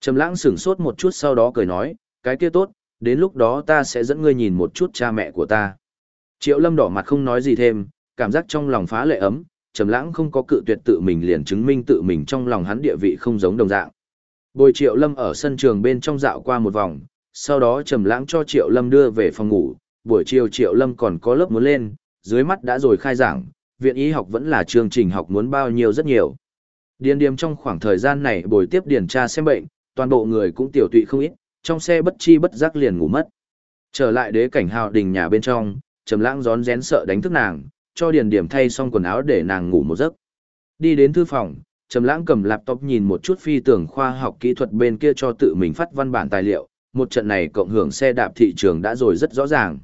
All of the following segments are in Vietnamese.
Trầm lãng sửng sốt một chút sau đó cười nói, cái kia tốt, đến lúc đó ta sẽ dẫn ngươi nhìn một chút cha mẹ của ta. Triệu Lâm đỏ mặt không nói gì thêm, cảm giác trong lòng phá lệ ấm, Trầm Lãng không có cự tuyệt tự mình liền chứng minh tự mình trong lòng hắn địa vị không giống đồng dạng. Bồi Triệu Lâm ở sân trường bên trong dạo qua một vòng, sau đó Trầm Lãng cho Triệu Lâm đưa về phòng ngủ, buổi chiều Triệu Lâm còn có lớp muốn lên, dưới mắt đã rồi khai giảng, viện y học vẫn là chương trình học muốn bao nhiêu rất nhiều. Điền Điềm trong khoảng thời gian này bồi tiếp điền tra xem bệnh, toàn bộ người cũng tiểu tụy không ít, trong xe bất chi bất giác liền ngủ mất. Trở lại đế cảnh hào đình nhà bên trong, Trầm Lãng rón rén sợ đánh thức nàng, cho Điền Điểm thay xong quần áo để nàng ngủ một giấc. Đi đến thư phòng, Trầm Lãng cầm laptop nhìn một chút phi tưởng khoa học kỹ thuật bên kia cho tự mình phát văn bản tài liệu, một trận này cộng hưởng xe đạp thị trường đã rồi rất rõ ràng.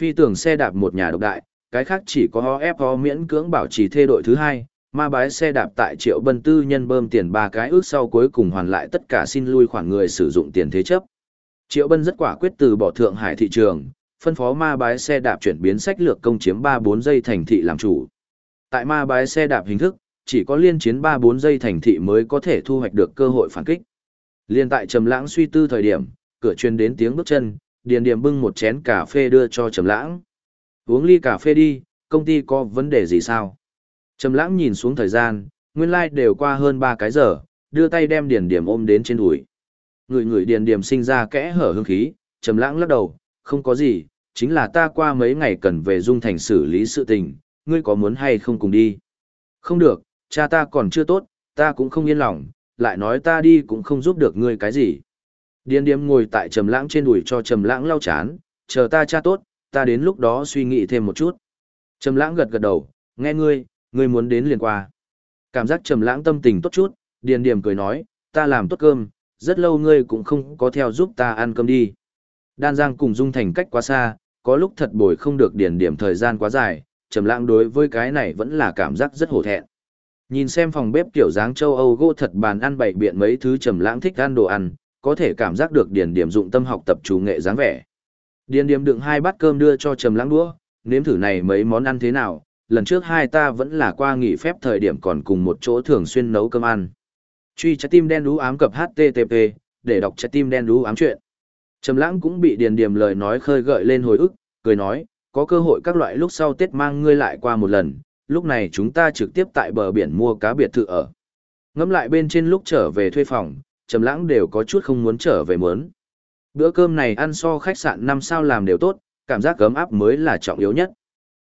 Phi tưởng xe đạp một nhà độc đại, cái khác chỉ có OFO miễn cưỡng bảo trì thê đội thứ hai, ma bái xe đạp tại triệu bân tư nhân bơm tiền ba cái ước sau cuối cùng hoàn lại tất cả xin lui khoản người sử dụng tiền thế chấp. Triệu bân rất quả quyết từ bỏ Thượng Hải thị trường, phân phó ma bái xe đạp chuyển biến sách lược công chiếm 3-4 giây thành thị làm chủ. Tại ma bái xe đạp hình thức, chỉ có liên chiến 3-4 giây thành thị mới có thể thu hoạch được cơ hội phản kích. Liên tại Trầm Lãng suy tư thời điểm, cửa truyền đến tiếng bước chân, Điền Điềm bưng một chén cà phê đưa cho Trầm Lãng. "Uống ly cà phê đi, công ty có vấn đề gì sao?" Trầm Lãng nhìn xuống thời gian, nguyên lai like đều qua hơn 3 cái giờ, đưa tay đem Điền Điềm ôm đến trên đùi. Người người Điền Điềm sinh ra kẽ hở hương khí, Trầm Lãng lắc đầu, "Không có gì, chính là ta qua mấy ngày cần về Dung Thành xử lý sự tình, ngươi có muốn hay không cùng đi?" "Không được, cha ta còn chưa tốt, ta cũng không yên lòng, lại nói ta đi cũng không giúp được ngươi cái gì." Điền Điềm ngồi tại Trầm Lãng trên đùi cho Trầm Lãng lau chán, "Chờ ta cha tốt, ta đến lúc đó suy nghĩ thêm một chút." Trầm Lãng gật gật đầu, "Nghe ngươi, ngươi muốn đến liền qua." Cảm giác Trầm Lãng tâm tình tốt chút, Điền Điềm cười nói, "Ta làm tốt cơm, rất lâu ngươi cũng không có theo giúp ta ăn cơm đi." Đan Giang cùng Dung Thành cách quá xa, có lúc thật bồi không được Điền Điềm thời gian quá dài, Trầm Lãng đối với cái này vẫn là cảm giác rất hổ thẹn. Nhìn xem phòng bếp kiểu dáng châu Âu gỗ thật bàn ăn bày biện mấy thứ Trầm Lãng thích ăn đồ ăn, có thể cảm giác được Điền Điềm dụng tâm học tập chủ nghệ dáng vẻ. Điền Điềm đựng hai bát cơm đưa cho Trầm Lãng đũa, nếm thử này mấy món ăn thế nào, lần trước hai ta vẫn là qua nghỉ phép thời điểm còn cùng một chỗ thường xuyên nấu cơm ăn. Truy trái tim đen đú ám cập HTTP, để đọc trái tim đen đú ám chuyện. Trầm Lãng cũng bị Điền Điềm lời nói khơi gợi lên hồi ức, cười nói, có cơ hội các loại lúc sau Tết mang ngươi lại qua một lần, lúc này chúng ta trực tiếp tại bờ biển mua cá biệt thự ở. Ngẫm lại bên trên lúc trở về thuê phòng, Trầm Lãng đều có chút không muốn trở về muốn. Bữa cơm này ăn so khách sạn năm sao làm đều tốt, cảm giác ấm áp mới là trọng yếu nhất.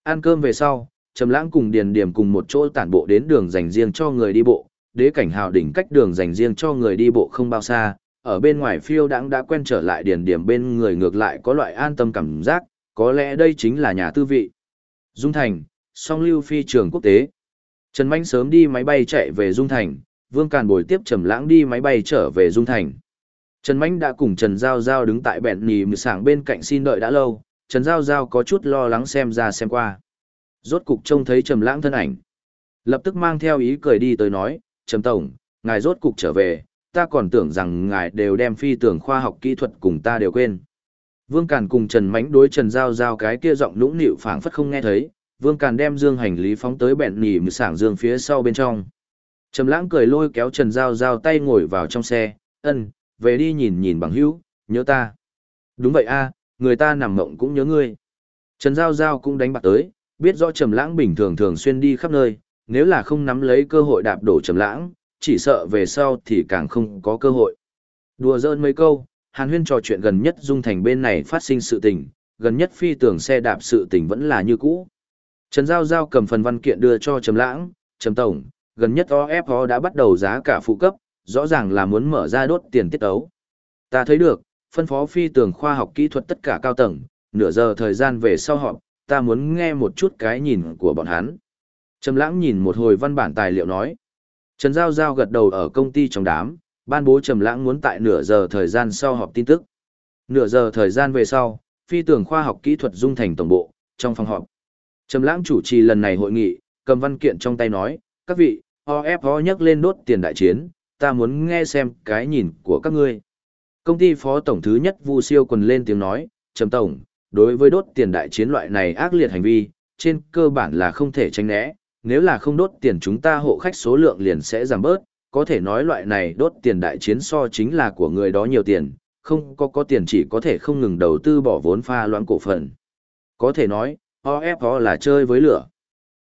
Ăn cơm về sau, Trầm Lãng cùng Điền Điềm cùng một chỗ tản bộ đến đường dành riêng cho người đi bộ, đế cảnh hào đỉnh cách đường dành riêng cho người đi bộ không bao xa, ở bên ngoài phiêu đãng đã quen trở lại Điền Điềm bên người ngược lại có loại an tâm cảm giác, có lẽ đây chính là nhà tư vị. Dung Thành, song lưu phi trường quốc tế. Trần Mạnh sớm đi máy bay chạy về Dung Thành, Vương Càn bồi tiếp Trầm Lãng đi máy bay trở về Dung Thành. Trần Mạnh đã cùng Trần Giao Giao đứng tại bẹn nì mười sảng bên cạnh xin đợi đã lâu, Trần Giao Giao có chút lo lắng xem ra xem qua. Rốt cục trông thấy Trầm Lãng thân ảnh. Lập tức mang theo ý cười đi tới nói, Trầm Tổng, ngài rốt cục trở về, ta còn tưởng rằng ngài đều đem phi tưởng khoa học kỹ thuật cùng ta đều quên. Vương Càn cùng Trần Mánh đối Trần Giao Giao cái kia giọng nũng nịu phảng phất không nghe thấy, Vương Càn đem dương hành lý phóng tới bẹn nỉ mười sảng dương phía sau bên trong. Trầm lãng cười lôi kéo Trần Giao Giao tay ngồi vào trong xe, ân, về đi nhìn nhìn bằng hữu, nhớ ta. Đúng vậy a, người ta nằm mộng cũng nhớ ngươi. Trần Giao Giao cũng đánh bạc tới, biết rõ Trầm lãng bình thường thường xuyên đi khắp nơi, nếu là không nắm lấy cơ hội đạp đổ Trầm lãng, chỉ sợ về sau thì càng không có cơ hội. Đùa giỡn mấy câu, Hàn Huyên trò chuyện gần nhất Dung Thành bên này phát sinh sự tình, gần nhất phi tưởng xe đạp sự tình vẫn là như cũ. Trần Giao Giao cầm phần văn kiện đưa cho Trầm Lãng, "Trầm tổng, gần nhất OFO đã bắt đầu giá cả phụ cấp, rõ ràng là muốn mở ra đốt tiền tiết tấu Ta thấy được, phân phó phi tường khoa học kỹ thuật tất cả cao tầng, nửa giờ thời gian về sau họp, ta muốn nghe một chút cái nhìn của bọn hắn." Trầm Lãng nhìn một hồi văn bản tài liệu nói. Trần Giao Giao gật đầu ở công ty trong đám, ban bố Trầm Lãng muốn tại nửa giờ thời gian sau họp tin tức. Nửa giờ thời gian về sau, phi tưởng khoa học kỹ thuật dung thành tổng bộ, trong phòng họp. Trầm Lãng chủ trì lần này hội nghị, cầm văn kiện trong tay nói, "Các vị, OFO nhắc lên đốt tiền đại chiến, ta muốn nghe xem cái nhìn của các ngươi." Công ty phó tổng thứ nhất Vu Siêu quần lên tiếng nói, "Trầm tổng, đối với đốt tiền đại chiến loại này ác liệt hành vi, trên cơ bản là không thể tránh né, nếu là không đốt tiền chúng ta hộ khách số lượng liền sẽ giảm bớt, có thể nói loại này đốt tiền đại chiến so chính là của người đó nhiều tiền, không có có tiền chỉ có thể không ngừng đầu tư bỏ vốn pha loãng cổ phần. Có thể nói, OFO là chơi với lửa.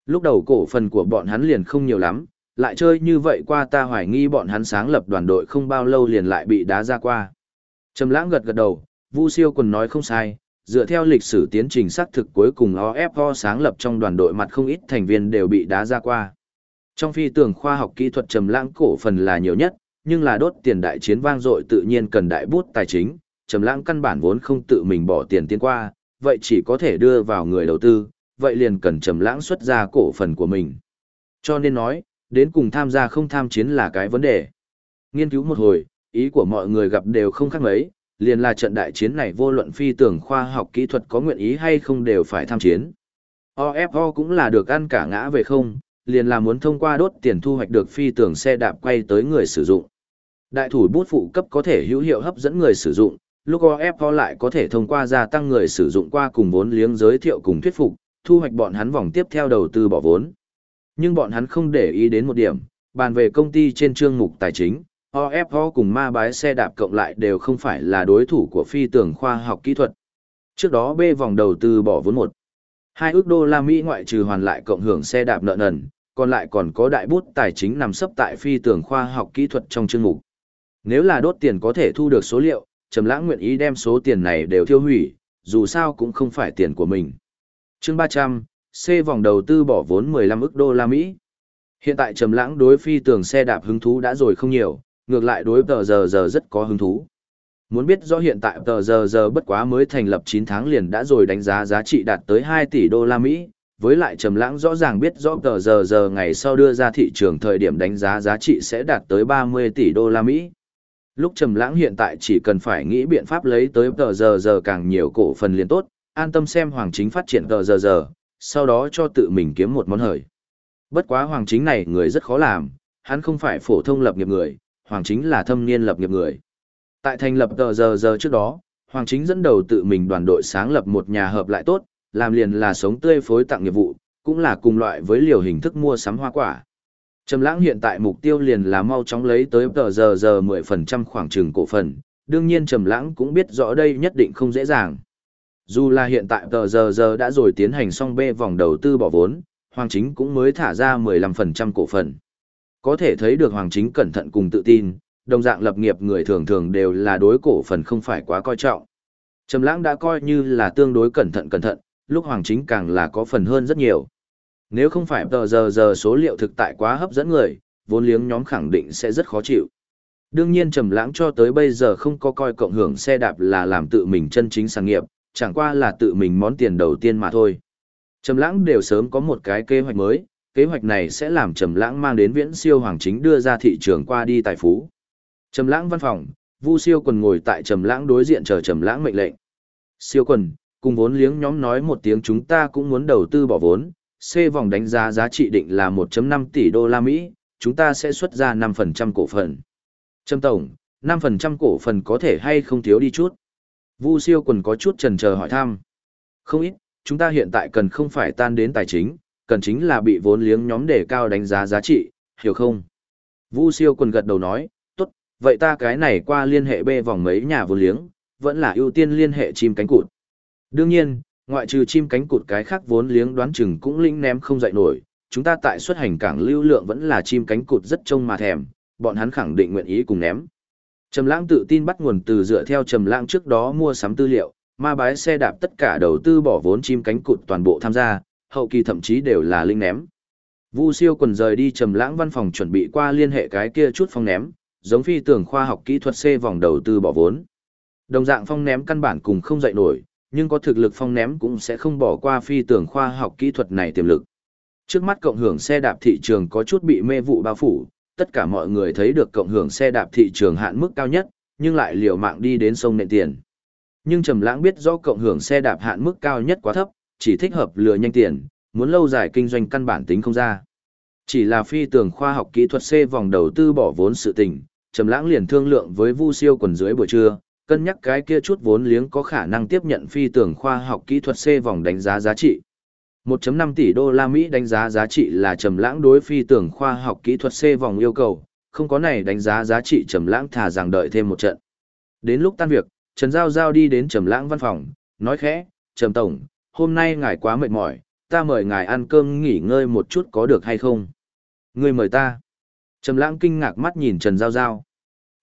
Lúc đầu cổ phần của bọn hắn liền không nhiều lắm, lại chơi như vậy qua ta hoài nghi bọn hắn sáng lập đoàn đội không bao lâu liền lại bị đá ra qua. Trầm lãng gật gật đầu, Vu Siêu quần nói không sai, dựa theo lịch sử tiến trình xác thực cuối cùng OFO sáng lập trong đoàn đội mặt không ít thành viên đều bị đá ra qua. Trong phi tưởng khoa học kỹ thuật trầm lãng cổ phần là nhiều nhất, nhưng là đốt tiền đại chiến vang dội tự nhiên cần đại bút tài chính, trầm lãng căn bản vốn không tự mình bỏ tiền tiến qua, vậy chỉ có thể đưa vào người đầu tư, vậy liền cần trầm lãng xuất ra cổ phần của mình. Cho nên nói, đến cùng tham gia không tham chiến là cái vấn đề. Nghiên cứu một hồi, ý của mọi người gặp đều không khác mấy, liền là trận đại chiến này vô luận phi tưởng khoa học kỹ thuật có nguyện ý hay không đều phải tham chiến. OFO cũng là được ăn cả ngã về không, liền là muốn thông qua đốt tiền thu hoạch được phi tưởng xe đạp quay tới người sử dụng. Đại thủ bút phụ cấp có thể hữu hiệu hấp dẫn người sử dụng, lúc OFO lại có thể thông qua gia tăng người sử dụng qua cùng vốn liếng giới thiệu cùng thuyết phục, thu hoạch bọn hắn vòng tiếp theo đầu tư bỏ vốn. Nhưng bọn hắn không để ý đến một điểm, bàn về công ty trên chương mục tài chính, OFO cùng ma bái xe đạp cộng lại đều không phải là đối thủ của phi tưởng khoa học kỹ thuật. Trước đó B vòng đầu tư bỏ vốn một. Hai ước đô la Mỹ ngoại trừ hoàn lại cộng hưởng xe đạp nợ nần, còn lại còn có đại bút tài chính nằm sấp tại phi tưởng khoa học kỹ thuật trong chương mục. Nếu là đốt tiền có thể thu được số liệu, Trầm Lãng nguyện ý đem số tiền này đều tiêu hủy, dù sao cũng không phải tiền của mình. Chương 300, C vòng đầu tư bỏ vốn 15 ức đô la Mỹ. Hiện tại Trầm Lãng đối phi tường xe đạp hứng thú đã rồi không nhiều, ngược lại đối tờ giờ giờ rất có hứng thú. Muốn biết rõ hiện tại tờ giờ giờ bất quá mới thành lập 9 tháng liền đã rồi đánh giá giá trị đạt tới 2 tỷ đô la Mỹ, với lại Trầm Lãng rõ ràng biết rõ tờ giờ giờ ngày sau đưa ra thị trường thời điểm đánh giá giá trị sẽ đạt tới 30 tỷ đô la Mỹ. Lúc Trầm Lãng hiện tại chỉ cần phải nghĩ biện pháp lấy tới tờ giờ giờ càng nhiều cổ phần liền tốt, an tâm xem Hoàng Chính phát triển tờ giờ giờ, sau đó cho tự mình kiếm một món hời. Bất quá Hoàng Chính này người rất khó làm, hắn không phải phổ thông lập nghiệp người, Hoàng Chính là thâm niên lập nghiệp người. Tại thành lập tờ giờ giờ trước đó, Hoàng Chính dẫn đầu tự mình đoàn đội sáng lập một nhà hợp lại tốt, làm liền là sống tươi phối tặng nghiệp vụ, cũng là cùng loại với liều hình thức mua sắm hoa quả. Trầm lãng hiện tại mục tiêu liền là mau chóng lấy tới tờ giờ giờ 10% khoảng trừng cổ phần, đương nhiên Trầm lãng cũng biết rõ đây nhất định không dễ dàng. Dù là hiện tại tờ giờ giờ đã rồi tiến hành xong B vòng đầu tư bỏ vốn, Hoàng Chính cũng mới thả ra 15% cổ phần. Có thể thấy được Hoàng Chính cẩn thận cùng tự tin, đồng dạng lập nghiệp người thường thường đều là đối cổ phần không phải quá coi trọng. Trầm lãng đã coi như là tương đối cẩn thận cẩn thận, lúc Hoàng Chính càng là có phần hơn rất nhiều. Nếu không phải tờ giờ giờ số liệu thực tại quá hấp dẫn người, vốn liếng nhóm khẳng định sẽ rất khó chịu. Đương nhiên Trầm lãng cho tới bây giờ không có coi cộng hưởng xe đạp là làm tự mình chân chính sáng nghiệp, chẳng qua là tự mình món tiền đầu tiên mà thôi. Trầm lãng đều sớm có một cái kế hoạch mới, kế hoạch này sẽ làm Trầm lãng mang đến viễn siêu hoàng chính đưa ra thị trường qua đi tài phú. Trầm lãng văn phòng, Vu siêu quần ngồi tại Trầm lãng đối diện chờ Trầm lãng mệnh lệnh. Siêu quần, cùng vốn liếng nhóm nói một tiếng chúng ta cũng muốn đầu tư bỏ vốn, C vòng đánh giá giá trị định là 1.5 tỷ đô la Mỹ, chúng ta sẽ xuất ra 5% cổ phần. Trầm tổng, 5% cổ phần có thể hay không thiếu đi chút? Vu siêu quần có chút chần chờ hỏi thăm. Không ít, chúng ta hiện tại cần không phải tan đến tài chính, cần chính là bị vốn liếng nhóm đề cao đánh giá giá trị, hiểu không? Vu siêu quần gật đầu nói, tốt, vậy ta cái này qua liên hệ bê vòng mấy nhà vốn liếng, vẫn là ưu tiên liên hệ chim cánh cụt. Đương nhiên, ngoại trừ chim cánh cụt cái khác vốn liếng đoán chừng cũng linh ném không dậy nổi, chúng ta tại xuất hành cảng lưu lượng vẫn là chim cánh cụt rất trông mà thèm, bọn hắn khẳng định nguyện ý cùng ném. Trầm lãng tự tin bắt nguồn từ dựa theo trầm lãng trước đó mua sắm tư liệu, ma bái xe đạp tất cả đầu tư bỏ vốn chim cánh cụt toàn bộ tham gia, hậu kỳ thậm chí đều là linh ném. Vu siêu quần rời đi trầm lãng văn phòng chuẩn bị qua liên hệ cái kia chút phong ném, giống phi tưởng khoa học kỹ thuật C vòng đầu tư bỏ vốn. Đồng dạng phong ném căn bản cùng không dậy nổi, nhưng có thực lực phong ném cũng sẽ không bỏ qua phi tưởng khoa học kỹ thuật này tiềm lực. Trước mắt cộng hưởng xe đạp thị trường có chút bị mê vụ bao phủ, tất cả mọi người thấy được cộng hưởng xe đạp thị trường hạn mức cao nhất, nhưng lại liều mạng đi đến sông nện tiền. Nhưng Trầm Lãng biết rõ cộng hưởng xe đạp hạn mức cao nhất quá thấp, chỉ thích hợp lừa nhanh tiền, muốn lâu dài kinh doanh căn bản tính không ra. Chỉ là phi tường khoa học kỹ thuật C vòng đầu tư bỏ vốn sự tình, Trầm Lãng liền thương lượng với Vu Siêu quần dưới buổi trưa, cân nhắc cái kia chút vốn liếng có khả năng tiếp nhận phi tường khoa học kỹ thuật C vòng đánh giá giá trị. 1.5 tỷ đô la Mỹ đánh giá giá trị là trầm lãng đối phi tưởng khoa học kỹ thuật C vòng yêu cầu, không có này đánh giá giá trị Trầm Lãng thà rằng đợi thêm một trận. Đến lúc tan việc, Trần Giao Giao đi đến Trầm Lãng văn phòng, nói khẽ, "Trầm tổng, hôm nay ngài quá mệt mỏi, ta mời ngài ăn cơm nghỉ ngơi một chút có được hay không?" "Ngươi mời ta?" Trầm Lãng kinh ngạc mắt nhìn Trần Giao Giao.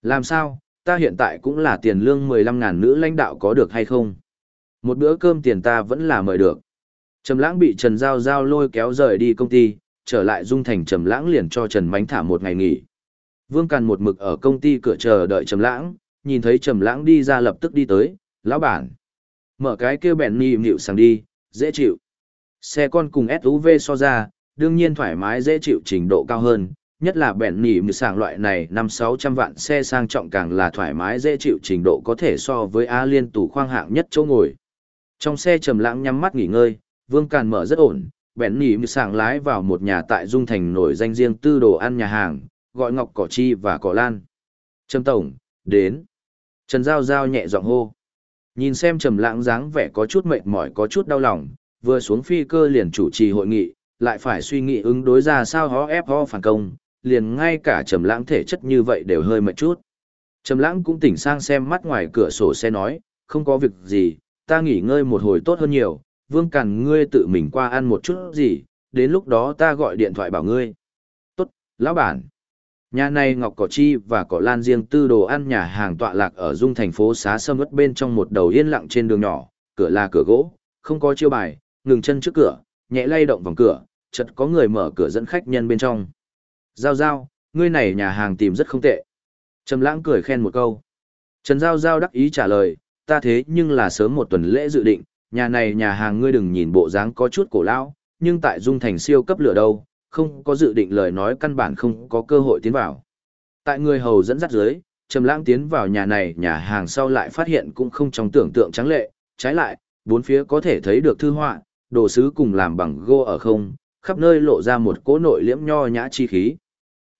"Làm sao, ta hiện tại cũng là tiền lương 15 ngàn nữ lãnh đạo có được hay không?" Một bữa cơm tiền ta vẫn là mời được. Trầm Lãng bị Trần Giao Giao lôi kéo rời đi công ty, trở lại Dung Thành Trầm Lãng liền cho Trần Mánh thả một ngày nghỉ. Vương Càn một mực ở công ty cửa chờ đợi Trầm Lãng, nhìn thấy Trầm Lãng đi ra lập tức đi tới, "Lão bản, mở cái kia bèn nhị nhịu sang đi, dễ chịu." Xe con cùng SUV so ra, đương nhiên thoải mái dễ chịu trình độ cao hơn, nhất là bèn nhị như sàng loại này năm sáu trăm vạn xe sang trọng càng là thoải mái dễ chịu trình độ có thể so với A liên tủ khoang hạng nhất chỗ ngồi. Trong xe trầm lãng nhắm mắt nghỉ ngơi, Vương Càn mở rất ổn, bèn nhị như sàng lái vào một nhà tại Dung Thành nổi danh riêng tư đồ ăn nhà hàng, gọi Ngọc Cỏ Chi và Cỏ Lan. Trầm Tổng, đến. Trần Giao Giao nhẹ giọng hô. Nhìn xem trầm lãng dáng vẻ có chút mệt mỏi có chút đau lòng, vừa xuống phi cơ liền chủ trì hội nghị, lại phải suy nghĩ ứng đối ra sao hó ép ho phản công, liền ngay cả trầm lãng thể chất như vậy đều hơi mệt chút. Trầm lãng cũng tỉnh sang xem mắt ngoài cửa sổ xe nói, không có việc gì, ta nghỉ ngơi một hồi tốt hơn nhiều, vương cằn ngươi tự mình qua ăn một chút gì, đến lúc đó ta gọi điện thoại bảo ngươi. Tốt, lão bản. Nhà này Ngọc Cỏ Chi và Cỏ Lan riêng tư đồ ăn nhà hàng tọa lạc ở dung thành phố xá sâm ướt bên trong một đầu yên lặng trên đường nhỏ, cửa là cửa gỗ, không có chiêu bài, ngừng chân trước cửa, nhẹ lay động vòng cửa, chợt có người mở cửa dẫn khách nhân bên trong. Giao giao, ngươi này nhà hàng tìm rất không tệ. Trầm lãng cười khen một câu. Trần Giao Giao đắc ý trả lời, ta thế nhưng là sớm một tuần lễ dự định, nhà này nhà hàng ngươi đừng nhìn bộ dáng có chút cổ lão, nhưng tại dung thành siêu cấp lửa đâu, không có dự định lời nói căn bản không có cơ hội tiến vào. Tại người hầu dẫn dắt dưới, Trầm Lãng tiến vào nhà này, nhà hàng sau lại phát hiện cũng không trong tưởng tượng trắng lệ, trái lại, bốn phía có thể thấy được thư họa, đồ sứ cùng làm bằng gỗ ở không, khắp nơi lộ ra một cỗ nội liễm nho nhã chi khí.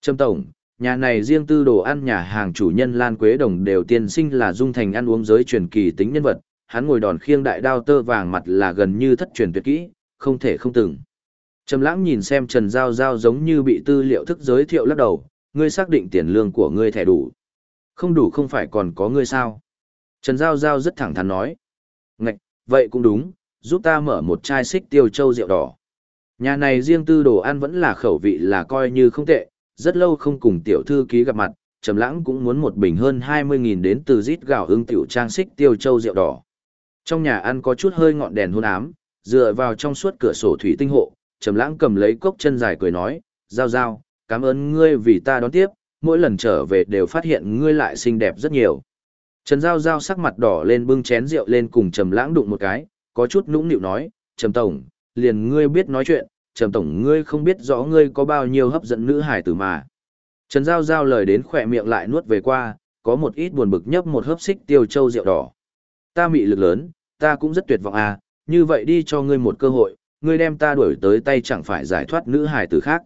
trầm Tổng, nhà này riêng tư đồ ăn nhà hàng chủ nhân Lan Quế Đồng đều tiên sinh là dung thành ăn uống giới truyền kỳ tính nhân vật, hắn ngồi đòn khiêng đại đao tơ vàng mặt là gần như thất truyền tuyệt kỹ, không thể không từng. Trầm lãng nhìn xem Trần Giao Giao giống như bị tư liệu thức giới thiệu lắc đầu, ngươi xác định tiền lương của ngươi thẻ đủ. Không đủ không phải còn có ngươi sao? Trần Giao Giao rất thẳng thắn nói. Ngạch, vậy cũng đúng, giúp ta mở một chai xích tiêu châu rượu đỏ. Nhà này riêng tư đồ ăn vẫn là khẩu vị là coi như không tệ, rất lâu không cùng tiểu thư ký gặp mặt, Trầm Lãng cũng muốn một bình hơn 20.000 đến từ rít gạo ưng tiểu trang xích tiêu châu rượu đỏ. Trong nhà ăn có chút hơi ngọn đèn hôn ám, dựa vào trong suốt cửa sổ thủy tinh hộ, Trầm Lãng cầm lấy cốc chân dài cười nói, "Giao giao, cảm ơn ngươi vì ta đón tiếp, mỗi lần trở về đều phát hiện ngươi lại xinh đẹp rất nhiều." Trần Giao Giao sắc mặt đỏ lên bưng chén rượu lên cùng Trầm Lãng đụng một cái, có chút nũng nịu nói, "Trầm tổng, liền ngươi biết nói chuyện, Trầm tổng ngươi không biết rõ ngươi có bao nhiêu hấp dẫn nữ hải tử mà." Trần Giao Giao lời đến khóe miệng lại nuốt về qua, có một ít buồn bực nhấp một hớp xích tiêu châu rượu đỏ. Ta mị lực lớn, ta cũng rất tuyệt vọng à, như vậy đi cho ngươi một cơ hội, ngươi đem ta đuổi tới tay chẳng phải giải thoát nữ hải tử khác.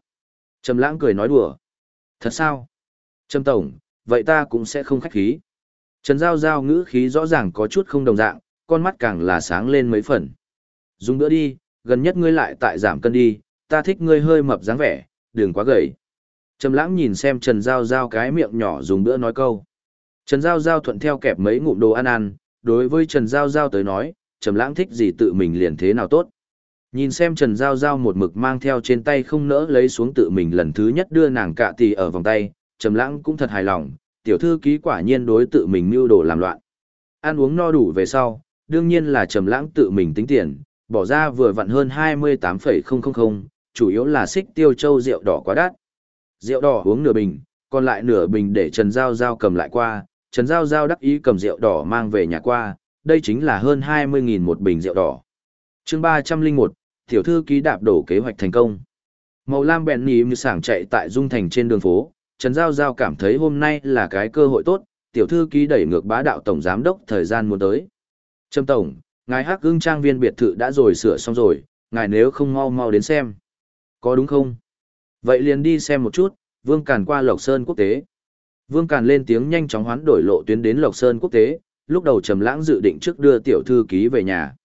Trầm lãng cười nói đùa. Thật sao? Trầm tổng, vậy ta cũng sẽ không khách khí. Trần Giao Giao ngữ khí rõ ràng có chút không đồng dạng, con mắt càng là sáng lên mấy phần. Dùng bữa đi, gần nhất ngươi lại tại giảm cân đi, ta thích ngươi hơi mập dáng vẻ, đừng quá gầy. Trầm lãng nhìn xem Trần Giao Giao cái miệng nhỏ dùng bữa nói câu. Trần Giao Giao thuận theo kẹp mấy ngụm đồ ăn ăn, đối với Trần Giao Giao tới nói, Trầm lãng thích gì tự mình liền thế nào tốt. Nhìn xem Trần Giao Giao một mực mang theo trên tay không nỡ lấy xuống tự mình lần thứ nhất đưa nàng cạ tì ở vòng tay, Trầm Lãng cũng thật hài lòng, tiểu thư ký quả nhiên đối tự mình mưu đồ làm loạn. Ăn uống no đủ về sau, đương nhiên là Trầm Lãng tự mình tính tiền, bỏ ra vừa vặn hơn 28,000, chủ yếu là xích tiêu châu rượu đỏ quá đắt. Rượu đỏ uống nửa bình, còn lại nửa bình để Trần Giao Giao cầm lại qua, Trần Giao Giao đắc ý cầm rượu đỏ mang về nhà qua, đây chính là hơn 20.000 một bình rượu đỏ. chương 301, tiểu thư ký đạp đổ kế hoạch thành công. Màu lam bèn nhím như sảng chạy tại dung thành trên đường phố, Trần Giao Giao cảm thấy hôm nay là cái cơ hội tốt, tiểu thư ký đẩy ngược bá đạo tổng giám đốc thời gian muốn tới. Trâm Tổng, ngài hắc gương trang viên biệt thự đã rồi sửa xong rồi, ngài nếu không mau mau đến xem. Có đúng không? Vậy liền đi xem một chút, Vương Càn qua Lộc Sơn Quốc tế. Vương Càn lên tiếng nhanh chóng hoán đổi lộ tuyến đến Lộc Sơn Quốc tế, lúc đầu Trầm Lãng dự định trước đưa tiểu thư ký về nhà.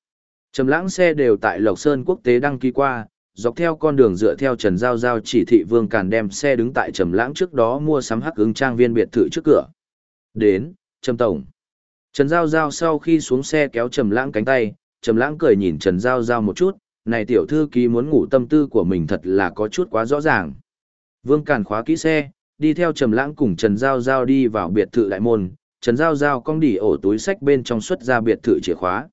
Trầm lãng xe đều tại Lộc Sơn quốc tế đăng ký qua, dọc theo con đường dựa theo Trần Giao Giao chỉ thị Vương Càn đem xe đứng tại Trầm Lãng trước đó mua sắm hắc ứng trang viên biệt thự trước cửa. Đến, Trầm Tổng. Trần Giao Giao sau khi xuống xe kéo Trầm Lãng cánh tay, Trầm Lãng cười nhìn Trần Giao Giao một chút, này tiểu thư ký muốn ngủ tâm tư của mình thật là có chút quá rõ ràng. Vương Càn khóa kỹ xe, đi theo Trầm Lãng cùng Trần Giao Giao đi vào biệt thự đại môn, Trần Giao Giao cong đỉ ổ túi sách bên trong xuất ra biệt thự chìa khóa.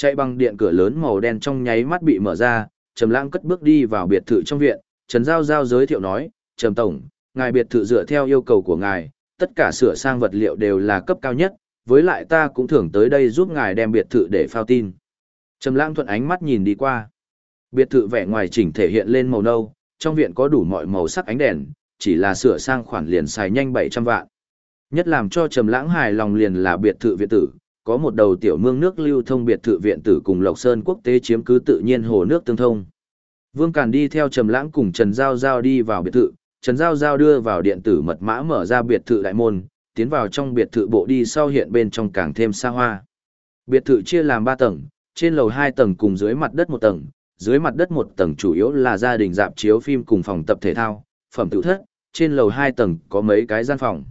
Chạy bằng điện cửa lớn màu đen trong nháy mắt bị mở ra, Trầm Lãng cất bước đi vào biệt thự trong viện, Trần Giao Giao giới thiệu nói, "Trầm tổng, ngài biệt thự dựa theo yêu cầu của ngài, tất cả sửa sang vật liệu đều là cấp cao nhất, với lại ta cũng thường tới đây giúp ngài đem biệt thự để phao tin." Trầm Lãng thuận ánh mắt nhìn đi qua. Biệt thự vẻ ngoài chỉnh thể hiện lên màu nâu, trong viện có đủ mọi màu sắc ánh đèn, chỉ là sửa sang khoản liền xài nhanh 700 vạn. Nhất làm cho Trầm Lãng hài lòng liền là biệt thự viện tử, có một đầu tiểu mương nước lưu thông biệt thự viện tử cùng Lộc Sơn quốc tế chiếm cứ tự nhiên hồ nước tương thông. Vương Càn đi theo Trầm Lãng cùng Trần Giao Giao đi vào biệt thự, Trần Giao Giao đưa vào điện tử mật mã mở ra biệt thự đại môn, tiến vào trong biệt thự bộ đi sau hiện bên trong càng thêm xa hoa. Biệt thự chia làm 3 tầng, trên lầu 2 tầng cùng dưới mặt đất 1 tầng, dưới mặt đất 1 tầng chủ yếu là gia đình dạp chiếu phim cùng phòng tập thể thao, phẩm tự thất, trên lầu 2 tầng có mấy cái gian phòng.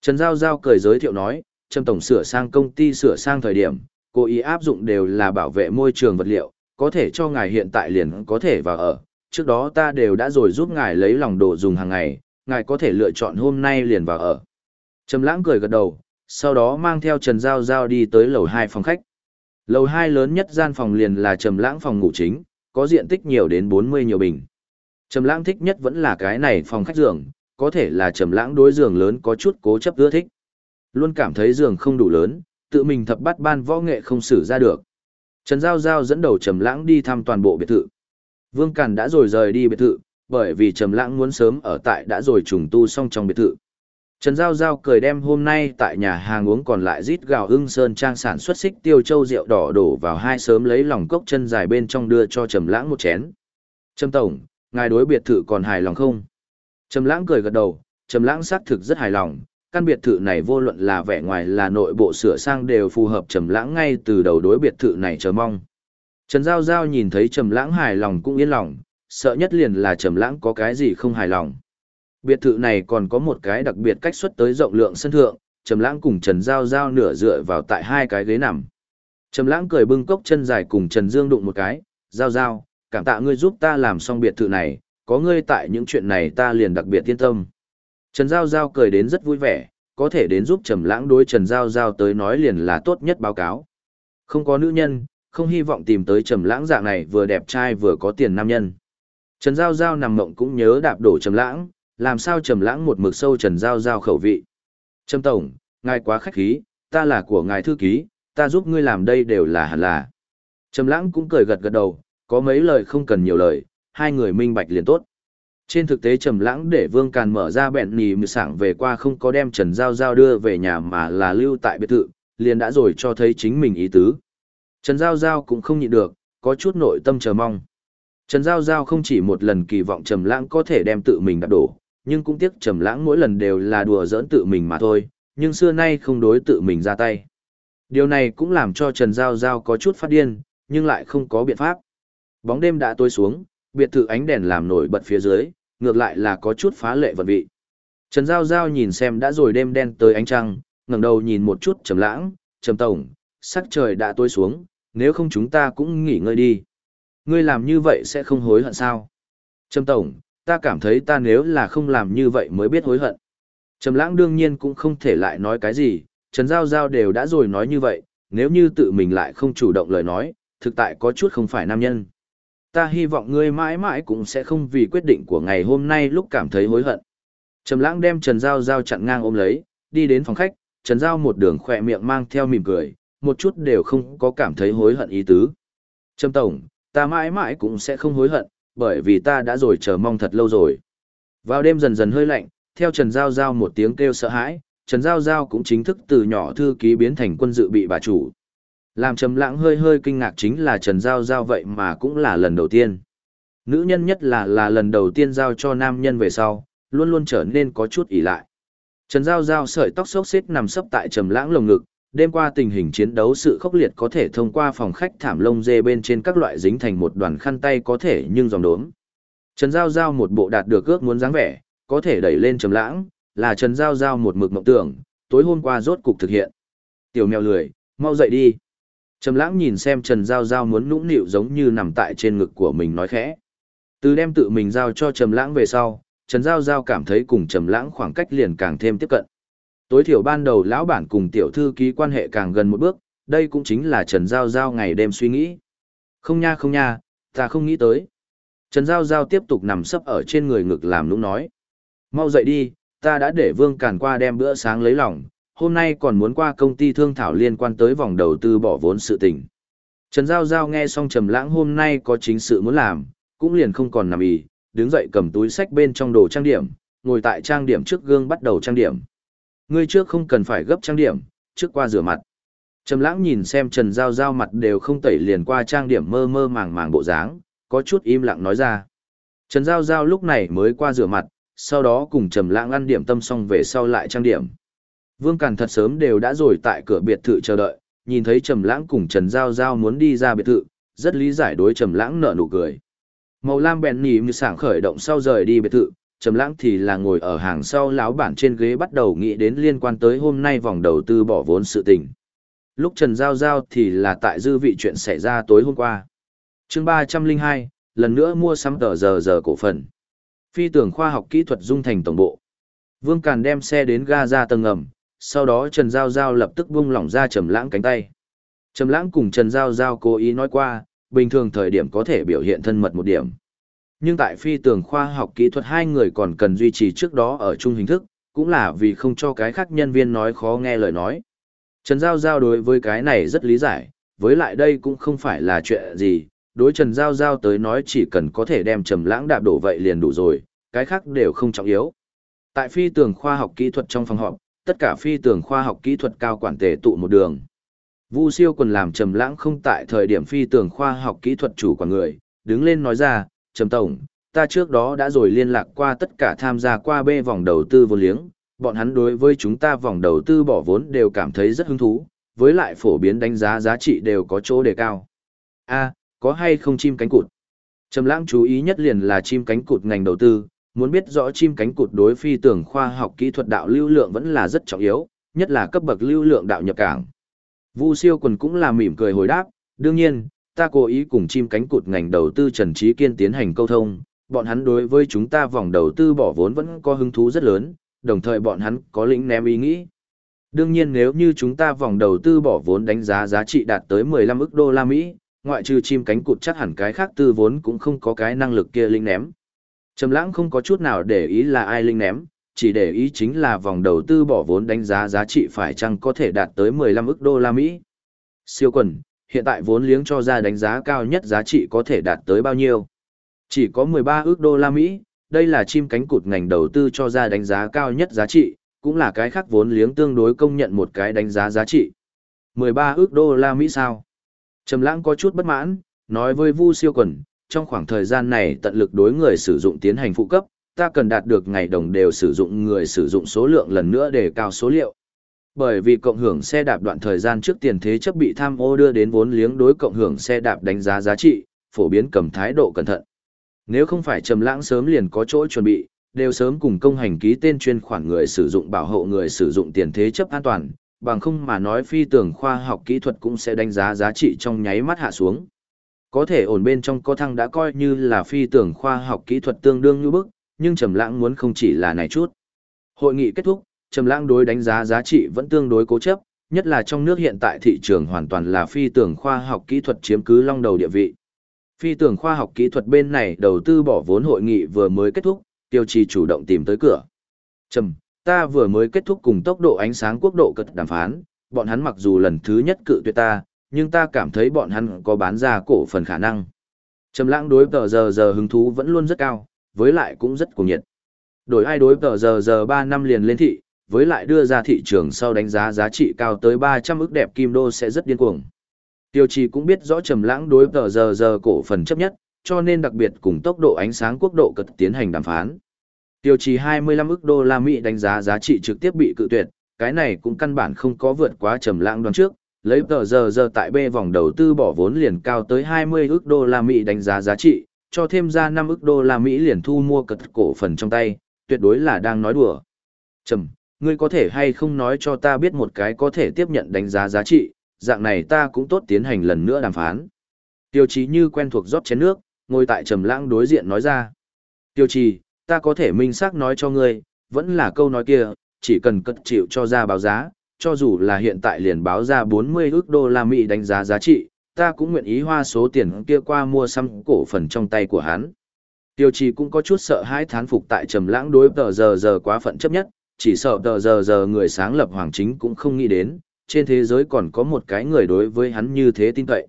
Trần Giao Giao cười giới thiệu nói, Trâm Tổng sửa sang công ty sửa sang thời điểm, cố ý áp dụng đều là bảo vệ môi trường vật liệu, có thể cho ngài hiện tại liền có thể vào ở. Trước đó ta đều đã rồi giúp ngài lấy lòng đồ dùng hàng ngày, ngài có thể lựa chọn hôm nay liền vào ở. Trầm lãng cười gật đầu, sau đó mang theo Trần Giao Giao đi tới lầu 2 phòng khách. Lầu 2 lớn nhất gian phòng liền là Trầm lãng phòng ngủ chính, có diện tích nhiều đến 40 nhiều bình. Trầm lãng thích nhất vẫn là cái này phòng khách giường, có thể là Trầm lãng đối giường lớn có chút cố chấp ưa thích. Luôn cảm thấy giường không đủ lớn, tự mình thập bắt ban võ nghệ không xử ra được. Trần Giao Giao dẫn đầu Trầm Lãng đi thăm toàn bộ biệt thự. Vương Càn đã rồi rời đi biệt thự, bởi vì Trầm Lãng muốn sớm ở tại đã rồi trùng tu xong trong biệt thự. Trần Giao Giao cười đem hôm nay tại nhà hàng uống còn lại rít gạo ưng sơn trang sản xuất xích tiêu châu rượu đỏ đổ vào hai sớm lấy lòng cốc chân dài bên trong đưa cho Trầm Lãng một chén. Trầm Tổng, ngài đối biệt thự còn hài lòng không? Trầm Lãng cười gật đầu, Trầm Lãng xác thực rất hài lòng, căn biệt thự này vô luận là vẻ ngoài là nội bộ sửa sang đều phù hợp trầm lãng ngay từ đầu đối biệt thự này chờ mong. Trần Giao Giao nhìn thấy trầm lãng hài lòng cũng yên lòng, sợ nhất liền là trầm lãng có cái gì không hài lòng. Biệt thự này còn có một cái đặc biệt cách xuất tới rộng lượng sân thượng, trầm lãng cùng Trần Giao Giao nửa dựa vào tại hai cái ghế nằm. Trầm lãng cười bưng cốc chân dài cùng Trần Dương đụng một cái, Giao Giao, cảm tạ ngươi giúp ta làm xong biệt thự này, có ngươi tại những chuyện này ta liền đặc biệt yên tâm. Trần Giao Giao cười đến rất vui vẻ, có thể đến giúp Trầm Lãng đối Trần Giao Giao tới nói liền là tốt nhất báo cáo. Không có nữ nhân, không hy vọng tìm tới Trầm Lãng dạng này vừa đẹp trai vừa có tiền nam nhân. Trần Giao Giao nằm mộng cũng nhớ đạp đổ Trầm Lãng, làm sao Trầm Lãng một mực sâu Trần Giao Giao khẩu vị. Trầm tổng, ngài quá khách khí, ta là của ngài thư ký, ta giúp ngươi làm đây đều là hẳn là. Trầm Lãng cũng cười gật gật đầu, có mấy lời không cần nhiều lời, hai người minh bạch liền tốt. Trên thực tế Trầm Lãng để Vương Càn mở ra bẹn nì mười sảng về qua không có đem Trần Giao Giao đưa về nhà mà là lưu tại biệt thự, liền đã rồi cho thấy chính mình ý tứ. Trần Giao Giao cũng không nhịn được, có chút nội tâm chờ mong. Trần Giao Giao không chỉ một lần kỳ vọng Trầm Lãng có thể đem tự mình đạp đổ, nhưng cũng tiếc Trầm Lãng mỗi lần đều là đùa giỡn tự mình mà thôi, nhưng xưa nay không đối tự mình ra tay. Điều này cũng làm cho Trần Giao Giao có chút phát điên, nhưng lại không có biện pháp. Bóng đêm đã tối xuống, biệt thự ánh đèn làm nổi bật phía dưới, ngược lại là có chút phá lệ vận vị. Trần Giao Giao nhìn xem đã rồi đêm đen tới ánh trăng, ngẩng đầu nhìn một chút trầm lãng, trầm tổng, sắc trời đã tối xuống, nếu không chúng ta cũng nghỉ ngơi đi. Ngươi làm như vậy sẽ không hối hận sao? Trầm tổng, ta cảm thấy ta nếu là không làm như vậy mới biết hối hận. Trầm lãng đương nhiên cũng không thể lại nói cái gì, Trần Giao Giao đều đã rồi nói như vậy, nếu như tự mình lại không chủ động lời nói, thực tại có chút không phải nam nhân. Ta hy vọng ngươi mãi mãi cũng sẽ không vì quyết định của ngày hôm nay lúc cảm thấy hối hận. Trầm lãng đem Trần Giao Giao chặn ngang ôm lấy, đi đến phòng khách, Trần Giao một đường khỏe miệng mang theo mỉm cười, một chút đều không có cảm thấy hối hận ý tứ. Trầm Tổng, ta mãi mãi cũng sẽ không hối hận, bởi vì ta đã rồi chờ mong thật lâu rồi. Vào đêm dần dần hơi lạnh, theo Trần Giao Giao một tiếng kêu sợ hãi, Trần Giao Giao cũng chính thức từ nhỏ thư ký biến thành quân dự bị bà chủ. Làm trầm lãng hơi hơi kinh ngạc chính là Trần Giao Giao vậy mà cũng là lần đầu tiên. Nữ nhân nhất là là lần đầu tiên giao cho nam nhân về sau, luôn luôn trở nên có chút ỉ lại. Trần Giao Giao sợi tóc xốc xếp nằm sấp tại trầm lãng lồng ngực, đêm qua tình hình chiến đấu sự khốc liệt có thể thông qua phòng khách thảm lông dê bên trên các loại dính thành một đoàn khăn tay có thể nhưng dòng đốm. Trần Giao Giao một bộ đạt được ước muốn dáng vẻ, có thể đẩy lên trầm lãng, là Trần Giao Giao một mực mộng tưởng, tối hôm qua rốt cục thực hiện. Tiểu mèo lười, mau dậy đi. Trầm lãng nhìn xem Trần Giao Giao muốn nũng nịu giống như nằm tại trên ngực của mình nói khẽ. Từ đem tự mình giao cho Trầm lãng về sau, Trần Giao Giao cảm thấy cùng Trầm lãng khoảng cách liền càng thêm tiếp cận. Tối thiểu ban đầu lão bản cùng tiểu thư ký quan hệ càng gần một bước, đây cũng chính là Trần Giao Giao ngày đêm suy nghĩ. Không nha không nha, ta không nghĩ tới. Trần Giao Giao tiếp tục nằm sấp ở trên người ngực làm nũng nói. Mau dậy đi, ta đã để Vương Càn qua đem bữa sáng lấy lòng, hôm nay còn muốn qua công ty thương thảo liên quan tới vòng đầu tư bỏ vốn sự tình. Trần Giao Giao nghe xong trầm lãng hôm nay có chính sự muốn làm, cũng liền không còn nằm ì, đứng dậy cầm túi sách bên trong đồ trang điểm, ngồi tại trang điểm trước gương bắt đầu trang điểm. Ngươi trước không cần phải gấp trang điểm, trước qua rửa mặt. Trầm lãng nhìn xem Trần Giao Giao mặt đều không tẩy liền qua trang điểm mơ mơ màng màng bộ dáng, có chút im lặng nói ra. Trần Giao Giao lúc này mới qua rửa mặt, sau đó cùng Trầm lãng ăn điểm tâm xong về sau lại trang điểm. Vương Càn thật sớm đều đã rồi tại cửa biệt thự chờ đợi, nhìn thấy Trầm lãng cùng Trần Giao Giao muốn đi ra biệt thự, rất lý giải đối Trầm lãng nở nụ cười. Màu lam bèn nhỉ như sảng khởi động sau rời đi biệt thự, Trầm lãng thì là ngồi ở hàng sau lão bản trên ghế bắt đầu nghĩ đến liên quan tới hôm nay vòng đầu tư bỏ vốn sự tình. Lúc Trần Giao Giao thì là tại dư vị chuyện xảy ra tối hôm qua. chương 302, lần nữa mua sắm tờ giờ giờ cổ phần. Phi tưởng khoa học kỹ thuật dung thành tổng bộ. Vương Càn đem xe đến ga ra tầng ngầm, sau đó Trần Giao Giao lập tức buông lỏng ra Trầm Lãng cánh tay. Trầm Lãng cùng Trần Giao Giao cố ý nói qua, bình thường thời điểm có thể biểu hiện thân mật một điểm. Nhưng tại phi tường khoa học kỹ thuật hai người còn cần duy trì trước đó ở chung hình thức, cũng là vì không cho cái khác nhân viên nói khó nghe lời nói. Trần Giao Giao đối với cái này rất lý giải, với lại đây cũng không phải là chuyện gì, đối Trần Giao Giao tới nói chỉ cần có thể đem trầm lãng đạp đổ vậy liền đủ rồi, cái khác đều không trọng yếu. Tại phi tường khoa học kỹ thuật trong phòng họp, tất cả phi tường khoa học kỹ thuật cao quản tề tụ một đường. Vu siêu quần làm trầm lãng không tại thời điểm phi tường khoa học kỹ thuật chủ quản người, đứng lên nói ra, trầm tổng, ta trước đó đã rồi liên lạc qua tất cả tham gia qua bê vòng đầu tư vô liếng, bọn hắn đối với chúng ta vòng đầu tư bỏ vốn đều cảm thấy rất hứng thú, với lại phổ biến đánh giá giá trị đều có chỗ đề cao. A, có hay không chim cánh cụt? Trầm lãng chú ý nhất liền là chim cánh cụt ngành đầu tư, muốn biết rõ chim cánh cụt đối phi tưởng khoa học kỹ thuật đạo lưu lượng vẫn là rất trọng yếu, nhất là cấp bậc lưu lượng đạo nhập cảng. Vu siêu quần cũng là mỉm cười hồi đáp, đương nhiên, ta cố ý cùng chim cánh cụt ngành đầu tư Trần Trí Kiên tiến hành câu thông, bọn hắn đối với chúng ta vòng đầu tư bỏ vốn vẫn có hứng thú rất lớn, đồng thời bọn hắn có lĩnh ném ý nghĩ. Đương nhiên nếu như chúng ta vòng đầu tư bỏ vốn đánh giá giá trị đạt tới 15 ức đô la Mỹ, ngoại trừ chim cánh cụt chắc hẳn cái khác tư vốn cũng không có cái năng lực kia linh ném. Trầm lãng không có chút nào để ý là ai linh ném, chỉ để ý chính là vòng đầu tư bỏ vốn đánh giá giá trị phải chăng có thể đạt tới 15 ức đô la Mỹ. Siêu quần, hiện tại vốn liếng cho ra đánh giá cao nhất giá trị có thể đạt tới bao nhiêu? Chỉ có 13 ức đô la Mỹ, đây là chim cánh cụt ngành đầu tư cho ra đánh giá cao nhất giá trị, cũng là cái khác vốn liếng tương đối công nhận một cái đánh giá giá trị. 13 ức đô la Mỹ sao? Trầm lãng có chút bất mãn, nói với Vu siêu quần, trong khoảng thời gian này tận lực đối người sử dụng tiến hành phụ cấp, ta cần đạt được ngày đồng đều sử dụng người sử dụng số lượng lần nữa để cao số liệu. Bởi vì cộng hưởng xe đạp đoạn thời gian trước tiền thế chấp bị tham ô đưa đến vốn liếng đối cộng hưởng xe đạp đánh giá giá trị, phổ biến cầm thái độ cẩn thận. Nếu không phải trầm lãng sớm liền có chỗ chuẩn bị, đều sớm cùng công hành ký tên chuyên khoản người sử dụng bảo hộ người sử dụng tiền thế chấp an toàn, bằng không mà nói phi tưởng khoa học kỹ thuật cũng sẽ đánh giá giá trị trong nháy mắt hạ xuống. Có thể ổn bên trong có thăng đã coi như là phi tưởng khoa học kỹ thuật tương đương như bức, nhưng Trầm Lãng muốn không chỉ là này chút. Hội nghị kết thúc, Trầm Lãng đối đánh giá giá trị vẫn tương đối cố chấp, nhất là trong nước hiện tại thị trường hoàn toàn là phi tưởng khoa học kỹ thuật chiếm cứ long đầu địa vị. Phi tưởng khoa học kỹ thuật bên này đầu tư bỏ vốn hội nghị vừa mới kết thúc, Tiêu Trì chủ động tìm tới cửa. "Trầm, ta vừa mới kết thúc cùng tốc độ ánh sáng quốc độ cật đàm phán, bọn hắn mặc dù lần thứ nhất cự tuyệt ta, nhưng ta cảm thấy bọn hắn có bán ra cổ phần khả năng." Trầm Lãng đối tờ giờ giờ hứng thú vẫn luôn rất cao, với lại cũng rất cuồng nhiệt. Đổi ai đối tờ giờ giờ 3 năm liền lên thị, với lại đưa ra thị trường sau đánh giá giá trị cao tới 300 ức đẹp kim đô sẽ rất điên cuồng. Tiêu Trì cũng biết rõ Trầm Lãng đối tờ giờ giờ cổ phần chấp nhất, cho nên đặc biệt cùng tốc độ ánh sáng quốc độ cật tiến hành đàm phán. Tiêu Trì 25 ức đô la Mỹ đánh giá giá trị trực tiếp bị cự tuyệt, cái này cũng căn bản không có vượt quá trầm lãng đoán trước, lấy tờ giờ giờ tại B vòng đầu tư bỏ vốn liền cao tới 20 ức đô la Mỹ đánh giá giá trị, cho thêm ra 5 ức đô la Mỹ liền thu mua cật cổ phần trong tay, tuyệt đối là đang nói đùa. Trầm, ngươi có thể hay không nói cho ta biết một cái có thể tiếp nhận đánh giá giá trị, dạng này ta cũng tốt tiến hành lần nữa đàm phán. Tiêu chí như quen thuộc rót chén nước, ngồi tại trầm lãng đối diện nói ra. Tiêu chí, ta có thể minh xác nói cho ngươi, vẫn là câu nói kia, chỉ cần cất chịu cho ra báo giá, cho dù là hiện tại liền báo ra 40 ước đô la Mỹ đánh giá giá trị, ta cũng nguyện ý hoa số tiền kia qua mua xăm cổ phần trong tay của hắn. Tiêu trì cũng có chút sợ hãi thán phục tại trầm lãng đối tờ giờ giờ quá phận chấp nhất, chỉ sợ tờ giờ giờ người sáng lập hoàng chính cũng không nghĩ đến, trên thế giới còn có một cái người đối với hắn như thế tin cậy.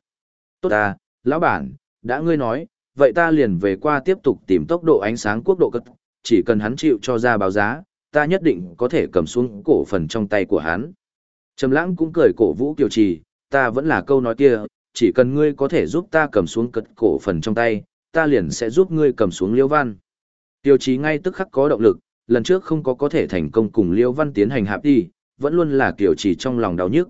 Tốt à, lão bản, đã ngươi nói, vậy ta liền về qua tiếp tục tìm tốc độ ánh sáng quốc độ cất, chỉ cần hắn chịu cho ra báo giá, ta nhất định có thể cầm xuống cổ phần trong tay của hắn. Trầm lãng cũng cười cổ vũ kiều trì, ta vẫn là câu nói kia, chỉ cần ngươi có thể giúp ta cầm xuống cật cổ phần trong tay, ta liền sẽ giúp ngươi cầm xuống liêu văn. Tiêu chí ngay tức khắc có động lực, lần trước không có có thể thành công cùng liêu văn tiến hành hạp đi, vẫn luôn là kiều trì trong lòng đau nhức.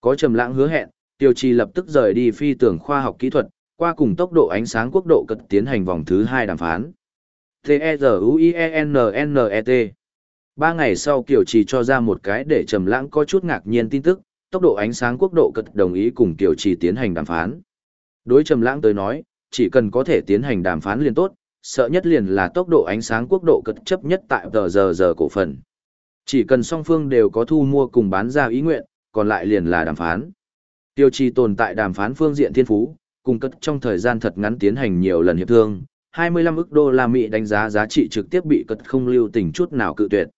Có trầm lãng hứa hẹn, tiêu trì lập tức rời đi phi tưởng khoa học kỹ thuật, qua cùng tốc độ ánh sáng quốc độ cật tiến hành vòng thứ hai đàm phán. T-E-Z-U-I-E-N-N-E-T Ba ngày sau Kiều Trì cho ra một cái để Trầm Lãng có chút ngạc nhiên tin tức, tốc độ ánh sáng quốc độ cật đồng ý cùng Kiều Trì tiến hành đàm phán. Đối Trầm Lãng tới nói, chỉ cần có thể tiến hành đàm phán liền tốt, sợ nhất liền là tốc độ ánh sáng quốc độ cật chấp nhất tại giờ giờ giờ cổ phần. Chỉ cần song phương đều có thu mua cùng bán ra ý nguyện, còn lại liền là đàm phán. Tiêu Trì tồn tại đàm phán phương diện thiên phú, cùng cất trong thời gian thật ngắn tiến hành nhiều lần hiệp thương, 25 ức đô la Mỹ đánh giá giá trị trực tiếp bị cất không lưu tình chút nào cự tuyệt.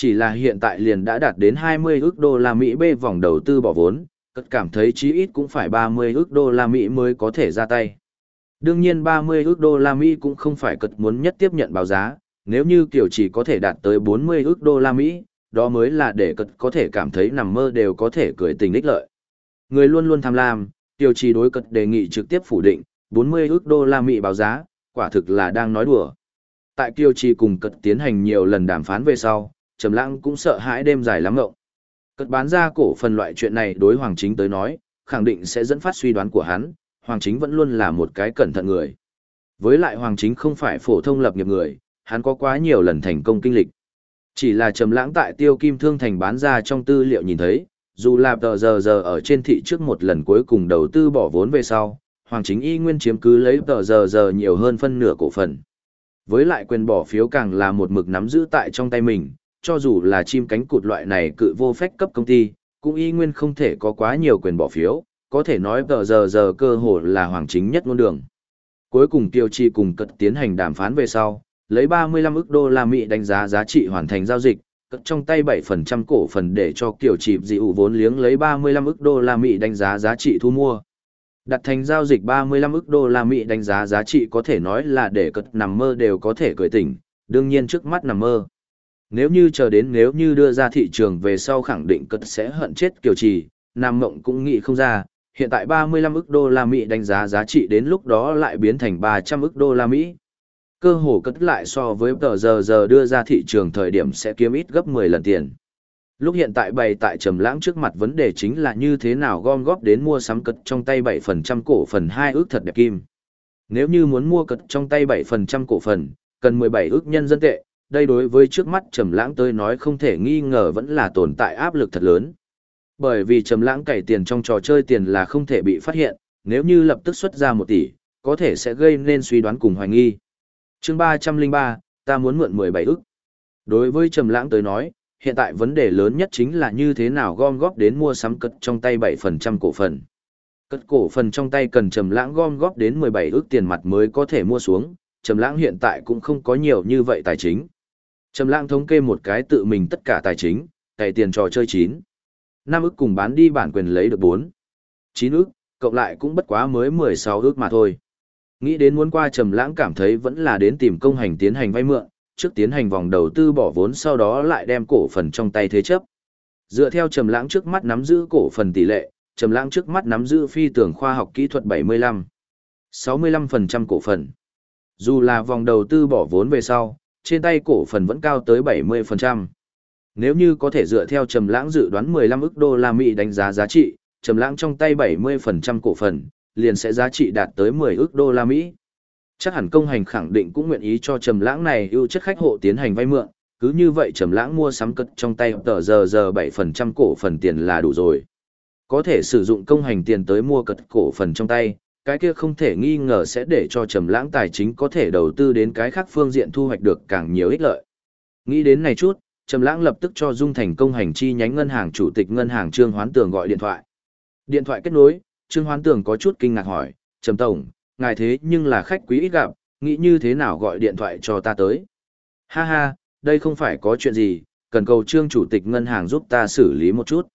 Chỉ là hiện tại liền đã đạt đến 20 ước đô la Mỹ bê vòng đầu tư bỏ vốn, cất cảm thấy chí ít cũng phải 30 ước đô la Mỹ mới có thể ra tay. Đương nhiên 30 ước đô la Mỹ cũng không phải cật muốn nhất tiếp nhận báo giá, nếu như kiểu chỉ có thể đạt tới 40 ước đô la Mỹ, đó mới là để cật có thể cảm thấy nằm mơ đều có thể cười tình ích lợi. Người luôn luôn tham lam, tiêu trì đối cật đề nghị trực tiếp phủ định, 40 ước đô la Mỹ báo giá, quả thực là đang nói đùa. Tại Kiêu trì cùng cật tiến hành nhiều lần đàm phán về sau, Trầm Lãng cũng sợ hãi đêm dài lắm ngộng. Cất bán ra cổ phần loại chuyện này đối Hoàng Chính tới nói, khẳng định sẽ dẫn phát suy đoán của hắn, Hoàng Chính vẫn luôn là một cái cẩn thận người. Với lại Hoàng Chính không phải phổ thông lập nghiệp người, hắn có quá nhiều lần thành công kinh lịch. Chỉ là Trầm Lãng tại Tiêu Kim Thương Thành bán ra trong tư liệu nhìn thấy, dù là tờ giờ giờ ở trên thị trước một lần cuối cùng đầu tư bỏ vốn về sau, Hoàng Chính y nguyên chiếm cứ lấy tờ giờ giờ nhiều hơn phân nửa cổ phần. Với lại quyền bỏ phiếu càng là một mực nắm giữ tại trong tay mình, cho dù là chim cánh cụt loại này cự vô phách cấp công ty, cũng y nguyên không thể có quá nhiều quyền bỏ phiếu, có thể nói tờ giờ giờ cơ hội là hoàng chính nhất ngôn đường. Cuối cùng Tiêu Chi cùng cật tiến hành đàm phán về sau, lấy 35 ức đô la Mỹ đánh giá giá trị hoàn thành giao dịch, cất trong tay 7% cổ phần để cho Kiều Chỉ dị ủ vốn liếng lấy 35 ức đô la Mỹ đánh giá giá trị thu mua. Đặt thành giao dịch 35 ức đô la Mỹ đánh giá giá trị có thể nói là để cất nằm mơ đều có thể cười tỉnh, đương nhiên trước mắt nằm mơ. Nếu như chờ đến nếu như đưa ra thị trường về sau khẳng định cất sẽ hận chết kiều trì, Nam Mộng cũng nghĩ không ra, hiện tại 35 ức đô la Mỹ đánh giá giá trị đến lúc đó lại biến thành 300 ức đô la Mỹ. Cơ hồ cất lại so với tờ giờ giờ đưa ra thị trường thời điểm sẽ kiếm ít gấp 10 lần tiền. Lúc hiện tại bày tại trầm lãng trước mặt vấn đề chính là như thế nào gom góp đến mua sắm cất trong tay 7% cổ phần hai ước thật đẹp kim. Nếu như muốn mua cất trong tay 7% cổ phần, cần 17 ước nhân dân tệ, đây đối với trước mắt trầm lãng tới nói không thể nghi ngờ vẫn là tồn tại áp lực thật lớn. Bởi vì trầm lãng cày tiền trong trò chơi tiền là không thể bị phát hiện, nếu như lập tức xuất ra 1 tỷ, có thể sẽ gây nên suy đoán cùng hoài nghi. Chương 303, ta muốn mượn 17 ức. Đối với trầm lãng tới nói, hiện tại vấn đề lớn nhất chính là như thế nào gom góp đến mua sắm cất trong tay 7% cổ phần. Cất cổ phần trong tay cần trầm lãng gom góp đến 17 ức tiền mặt mới có thể mua xuống, trầm lãng hiện tại cũng không có nhiều như vậy tài chính. Trầm lãng thống kê một cái tự mình tất cả tài chính, cày tiền trò chơi 9. 5 ức cùng bán đi bản quyền lấy được 4. 9 ức, cộng lại cũng bất quá mới 16 ức mà thôi. Nghĩ đến muốn qua trầm lãng cảm thấy vẫn là đến tìm công hành tiến hành vay mượn, trước tiến hành vòng đầu tư bỏ vốn sau đó lại đem cổ phần trong tay thế chấp. Dựa theo trầm lãng trước mắt nắm giữ cổ phần tỷ lệ, trầm lãng trước mắt nắm giữ phi tưởng khoa học kỹ thuật 75, 65% cổ phần. Dù là vòng đầu tư bỏ vốn về sau, trên tay cổ phần vẫn cao tới 70%. Nếu như có thể dựa theo Trầm Lãng dự đoán 15 ức đô la Mỹ đánh giá giá trị, Trầm Lãng trong tay 70% cổ phần, liền sẽ giá trị đạt tới 10 ức đô la Mỹ. Chắc hẳn công hành khẳng định cũng nguyện ý cho Trầm Lãng này ưu chất khách hộ tiến hành vay mượn, cứ như vậy Trầm Lãng mua sắm cất trong tay tờ giờ giờ 7% cổ phần tiền là đủ rồi. Có thể sử dụng công hành tiền tới mua cất cổ phần trong tay, cái kia không thể nghi ngờ sẽ để cho Trầm Lãng tài chính có thể đầu tư đến cái khác phương diện thu hoạch được càng nhiều ích lợi. Nghĩ đến này chút, Trầm Lãng lập tức cho Dung Thành công hành chi nhánh ngân hàng chủ tịch ngân hàng Trương Hoán Tường gọi điện thoại. Điện thoại kết nối, Trương Hoán Tường có chút kinh ngạc hỏi, "Trầm tổng, ngài thế nhưng là khách quý ít gặp, nghĩ như thế nào gọi điện thoại cho ta tới?" "Ha ha, đây không phải có chuyện gì, cần cầu Trương chủ tịch ngân hàng giúp ta xử lý một chút."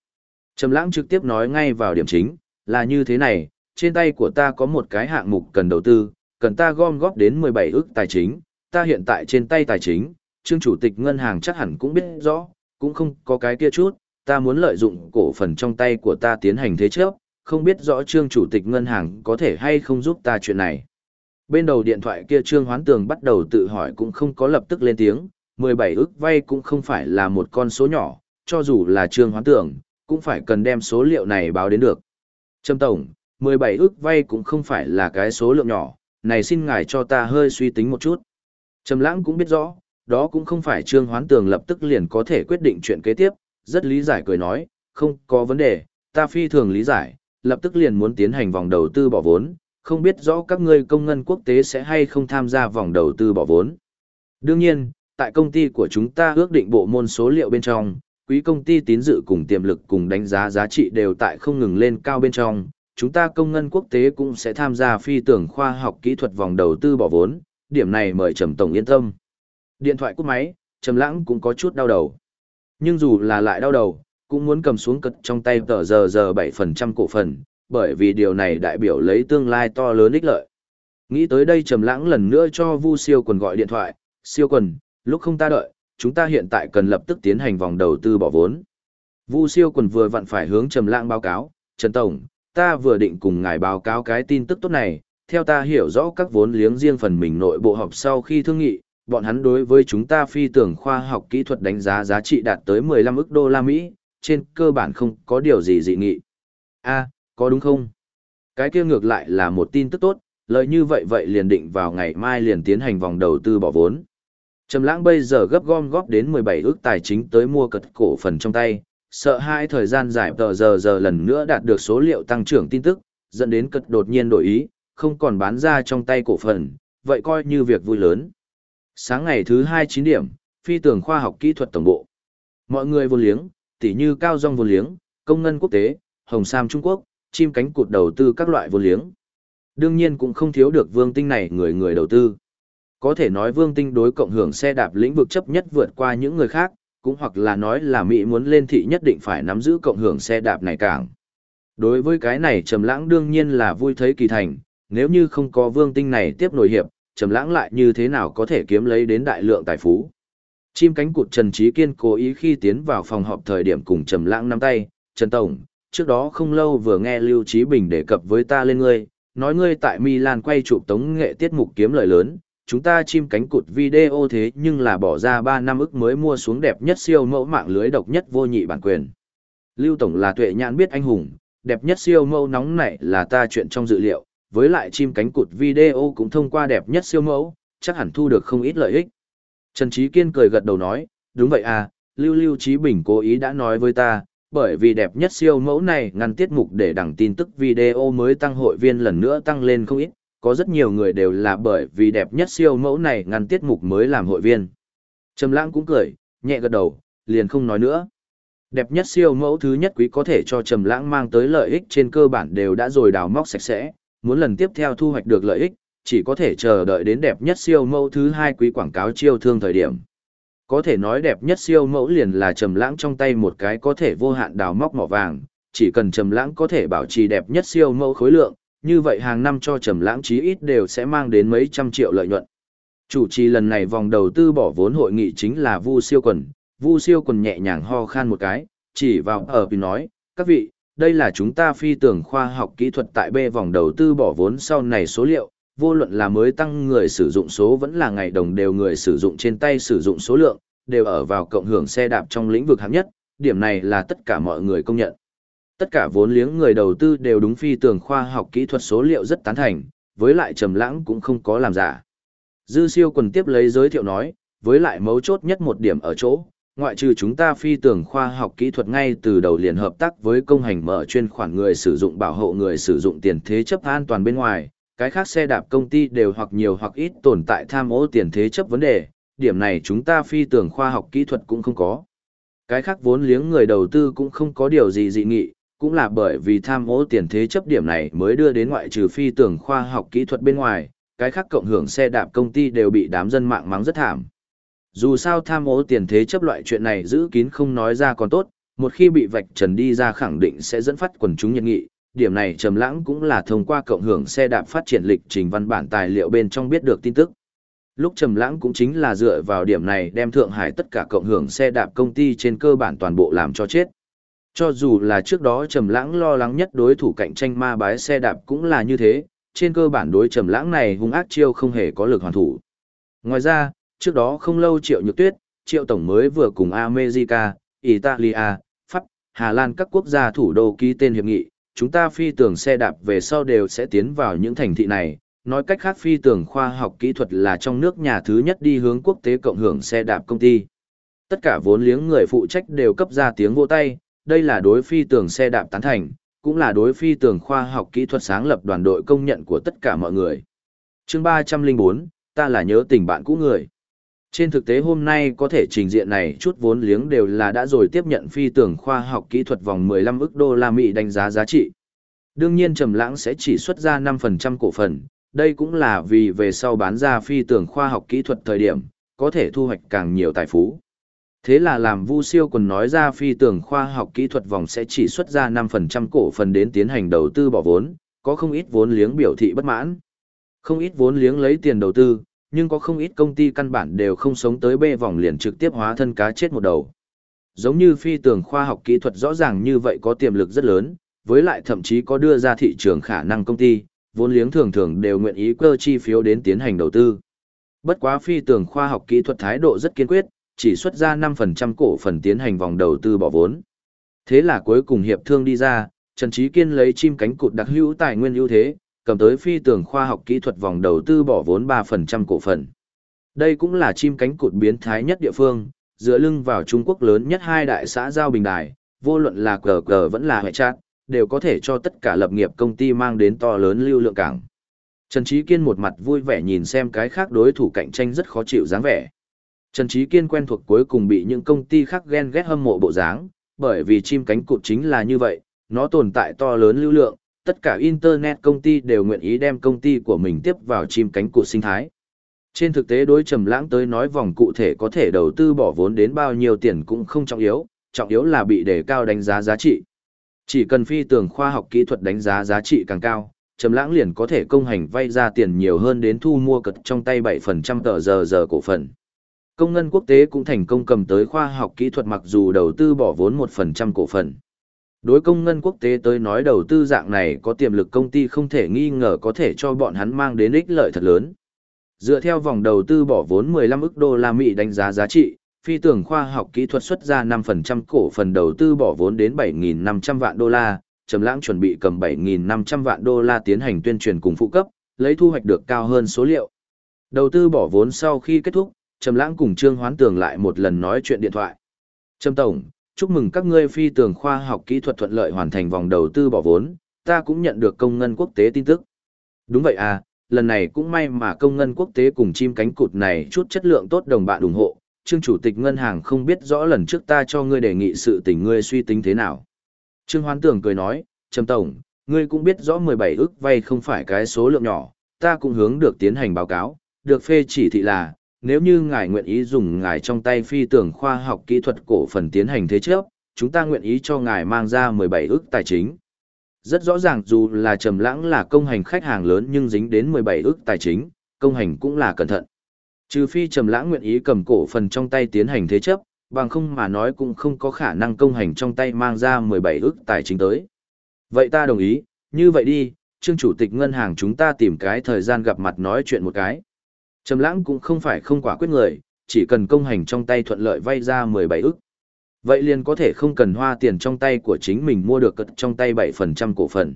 Trầm Lãng trực tiếp nói ngay vào điểm chính, "Là như thế này, trên tay của ta có một cái hạng mục cần đầu tư, cần ta gom góp đến 17 ức tài chính, ta hiện tại trên tay tài chính, Trương chủ tịch ngân hàng chắc hẳn cũng biết rõ, cũng không có cái kia chút, ta muốn lợi dụng cổ phần trong tay của ta tiến hành thế chấp, không biết rõ Trương chủ tịch ngân hàng có thể hay không giúp ta chuyện này. Bên đầu điện thoại kia Trương Hoán Tường bắt đầu tự hỏi cũng không có lập tức lên tiếng, 17 ức vay cũng không phải là một con số nhỏ, cho dù là Trương Hoán Tường, cũng phải cần đem số liệu này báo đến được. Trâm Tổng, 17 ước vay cũng không phải là cái số lượng nhỏ, này xin ngài cho ta hơi suy tính một chút. Trầm Lãng cũng biết rõ, đó cũng không phải Trương Hoán Tường lập tức liền có thể quyết định chuyện kế tiếp, rất lý giải cười nói, không có vấn đề, ta phi thường lý giải, lập tức liền muốn tiến hành vòng đầu tư bỏ vốn, không biết rõ các ngươi công ngân quốc tế sẽ hay không tham gia vòng đầu tư bỏ vốn. Đương nhiên, tại công ty của chúng ta ước định bộ môn số liệu bên trong, quý công ty tín dự cùng tiềm lực cùng đánh giá giá trị đều tại không ngừng lên cao bên trong, chúng ta công ngân quốc tế cũng sẽ tham gia phi tưởng khoa học kỹ thuật vòng đầu tư bỏ vốn, điểm này mời Trầm Tổng yên tâm. Điện thoại cúp máy, Trầm Lãng cũng có chút đau đầu. Nhưng dù là lại đau đầu, cũng muốn cầm xuống cật trong tay tờ giờ giờ 7% cổ phần, bởi vì điều này đại biểu lấy tương lai to lớn ích lợi. Nghĩ tới đây Trầm Lãng lần nữa cho Vu Siêu Quần gọi điện thoại, "Siêu Quần, lúc không ta đợi, chúng ta hiện tại cần lập tức tiến hành vòng đầu tư bỏ vốn." Vu Siêu Quần vừa vặn phải hướng Trầm Lãng báo cáo, "Trần tổng, ta vừa định cùng ngài báo cáo cái tin tức tốt này, theo ta hiểu rõ các vốn liếng riêng phần mình nội bộ họp sau khi thương nghị, bọn hắn đối với chúng ta phi tưởng khoa học kỹ thuật đánh giá giá trị đạt tới 15 ức đô la Mỹ, trên cơ bản không có điều gì dị nghị. a có đúng không? Cái kia ngược lại là một tin tức tốt, lợi như vậy vậy liền định vào ngày mai liền tiến hành vòng đầu tư bỏ vốn. Trầm lãng bây giờ gấp gom góp đến 17 ức tài chính tới mua cật cổ phần trong tay, sợ hai thời gian dài tờ giờ giờ lần nữa đạt được số liệu tăng trưởng tin tức, dẫn đến cật đột nhiên đổi ý, không còn bán ra trong tay cổ phần, vậy coi như việc vui lớn. Sáng ngày thứ hai chín điểm, phi tường khoa học kỹ thuật tổng bộ. Mọi người vô liếng, tỉ như cao dòng vô liếng, công ngân quốc tế, hồng sam Trung Quốc, chim cánh cụt đầu tư các loại vô liếng. Đương nhiên cũng không thiếu được vương tinh này người người đầu tư. Có thể nói vương tinh đối cộng hưởng xe đạp lĩnh vực chấp nhất vượt qua những người khác, cũng hoặc là nói là Mỹ muốn lên thị nhất định phải nắm giữ cộng hưởng xe đạp này càng. Đối với cái này Trầm Lãng đương nhiên là vui thấy kỳ thành, nếu như không có Vương Tinh này tiếp nổi hiệp, Trầm Lãng lại như thế nào có thể kiếm lấy đến đại lượng tài phú. Chim cánh cụt Trần Trí Kiên cố ý khi tiến vào phòng họp thời điểm cùng Trầm Lãng nắm tay, "Trần tổng, trước đó không lâu vừa nghe Lưu Chí Bình đề cập với ta lên ngươi, nói ngươi tại Milan quay chụp tống nghệ tiết mục kiếm lợi lớn, chúng ta chim cánh cụt video thế nhưng là bỏ ra 3 năm ức mới mua xuống đẹp nhất siêu mẫu mạng lưới độc nhất vô nhị bản quyền. Lưu Tổng là tuệ nhãn biết anh hùng, đẹp nhất siêu mẫu nóng nảy là ta chuyện trong dự liệu, với lại chim cánh cụt video cũng thông qua đẹp nhất siêu mẫu, chắc hẳn thu được không ít lợi ích. Trần Trí Kiên cười gật đầu nói, đúng vậy à, Lưu Lưu Trí Bình cố ý đã nói với ta, bởi vì đẹp nhất siêu mẫu này ngăn tiết mục để đăng tin tức video mới tăng hội viên lần nữa tăng lên không ít, có rất nhiều người đều là bởi vì đẹp nhất siêu mẫu này ngăn tiết mục mới làm hội viên. Trầm lãng cũng cười, nhẹ gật đầu, liền không nói nữa. Đẹp nhất siêu mẫu thứ nhất quý có thể cho Trầm lãng mang tới lợi ích trên cơ bản đều đã rồi đào móc sạch sẽ, muốn lần tiếp theo thu hoạch được lợi ích, chỉ có thể chờ đợi đến đẹp nhất siêu mẫu thứ hai quý quảng cáo chiêu thương thời điểm. Có thể nói đẹp nhất siêu mẫu liền là Trầm lãng trong tay một cái có thể vô hạn đào móc mỏ vàng, chỉ cần Trầm lãng có thể bảo trì đẹp nhất siêu mẫu khối lượng, như vậy hàng năm cho trầm lãng chí ít đều sẽ mang đến mấy trăm triệu lợi nhuận. Chủ trì lần này vòng đầu tư bỏ vốn hội nghị chính là Vu Siêu Quần, Vu Siêu Quần nhẹ nhàng ho khan một cái, chỉ vào ở vì nói, các vị, đây là chúng ta phi tưởng khoa học kỹ thuật tại B vòng đầu tư bỏ vốn sau này số liệu, vô luận là mới tăng người sử dụng số vẫn là ngày đồng đều người sử dụng trên tay sử dụng số lượng, đều ở vào cộng hưởng xe đạp trong lĩnh vực hạng nhất, điểm này là tất cả mọi người công nhận. Tất cả vốn liếng người đầu tư đều đúng phi tường khoa học kỹ thuật số liệu rất tán thành, với lại trầm lãng cũng không có làm giả. Dư siêu quần tiếp lấy giới thiệu nói, với lại mấu chốt nhất một điểm ở chỗ, ngoại trừ chúng ta phi tường khoa học kỹ thuật ngay từ đầu liền hợp tác với công hành mở chuyên khoản người sử dụng bảo hộ người sử dụng tiền thế chấp an toàn bên ngoài, cái khác xe đạp công ty đều hoặc nhiều hoặc ít tồn tại tham ô tiền thế chấp vấn đề, điểm này chúng ta phi tường khoa học kỹ thuật cũng không có. Cái khác vốn liếng người đầu tư cũng không có điều gì dị nghị, cũng là bởi vì tham ô tiền thế chấp điểm này mới đưa đến ngoại trừ phi tưởng khoa học kỹ thuật bên ngoài, cái khác cộng hưởng xe đạp công ty đều bị đám dân mạng mắng rất thảm. Dù sao tham ô tiền thế chấp loại chuyện này giữ kín không nói ra còn tốt, một khi bị vạch trần đi ra khẳng định sẽ dẫn phát quần chúng nhiệt nghị, điểm này Trầm Lãng cũng là thông qua cộng hưởng xe đạp phát triển lịch trình văn bản tài liệu bên trong biết được tin tức. Lúc Trầm Lãng cũng chính là dựa vào điểm này đem Thượng Hải tất cả cộng hưởng xe đạp công ty trên cơ bản toàn bộ làm cho chết. Cho dù là trước đó Trầm Lãng lo lắng nhất đối thủ cạnh tranh ma bái xe đạp cũng là như thế, trên cơ bản đối Trầm Lãng này hung ác chiêu không hề có lực hoàn thủ. Ngoài ra, trước đó không lâu Triệu Nhược Tuyết, Triệu tổng mới vừa cùng America, Italia, Pháp, Hà Lan các quốc gia thủ đô ký tên hiệp nghị, chúng ta phi tường xe đạp về sau đều sẽ tiến vào những thành thị này. Nói cách khác phi tường khoa học kỹ thuật là trong nước nhà thứ nhất đi hướng quốc tế cộng hưởng xe đạp công ty. Tất cả vốn liếng người phụ trách đều cấp ra tiếng vỗ tay, đây là đối phi tường xe đạp tán thành, cũng là đối phi tường khoa học kỹ thuật sáng lập đoàn đội công nhận của tất cả mọi người. chương 304, ta là nhớ tình bạn cũ người. Trên thực tế hôm nay có thể trình diện này chút vốn liếng đều là đã rồi tiếp nhận phi tưởng khoa học kỹ thuật vòng 15 ức đô la Mỹ đánh giá giá trị. Đương nhiên Trầm Lãng sẽ chỉ xuất ra 5% cổ phần, đây cũng là vì về sau bán ra phi tưởng khoa học kỹ thuật thời điểm, có thể thu hoạch càng nhiều tài phú. Thế là làm Vu Siêu còn nói ra phi tưởng khoa học kỹ thuật vòng sẽ chỉ xuất ra 5% cổ phần đến tiến hành đầu tư bỏ vốn, có không ít vốn liếng biểu thị bất mãn. Không ít vốn liếng lấy tiền đầu tư, nhưng có không ít công ty căn bản đều không sống tới bê vòng liền trực tiếp hóa thân cá chết một đầu. Giống như phi tường khoa học kỹ thuật rõ ràng như vậy có tiềm lực rất lớn, với lại thậm chí có đưa ra thị trường khả năng công ty, vốn liếng thường thường đều nguyện ý cơ chi phiếu đến tiến hành đầu tư. Bất quá phi tường khoa học kỹ thuật thái độ rất kiên quyết, chỉ xuất ra 5% cổ phần tiến hành vòng đầu tư bỏ vốn. Thế là cuối cùng hiệp thương đi ra, Trần Trí Kiên lấy chim cánh cụt đặc hữu tài nguyên ưu thế, cầm tới phi tường khoa học kỹ thuật vòng đầu tư bỏ vốn 3% cổ phần. Đây cũng là chim cánh cụt biến thái nhất địa phương, dựa lưng vào Trung Quốc lớn nhất hai đại xã giao bình đài, vô luận là cờ cờ vẫn là hệ chat, đều có thể cho tất cả lập nghiệp công ty mang đến to lớn lưu lượng cảng. Trần Trí Kiên một mặt vui vẻ nhìn xem cái khác đối thủ cạnh tranh rất khó chịu dáng vẻ. Trần Trí Kiên quen thuộc cuối cùng bị những công ty khác ghen ghét hâm mộ bộ dáng, bởi vì chim cánh cụt chính là như vậy, nó tồn tại to lớn lưu lượng, tất cả Internet công ty đều nguyện ý đem công ty của mình tiếp vào chim cánh cụt sinh thái. Trên thực tế đối trầm lãng tới nói vòng cụ thể có thể đầu tư bỏ vốn đến bao nhiêu tiền cũng không trọng yếu, trọng yếu là bị đề cao đánh giá giá trị. Chỉ cần phi tưởng khoa học kỹ thuật đánh giá giá trị càng cao, trầm lãng liền có thể công hành vay ra tiền nhiều hơn đến thu mua cật trong tay 7% tờ giờ giờ cổ phần. Công ngân quốc tế cũng thành công cầm tới khoa học kỹ thuật mặc dù đầu tư bỏ vốn 1% cổ phần. Đối công ngân quốc tế tới nói đầu tư dạng này có tiềm lực công ty không thể nghi ngờ có thể cho bọn hắn mang đến ích lợi thật lớn. Dựa theo vòng đầu tư bỏ vốn 15 ức đô la Mỹ đánh giá giá trị, phi tưởng khoa học kỹ thuật xuất ra 5% cổ phần đầu tư bỏ vốn đến 7.500 vạn đô la, Trầm Lãng chuẩn bị cầm 7.500 vạn đô la tiến hành tuyên truyền cùng phụ cấp, lấy thu hoạch được cao hơn số liệu. Đầu tư bỏ vốn sau khi kết thúc, Trầm Lãng cùng Trương Hoán Tường lại một lần nói chuyện điện thoại. Trầm Tổng, chúc mừng các ngươi phi tường khoa học kỹ thuật thuận lợi hoàn thành vòng đầu tư bỏ vốn, ta cũng nhận được công ngân quốc tế tin tức. Đúng vậy à, lần này cũng may mà công ngân quốc tế cùng chim cánh cụt này chút chất lượng tốt đồng bạn ủng hộ, Trương Chủ tịch Ngân hàng không biết rõ lần trước ta cho ngươi đề nghị sự tình ngươi suy tính thế nào. Trương Hoán Tường cười nói, Trầm Tổng, ngươi cũng biết rõ 17 ức vay không phải cái số lượng nhỏ, ta cũng hướng được tiến hành báo cáo, được phê chỉ thị là, nếu như ngài nguyện ý dùng ngài trong tay phi tưởng khoa học kỹ thuật cổ phần tiến hành thế chấp, chúng ta nguyện ý cho ngài mang ra 17 ức tài chính. Rất rõ ràng dù là trầm lãng là công hành khách hàng lớn nhưng dính đến 17 ức tài chính, công hành cũng là cẩn thận. Trừ phi trầm lãng nguyện ý cầm cổ phần trong tay tiến hành thế chấp, bằng không mà nói cũng không có khả năng công hành trong tay mang ra 17 ức tài chính tới. Vậy ta đồng ý, như vậy đi, Trương Chủ tịch Ngân hàng chúng ta tìm cái thời gian gặp mặt nói chuyện một cái. Trầm lãng cũng không phải không quả quyết người, chỉ cần công hành trong tay thuận lợi vay ra 17 ức. Vậy liền có thể không cần hoa tiền trong tay của chính mình mua được cất trong tay 7% cổ phần.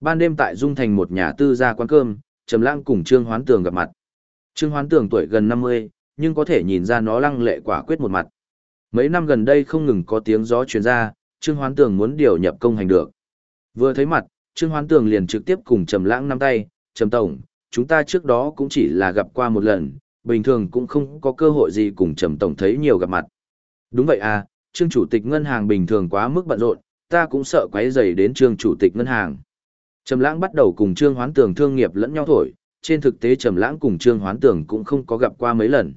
Ban đêm tại Dung Thành một nhà tư gia quán cơm, Trầm Lãng cùng Trương Hoán Tường gặp mặt. Trương Hoán Tường tuổi gần 50, nhưng có thể nhìn ra nó lăng lệ quả quyết một mặt. Mấy năm gần đây không ngừng có tiếng gió truyền ra, Trương Hoán Tường muốn điều nhập công hành được. Vừa thấy mặt, Trương Hoán Tường liền trực tiếp cùng Trầm Lãng nắm tay, "Trầm tổng, chúng ta trước đó cũng chỉ là gặp qua một lần, bình thường cũng không có cơ hội gì cùng Trầm tổng thấy nhiều gặp mặt." "Đúng vậy à, Trương chủ tịch ngân hàng bình thường quá mức bận rộn, ta cũng sợ quấy rầy đến Trương chủ tịch ngân hàng." Trầm Lãng bắt đầu cùng Trương Hoán Tường thương nghiệp lẫn nhau thổi, trên thực tế Trầm Lãng cùng Trương Hoán Tường cũng không có gặp qua mấy lần.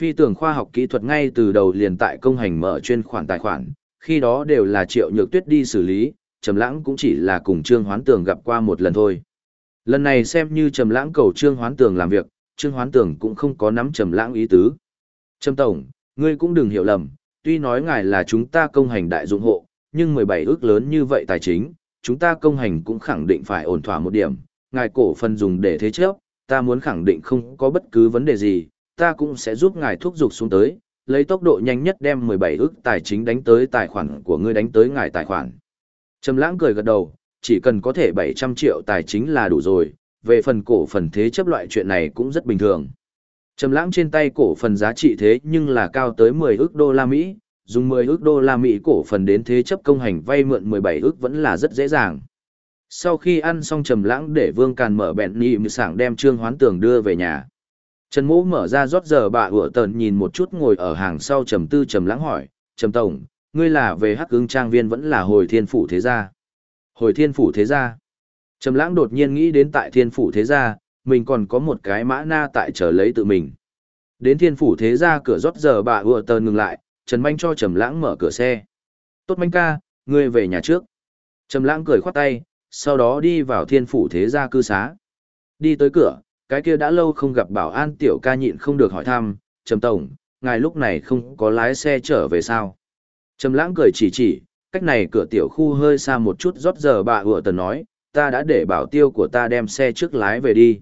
Phi tưởng khoa học kỹ thuật ngay từ đầu liền tại công hành mở chuyên khoản tài khoản, khi đó đều là Triệu Nhược Tuyết đi xử lý, Trầm Lãng cũng chỉ là cùng Trương Hoán Tường gặp qua một lần thôi. Lần này xem như Trầm Lãng cầu Trương Hoán Tường làm việc, Trương Hoán Tường cũng không có nắm Trầm Lãng ý tứ. "Trầm tổng, ngươi cũng đừng hiểu lầm, tuy nói ngài là chúng ta công hành đại dụng hộ, nhưng 17 ước lớn như vậy tài chính, chúng ta công hành cũng khẳng định phải ổn thỏa một điểm, ngài cổ phần dùng để thế chấp, ta muốn khẳng định không có bất cứ vấn đề gì, ta cũng sẽ giúp ngài thúc giục xuống tới, lấy tốc độ nhanh nhất đem 17 ước tài chính đánh tới tài khoản của ngươi đánh tới ngài tài khoản. Trầm lãng cười gật đầu, chỉ cần có thể 700 triệu tài chính là đủ rồi, về phần cổ phần thế chấp loại chuyện này cũng rất bình thường. Trầm lãng trên tay cổ phần giá trị thế nhưng là cao tới 10 ức đô la Mỹ, dùng 10 ức đô la Mỹ cổ phần đến thế chấp công hành vay mượn 17 ức vẫn là rất dễ dàng. Sau khi ăn xong trầm lãng để Vương Càn mở bẹn nhị mì sảng đem Trương Hoán Tường đưa về nhà. Trần Mỗ mở ra rót giờ bà ủa tờn nhìn một chút ngồi ở hàng sau trầm tư trầm lãng hỏi, trầm tổng, ngươi là về hắc ứng trang viên vẫn là hồi thiên phủ thế gia? Hồi thiên phủ thế gia. Trầm lãng đột nhiên nghĩ đến tại thiên phủ thế gia, mình còn có một cái mã na tại chờ lấy tự mình. Đến thiên phủ thế gia cửa rót giờ bà ùa tờn ngừng lại, Trần Manh cho trầm lãng mở cửa xe. Tốt Manh ca, ngươi về nhà trước. Trầm lãng cười khoát tay, sau đó đi vào thiên phủ thế gia cư xá. Đi tới cửa, cái kia đã lâu không gặp bảo an tiểu ca nhịn không được hỏi thăm, Trầm Tổng, ngài lúc này không có lái xe trở về sao? Trầm lãng cười chỉ chỉ, cách này cửa tiểu khu hơi xa một chút rót giờ bà ủa tần nói, ta đã để bảo tiêu của ta đem xe trước lái về đi.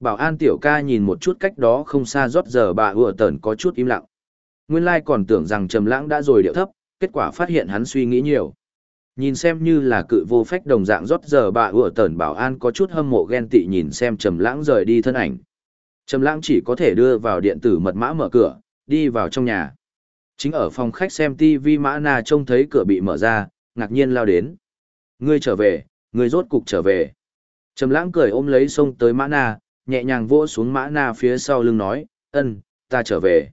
Bảo an tiểu ca nhìn một chút cách đó không xa rót giờ bà ủa tần có chút im lặng. Nguyên lai còn tưởng rằng Trầm lãng đã rồi điệu thấp, kết quả phát hiện hắn suy nghĩ nhiều. Nhìn xem như là cự vô phách đồng dạng rót giờ bà ủa tần bảo an có chút hâm mộ ghen tị nhìn xem trầm lãng rời đi thân ảnh. Trầm lãng chỉ có thể đưa vào điện tử mật mã mở cửa, đi vào trong nhà. Chính ở phòng khách xem TV mã na trông thấy cửa bị mở ra, ngạc nhiên lao đến. Ngươi trở về, ngươi rốt cục trở về. Trầm lãng cười ôm lấy xông tới mã na, nhẹ nhàng vỗ xuống mã na phía sau lưng nói, ân, ta trở về.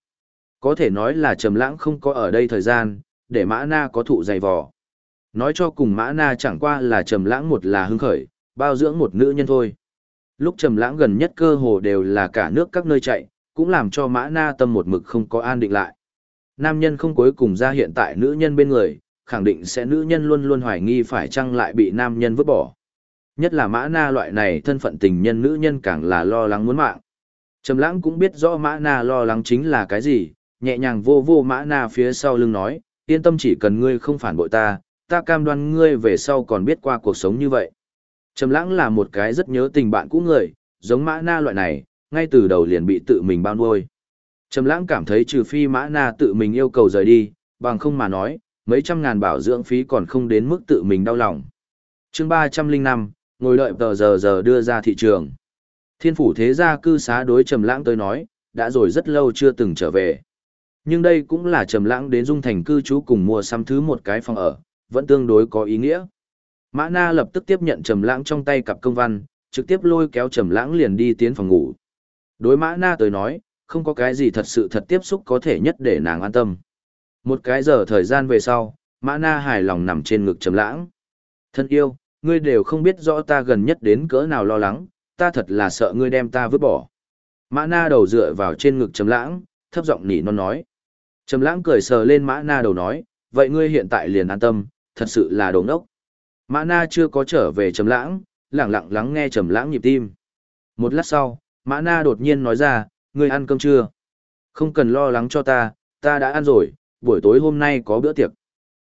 Có thể nói là trầm lãng không có ở đây thời gian, để mã na có thụ dày vò. Nói cho cùng mã na chẳng qua là trầm lãng một là hưng khởi, bao dưỡng một nữ nhân thôi. Lúc trầm lãng gần nhất cơ hồ đều là cả nước các nơi chạy, cũng làm cho mã na tâm một mực không có an định lại. Nam nhân không cuối cùng ra hiện tại nữ nhân bên người, khẳng định sẽ nữ nhân luôn luôn hoài nghi phải chăng lại bị nam nhân vứt bỏ. Nhất là mã na loại này thân phận tình nhân nữ nhân càng là lo lắng muốn mạng. Trầm lãng cũng biết rõ mã na lo lắng chính là cái gì, nhẹ nhàng vô vô mã na phía sau lưng nói, yên tâm chỉ cần ngươi không phản bội ta, ta cam đoan ngươi về sau còn biết qua cuộc sống như vậy. Trầm lãng là một cái rất nhớ tình bạn cũ người, giống mã na loại này, ngay từ đầu liền bị tự mình bao nuôi. Trầm lãng cảm thấy trừ phi mã na tự mình yêu cầu rời đi, bằng không mà nói, mấy trăm ngàn bảo dưỡng phí còn không đến mức tự mình đau lòng. Chương 305, ngồi đợi tờ giờ giờ đưa ra thị trường. Thiên phủ thế gia cư xá đối Trầm lãng tới nói, đã rồi rất lâu chưa từng trở về. Nhưng đây cũng là Trầm lãng đến dung thành cư trú cùng mua xăm thứ một cái phòng ở, vẫn tương đối có ý nghĩa. Mã Na lập tức tiếp nhận Trầm Lãng trong tay cặp công văn, trực tiếp lôi kéo Trầm Lãng liền đi tiến phòng ngủ. Đối Mã Na tới nói, không có cái gì thật sự thật tiếp xúc có thể nhất để nàng an tâm. Một cái giờ thời gian về sau, Mã Na hài lòng nằm trên ngực Trầm Lãng. "Thân yêu, ngươi đều không biết rõ ta gần nhất đến cỡ nào lo lắng, ta thật là sợ ngươi đem ta vứt bỏ." Mã Na đầu dựa vào trên ngực Trầm Lãng, thấp giọng nỉ non nói. Trầm Lãng cười sờ lên Mã Na đầu nói, "Vậy ngươi hiện tại liền an tâm, thật sự là đồ ngốc. Mã Na chưa có trở về trầm lãng, lặng lặng lắng nghe trầm lãng nhịp tim. Một lát sau, Mã Na đột nhiên nói ra, ngươi ăn cơm chưa? Không cần lo lắng cho ta, ta đã ăn rồi, buổi tối hôm nay có bữa tiệc.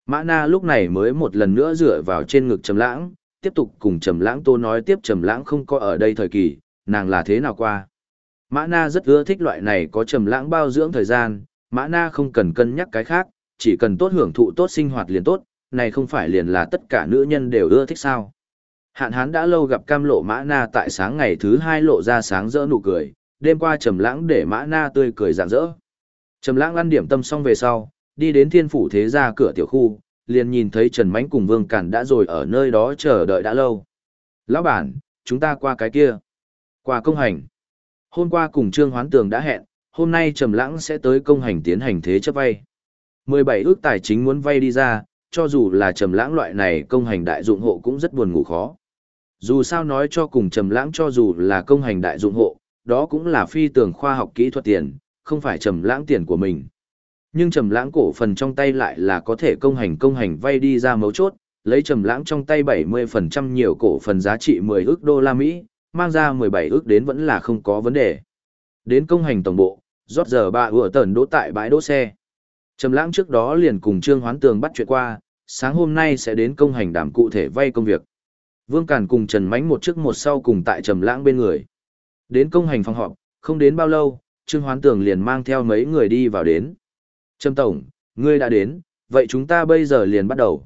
Mã Na lúc này mới một lần nữa dựa vào trên ngực trầm lãng, tiếp tục cùng trầm lãng tô nói tiếp trầm lãng không có ở đây thời kỳ, nàng là thế nào qua. Mã Na rất ưa thích loại này có trầm lãng bao dưỡng thời gian, Mã Na không cần cân nhắc cái khác, chỉ cần tốt hưởng thụ tốt sinh hoạt liền tốt, này không phải liền là tất cả nữ nhân đều ưa thích sao. Hạn hán đã lâu gặp cam lộ Mã Na tại sáng ngày thứ hai lộ ra sáng rỡ nụ cười, đêm qua trầm lãng để Mã Na tươi cười rạng rỡ. Trầm lãng ăn điểm tâm xong về sau, đi đến thiên phủ thế gia cửa tiểu khu, liền nhìn thấy Trần Mánh cùng Vương Cản đã rồi ở nơi đó chờ đợi đã lâu. Lão bản, chúng ta qua cái kia. Qua công hành. Hôm qua cùng Trương Hoán Tường đã hẹn, hôm nay Trầm Lãng sẽ tới công hành tiến hành thế chấp vay. 17 ước tài chính muốn vay đi ra, cho dù là Trầm Lãng loại này công hành đại dụng hộ cũng rất buồn ngủ khó. Dù sao nói cho cùng Trầm Lãng cho dù là công hành đại dụng hộ, đó cũng là phi tưởng khoa học kỹ thuật tiền, không phải Trầm Lãng tiền của mình. Nhưng Trầm Lãng cổ phần trong tay lại là có thể công hành công hành vay đi ra mấu chốt, lấy Trầm Lãng trong tay 70% nhiều cổ phần giá trị 10 ức đô la Mỹ, mang ra 17 ước đến vẫn là không có vấn đề. Đến công hành tổng bộ, rót giờ bà vừa tẩn đỗ tại bãi đỗ xe. Trầm lãng trước đó liền cùng Trương Hoán Tường bắt chuyện qua, sáng hôm nay sẽ đến công hành đảm cụ thể vay công việc. Vương Càn cùng Trần Mánh một trước một sau cùng tại Trầm lãng bên người. Đến công hành phòng họp, không đến bao lâu, Trương Hoán Tường liền mang theo mấy người đi vào đến. Trầm Tổng, ngươi đã đến, vậy chúng ta bây giờ liền bắt đầu.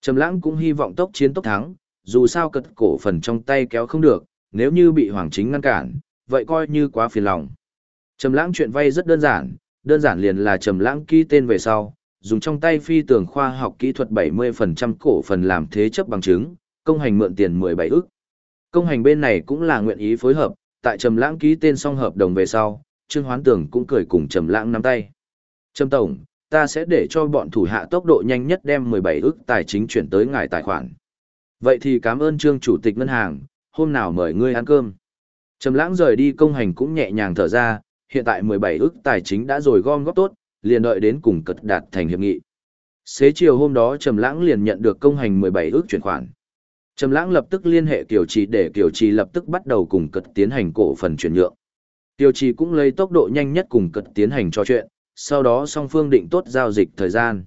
Trầm lãng cũng hy vọng tốc chiến tốc thắng, dù sao cật cổ phần trong tay kéo không được, nếu như bị Hoàng Chính ngăn cản, vậy coi như quá phiền lòng. Trầm lãng chuyện vay rất đơn giản, đơn giản liền là trầm lãng ký tên về sau, dùng trong tay phi tường khoa học kỹ thuật 70% cổ phần làm thế chấp bằng chứng, công hành mượn tiền 17 ức. Công hành bên này cũng là nguyện ý phối hợp, tại trầm lãng ký tên xong hợp đồng về sau, Trương Hoán Tưởng cũng cười cùng trầm lãng nắm tay. Trầm tổng, ta sẽ để cho bọn thủ hạ tốc độ nhanh nhất đem 17 ức tài chính chuyển tới ngài tài khoản. Vậy thì cảm ơn Trương chủ tịch ngân hàng, hôm nào mời ngươi ăn cơm. Trầm lãng rời đi công hành cũng nhẹ nhàng thở ra, hiện tại 17 ức tài chính đã rồi gom góp tốt, liền đợi đến cùng cật đạt thành hiệp nghị. Xế chiều hôm đó Trầm lãng liền nhận được công hành 17 ức chuyển khoản. Trầm lãng lập tức liên hệ Kiều Trì để Kiều Trì lập tức bắt đầu cùng cật tiến hành cổ phần chuyển nhượng. Kiều Trì cũng lấy tốc độ nhanh nhất cùng cật tiến hành trò chuyện, sau đó song phương định tốt giao dịch thời gian.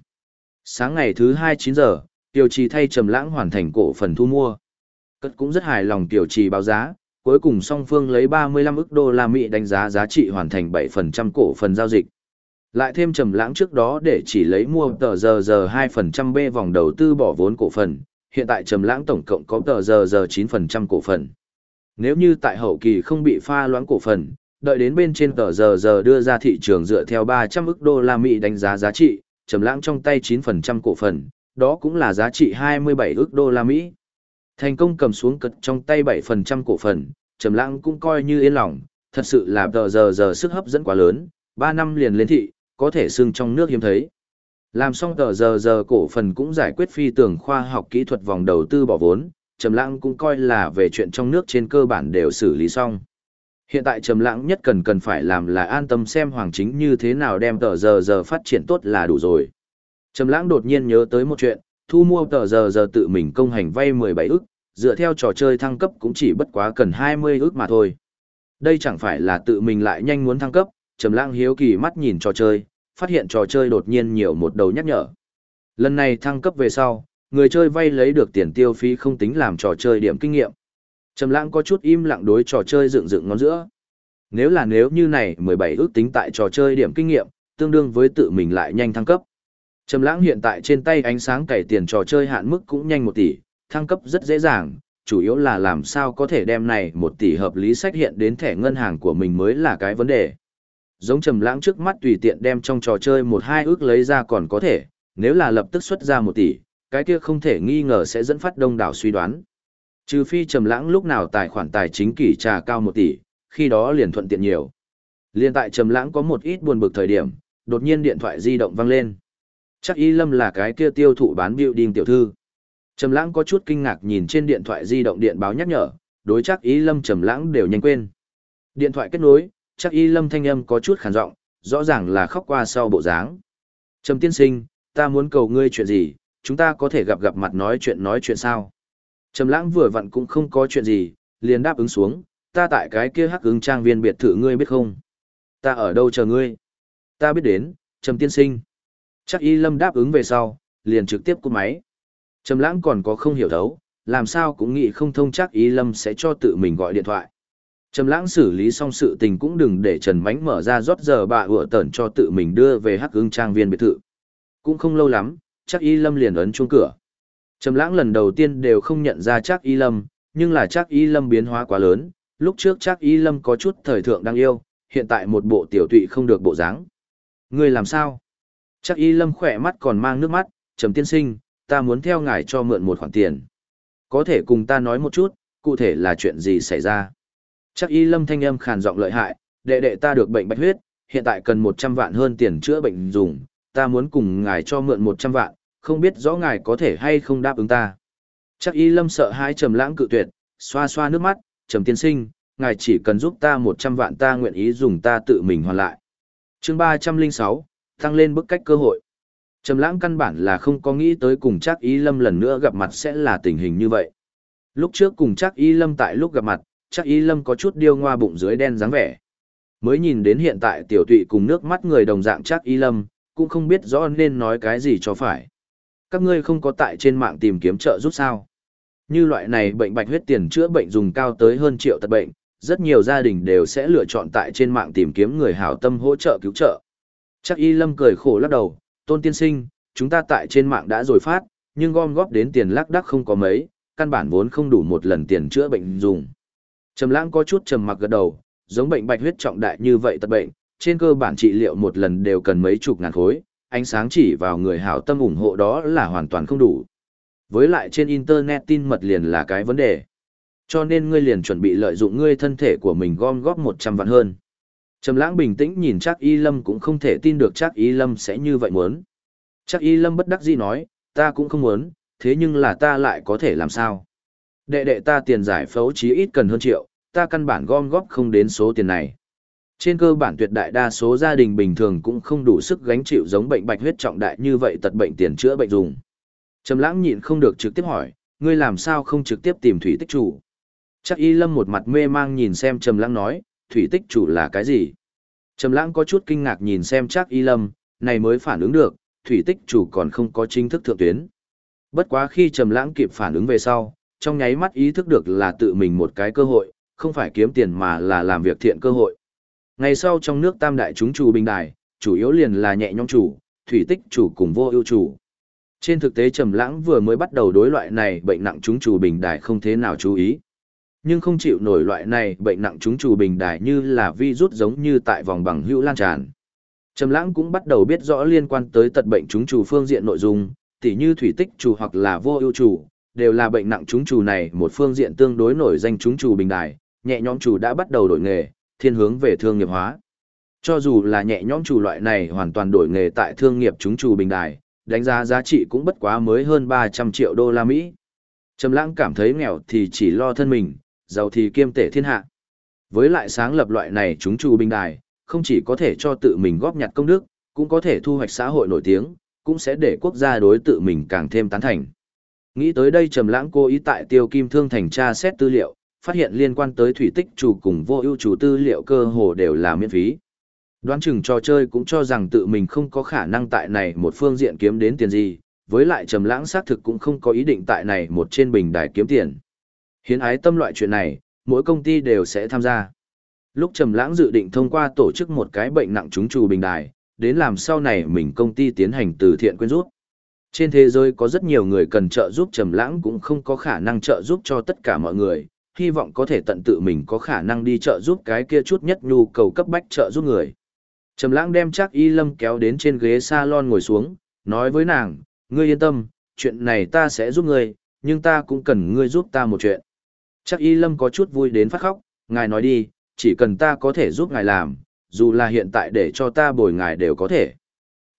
Sáng ngày thứ 2 9 giờ, Kiều Trì thay Trầm lãng hoàn thành cổ phần thu mua. Cật cũng rất hài lòng tiểu trì báo giá, cuối cùng song phương lấy 35 ức đô la Mỹ đánh giá giá trị hoàn thành 7% cổ phần giao dịch. Lại thêm trầm lãng trước đó để chỉ lấy mua tờ giờ giờ 2% B vòng đầu tư bỏ vốn cổ phần, hiện tại trầm lãng tổng cộng có tờ giờ giờ 9% cổ phần. Nếu như tại hậu kỳ không bị pha loãng cổ phần, đợi đến bên trên tờ giờ giờ đưa ra thị trường dựa theo 300 ức đô la Mỹ đánh giá giá trị, trầm lãng trong tay 9% cổ phần, đó cũng là giá trị 27 ức đô la Mỹ. Thành công cầm xuống cật trong tay 7% cổ phần, Trầm Lãng cũng coi như yên lòng, thật sự là tờ giờ giờ sức hấp dẫn quá lớn, 3 năm liền lên thị, có thể xưng trong nước hiếm thấy. Làm xong tờ giờ giờ cổ phần cũng giải quyết phi tưởng khoa học kỹ thuật vòng đầu tư bỏ vốn, Trầm Lãng cũng coi là về chuyện trong nước trên cơ bản đều xử lý xong. Hiện tại Trầm Lãng nhất cần cần phải làm là an tâm xem Hoàng Chính như thế nào đem tờ giờ giờ phát triển tốt là đủ rồi. Trầm Lãng đột nhiên nhớ tới một chuyện, thu mua tờ giờ giờ tự mình công hành vay 17 ức, dựa theo trò chơi thăng cấp cũng chỉ bất quá cần 20 ức mà thôi. Đây chẳng phải là tự mình lại nhanh muốn thăng cấp, Trầm Lãng hiếu kỳ mắt nhìn trò chơi, phát hiện trò chơi đột nhiên nhiều một đầu nhắc nhở. Lần này thăng cấp về sau, người chơi vay lấy được tiền tiêu phí không tính làm trò chơi điểm kinh nghiệm. Trầm Lãng có chút im lặng đối trò chơi dựng dựng ngón giữa. Nếu là nếu như này 17 ước tính tại trò chơi điểm kinh nghiệm, tương đương với tự mình lại nhanh thăng cấp. Trầm lãng hiện tại trên tay ánh sáng cày tiền trò chơi hạn mức cũng nhanh một tỷ, thăng cấp rất dễ dàng, chủ yếu là làm sao có thể đem này một tỷ hợp lý sách hiện đến thẻ ngân hàng của mình mới là cái vấn đề. Giống trầm lãng trước mắt tùy tiện đem trong trò chơi một hai ước lấy ra còn có thể, nếu là lập tức xuất ra một tỷ, cái kia không thể nghi ngờ sẽ dẫn phát đông đảo suy đoán. Trừ phi trầm lãng lúc nào tài khoản tài chính kỳ trà cao một tỷ, khi đó liền thuận tiện nhiều. Liên tại trầm lãng có một ít buồn bực thời điểm, đột nhiên điện thoại di động vang lên. Chắc Y Lâm là cái kia tiêu thụ bán building tiểu thư. Trầm Lãng có chút kinh ngạc nhìn trên điện thoại di động điện báo nhắc nhở, đối chắc Y Lâm Trầm Lãng đều nhanh quên. Điện thoại kết nối, chắc Y Lâm thanh âm có chút khàn giọng, rõ ràng là khóc qua sau bộ dáng. Trầm tiên sinh, ta muốn cầu ngươi chuyện gì, chúng ta có thể gặp gặp mặt nói chuyện nói chuyện sao? Trầm Lãng vừa vặn cũng không có chuyện gì, liền đáp ứng xuống, ta tại cái kia Hắc Ứng trang viên biệt thự ngươi biết không? Ta ở đâu chờ ngươi? Ta biết đến, Trầm tiên sinh. Chắc y lâm đáp ứng về sau, liền trực tiếp cúp máy. Trầm lãng còn có không hiểu thấu, làm sao cũng nghĩ không thông chắc y lâm sẽ cho tự mình gọi điện thoại. Trầm lãng xử lý xong sự tình cũng đừng để Trần Mánh mở ra rót giờ bà ủa tẩn cho tự mình đưa về hắc ưng trang viên biệt thự. Cũng không lâu lắm, chắc y lâm liền ấn chuông cửa. Trầm lãng lần đầu tiên đều không nhận ra chắc y lâm, nhưng là chắc y lâm biến hóa quá lớn, lúc trước chắc y lâm có chút thời thượng đang yêu, hiện tại một bộ tiểu tụy không được bộ dáng. Người làm sao? Chắc y lâm khỏe mắt còn mang nước mắt, trầm tiên sinh, ta muốn theo ngài cho mượn một khoản tiền. Có thể cùng ta nói một chút, cụ thể là chuyện gì xảy ra? Chắc y lâm thanh âm khàn giọng lợi hại, đệ đệ ta được bệnh bạch huyết, hiện tại cần 100 vạn hơn tiền chữa bệnh dùng, ta muốn cùng ngài cho mượn 100 vạn, không biết rõ ngài có thể hay không đáp ứng ta. Chắc y lâm sợ hãi trầm lãng cự tuyệt, xoa xoa nước mắt, trầm tiên sinh, ngài chỉ cần giúp ta 100 vạn ta nguyện ý dùng ta tự mình hoàn lại. chương 306, tăng lên bức cách cơ hội. Trầm lãng căn bản là không có nghĩ tới cùng chắc y lâm lần nữa gặp mặt sẽ là tình hình như vậy. Lúc trước cùng chắc y lâm tại lúc gặp mặt, chắc y lâm có chút điêu ngoa bụng dưới đen dáng vẻ. Mới nhìn đến hiện tại tiểu tụy cùng nước mắt người đồng dạng chắc y lâm, cũng không biết rõ nên nói cái gì cho phải. Các ngươi không có tại trên mạng tìm kiếm trợ giúp sao. Như loại này bệnh bạch huyết tiền chữa bệnh dùng cao tới hơn triệu tật bệnh, rất nhiều gia đình đều sẽ lựa chọn tại trên mạng tìm kiếm người hảo tâm hỗ trợ cứu trợ. Chắc y lâm cười khổ lắc đầu, tôn tiên sinh, chúng ta tại trên mạng đã rồi phát, nhưng gom góp đến tiền lác đắc không có mấy, căn bản vốn không đủ một lần tiền chữa bệnh dùng. Trầm lãng có chút trầm mặc gật đầu, giống bệnh bạch huyết trọng đại như vậy tật bệnh, trên cơ bản trị liệu một lần đều cần mấy chục ngàn khối, ánh sáng chỉ vào người hảo tâm ủng hộ đó là hoàn toàn không đủ. Với lại trên internet tin mật liền là cái vấn đề. Cho nên ngươi liền chuẩn bị lợi dụng ngươi thân thể của mình gom góp 100 vạn hơn. Trầm lãng bình tĩnh nhìn chắc y lâm cũng không thể tin được chắc y lâm sẽ như vậy muốn. Chắc y lâm bất đắc dĩ nói, ta cũng không muốn, thế nhưng là ta lại có thể làm sao. Đệ đệ ta tiền giải phẫu chí ít cần hơn triệu, ta căn bản gom góp không đến số tiền này. Trên cơ bản tuyệt đại đa số gia đình bình thường cũng không đủ sức gánh chịu giống bệnh bạch huyết trọng đại như vậy tật bệnh tiền chữa bệnh dùng. Trầm lãng nhịn không được trực tiếp hỏi, ngươi làm sao không trực tiếp tìm thủy tích chủ? Chắc y lâm một mặt mê mang nhìn xem trầm lãng nói, thủy tích chủ là cái gì? Trầm lãng có chút kinh ngạc nhìn xem chắc y lâm, này mới phản ứng được, thủy tích chủ còn không có chính thức thượng tuyến. Bất quá khi trầm lãng kịp phản ứng về sau, trong nháy mắt ý thức được là tự mình một cái cơ hội, không phải kiếm tiền mà là làm việc thiện cơ hội. Ngày sau trong nước tam đại chúng chủ bình đài, chủ yếu liền là nhẹ nhõm chủ, thủy tích chủ cùng vô ưu chủ. Trên thực tế Trầm Lãng vừa mới bắt đầu đối loại này bệnh nặng chúng chủ bình đài không thế nào chú ý. Nhưng không chịu nổi loại này bệnh nặng chúng chủ bình đài như là virus giống như tại vòng bằng hữu lan tràn. Trầm Lãng cũng bắt đầu biết rõ liên quan tới tật bệnh chúng chủ phương diện nội dung, tỉ như thủy tích chủ hoặc là vô ưu chủ, đều là bệnh nặng chúng chủ này một phương diện tương đối nổi danh chúng chủ bình đài, nhẹ nhõm chủ đã bắt đầu đổi nghề, thiên hướng về thương nghiệp hóa. Cho dù là nhẹ nhõm chủ loại này hoàn toàn đổi nghề tại thương nghiệp chúng chủ bình đài, đánh giá giá trị cũng bất quá mới hơn 300 triệu đô la Mỹ. Trầm lãng cảm thấy nghèo thì chỉ lo thân mình, giàu thì kiêm tể thiên hạ. Với lại sáng lập loại này chúng chủ bình đài, không chỉ có thể cho tự mình góp nhặt công đức, cũng có thể thu hoạch xã hội nổi tiếng, cũng sẽ để quốc gia đối tự mình càng thêm tán thành. Nghĩ tới đây Trầm Lãng cố ý tại Tiêu Kim Thương thành tra xét tư liệu, phát hiện liên quan tới thủy tích chủ cùng vô ưu chủ tư liệu cơ hồ đều là miễn phí. Đoán chừng trò chơi cũng cho rằng tự mình không có khả năng tại này một phương diện kiếm đến tiền gì, với lại trầm lãng xác thực cũng không có ý định tại này một trên bình đài kiếm tiền. Hiến ái tâm loại chuyện này, mỗi công ty đều sẽ tham gia. Lúc trầm lãng dự định thông qua tổ chức một cái bệnh nặng chúng chủ bình đài, đến làm sau này mình công ty tiến hành từ thiện quyên rút. Trên thế giới có rất nhiều người cần trợ giúp trầm lãng cũng không có khả năng trợ giúp cho tất cả mọi người, hy vọng có thể tận tự mình có khả năng đi trợ giúp cái kia chút nhất nhu cầu cấp bách trợ giúp người. Trầm lãng đem Trác y lâm kéo đến trên ghế salon ngồi xuống, nói với nàng, ngươi yên tâm, chuyện này ta sẽ giúp ngươi, nhưng ta cũng cần ngươi giúp ta một chuyện. Trác y lâm có chút vui đến phát khóc, ngài nói đi, chỉ cần ta có thể giúp ngài làm, dù là hiện tại để cho ta bồi ngài đều có thể.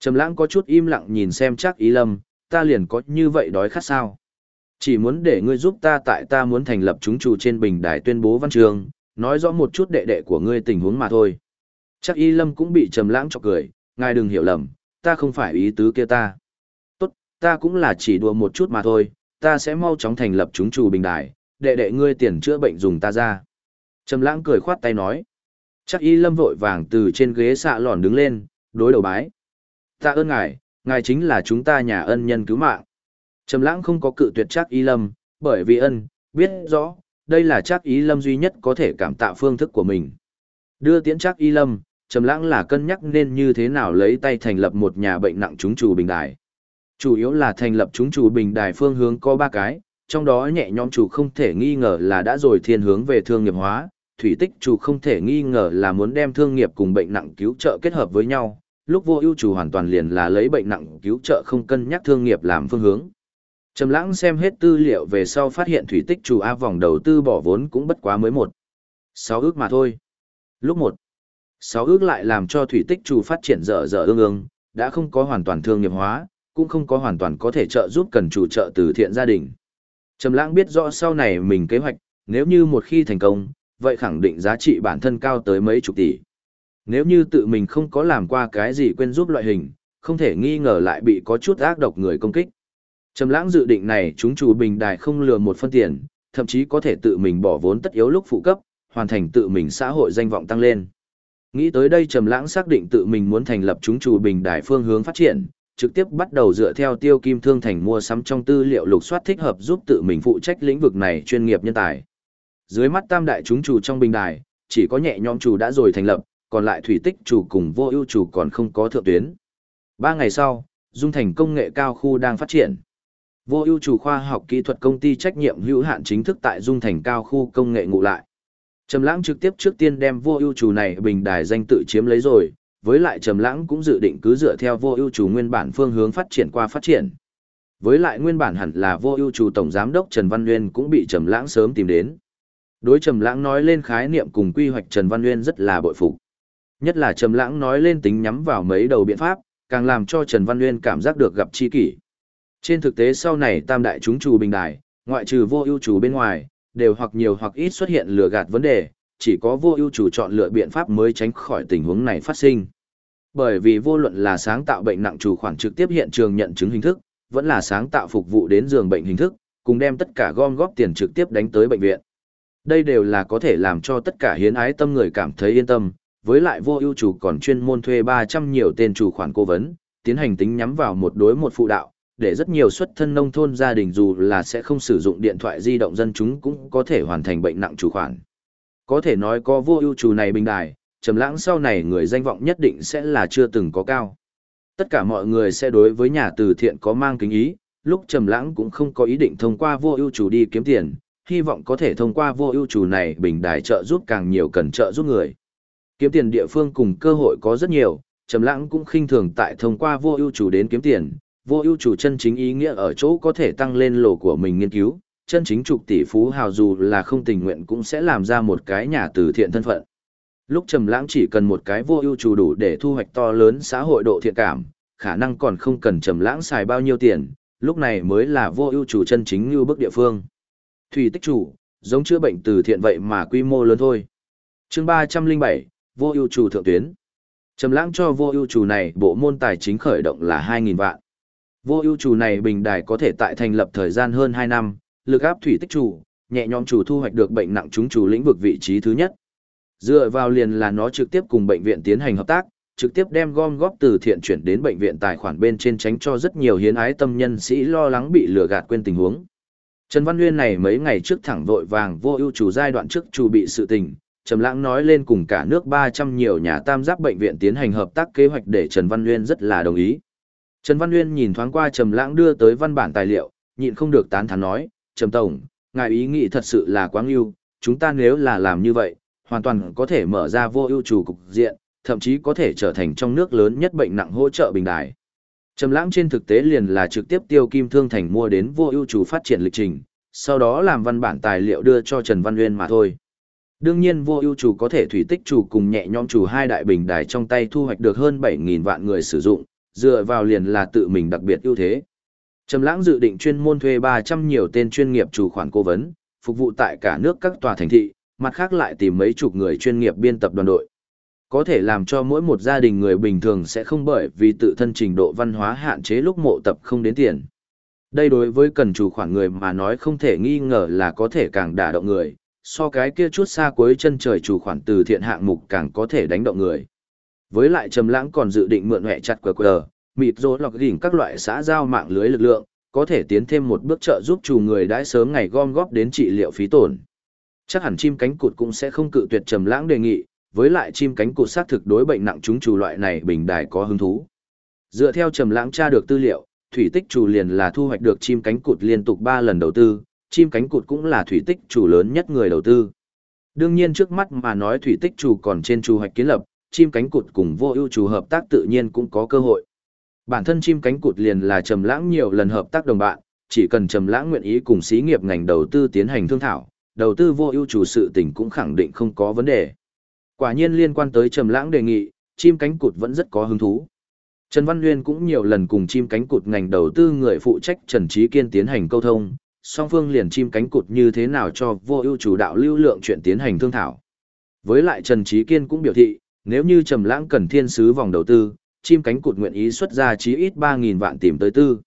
Trầm lãng có chút im lặng nhìn xem chắc y lâm, ta liền có như vậy đói khát sao. Chỉ muốn để ngươi giúp ta tại ta muốn thành lập chúng chủ trên bình đài tuyên bố văn trường, nói rõ một chút đệ đệ của ngươi tình huống mà thôi. Chắc y lâm cũng bị trầm lãng chọc cười, ngài đừng hiểu lầm, ta không phải ý tứ kia ta. Tốt, ta cũng là chỉ đùa một chút mà thôi, ta sẽ mau chóng thành lập chúng chủ bình đài, đệ đệ ngươi tiền chữa bệnh dùng ta ra. Trầm lãng cười khoát tay nói. Chắc y lâm vội vàng từ trên ghế xạ lòn đứng lên, đối đầu bái. Ta ơn ngài, ngài chính là chúng ta nhà ân nhân cứu mạng. Trầm lãng không có cự tuyệt chắc y lâm, bởi vì ân, biết rõ, đây là chắc ý lâm duy nhất có thể cảm tạ phương thức của mình. Đưa tiễn chắc y lâm, trầm lãng là cân nhắc nên như thế nào lấy tay thành lập một nhà bệnh nặng chúng chủ bình đài. Chủ yếu là thành lập chúng chủ bình đài phương hướng có ba cái, trong đó nhẹ nhõm chủ không thể nghi ngờ là đã rồi thiên hướng về thương nghiệp hóa, thủy tích chủ không thể nghi ngờ là muốn đem thương nghiệp cùng bệnh nặng cứu trợ kết hợp với nhau, lúc vô ưu chủ hoàn toàn liền là lấy bệnh nặng cứu trợ không cân nhắc thương nghiệp làm phương hướng. Trầm lãng xem hết tư liệu về sau phát hiện thủy tích chủ A vòng đầu tư bỏ vốn cũng bất quá mới một. sáu ước mà thôi. Lúc một, sáu ước lại làm cho thủy tích chủ phát triển dở dở ương ương, đã không có hoàn toàn thương nghiệp hóa, cũng không có hoàn toàn có thể trợ giúp cần chủ trợ từ thiện gia đình. Trầm lãng biết rõ sau này mình kế hoạch, nếu như một khi thành công, vậy khẳng định giá trị bản thân cao tới mấy chục tỷ. Nếu như tự mình không có làm qua cái gì quên giúp loại hình, không thể nghi ngờ lại bị có chút ác độc người công kích. Trầm lãng dự định này chúng chủ bình đài không lừa một phân tiền, thậm chí có thể tự mình bỏ vốn tất yếu lúc phụ cấp, hoàn thành tự mình xã hội danh vọng tăng lên. Nghĩ tới đây Trầm lãng xác định tự mình muốn thành lập chúng chủ bình đài phương hướng phát triển, trực tiếp bắt đầu dựa theo tiêu kim thương thành mua sắm trong tư liệu lục soát thích hợp giúp tự mình phụ trách lĩnh vực này chuyên nghiệp nhân tài. Dưới mắt tam đại chúng chủ trong bình đài, chỉ có nhẹ nhõm chủ đã rồi thành lập, còn lại thủy tích chủ cùng vô ưu chủ còn không có thượng tuyến. Ba ngày sau, Dung Thành công nghệ cao khu đang phát triển. Vô ưu chủ khoa học kỹ thuật công ty trách nhiệm hữu hạn chính thức tại Dung Thành cao khu công nghệ ngụ lại. Trầm Lãng trực tiếp trước tiên đem vô ưu chủ này bình đài danh tự chiếm lấy rồi, với lại Trầm Lãng cũng dự định cứ dựa theo vô ưu chủ nguyên bản phương hướng phát triển qua phát triển. Với lại nguyên bản hẳn là vô ưu chủ tổng giám đốc Trần Văn Nguyên cũng bị Trầm Lãng sớm tìm đến. Đối Trầm Lãng nói lên khái niệm cùng quy hoạch Trần Văn Nguyên rất là bội phục. Nhất là Trầm Lãng nói lên tính nhắm vào mấy đầu biện pháp, càng làm cho Trần Văn Nguyên cảm giác được gặp chi kỷ. Trên thực tế sau này tam đại chúng chủ bình đài, ngoại trừ vô ưu chủ bên ngoài, đều hoặc nhiều hoặc ít xuất hiện lừa gạt vấn đề, chỉ có vô ưu chủ chọn lựa biện pháp mới tránh khỏi tình huống này phát sinh. Bởi vì vô luận là sáng tạo bệnh nặng chủ khoản trực tiếp hiện trường nhận chứng hình thức, vẫn là sáng tạo phục vụ đến giường bệnh hình thức, cùng đem tất cả gom góp tiền trực tiếp đánh tới bệnh viện. Đây đều là có thể làm cho tất cả hiến ái tâm người cảm thấy yên tâm, với lại vô ưu chủ còn chuyên môn thuê 300 nhiều tên chủ khoản cố vấn, tiến hành tính nhắm vào một đối một phụ đạo, để rất nhiều xuất thân nông thôn gia đình dù là sẽ không sử dụng điện thoại di động dân chúng cũng có thể hoàn thành bệnh nặng chủ khoản. Có thể nói có vô ưu chủ này bình đài, trầm lãng sau này người danh vọng nhất định sẽ là chưa từng có cao. Tất cả mọi người sẽ đối với nhà từ thiện có mang kính ý, lúc trầm lãng cũng không có ý định thông qua vô ưu chủ đi kiếm tiền, hy vọng có thể thông qua vô ưu chủ này bình đài trợ giúp càng nhiều cần trợ giúp người. Kiếm tiền địa phương cùng cơ hội có rất nhiều, trầm lãng cũng khinh thường tại thông qua vô ưu chủ đến kiếm tiền, vô ưu chủ chân chính ý nghĩa ở chỗ có thể tăng lên lỗ của mình nghiên cứu, chân chính trục tỷ phú hào dù là không tình nguyện cũng sẽ làm ra một cái nhà từ thiện thân phận. Lúc trầm lãng chỉ cần một cái vô ưu chủ đủ để thu hoạch to lớn xã hội độ thiện cảm, khả năng còn không cần trầm lãng xài bao nhiêu tiền, lúc này mới là vô ưu chủ chân chính như bước địa phương. Thủy tích chủ, giống chữa bệnh từ thiện vậy mà quy mô lớn thôi. Chương 307, vô ưu chủ thượng tuyến. Trầm lãng cho vô ưu chủ này bộ môn tài chính khởi động là 2000 vạn. Vô ưu chủ này bình đài có thể tại thành lập thời gian hơn 2 năm, lực áp thủy tích chủ, nhẹ nhõm chủ thu hoạch được bệnh nặng chúng chủ lĩnh vực vị trí thứ nhất. Dựa vào liền là nó trực tiếp cùng bệnh viện tiến hành hợp tác, trực tiếp đem gom góp từ thiện chuyển đến bệnh viện tài khoản bên trên tránh cho rất nhiều hiến ái tâm nhân sĩ lo lắng bị lừa gạt quên tình huống. Trần Văn Nguyên này mấy ngày trước thẳng vội vàng vô ưu chủ giai đoạn trước chủ bị sự tình, Trầm Lãng nói lên cùng cả nước 300 nhiều nhà tam giác bệnh viện tiến hành hợp tác kế hoạch để Trần Văn Nguyên rất là đồng ý. Trần Văn Nguyên nhìn thoáng qua Trầm Lãng đưa tới văn bản tài liệu, nhịn không được tán thán nói, "Trầm tổng, ngài ý nghĩ thật sự là quá ưu, chúng ta nếu là làm như vậy, hoàn toàn có thể mở ra vô ưu chủ cục diện, thậm chí có thể trở thành trong nước lớn nhất bệnh nặng hỗ trợ bình đài." Trầm Lãng trên thực tế liền là trực tiếp tiêu kim thương thành mua đến vô ưu chủ phát triển lịch trình, sau đó làm văn bản tài liệu đưa cho Trần Văn Nguyên mà thôi. Đương nhiên vô ưu chủ có thể thủy tích chủ cùng nhẹ nhõm chủ hai đại bình đài trong tay thu hoạch được hơn 7.000 vạn người sử dụng, dựa vào liền là tự mình đặc biệt ưu thế. Trầm lãng dự định chuyên môn thuê 300 nhiều tên chuyên nghiệp chủ khoản cố vấn, phục vụ tại cả nước các tòa thành thị, mặt khác lại tìm mấy chục người chuyên nghiệp biên tập đoàn đội. Có thể làm cho mỗi một gia đình người bình thường sẽ không bởi vì tự thân trình độ văn hóa hạn chế lúc mộ tập không đến tiền. Đây đối với cần chủ khoản người mà nói không thể nghi ngờ là có thể càng đả động người, so cái kia chút xa cuối chân trời chủ khoản từ thiện hạng mục càng có thể đánh động người. Với lại Trầm Lãng còn dự định mượn hệ chặt QR, mịt rỗ lọc đỉnh các loại xã giao mạng lưới lực lượng, có thể tiến thêm một bước trợ giúp chủ người đãi sớm ngày gom góp đến trị liệu phí tổn. Chắc hẳn chim cánh cụt cũng sẽ không cự tuyệt trầm lãng đề nghị, với lại chim cánh cụt xác thực đối bệnh nặng chúng chủ loại này bình đài có hứng thú. Dựa theo trầm lãng tra được tư liệu, thủy tích chủ liền là thu hoạch được chim cánh cụt liên tục 3 lần đầu tư, chim cánh cụt cũng là thủy tích chủ lớn nhất người đầu tư. Đương nhiên trước mắt mà nói thủy tích chủ còn trên chủ hoạch kiến lập, chim cánh cụt cùng vô ưu chủ hợp tác tự nhiên cũng có cơ hội. Bản thân chim cánh cụt liền là trầm lãng nhiều lần hợp tác đồng bạn, chỉ cần trầm lãng nguyện ý cùng xí nghiệp ngành đầu tư tiến hành thương thảo, đầu tư vô ưu chủ sự tình cũng khẳng định không có vấn đề. Quả nhiên liên quan tới trầm lãng đề nghị, chim cánh cụt vẫn rất có hứng thú. Trần Văn Nguyên cũng nhiều lần cùng chim cánh cụt ngành đầu tư người phụ trách Trần Trí Kiên tiến hành câu thông, song phương liền chim cánh cụt như thế nào cho vô ưu chủ đạo lưu lượng chuyện tiến hành thương thảo. Với lại Trần Trí Kiên cũng biểu thị, nếu như Trầm Lãng cần thiên sứ vòng đầu tư, chim cánh cụt nguyện ý xuất ra chí ít 3000 vạn tìm tới tư.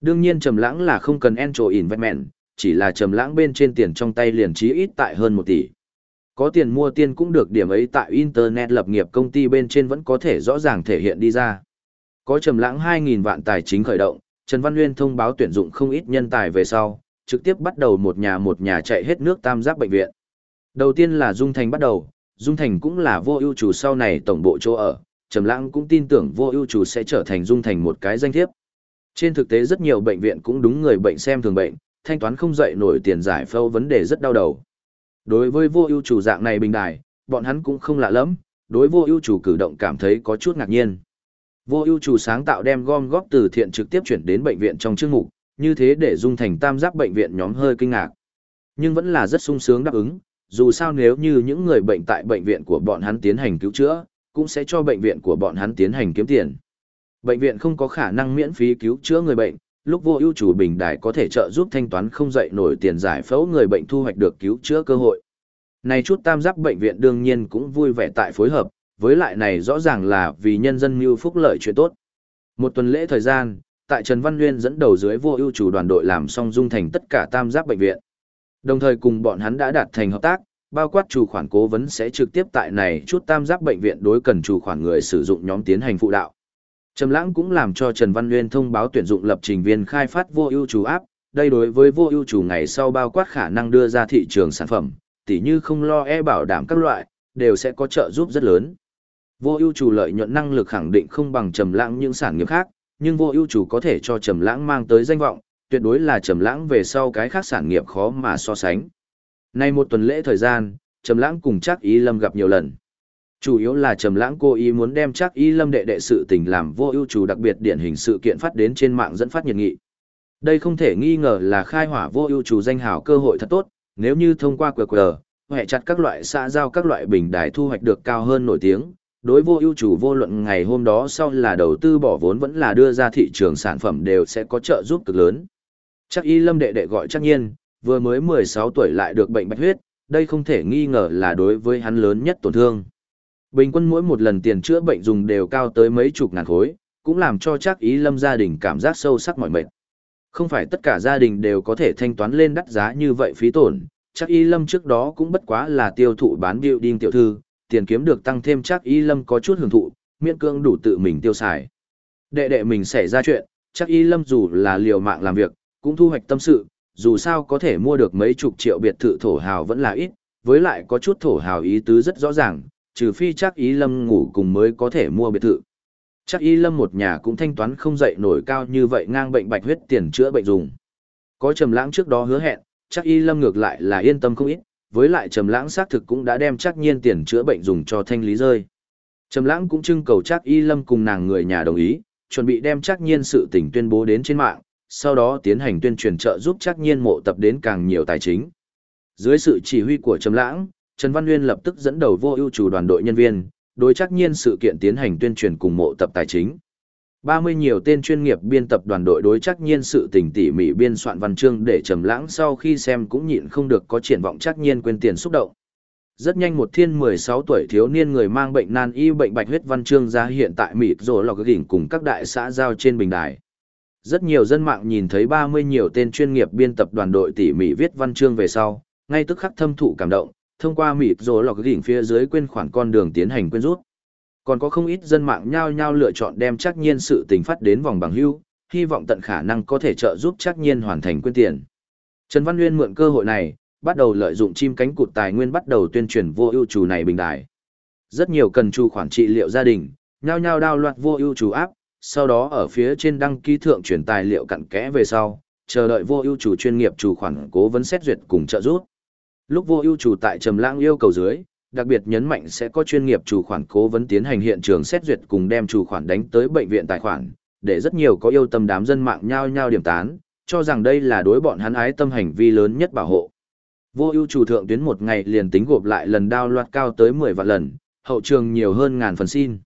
Đương nhiên Trầm Lãng là không cần Encho Investment, chỉ là Trầm Lãng bên trên tiền trong tay liền chí ít tại hơn 1 tỷ. Có tiền mua tiền cũng được điểm ấy tại internet lập nghiệp công ty bên trên vẫn có thể rõ ràng thể hiện đi ra. Có Trầm Lãng 2000 vạn tài chính khởi động, Trần Văn Nguyên thông báo tuyển dụng không ít nhân tài về sau, trực tiếp bắt đầu một nhà một nhà chạy hết nước tam giác bệnh viện. Đầu tiên là Dung Thành bắt đầu, Dung Thành cũng là vô ưu chủ sau này tổng bộ chỗ ở, Trầm Lãng cũng tin tưởng vô ưu chủ sẽ trở thành Dung Thành một cái danh thiếp. Trên thực tế rất nhiều bệnh viện cũng đúng người bệnh xem thường bệnh, thanh toán không dậy nổi tiền giải phẫu vấn đề rất đau đầu. Đối với vô ưu chủ dạng này bình đài, bọn hắn cũng không lạ lắm, đối vô ưu chủ cử động cảm thấy có chút ngạc nhiên. Vô ưu chủ sáng tạo đem gom góp từ thiện trực tiếp chuyển đến bệnh viện trong chương mục, như thế để dung thành tam giác bệnh viện nhóm hơi kinh ngạc. Nhưng vẫn là rất sung sướng đáp ứng, dù sao nếu như những người bệnh tại bệnh viện của bọn hắn tiến hành cứu chữa, cũng sẽ cho bệnh viện của bọn hắn tiến hành kiếm tiền. Bệnh viện không có khả năng miễn phí cứu chữa người bệnh, lúc vô ưu chủ bình đài có thể trợ giúp thanh toán không dậy nổi tiền giải phẫu người bệnh thu hoạch được cứu chữa cơ hội. Này chút tam giác bệnh viện đương nhiên cũng vui vẻ tại phối hợp, với lại này rõ ràng là vì nhân dân mưu phúc lợi chuyện tốt. Một tuần lễ thời gian, tại Trần Văn Nguyên dẫn đầu dưới vô ưu chủ đoàn đội làm xong dung thành tất cả tam giác bệnh viện. Đồng thời cùng bọn hắn đã đạt thành hợp tác, bao quát chủ khoản cố vấn sẽ trực tiếp tại này chút tam giác bệnh viện đối cần chủ khoản người sử dụng nhóm tiến hành phụ đạo. Trầm Lãng cũng làm cho Trần Văn Nguyên thông báo tuyển dụng lập trình viên khai phát vô ưu chủ áp, đây đối với vô ưu chủ ngày sau bao quát khả năng đưa ra thị trường sản phẩm, tỉ như không lo e bảo đảm các loại, đều sẽ có trợ giúp rất lớn. Vô ưu chủ lợi nhuận năng lực khẳng định không bằng Trầm Lãng những sản nghiệp khác, nhưng vô ưu chủ có thể cho Trầm Lãng mang tới danh vọng, tuyệt đối là Trầm Lãng về sau cái khác sản nghiệp khó mà so sánh. Nay một tuần lễ thời gian, Trầm Lãng cùng Trác Ý Lâm gặp nhiều lần. Chủ yếu là Trầm Lãng cố ý muốn đem Trác Ý Lâm đệ đệ sự tình làm vô ưu chủ đặc biệt điển hình sự kiện phát đến trên mạng dẫn phát nhiệt nghị. Đây không thể nghi ngờ là khai hỏa vô ưu chủ danh hào cơ hội thật tốt, nếu như thông qua QR, hệ chặt các loại xã giao các loại bình đài thu hoạch được cao hơn nổi tiếng, đối vô ưu chủ vô luận ngày hôm đó sau là đầu tư bỏ vốn vẫn là đưa ra thị trường sản phẩm đều sẽ có trợ giúp cực lớn. Chắc y lâm đệ đệ gọi chắc nhiên, vừa mới 16 tuổi lại được bệnh bạch huyết, đây không thể nghi ngờ là đối với hắn lớn nhất tổn thương. Bình quân mỗi một lần tiền chữa bệnh dùng đều cao tới mấy chục ngàn khối, cũng làm cho chắc ý lâm gia đình cảm giác sâu sắc mỏi mệt. Không phải tất cả gia đình đều có thể thanh toán lên đắt giá như vậy phí tổn, chắc y lâm trước đó cũng bất quá là tiêu thụ bán điệu đinh tiểu thư, tiền kiếm được tăng thêm chắc y lâm có chút hưởng thụ, miễn cương đủ tự mình tiêu xài. Đệ đệ mình xảy ra chuyện, chắc y lâm dù là liều mạng làm việc, cũng thu hoạch tâm sự, dù sao có thể mua được mấy chục triệu biệt thự thổ hào vẫn là ít, với lại có chút thổ hào ý tứ rất rõ ràng, trừ phi chắc y lâm ngủ cùng mới có thể mua biệt thự. Chắc y lâm một nhà cũng thanh toán không dậy nổi cao như vậy ngang bệnh bạch huyết tiền chữa bệnh dùng. Có trầm lãng trước đó hứa hẹn, chắc y lâm ngược lại là yên tâm không ít, với lại trầm lãng xác thực cũng đã đem chắc nhiên tiền chữa bệnh dùng cho thanh lý rơi. Trầm lãng cũng trưng cầu chắc y lâm cùng nàng người nhà đồng ý, chuẩn bị đem chắc nhiên sự tình tuyên bố đến trên mạng, sau đó tiến hành tuyên truyền trợ giúp chắc nhiên mộ tập đến càng nhiều tài chính. Dưới sự chỉ huy của Trầm lãng, Trần Văn Nguyên lập tức dẫn đầu vô ưu chủ đoàn đội nhân viên, đối chắc nhiên sự kiện tiến hành tuyên truyền cùng mộ tập tài chính. 30 nhiều tên chuyên nghiệp biên tập đoàn đội đối chắc nhiên sự tình tỉ mỉ biên soạn văn chương để trầm lãng sau khi xem cũng nhịn không được có triển vọng chắc nhiên quên tiền xúc động. Rất nhanh một thiên 16 tuổi thiếu niên người mang bệnh nan y bệnh bạch huyết văn chương ra hiện tại mịt rồi lọc gỉnh cùng các đại xã giao trên bình đài. Rất nhiều dân mạng nhìn thấy 30 nhiều tên chuyên nghiệp biên tập đoàn đội tỉ mỉ viết văn chương về sau, ngay tức khắc thâm thụ cảm động, thông qua mịt rồi lọc gỉnh phía dưới quên khoản con đường tiến hành quên rút. Còn có không ít dân mạng nhao nhao lựa chọn đem chắc nhiên sự tình phát đến vòng bằng hưu, hy vọng tận khả năng có thể trợ giúp chắc nhiên hoàn thành quyên tiền. Trần Văn Nguyên mượn cơ hội này, bắt đầu lợi dụng chim cánh cụt tài nguyên bắt đầu tuyên truyền vô ưu chủ này bình đài. Rất nhiều cần chu khoản trị liệu gia đình, nhao nhao đao loạt vô ưu chủ áp, sau đó ở phía trên đăng ký thượng truyền tài liệu cặn kẽ về sau, chờ đợi vô ưu chủ chuyên nghiệp chủ khoản cố vấn xét duyệt cùng trợ giúp. Lúc vô ưu chủ tại Trầm Lãng yêu cầu dưới, đặc biệt nhấn mạnh sẽ có chuyên nghiệp chủ khoản cố vấn tiến hành hiện trường xét duyệt cùng đem chủ khoản đánh tới bệnh viện tài khoản, để rất nhiều có yêu tâm đám dân mạng nhao nhao điểm tán, cho rằng đây là đối bọn hắn ái tâm hành vi lớn nhất bảo hộ. Vô ưu chủ thượng tuyến một ngày liền tính gộp lại lần đao loạt cao tới 10 vạn lần, hậu trường nhiều hơn ngàn phần xin.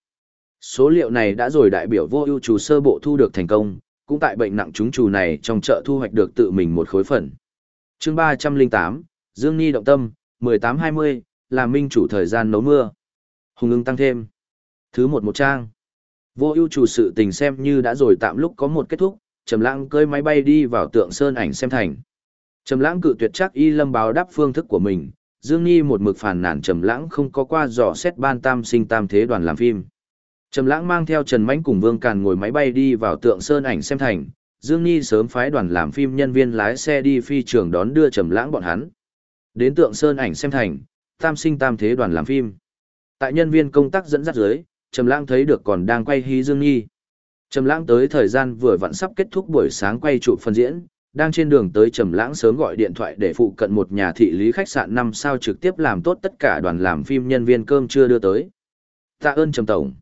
Số liệu này đã rồi đại biểu vô ưu chủ sơ bộ thu được thành công, cũng tại bệnh nặng chúng chủ này trong chợ thu hoạch được tự mình một khối phần. Chương 308, Dương Nhi động tâm, 18-20, là minh chủ thời gian nấu mưa. Hùng ưng tăng thêm. Thứ một một trang. Vô ưu chủ sự tình xem như đã rồi tạm lúc có một kết thúc, Trầm Lãng cơi máy bay đi vào tượng sơn ảnh xem thành. Trầm Lãng cự tuyệt chắc y lâm báo đáp phương thức của mình, Dương Nhi một mực phản nản Trầm Lãng không có qua dò xét ban tam sinh tam thế đoàn làm phim. Trầm Lãng mang theo Trần Mãnh cùng Vương Càn ngồi máy bay đi vào tượng sơn ảnh xem thành, Dương Nhi sớm phái đoàn làm phim nhân viên lái xe đi phi trường đón đưa Trầm Lãng bọn hắn. Đến tượng sơn ảnh xem thành, tam sinh tam thế đoàn làm phim. Tại nhân viên công tác dẫn dắt dưới, Trầm Lãng thấy được còn đang quay hí Dương Nhi. Trầm Lãng tới thời gian vừa vặn sắp kết thúc buổi sáng quay chụp phân diễn, đang trên đường tới Trầm Lãng sớm gọi điện thoại để phụ cận một nhà thị lý khách sạn năm sao trực tiếp làm tốt tất cả đoàn làm phim nhân viên cơm trưa đưa tới. Tạ ơn Trầm tổng.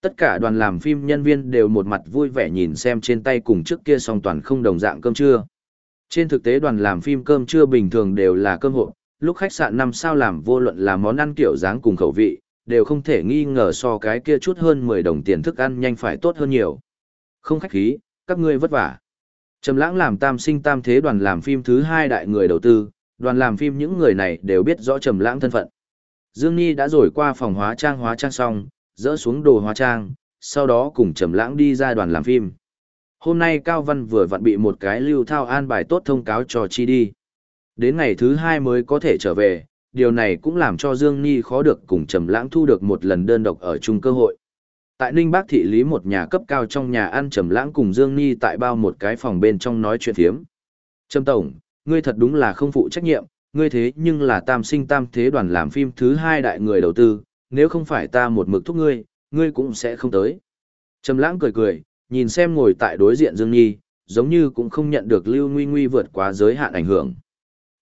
Tất cả đoàn làm phim nhân viên đều một mặt vui vẻ nhìn xem trên tay cùng trước kia song toàn không đồng dạng cơm trưa. Trên thực tế đoàn làm phim cơm trưa bình thường đều là cơm hộp, lúc khách sạn năm sao làm vô luận là món ăn kiểu dáng cùng khẩu vị, đều không thể nghi ngờ so cái kia chút hơn 10 đồng tiền thức ăn nhanh phải tốt hơn nhiều. Không khách khí, các ngươi vất vả. Trầm lãng làm tam sinh tam thế đoàn làm phim thứ hai đại người đầu tư, đoàn làm phim những người này đều biết rõ trầm lãng thân phận. Dương Nhi đã rồi qua phòng hóa trang hóa trang xong, dỡ xuống đồ hóa trang, sau đó cùng trầm lãng đi ra đoàn làm phim. Hôm nay Cao Văn vừa vặn bị một cái lưu thao an bài tốt thông cáo cho chi đi. Đến ngày thứ hai mới có thể trở về, điều này cũng làm cho Dương Nhi khó được cùng Trầm Lãng thu được một lần đơn độc ở chung cơ hội. Tại Ninh Bác thị lý một nhà cấp cao trong nhà ăn Trầm Lãng cùng Dương Nhi tại bao một cái phòng bên trong nói chuyện phiếm. "Trầm tổng, ngươi thật đúng là không phụ trách nhiệm, ngươi thế nhưng là Tam Sinh Tam Thế đoàn làm phim thứ hai đại người đầu tư, nếu không phải ta một mực thúc ngươi, ngươi cũng sẽ không tới." Trầm Lãng cười cười, nhìn xem ngồi tại đối diện Dương Nhi, giống như cũng không nhận được Lưu Nguy Nguy vượt quá giới hạn ảnh hưởng.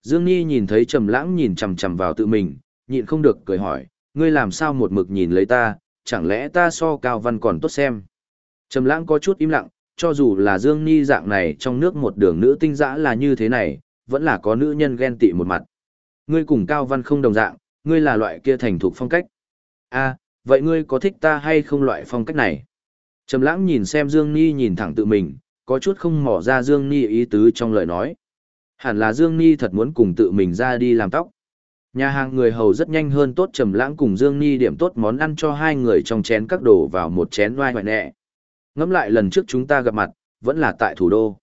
Dương Nhi nhìn thấy Trầm Lãng nhìn chằm chằm vào tự mình, nhịn không được cười hỏi, ngươi làm sao một mực nhìn lấy ta, chẳng lẽ ta so Cao Văn còn tốt xem. Trầm Lãng có chút im lặng, cho dù là Dương Nhi dạng này trong nước một đường nữ tinh dã là như thế này, vẫn là có nữ nhân ghen tị một mặt. Ngươi cùng Cao Văn không đồng dạng, ngươi là loại kia thành thục phong cách. A, vậy ngươi có thích ta hay không loại phong cách này? Trầm Lãng nhìn xem Dương Nhi nhìn thẳng tự mình, có chút không mò ra Dương Nhi ý tứ trong lời nói. Hẳn là Dương Ni thật muốn cùng tự mình ra đi làm tóc. Nhà hàng người hầu rất nhanh hơn tốt trầm lãng cùng Dương Ni điểm tốt món ăn cho hai người trong chén các đồ vào một chén oai hoài nẹ. Ngẫm lại lần trước chúng ta gặp mặt, vẫn là tại thủ đô.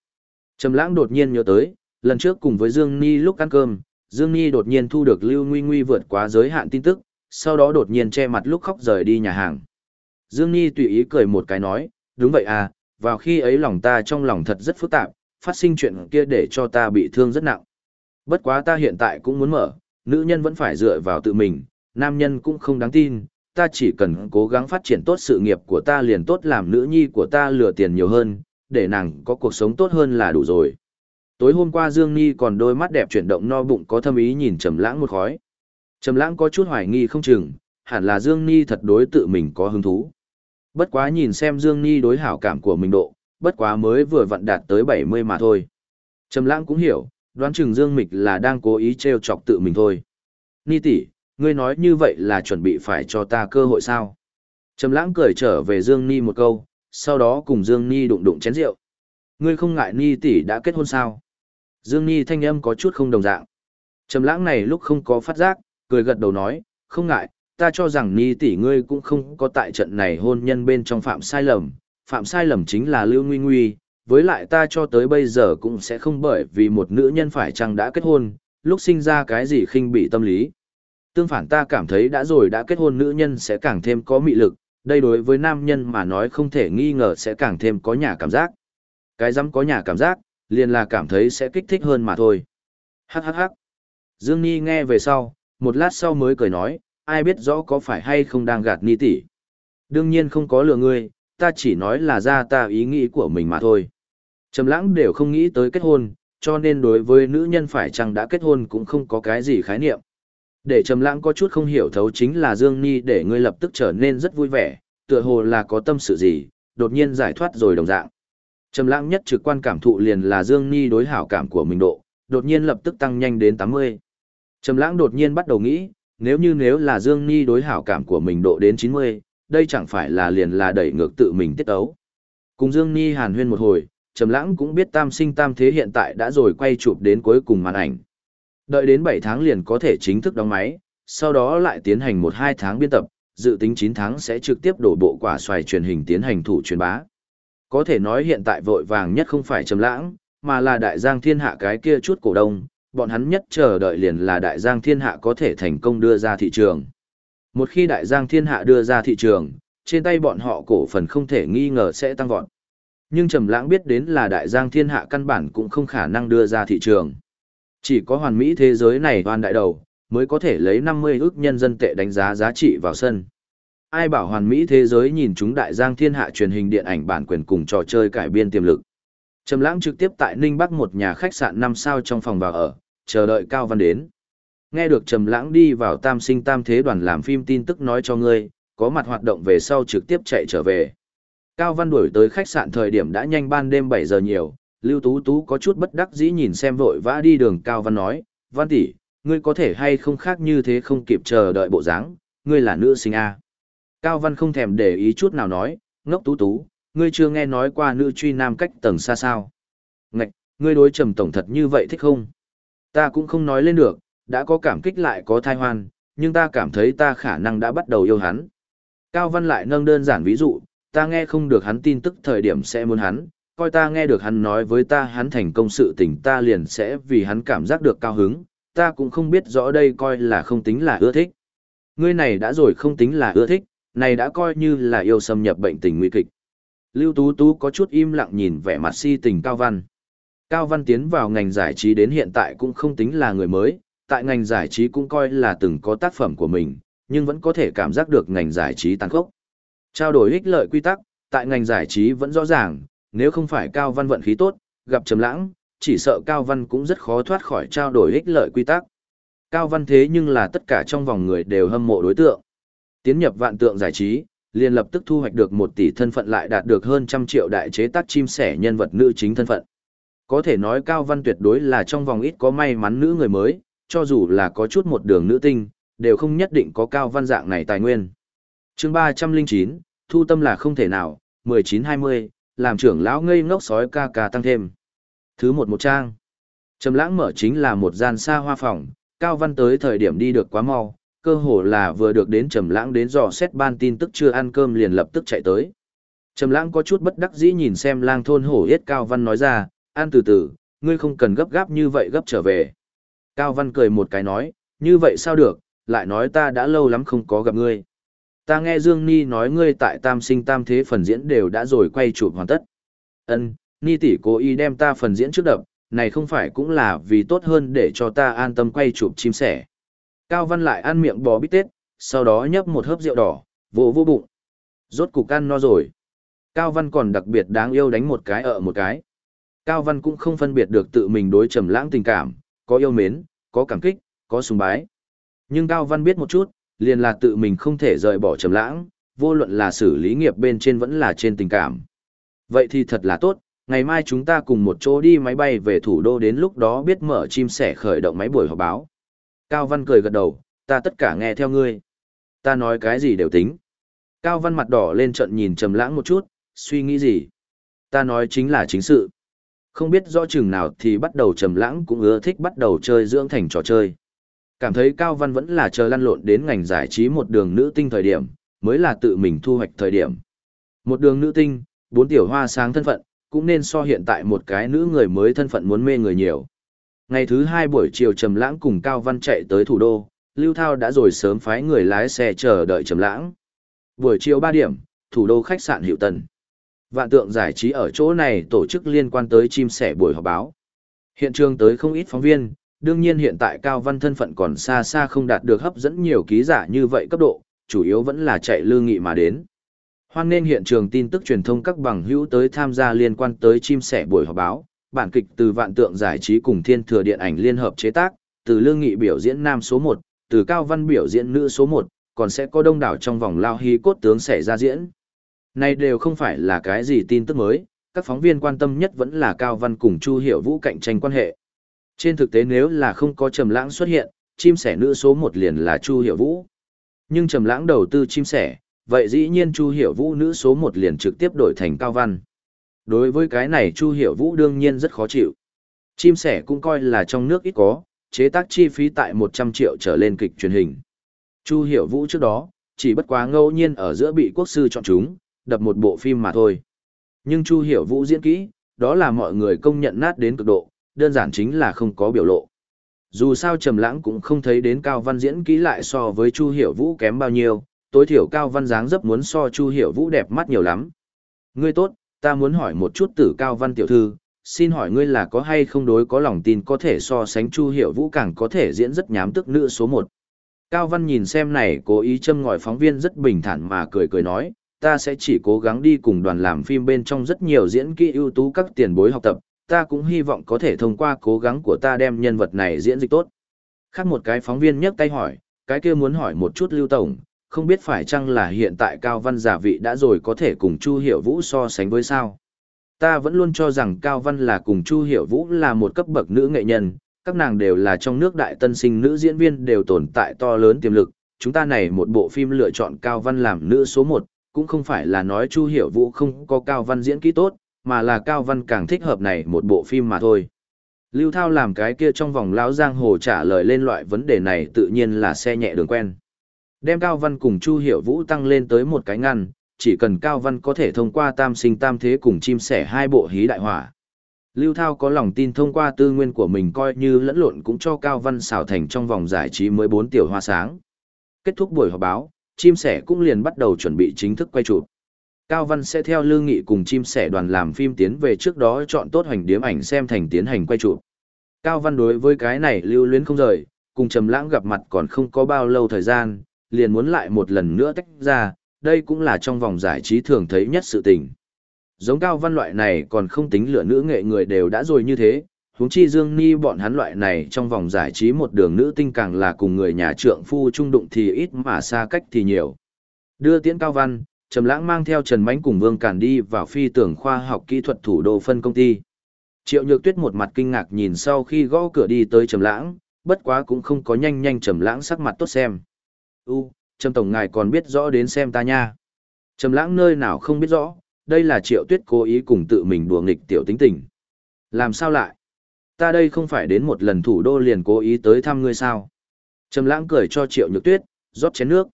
Trầm lãng đột nhiên nhớ tới, lần trước cùng với Dương Ni lúc ăn cơm, Dương Ni đột nhiên thu được Lưu Nguy Nguy vượt quá giới hạn tin tức, sau đó đột nhiên che mặt lúc khóc rời đi nhà hàng. Dương Ni tùy ý cười một cái nói, đúng vậy à, vào khi ấy lòng ta trong lòng thật rất phức tạp, phát sinh chuyện kia để cho ta bị thương rất nặng. Bất quá ta hiện tại cũng muốn mở, nữ nhân vẫn phải dựa vào tự mình, nam nhân cũng không đáng tin, ta chỉ cần cố gắng phát triển tốt sự nghiệp của ta liền tốt làm nữ nhi của ta lừa tiền nhiều hơn, để nàng có cuộc sống tốt hơn là đủ rồi. Tối hôm qua Dương Nhi còn đôi mắt đẹp chuyển động no bụng có thâm ý nhìn Trầm Lãng một khói. Trầm Lãng có chút hoài nghi không chừng, hẳn là Dương Nhi thật đối tự mình có hứng thú. Bất quá nhìn xem Dương Nhi đối hảo cảm của mình độ, bất quá mới vừa vặn đạt tới 70 mà thôi. Trầm lãng cũng hiểu, đoán chừng Dương Mịch là đang cố ý trêu chọc tự mình thôi. Ni tỷ, ngươi nói như vậy là chuẩn bị phải cho ta cơ hội sao? Trầm lãng cười trở về Dương Ni một câu, sau đó cùng Dương Ni đụng đụng chén rượu. Ngươi không ngại Ni tỷ đã kết hôn sao? Dương Ni thanh âm có chút không đồng dạng. Trầm lãng này lúc không có phát giác, cười gật đầu nói, không ngại, ta cho rằng Ni tỷ ngươi cũng không có tại trận này hôn nhân bên trong phạm sai lầm, phạm sai lầm chính là Lưu Nguy Nguy, với lại ta cho tới bây giờ cũng sẽ không bởi vì một nữ nhân phải chăng đã kết hôn, lúc sinh ra cái gì khinh bị tâm lý. Tương phản ta cảm thấy đã rồi đã kết hôn nữ nhân sẽ càng thêm có mị lực, đây đối với nam nhân mà nói không thể nghi ngờ sẽ càng thêm có nhà cảm giác. Cái dám có nhà cảm giác, liền là cảm thấy sẽ kích thích hơn mà thôi. Hắc hắc hắc. Dương Ni nghe về sau, một lát sau mới cười nói, ai biết rõ có phải hay không đang gạt Ni tỷ. Đương nhiên không có lừa ngươi, ta chỉ nói là ra ta ý nghĩ của mình mà thôi. Trầm lãng đều không nghĩ tới kết hôn, cho nên đối với nữ nhân phải chăng đã kết hôn cũng không có cái gì khái niệm. Để Trầm lãng có chút không hiểu thấu chính là Dương Ni để ngươi lập tức trở nên rất vui vẻ, tựa hồ là có tâm sự gì, đột nhiên giải thoát rồi đồng dạng. Trầm lãng nhất trực quan cảm thụ liền là Dương Ni đối hảo cảm của mình độ, đột nhiên lập tức tăng nhanh đến 80. Trầm lãng đột nhiên bắt đầu nghĩ, nếu như nếu là Dương Ni đối hảo cảm của mình độ đến 90, đây chẳng phải là liền là đẩy ngược tự mình tiết ấu. Cùng Dương Ni hàn huyên một hồi, Trầm lãng cũng biết tam sinh tam thế hiện tại đã rồi quay chụp đến cuối cùng màn ảnh. Đợi đến 7 tháng liền có thể chính thức đóng máy, sau đó lại tiến hành 1-2 tháng biên tập, dự tính 9 tháng sẽ trực tiếp đổ bộ quả xoài truyền hình tiến hành thủ truyền bá. Có thể nói hiện tại vội vàng nhất không phải Trầm lãng, mà là đại giang thiên hạ cái kia chút cổ đông, bọn hắn nhất chờ đợi liền là đại giang thiên hạ có thể thành công đưa ra thị trường. Một khi đại giang thiên hạ đưa ra thị trường, trên tay bọn họ cổ phần không thể nghi ngờ sẽ tăng vọt. Nhưng Trầm Lãng biết đến là đại giang thiên hạ căn bản cũng không khả năng đưa ra thị trường. Chỉ có hoàn mỹ thế giới này toàn đại đầu, mới có thể lấy 50 ức nhân dân tệ đánh giá giá trị vào sân. Ai bảo hoàn mỹ thế giới nhìn chúng đại giang thiên hạ truyền hình điện ảnh bản quyền cùng trò chơi cải biên tiềm lực. Trầm Lãng trực tiếp tại Ninh Bắc một nhà khách sạn 5 sao trong phòng vào ở, chờ đợi Cao Văn đến. Nghe được Trầm Lãng đi vào Tam Sinh Tam Thế đoàn làm phim tin tức nói cho ngươi, có mặt hoạt động về sau trực tiếp chạy trở về. Cao Văn đuổi tới khách sạn thời điểm đã nhanh ban đêm 7 giờ nhiều, Lưu Tú Tú có chút bất đắc dĩ nhìn xem vội vã đi đường Cao Văn nói, Văn tỷ, ngươi có thể hay không khác như thế không kịp chờ đợi bộ dáng, ngươi là nữ sinh A. Cao Văn không thèm để ý chút nào nói, ngốc Tú Tú, ngươi chưa nghe nói qua nữ truy nam cách tầng xa sao. Ngạch, ngươi đối trầm tổng thật như vậy thích không? Ta cũng không nói lên được, đã có cảm kích lại có thai hoan, nhưng ta cảm thấy ta khả năng đã bắt đầu yêu hắn. Cao Văn lại nâng đơn giản ví dụ, ta nghe không được hắn tin tức thời điểm sẽ muốn hắn, coi ta nghe được hắn nói với ta hắn thành công sự tình ta liền sẽ vì hắn cảm giác được cao hứng, ta cũng không biết rõ đây coi là không tính là ưa thích. Ngươi này đã rồi không tính là ưa thích, này đã coi như là yêu xâm nhập bệnh tình nguy kịch. Lưu Tú Tú có chút im lặng nhìn vẻ mặt si tình Cao Văn. Cao Văn tiến vào ngành giải trí đến hiện tại cũng không tính là người mới, tại ngành giải trí cũng coi là từng có tác phẩm của mình, nhưng vẫn có thể cảm giác được ngành giải trí tàn khốc. Trao đổi ích lợi quy tắc, tại ngành giải trí vẫn rõ ràng, nếu không phải Cao Văn vận khí tốt, gặp trầm lãng, chỉ sợ Cao Văn cũng rất khó thoát khỏi trao đổi ích lợi quy tắc. Cao Văn thế nhưng là tất cả trong vòng người đều hâm mộ đối tượng. Tiến nhập vạn tượng giải trí, liền lập tức thu hoạch được một tỷ thân phận lại đạt được hơn trăm triệu đại chế tác chim sẻ nhân vật nữ chính thân phận. Có thể nói Cao Văn tuyệt đối là trong vòng ít có may mắn nữ người mới, cho dù là có chút một đường nữ tinh, đều không nhất định có Cao Văn dạng này tài nguyên. chương ba trăm linh chín thu tâm là không thể nào, mười chín hai mươi làm trưởng lão ngây ngốc sói ca ca tăng thêm. Thứ một một trang. Trầm lãng mở chính là một gian xa hoa phòng, Cao Văn tới thời điểm đi được quá mau, cơ hồ là vừa được đến Trầm lãng đến dò xét ban tin tức chưa ăn cơm liền lập tức chạy tới. Trầm lãng có chút bất đắc dĩ nhìn xem lang thôn hổ yết Cao Văn nói ra, ăn từ từ, ngươi không cần gấp gáp như vậy gấp trở về. Cao Văn cười một cái nói, như vậy sao được, lại nói ta đã lâu lắm không có gặp ngươi. Ta nghe Dương Ni nói ngươi tại tam sinh tam thế phần diễn đều đã rồi quay chụp hoàn tất. Ân, Ni tỷ cố ý đem ta phần diễn trước đập, này không phải cũng là vì tốt hơn để cho ta an tâm quay chụp chim sẻ. Cao Văn lại ăn miệng bò bít tết, sau đó nhấp một hớp rượu đỏ, vỗ vô bụng. Rốt cục ăn no rồi. Cao Văn còn đặc biệt đáng yêu đánh một cái ở một cái. Cao Văn cũng không phân biệt được tự mình đối trầm lãng tình cảm, có yêu mến, có cảm kích, có sùng bái. Nhưng Cao Văn biết một chút, liền là tự mình không thể rời bỏ trầm lãng, vô luận là xử lý nghiệp bên trên vẫn là trên tình cảm. Vậy thì thật là tốt, ngày mai chúng ta cùng một chỗ đi máy bay về thủ đô đến lúc đó biết mở chim sẻ khởi động máy buổi họp báo. Cao Văn cười gật đầu, ta tất cả nghe theo ngươi. Ta nói cái gì đều tính. Cao Văn mặt đỏ lên trận nhìn trầm lãng một chút, suy nghĩ gì? Ta nói chính là chính sự. Không biết rõ chừng nào thì bắt đầu trầm lãng cũng ưa thích bắt đầu chơi dưỡng thành trò chơi. Cảm thấy Cao Văn vẫn là chờ lăn lộn đến ngành giải trí một đường nữ tinh thời điểm, mới là tự mình thu hoạch thời điểm. Một đường nữ tinh, bốn tiểu hoa sáng thân phận, cũng nên so hiện tại một cái nữ người mới thân phận muốn mê người nhiều. Ngày thứ hai buổi chiều Trầm Lãng cùng Cao Văn chạy tới thủ đô, Lưu Thao đã rồi sớm phái người lái xe chờ đợi Trầm Lãng. Buổi chiều 3 điểm, thủ đô khách sạn hữu Tần. Vạn tượng giải trí ở chỗ này tổ chức liên quan tới chim sẻ buổi họp báo. Hiện trường tới không ít phóng viên, đương nhiên hiện tại Cao Văn thân phận còn xa xa không đạt được hấp dẫn nhiều ký giả như vậy cấp độ, chủ yếu vẫn là chạy lương nghị mà đến. Hoan nên hiện trường tin tức truyền thông các bằng hữu tới tham gia liên quan tới chim sẻ buổi họp báo, bản kịch từ vạn tượng giải trí cùng thiên thừa điện ảnh liên hợp chế tác, từ lương nghị biểu diễn nam số 1, từ cao văn biểu diễn nữ số 1, còn sẽ có đông đảo trong vòng lao hí cốt tướng xảy ra diễn. Này đều không phải là cái gì tin tức mới, các phóng viên quan tâm nhất vẫn là cao văn cùng Chu Hiểu Vũ cạnh tranh quan hệ. Trên thực tế nếu là không có Trầm Lãng xuất hiện, chim sẻ nữ số 1 liền là Chu Hiểu Vũ. Nhưng Trầm Lãng đầu tư chim sẻ, vậy dĩ nhiên Chu Hiểu Vũ nữ số 1 liền trực tiếp đổi thành Cao Văn. Đối với cái này Chu Hiểu Vũ đương nhiên rất khó chịu. Chim sẻ cũng coi là trong nước ít có, chế tác chi phí tại 100 triệu trở lên kịch truyền hình. Chu Hiểu Vũ trước đó, chỉ bất quá ngẫu nhiên ở giữa bị quốc sư chọn chúng, đập một bộ phim mà thôi. Nhưng Chu Hiểu Vũ diễn kỹ, đó là mọi người công nhận nát đến cực độ, đơn giản chính là không có biểu lộ. Dù sao Trầm Lãng cũng không thấy đến Cao Văn diễn kỹ lại so với Chu Hiểu Vũ kém bao nhiêu, tối thiểu Cao Văn dáng dấp muốn so Chu Hiểu Vũ đẹp mắt nhiều lắm. Ngươi tốt, ta muốn hỏi một chút Tử Cao Văn tiểu thư, xin hỏi ngươi là có hay không đối có lòng tin có thể so sánh Chu Hiểu Vũ càng có thể diễn rất nhám tức nữ số 1. Cao Văn nhìn xem này cố ý châm ngòi phóng viên rất bình thản mà cười cười nói, ta sẽ chỉ cố gắng đi cùng đoàn làm phim bên trong rất nhiều diễn kỹ ưu tú các tiền bối học tập, ta cũng hy vọng có thể thông qua cố gắng của ta đem nhân vật này diễn dịch tốt. Khác một cái phóng viên nhấc tay hỏi, cái kia muốn hỏi một chút Lưu Tổng, không biết phải chăng là hiện tại Cao Văn giả vị đã rồi có thể cùng Chu Hiểu Vũ so sánh với sao? Ta vẫn luôn cho rằng Cao Văn là cùng Chu Hiểu Vũ là một cấp bậc nữ nghệ nhân, các nàng đều là trong nước đại tân sinh nữ diễn viên đều tồn tại to lớn tiềm lực. Chúng ta này một bộ phim lựa chọn Cao Văn làm nữ số một cũng không phải là nói Chu Hiểu Vũ không có Cao Văn diễn kỹ tốt, mà là Cao Văn càng thích hợp này một bộ phim mà thôi. Lưu Thao làm cái kia trong vòng lão giang hồ trả lời lên loại vấn đề này tự nhiên là xe nhẹ đường quen. Đem Cao Văn cùng Chu Hiểu Vũ tăng lên tới một cái ngăn, chỉ cần Cao Văn có thể thông qua tam sinh tam thế cùng chim sẻ hai bộ hí đại hỏa. Lưu Thao có lòng tin thông qua tư nguyên của mình coi như lẫn lộn cũng cho Cao Văn xảo thành trong vòng giải trí mới bốn tiểu hoa sáng. Kết thúc buổi họp báo, chim sẻ cũng liền bắt đầu chuẩn bị chính thức quay chụp. Cao Văn sẽ theo Lương Nghị cùng chim sẻ đoàn làm phim tiến về trước đó chọn tốt hoành điếm ảnh xem thành tiến hành quay chụp. Cao Văn đối với cái này lưu luyến không rời, cùng Trầm Lãng gặp mặt còn không có bao lâu thời gian, liền muốn lại một lần nữa tách ra, đây cũng là trong vòng giải trí thường thấy nhất sự tình. Giống Cao Văn loại này còn không tính lựa nữ nghệ người đều đã rồi như thế, huống chi Dương Ni bọn hắn loại này trong vòng giải trí một đường nữ tinh càng là cùng người nhà trượng phu trung đụng thì ít mà xa cách thì nhiều. Đưa tiễn Cao Văn, Trầm Lãng mang theo Trần Mánh cùng Vương Cản đi vào phi tưởng khoa học kỹ thuật thủ đô phân công ty. Triệu Nhược Tuyết một mặt kinh ngạc nhìn sau khi gõ cửa đi tới Trầm Lãng, bất quá cũng không có nhanh nhanh Trầm Lãng sắc mặt tốt xem. "U, Trầm tổng ngài còn biết rõ đến xem ta nha." Trầm Lãng nơi nào không biết rõ, đây là Triệu Tuyết cố ý cùng tự mình đùa nghịch tiểu tính tình. "Làm sao lại? Ta đây không phải đến một lần thủ đô liền cố ý tới thăm ngươi sao?" Trầm Lãng cười cho Triệu Nhược Tuyết, rót chén nước.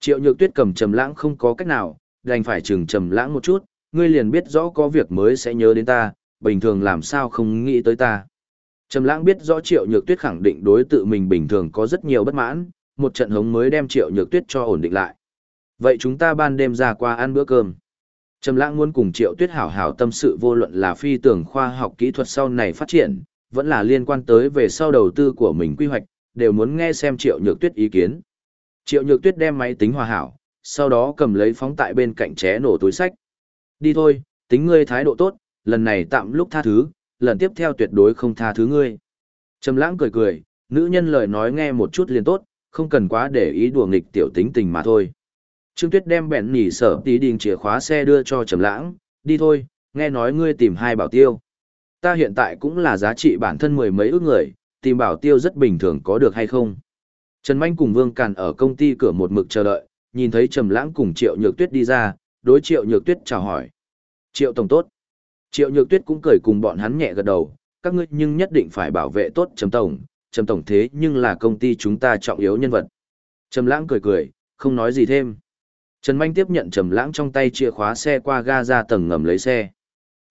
Triệu Nhược Tuyết cầm Trầm Lãng không có cách nào, đành phải chừng Trầm Lãng một chút, ngươi liền biết rõ có việc mới sẽ nhớ đến ta, bình thường làm sao không nghĩ tới ta. Trầm Lãng biết rõ Triệu Nhược Tuyết khẳng định đối tự mình bình thường có rất nhiều bất mãn, một trận hống mới đem Triệu Nhược Tuyết cho ổn định lại. Vậy chúng ta ban đêm ra qua ăn bữa cơm. Trầm Lãng muốn cùng Triệu Tuyết hảo hảo tâm sự vô luận là phi tưởng khoa học kỹ thuật sau này phát triển, vẫn là liên quan tới về sau đầu tư của mình quy hoạch, đều muốn nghe xem Triệu Nhược Tuyết ý kiến. Triệu Nhược Tuyết đem máy tính hòa hảo, sau đó cầm lấy phóng tại bên cạnh ché nổ túi sách. Đi thôi, tính ngươi thái độ tốt, lần này tạm lúc tha thứ, lần tiếp theo tuyệt đối không tha thứ ngươi. Trầm lãng cười cười, nữ nhân lời nói nghe một chút liền tốt, không cần quá để ý đùa nghịch tiểu tính tình mà thôi. Trương Tuyết đem bẹn nỉ sở tí đình chìa khóa xe đưa cho Trầm lãng, đi thôi, nghe nói ngươi tìm hai bảo tiêu. Ta hiện tại cũng là giá trị bản thân mười mấy ước người, tìm bảo tiêu rất bình thường có được hay không? Trần Manh cùng Vương Càn ở công ty cửa một mực chờ đợi, nhìn thấy Trầm Lãng cùng Triệu Nhược Tuyết đi ra, đối Triệu Nhược Tuyết chào hỏi. "Triệu tổng tốt." Triệu Nhược Tuyết cũng cười cùng bọn hắn nhẹ gật đầu, "Các ngươi nhưng nhất định phải bảo vệ tốt Trầm tổng, Trầm tổng thế nhưng là công ty chúng ta trọng yếu nhân vật." Trầm Lãng cười cười, không nói gì thêm. Trần Manh tiếp nhận Trầm Lãng trong tay chìa khóa xe qua ga ra tầng ngầm lấy xe.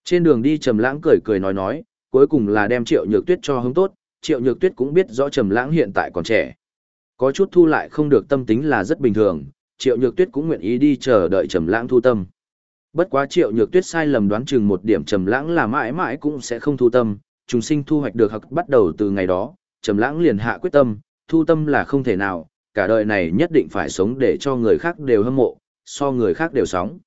Trên đường đi Trầm Lãng cười cười nói nói, cuối cùng là đem Triệu Nhược Tuyết cho hứng tốt, Triệu Nhược Tuyết cũng biết rõ Trầm Lãng hiện tại còn trẻ, có chút thu lại không được tâm tính là rất bình thường, Triệu Nhược Tuyết cũng nguyện ý đi chờ đợi Trầm Lãng thu tâm. Bất quá Triệu Nhược Tuyết sai lầm đoán chừng một điểm Trầm Lãng là mãi mãi cũng sẽ không thu tâm, trùng sinh thu hoạch được học bắt đầu từ ngày đó, Trầm Lãng liền hạ quyết tâm, thu tâm là không thể nào, cả đời này nhất định phải sống để cho người khác đều hâm mộ, so người khác đều sóng.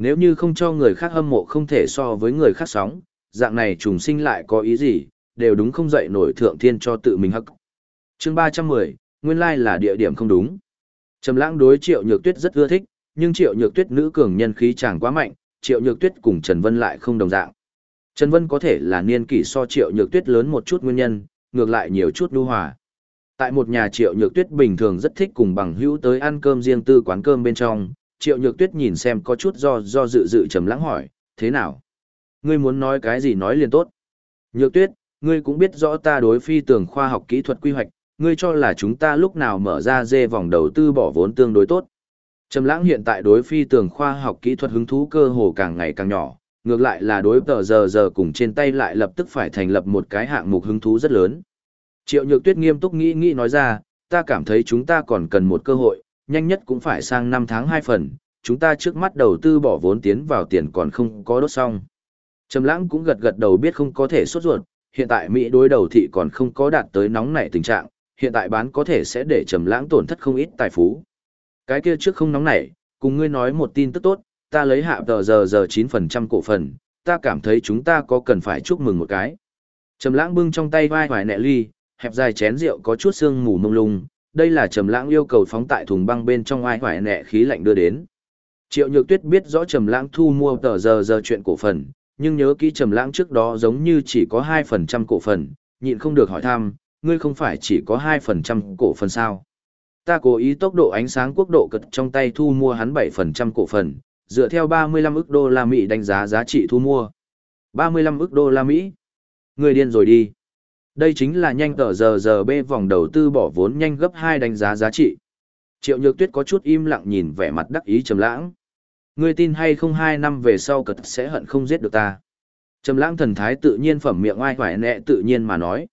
Nếu như không cho người khác hâm mộ không thể so với người khác sóng, dạng này trùng sinh lại có ý gì, đều đúng không dậy nổi thượng thiên cho tự mình hắc. Chương 310, nguyên lai là địa điểm không đúng. Trầm Lãng đối Triệu Nhược Tuyết rất ưa thích, nhưng Triệu Nhược Tuyết nữ cường nhân khí chẳng quá mạnh, Triệu Nhược Tuyết cùng Trần Vân lại không đồng dạng. Trần Vân có thể là niên kỷ so Triệu Nhược Tuyết lớn một chút nguyên nhân, ngược lại nhiều chút nhu hòa. Tại một nhà Triệu Nhược Tuyết bình thường rất thích cùng bằng hữu tới ăn cơm riêng tư quán cơm bên trong, Triệu Nhược Tuyết nhìn xem có chút do do dự dự trầm lắng hỏi, thế nào? Ngươi muốn nói cái gì nói liền tốt. Nhược Tuyết, ngươi cũng biết rõ ta đối phi tường khoa học kỹ thuật quy hoạch, ngươi cho là chúng ta lúc nào mở ra dê vòng đầu tư bỏ vốn tương đối tốt. Trầm lãng hiện tại đối phi tường khoa học kỹ thuật hứng thú cơ hồ càng ngày càng nhỏ, ngược lại là đối tờ giờ giờ cùng trên tay lại lập tức phải thành lập một cái hạng mục hứng thú rất lớn. Triệu Nhược Tuyết nghiêm túc nghĩ nghĩ nói ra, ta cảm thấy chúng ta còn cần một cơ hội, nhanh nhất cũng phải sang năm tháng hai phần, chúng ta trước mắt đầu tư bỏ vốn tiến vào tiền còn không có đốt xong. Trầm lãng cũng gật gật đầu biết không có thể sốt ruột, hiện tại Mỹ đối đầu thị còn không có đạt tới nóng nảy tình trạng, hiện tại bán có thể sẽ để trầm lãng tổn thất không ít tài phú. Cái kia trước không nóng nảy, cùng ngươi nói một tin tức tốt, ta lấy hạ tờ giờ giờ 9% cổ phần, ta cảm thấy chúng ta có cần phải chúc mừng một cái. Trầm lãng bưng trong tay vai hoài nẹ ly, hẹp dài chén rượu có chút sương mù mông lung, đây là Trầm lãng yêu cầu phóng tại thùng băng bên trong ai hoài nẹ khí lạnh đưa đến. Triệu Nhược Tuyết biết rõ Trầm lãng thu mua tờ giờ giờ chuyện cổ phần, nhưng nhớ kỹ Trầm lãng trước đó giống như chỉ có 2% cổ phần, nhịn không được hỏi thăm, ngươi không phải chỉ có 2% cổ phần sao? Ta cố ý tốc độ ánh sáng quốc độ cật trong tay thu mua hắn 7% cổ phần, dựa theo 35 ức đô la Mỹ đánh giá giá trị thu mua. 35 ức đô la Mỹ? Người điên rồi đi. Đây chính là nhanh tờ giờ giờ bê vòng đầu tư bỏ vốn nhanh gấp 2 đánh giá giá trị. Triệu Nhược Tuyết có chút im lặng nhìn vẻ mặt đắc ý trầm lãng. Ngươi tin hay không hai năm về sau cật sẽ hận không giết được ta. Trầm lãng thần thái tự nhiên phẩm miệng oai hoài nệ tự nhiên mà nói.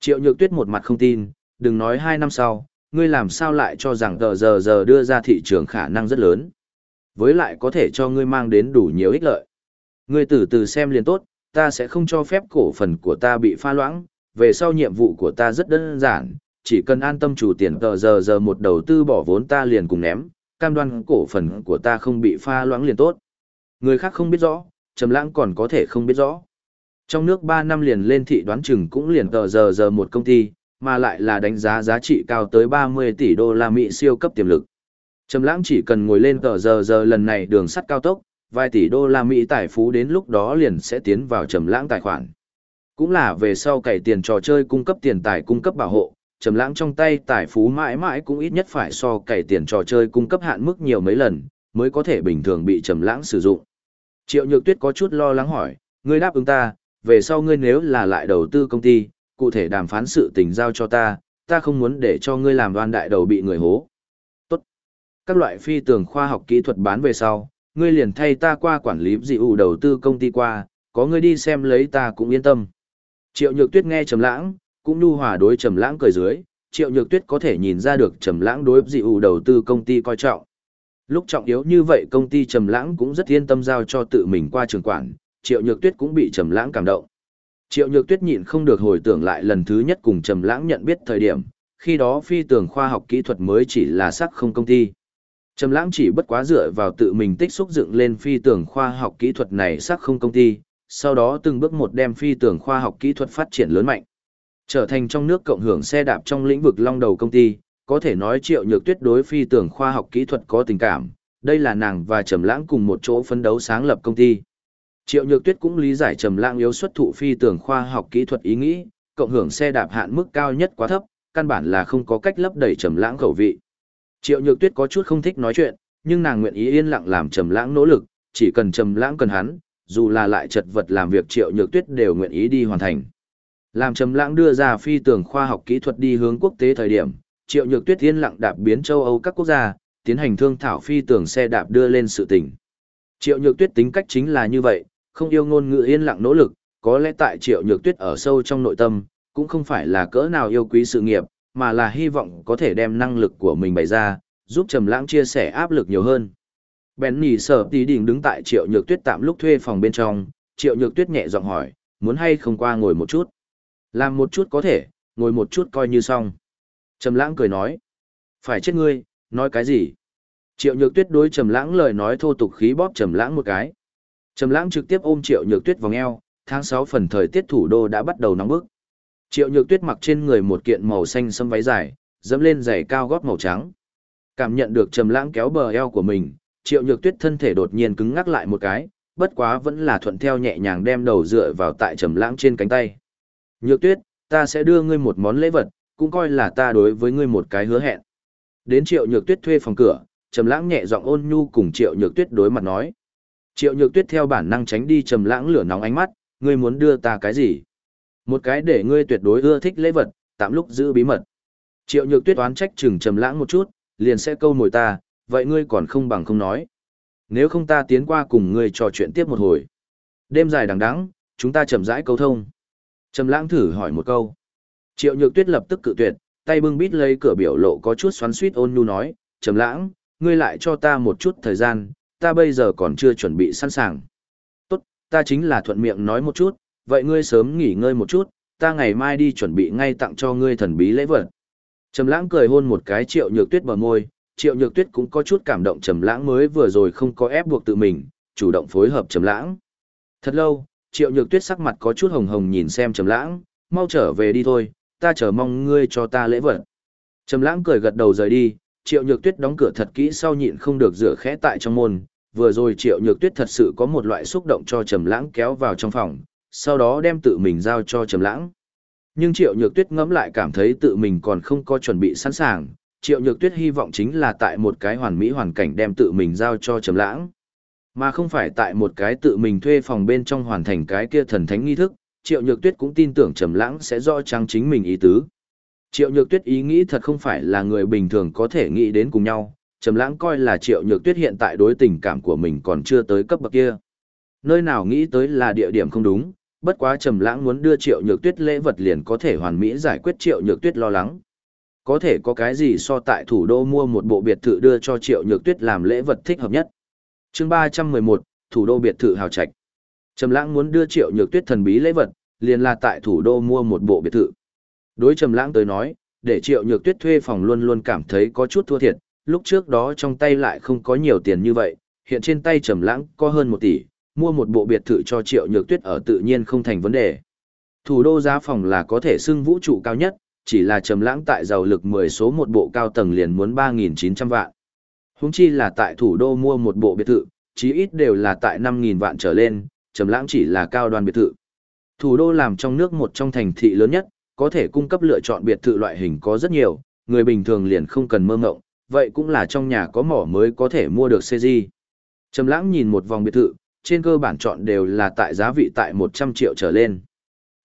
Triệu Nhược Tuyết một mặt không tin, đừng nói hai năm sau, ngươi làm sao lại cho rằng tờ giờ giờ đưa ra thị trường khả năng rất lớn. Với lại có thể cho ngươi mang đến đủ nhiều ích lợi. Ngươi từ từ xem liền tốt, ta sẽ không cho phép cổ phần của ta bị pha loãng, về sau nhiệm vụ của ta rất đơn giản, chỉ cần an tâm chủ tiền tờ giờ giờ một đầu tư bỏ vốn ta liền cùng ném, cam đoan cổ phần của ta không bị pha loãng liền tốt. Người khác không biết rõ, Trầm Lãng còn có thể không biết rõ. Trong nước 3 năm liền lên thị đoán chừng cũng liền tờ giờ giờ một công ty, mà lại là đánh giá giá trị cao tới 30 tỷ đô la Mỹ siêu cấp tiềm lực. Trầm lãng chỉ cần ngồi lên tờ giờ giờ lần này đường sắt cao tốc, vài tỷ đô la Mỹ tài phú đến lúc đó liền sẽ tiến vào trầm lãng tài khoản. Cũng là về sau cày tiền trò chơi cung cấp tiền tài cung cấp bảo hộ, trầm lãng trong tay tài phú mãi mãi cũng ít nhất phải so cày tiền trò chơi cung cấp hạn mức nhiều mấy lần, mới có thể bình thường bị trầm lãng sử dụng. Triệu Nhược Tuyết có chút lo lắng hỏi, ngươi đáp ứng ta, về sau ngươi nếu là lại đầu tư công ty, cụ thể đàm phán sự tình giao cho ta, ta không muốn để cho ngươi làm đoan đại đầu bị người hố. Tốt. Các loại phi tường khoa học kỹ thuật bán về sau, ngươi liền thay ta qua quản lý dị ủ đầu tư công ty qua, có ngươi đi xem lấy ta cũng yên tâm. Triệu Nhược Tuyết nghe Trầm Lãng, cũng nu hòa đối Trầm Lãng cười dưới, Triệu Nhược Tuyết có thể nhìn ra được Trầm Lãng đối dị ủ đầu tư công ty coi trọng. Lúc trọng yếu như vậy công ty Trầm Lãng cũng rất yên tâm giao cho tự mình qua trường quản, Triệu Nhược Tuyết cũng bị Trầm Lãng cảm động. Triệu Nhược Tuyết nhịn không được hồi tưởng lại lần thứ nhất cùng Trầm Lãng nhận biết thời điểm, khi đó phi tường khoa học kỹ thuật mới chỉ là sắc không công ty. Trầm Lãng chỉ bất quá dựa vào tự mình tích xúc dựng lên phi tường khoa học kỹ thuật này sắc không công ty, sau đó từng bước một đem phi tường khoa học kỹ thuật phát triển lớn mạnh. Trở thành trong nước cộng hưởng xe đạp trong lĩnh vực long đầu công ty, có thể nói Triệu Nhược Tuyết đối phi tường khoa học kỹ thuật có tình cảm, đây là nàng và Trầm Lãng cùng một chỗ phấn đấu sáng lập công ty. Triệu Nhược Tuyết cũng lý giải Trầm Lãng yếu xuất thụ phi tường khoa học kỹ thuật ý nghĩ, cộng hưởng xe đạp hạn mức cao nhất quá thấp, căn bản là không có cách lấp đầy Trầm Lãng khẩu vị. Triệu Nhược Tuyết có chút không thích nói chuyện, nhưng nàng nguyện ý yên lặng làm Trầm Lãng nỗ lực, chỉ cần Trầm Lãng cần hắn, dù là lại chật vật làm việc Triệu Nhược Tuyết đều nguyện ý đi hoàn thành. Làm Trầm Lãng đưa ra phi tường khoa học kỹ thuật đi hướng quốc tế thời điểm, Triệu Nhược Tuyết yên lặng đạp biến châu Âu các quốc gia, tiến hành thương thảo phi tường xe đạp đưa lên sự tình. Triệu Nhược Tuyết tính cách chính là như vậy, không yêu ngôn ngữ yên lặng nỗ lực, có lẽ tại triệu nhược tuyết ở sâu trong nội tâm, cũng không phải là cỡ nào yêu quý sự nghiệp, mà là hy vọng có thể đem năng lực của mình bày ra, giúp Trầm Lãng chia sẻ áp lực nhiều hơn. Benny sở tí đỉnh đứng tại triệu nhược tuyết tạm lúc thuê phòng bên trong, triệu nhược tuyết nhẹ giọng hỏi, muốn hay không qua ngồi một chút. Làm một chút có thể, ngồi một chút coi như xong. Trầm lãng cười nói. Phải chết ngươi, nói cái gì? Triệu nhược tuyết đối trầm lãng lời nói thô tục khí bóp trầm lãng một cái. Trầm lãng trực tiếp ôm triệu nhược tuyết vòng eo, tháng 6 phần thời tiết thủ đô đã bắt đầu nóng bức. Triệu nhược tuyết mặc trên người một kiện màu xanh sâm váy dài, dẫm lên giày cao gót màu trắng. Cảm nhận được trầm lãng kéo bờ eo của mình, triệu nhược tuyết thân thể đột nhiên cứng ngắc lại một cái, bất quá vẫn là thuận theo nhẹ nhàng đem đầu dựa vào tại trầm lãng trên cánh tay. Nhược tuyết, ta sẽ đưa ngươi một món lễ vật, cũng coi là ta đối với ngươi một cái hứa hẹn. Đến triệu nhược tuyết thuê phòng cửa, trầm lãng nhẹ giọng ôn nhu cùng triệu nhược tuyết đối mặt nói. Triệu nhược tuyết theo bản năng tránh đi trầm lãng lửa nóng ánh mắt, ngươi muốn đưa ta cái gì? Một cái để ngươi tuyệt đối ưa thích lễ vật, tạm lúc giữ bí mật. Triệu nhược tuyết oán trách chừng trầm lãng một chút, liền sẽ câu mồi ta, vậy ngươi còn không bằng không nói. Nếu không ta tiến qua cùng ngươi trò chuyện tiếp một hồi. Đêm dài đằng đẵng, chúng ta chậm rãi câu thông. Trầm lãng thử hỏi một câu. Triệu nhược tuyết lập tức cự tuyệt, tay bưng bít lấy cửa biểu lộ có chút xoắn xuýt ôn nhu nói, trầm lãng, ngươi lại cho ta một chút thời gian, ta bây giờ còn chưa chuẩn bị sẵn sàng. Tốt, ta chính là thuận miệng nói một chút, vậy ngươi sớm nghỉ ngơi một chút, ta ngày mai đi chuẩn bị ngay tặng cho ngươi thần bí lễ vật. Trầm lãng cười hôn một cái triệu nhược tuyết bờ môi, triệu nhược tuyết cũng có chút cảm động trầm lãng mới vừa rồi không có ép buộc tự mình, chủ động phối hợp trầm lãng. Thật lâu, triệu nhược tuyết sắc mặt có chút hồng hồng nhìn xem trầm lãng, mau trở về đi thôi, ta chờ mong ngươi cho ta lễ vật. Trầm lãng cười gật đầu rời đi, triệu nhược tuyết đóng cửa thật kỹ sau nhịn không được rửa khẽ tại trong môn, vừa rồi triệu nhược tuyết thật sự có một loại xúc động cho trầm lãng kéo vào trong phòng, sau đó đem tự mình giao cho trầm lãng. Nhưng triệu nhược tuyết ngẫm lại cảm thấy tự mình còn không có chuẩn bị sẵn sàng, triệu nhược tuyết hy vọng chính là tại một cái hoàn mỹ hoàn cảnh đem tự mình giao cho trầm lãng. Mà không phải tại một cái tự mình thuê phòng bên trong hoàn thành cái kia thần thánh nghi thức, triệu nhược tuyết cũng tin tưởng trầm lãng sẽ rõ trang chính mình ý tứ. Triệu nhược tuyết ý nghĩ thật không phải là người bình thường có thể nghĩ đến cùng nhau, trầm lãng coi là triệu nhược tuyết hiện tại đối tình cảm của mình còn chưa tới cấp bậc kia. Nơi nào nghĩ tới là địa điểm không đúng, bất quá trầm lãng muốn đưa triệu nhược tuyết lễ vật liền có thể hoàn mỹ giải quyết triệu nhược tuyết lo lắng. Có thể có cái gì so tại thủ đô mua một bộ biệt thự đưa cho triệu nhược tuyết làm lễ vật thích hợp nhất. Chương 311, thủ đô biệt thự hào trạch. Trầm lãng muốn đưa triệu nhược tuyết thần bí lễ vật, liền là tại thủ đô mua một bộ biệt thự. Đối trầm lãng tới nói, để triệu nhược tuyết thuê phòng luôn luôn cảm thấy có chút thua thiệt, lúc trước đó trong tay lại không có nhiều tiền như vậy, hiện trên tay trầm lãng có hơn một tỷ, mua một bộ biệt thự cho triệu nhược tuyết ở tự nhiên không thành vấn đề. Thủ đô giá phòng là có thể xưng vũ trụ cao nhất, chỉ là trầm lãng tại giàu lực 10 số một bộ cao tầng liền muốn 3.900 vạn. Húng chi là tại thủ đô mua một bộ biệt thự, chí ít đều là tại 5.000 vạn trở lên, trầm lãng chỉ là cao đoàn biệt thự. Thủ đô làm trong nước một trong thành thị lớn nhất, có thể cung cấp lựa chọn biệt thự loại hình có rất nhiều, người bình thường liền không cần mơ mộng, vậy cũng là trong nhà có mỏ mới có thể mua được CG. Trầm lãng nhìn một vòng biệt thự, trên cơ bản chọn đều là tại giá vị tại 100 triệu trở lên.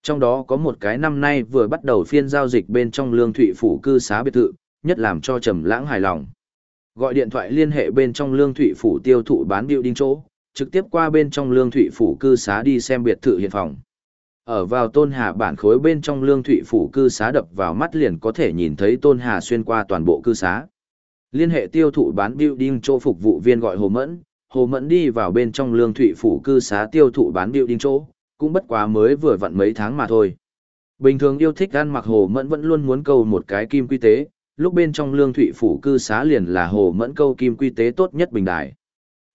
Trong đó có một cái năm nay vừa bắt đầu phiên giao dịch bên trong lương thụy phủ cư xá biệt thự, nhất làm cho Trầm lãng hài lòng. Gọi điện thoại liên hệ bên trong lương thụy phủ tiêu thụ bán biểu đinh chỗ, trực tiếp qua bên trong lương thụy phủ cư xá đi xem biệt thự hiện phòng. Ở vào tôn hà bản khối bên trong lương thụy phủ cư xá đập vào mắt liền có thể nhìn thấy tôn hà xuyên qua toàn bộ cư xá. Liên hệ tiêu thụ bán building chỗ phục vụ viên gọi Hồ Mẫn, Hồ Mẫn đi vào bên trong lương thụy phủ cư xá tiêu thụ bán building chỗ, cũng bất quá mới vừa vặn mấy tháng mà thôi. Bình thường yêu thích ăn mặc Hồ Mẫn vẫn luôn muốn câu một cái kim quy tế, lúc bên trong lương thụy phủ cư xá liền là Hồ Mẫn câu kim quy tế tốt nhất bình đại.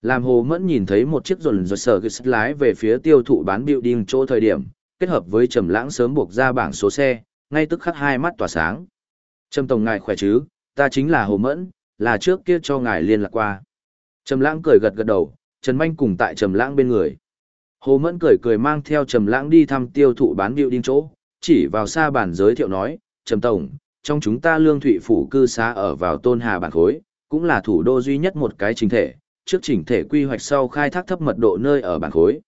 Làm Hồ Mẫn nhìn thấy một chiếc rồn rồi sở lái về phía tiêu thụ bán building chỗ thời điểm, kết hợp với trầm lãng sớm buộc ra bảng số xe, ngay tức khắc hai mắt tỏa sáng. Trầm tổng ngài khỏe chứ, ta chính là Hồ Mẫn, là trước kia cho ngài liên lạc qua. Trầm lãng cười gật gật đầu, Trần Manh cùng tại Trầm lãng bên người. Hồ Mẫn cười cười mang theo Trầm lãng đi thăm tiêu thụ bán điệu đinh chỗ, chỉ vào xa bản giới thiệu nói, Trầm tổng, trong chúng ta lương thụy phủ cư xá ở vào Tôn Hà bản khối, cũng là thủ đô duy nhất một cái chính thể, trước chỉnh thể quy hoạch sau khai thác thấp mật độ nơi ở bản khối,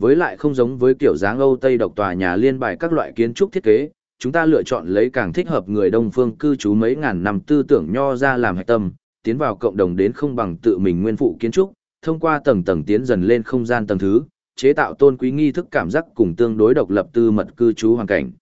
với lại không giống với kiểu dáng Âu Tây độc tòa nhà liên bài các loại kiến trúc thiết kế, chúng ta lựa chọn lấy càng thích hợp người Đông phương cư trú mấy ngàn năm tư tưởng nho ra làm hạch tâm, tiến vào cộng đồng đến không bằng tự mình nguyên phụ kiến trúc, thông qua tầng tầng tiến dần lên không gian tầng thứ, chế tạo tôn quý nghi thức cảm giác cùng tương đối độc lập tư mật cư trú hoàn cảnh.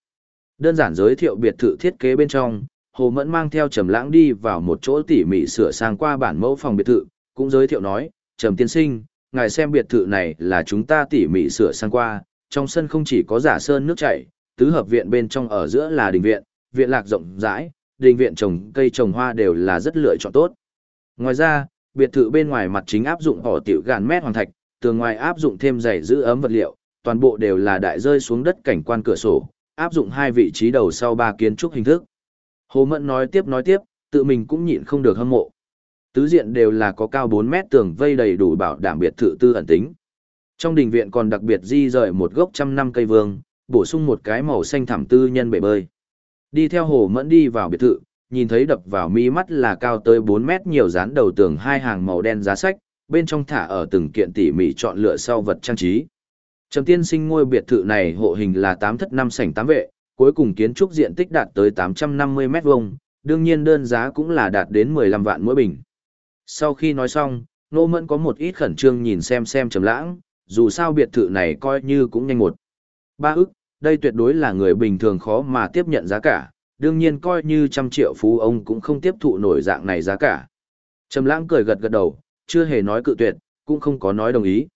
Đơn giản giới thiệu biệt thự thiết kế bên trong, Hồ Mẫn mang theo Trầm Lãng đi vào một chỗ tỉ mỉ sửa sang qua bản mẫu phòng biệt thự, cũng giới thiệu nói, "Trầm tiên sinh, ngài xem biệt thự này là chúng ta tỉ mỉ sửa sang qua, trong sân không chỉ có giả sơn nước chảy, tứ hợp viện bên trong ở giữa là đình viện, viện lạc rộng rãi, đình viện trồng cây trồng hoa đều là rất lựa chọn tốt. Ngoài ra, biệt thự bên ngoài mặt chính áp dụng họ tiểu gàn mét hoàng thạch, tường ngoài áp dụng thêm dày giữ ấm vật liệu, toàn bộ đều là đại rơi xuống đất cảnh quan cửa sổ, áp dụng hai vị trí đầu sau ba kiến trúc hình thức. Hồ Mẫn nói tiếp nói tiếp, tự mình cũng nhịn không được hâm mộ. Tứ diện đều là có cao 4 mét tường vây đầy đủ bảo đảm biệt thự tư ẩn tính. Trong đình viện còn đặc biệt di rời một gốc trăm năm cây vương, bổ sung một cái màu xanh thảm tư nhân bể bơi. Đi theo Hồ Mẫn đi vào biệt thự, nhìn thấy đập vào mi mắt là cao tới 4 mét nhiều dán đầu tường hai hàng màu đen giá sách, bên trong thả ở từng kiện tỉ mỉ chọn lựa sau vật trang trí. Trầm tiên sinh ngôi biệt thự này hộ hình là 8 thất 5 sảnh 8 vệ, cuối cùng kiến trúc diện tích đạt tới 850 mét vuông, đương nhiên đơn giá cũng là đạt đến 15 vạn mỗi bình. Sau khi nói xong, Nô Mẫn có một ít khẩn trương nhìn xem xem trầm lãng, dù sao biệt thự này coi như cũng nhanh một. Ba ức, đây tuyệt đối là người bình thường khó mà tiếp nhận giá cả, đương nhiên coi như trăm triệu phú ông cũng không tiếp thụ nổi dạng này giá cả. Trầm lãng cười gật gật đầu, chưa hề nói cự tuyệt, cũng không có nói đồng ý.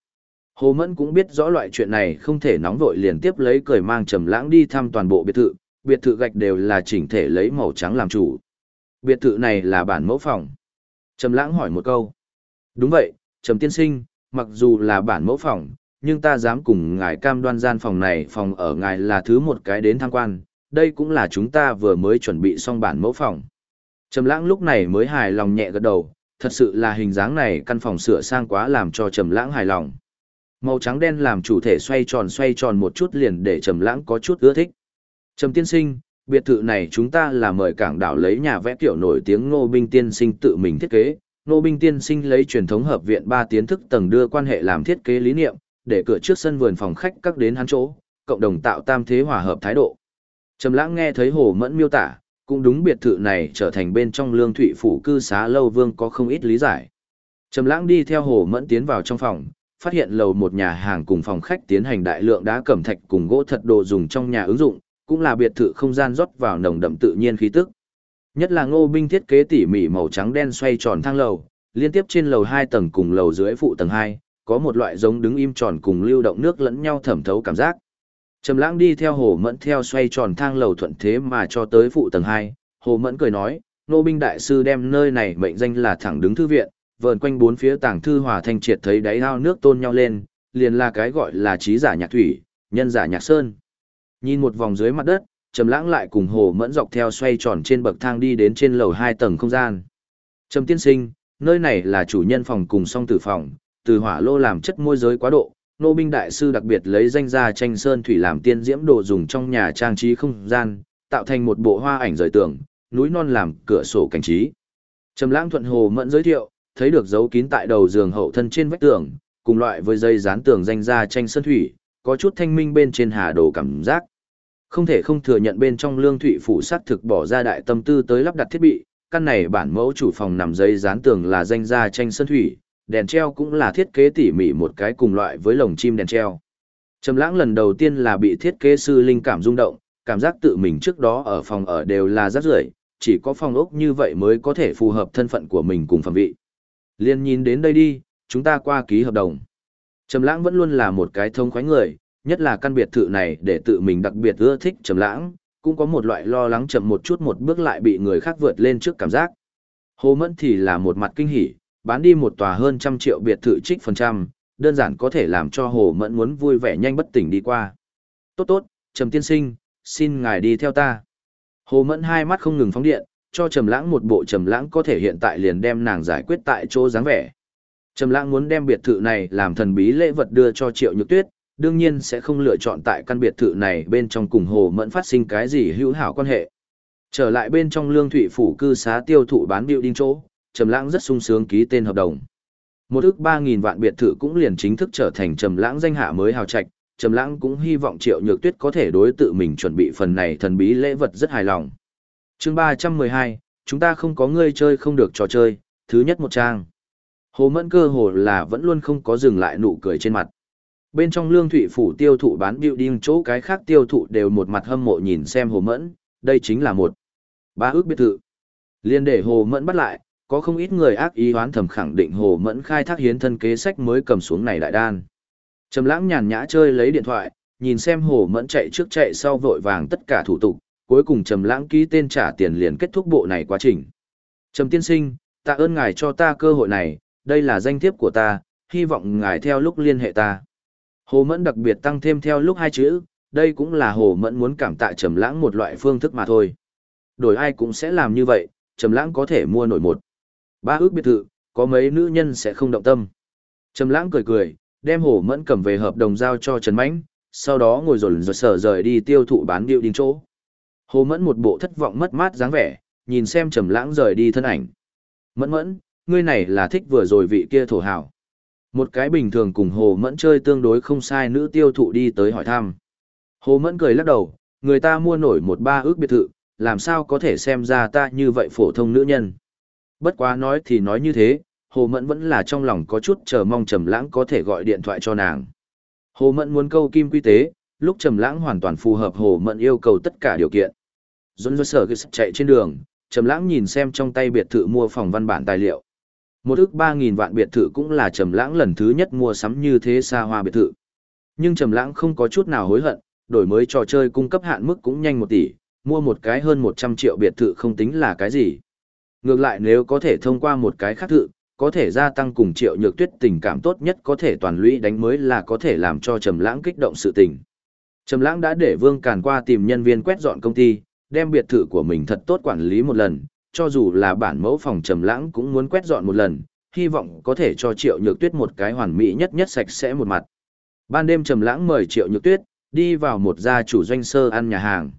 Hồ Mẫn cũng biết rõ loại chuyện này không thể nóng vội liền tiếp lấy cười mang trầm lãng đi thăm toàn bộ biệt thự, biệt thự gạch đều là chỉnh thể lấy màu trắng làm chủ. Biệt thự này là bản mẫu phòng. Trầm lãng hỏi một câu. Đúng vậy, Trầm tiên sinh, mặc dù là bản mẫu phòng, nhưng ta dám cùng ngài cam đoan gian phòng này phòng ở ngài là thứ một cái đến tham quan, đây cũng là chúng ta vừa mới chuẩn bị xong bản mẫu phòng. Trầm lãng lúc này mới hài lòng nhẹ gật đầu, thật sự là hình dáng này căn phòng sửa sang quá làm cho Trầm lãng hài lòng. Màu trắng đen làm chủ thể xoay tròn xoay tròn một chút liền để Trầm lãng có chút ưa thích. Trầm tiên sinh, biệt thự này chúng ta là mời cảng đảo lấy nhà vẽ kiểu nổi tiếng Ngô Binh tiên sinh tự mình thiết kế. Ngô Binh tiên sinh lấy truyền thống hợp viện ba tiến thức tầng đưa quan hệ làm thiết kế lý niệm, để cửa trước sân vườn phòng khách các đến hắn chỗ, cộng đồng tạo tam thế hòa hợp thái độ. Trầm Lãng nghe thấy Hồ Mẫn miêu tả, cũng đúng biệt thự này trở thành bên trong Lương Thụy phủ cư xá lâu vương có không ít lý giải. Trầm Lãng đi theo Hồ Mẫn tiến vào trong phòng, phát hiện lầu một nhà hàng cùng phòng khách tiến hành đại lượng đá cẩm thạch cùng gỗ thật đồ dùng trong nhà ứng dụng, cũng là biệt thự không gian rót vào nồng đậm tự nhiên khí tức. Nhất là Ngô Binh thiết kế tỉ mỉ màu trắng đen xoay tròn thang lầu, liên tiếp trên lầu 2 tầng cùng lầu dưới phụ tầng 2, có một loại giống đứng im tròn cùng lưu động nước lẫn nhau thẩm thấu cảm giác. Trầm Lãng đi theo Hồ Mẫn theo xoay tròn thang lầu thuận thế mà cho tới phụ tầng 2, Hồ Mẫn cười nói, nô binh đại sư đem nơi này mệnh danh là thẳng đứng thư viện, vờn quanh bốn phía tàng thư hòa thanh triệt thấy đáy ao nước tôn nhau lên, liền là cái gọi là trí giả nhạc thủy, nhân giả nhạc sơn. Nhìn một vòng dưới mặt đất, Trầm Lãng lại cùng Hồ Mẫn dọc theo xoay tròn trên bậc thang đi đến trên lầu 2 tầng không gian. Trầm tiên sinh, nơi này là chủ nhân phòng cùng song tử phòng, từ hỏa lô làm chất môi giới quá độ, nô binh đại sư đặc biệt lấy danh gia tranh sơn thủy làm tiên diễm đồ dùng trong nhà trang trí không gian, tạo thành một bộ hoa ảnh rời tường, núi non làm cửa sổ cảnh trí. Trầm Lãng thuận hồ mẫn giới thiệu, thấy được dấu kín tại đầu giường hậu thân trên vách tường, cùng loại với dây dán tường danh gia tranh sơn thủy, có chút thanh minh bên trên hà đồ cảm giác. Không thể không thừa nhận bên trong lương Thụy phủ sát thực bỏ ra đại tâm tư tới lắp đặt thiết bị, căn này bản mẫu chủ phòng nằm dây dán tường là danh gia tranh sơn thủy, đèn treo cũng là thiết kế tỉ mỉ một cái cùng loại với lồng chim đèn treo. Trầm lãng lần đầu tiên là bị thiết kế sư linh cảm rung động, cảm giác tự mình trước đó ở phòng ở đều là rất rưởi, chỉ có phòng ốc như vậy mới có thể phù hợp thân phận của mình cùng phẩm vị. Liên nhìn đến đây đi, chúng ta qua ký hợp đồng. Trầm lãng vẫn luôn là một cái thông khoái người, nhất là căn biệt thự này để tự mình đặc biệt ưa thích trầm lãng, cũng có một loại lo lắng chậm một chút một bước lại bị người khác vượt lên trước cảm giác. Hồ Mẫn thì là một mặt kinh hỉ, bán đi một tòa hơn trăm triệu biệt thự trích phần trăm, đơn giản có thể làm cho Hồ Mẫn muốn vui vẻ nhanh bất tỉnh đi qua. Tốt tốt, Trầm tiên sinh, xin ngài đi theo ta. Hồ Mẫn hai mắt không ngừng phóng điện, cho Trầm Lãng một bộ Trầm Lãng có thể hiện tại liền đem nàng giải quyết tại chỗ dáng vẻ. Trầm Lãng muốn đem biệt thự này làm thần bí lễ vật đưa cho Triệu Nhược Tuyết, đương nhiên sẽ không lựa chọn tại căn biệt thự này bên trong cùng Hồ Mẫn phát sinh cái gì hữu hảo quan hệ. Trở lại bên trong Lương Thụy phủ cư xá tiêu thụ bán building chỗ, Trầm Lãng rất sung sướng ký tên hợp đồng. Một ước 3000 vạn biệt thự cũng liền chính thức trở thành Trầm Lãng danh hạ mới hào trạch, Trầm Lãng cũng hy vọng Triệu Nhược Tuyết có thể đối tự mình chuẩn bị phần này thần bí lễ vật rất hài lòng. Chương 312, chúng ta không có ngươi chơi không được trò chơi, thứ nhất một trang. Hồ Mẫn cơ hồ là vẫn luôn không có dừng lại nụ cười trên mặt. Bên trong Lương Thụy phủ tiêu thụ bán building chỗ cái khác tiêu thụ đều một mặt hâm mộ nhìn xem Hồ Mẫn, đây chính là một ba ước biệt thự. Liên để Hồ Mẫn bắt lại, có không ít người ác ý hoán thầm khẳng định Hồ Mẫn khai thác hiến thân kế sách mới cầm xuống này đại đan. Trầm lãng nhàn nhã chơi lấy điện thoại, nhìn xem Hồ Mẫn chạy trước chạy sau vội vàng tất cả thủ tục, cuối cùng Trầm Lãng ký tên trả tiền liền kết thúc bộ này quá trình. Trầm tiên sinh, tạ ơn ngài cho ta cơ hội này, đây là danh thiếp của ta, hy vọng ngài theo lúc liên hệ ta. Hồ Mẫn đặc biệt tăng thêm theo lúc hai chữ, đây cũng là Hồ Mẫn muốn cảm tạ Trầm Lãng một loại phương thức mà thôi. Đổi ai cũng sẽ làm như vậy, Trầm Lãng có thể mua nổi một. Ba ước biệt thự, có mấy nữ nhân sẽ không động tâm. Trầm Lãng cười cười, đem Hồ Mẫn cầm về hợp đồng giao cho Trần Mãnh, sau đó ngồi rồi rồi sở rời đi tiêu thụ bán điệu đinh chỗ. Hồ Mẫn một bộ thất vọng mất mát dáng vẻ, nhìn xem Trầm Lãng rời đi thân ảnh. Mẫn Mẫn, ngươi này là thích vừa rồi vị kia thổ hảo. Một cái bình thường cùng Hồ Mẫn chơi tương đối không sai nữ tiêu thụ đi tới hỏi thăm. Hồ Mẫn cười lắc đầu, người ta mua nổi một ba ước biệt thự, làm sao có thể xem ra ta như vậy phổ thông nữ nhân. Bất quá nói thì nói như thế, Hồ Mẫn vẫn là trong lòng có chút chờ mong Trầm Lãng có thể gọi điện thoại cho nàng. Hồ Mẫn muốn câu kim quy tế, lúc Trầm Lãng hoàn toàn phù hợp Hồ Mẫn yêu cầu tất cả điều kiện. Dũng dơ sở chạy trên đường, Trầm Lãng nhìn xem trong tay biệt thự mua phòng văn bản tài liệu. Một ức 3000 vạn biệt thự cũng là Trầm Lãng lần thứ nhất mua sắm như thế xa hoa biệt thự. Nhưng Trầm Lãng không có chút nào hối hận, đổi mới trò chơi cung cấp hạn mức cũng nhanh 1 tỷ, mua một cái hơn 100 triệu biệt thự không tính là cái gì. Ngược lại nếu có thể thông qua một cái khác thự, có thể gia tăng cùng Triệu Nhược Tuyết tình cảm tốt nhất có thể toàn lũy đánh mới là có thể làm cho Trầm Lãng kích động sự tình. Trầm Lãng đã để Vương Càn qua tìm nhân viên quét dọn công ty, đem biệt thự của mình thật tốt quản lý một lần, cho dù là bản mẫu phòng trầm lãng cũng muốn quét dọn một lần, hy vọng có thể cho Triệu Nhược Tuyết một cái hoàn mỹ nhất nhất sạch sẽ một mặt. Ban đêm trầm lãng mời Triệu Nhược Tuyết đi vào một gia chủ doanh sơ ăn nhà hàng.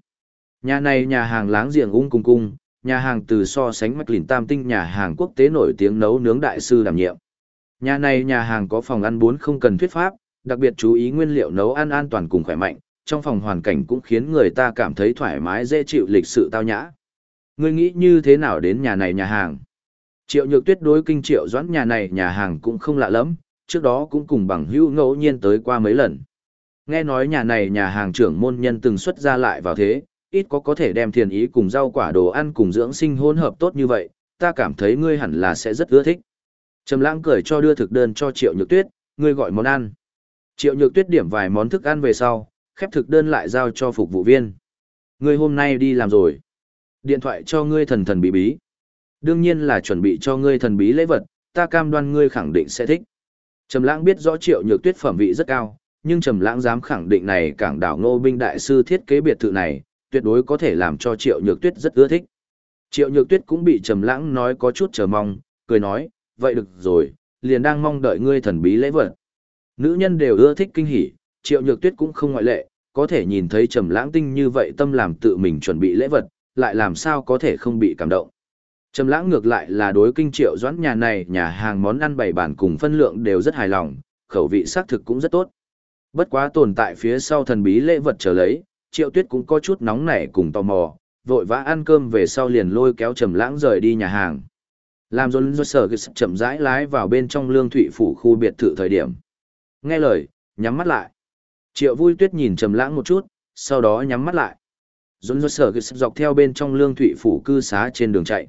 Nhà này nhà hàng láng giềng ung cung cung, nhà hàng từ so sánh mạch lìn tam tinh nhà hàng quốc tế nổi tiếng nấu nướng đại sư đảm nhiệm. Nhà này nhà hàng có phòng ăn bốn không cần thuyết pháp, đặc biệt chú ý nguyên liệu nấu ăn an toàn cùng khỏe mạnh, trong phòng hoàn cảnh cũng khiến người ta cảm thấy thoải mái dễ chịu lịch sự tao nhã. Ngươi nghĩ như thế nào đến nhà này nhà hàng? Triệu nhược tuyết đối kinh triệu doãn nhà này nhà hàng cũng không lạ lắm, trước đó cũng cùng bằng hữu ngẫu nhiên tới qua mấy lần. Nghe nói nhà này nhà hàng trưởng môn nhân từng xuất ra lại vào thế, ít có có thể đem thiền ý cùng rau quả đồ ăn cùng dưỡng sinh hỗn hợp tốt như vậy, ta cảm thấy ngươi hẳn là sẽ rất ưa thích. Trầm lãng cười cho đưa thực đơn cho Triệu Nhược Tuyết, ngươi gọi món ăn. Triệu Nhược Tuyết điểm vài món thức ăn về sau, khép thực đơn lại giao cho phục vụ viên. Ngươi hôm nay đi làm rồi. Điện thoại cho ngươi thần thần bí bí. Đương nhiên là chuẩn bị cho ngươi thần bí lễ vật, ta cam đoan ngươi khẳng định sẽ thích. Trầm lãng biết rõ triệu nhược tuyết phẩm vị rất cao, nhưng Trầm lãng dám khẳng định này cảng đảo ngô binh đại sư thiết kế biệt thự này, tuyệt đối có thể làm cho triệu nhược tuyết rất ưa thích. Triệu nhược tuyết cũng bị Trầm lãng nói có chút chờ mong, cười nói, vậy được rồi, liền đang mong đợi ngươi thần bí lễ vật. Nữ nhân đều ưa thích kinh hỉ, triệu nhược tuyết cũng không ngoại lệ, có thể nhìn thấy trầm lãng tinh như vậy tâm làm tự mình chuẩn bị lễ vật, lại làm sao có thể không bị cảm động. Trầm lãng ngược lại là đối kinh triệu doãn nhà này nhà hàng món ăn bày bản cùng phân lượng đều rất hài lòng, khẩu vị xác thực cũng rất tốt. Bất quá tồn tại phía sau thần bí lễ vật chờ lấy, triệu tuyết cũng có chút nóng nảy cùng tò mò, vội vã ăn cơm về sau liền lôi kéo trầm lãng rời đi nhà hàng. Làm rôn rôn sở chậm rãi lái vào bên trong lương thụy phủ khu biệt thự thời điểm. Nghe lời, nhắm mắt lại. Triệu vui tuyết nhìn trầm lãng một chút, sau đó nhắm mắt lại. Dũng dối sở dọc theo bên trong lương thụy phủ cư xá trên đường chạy.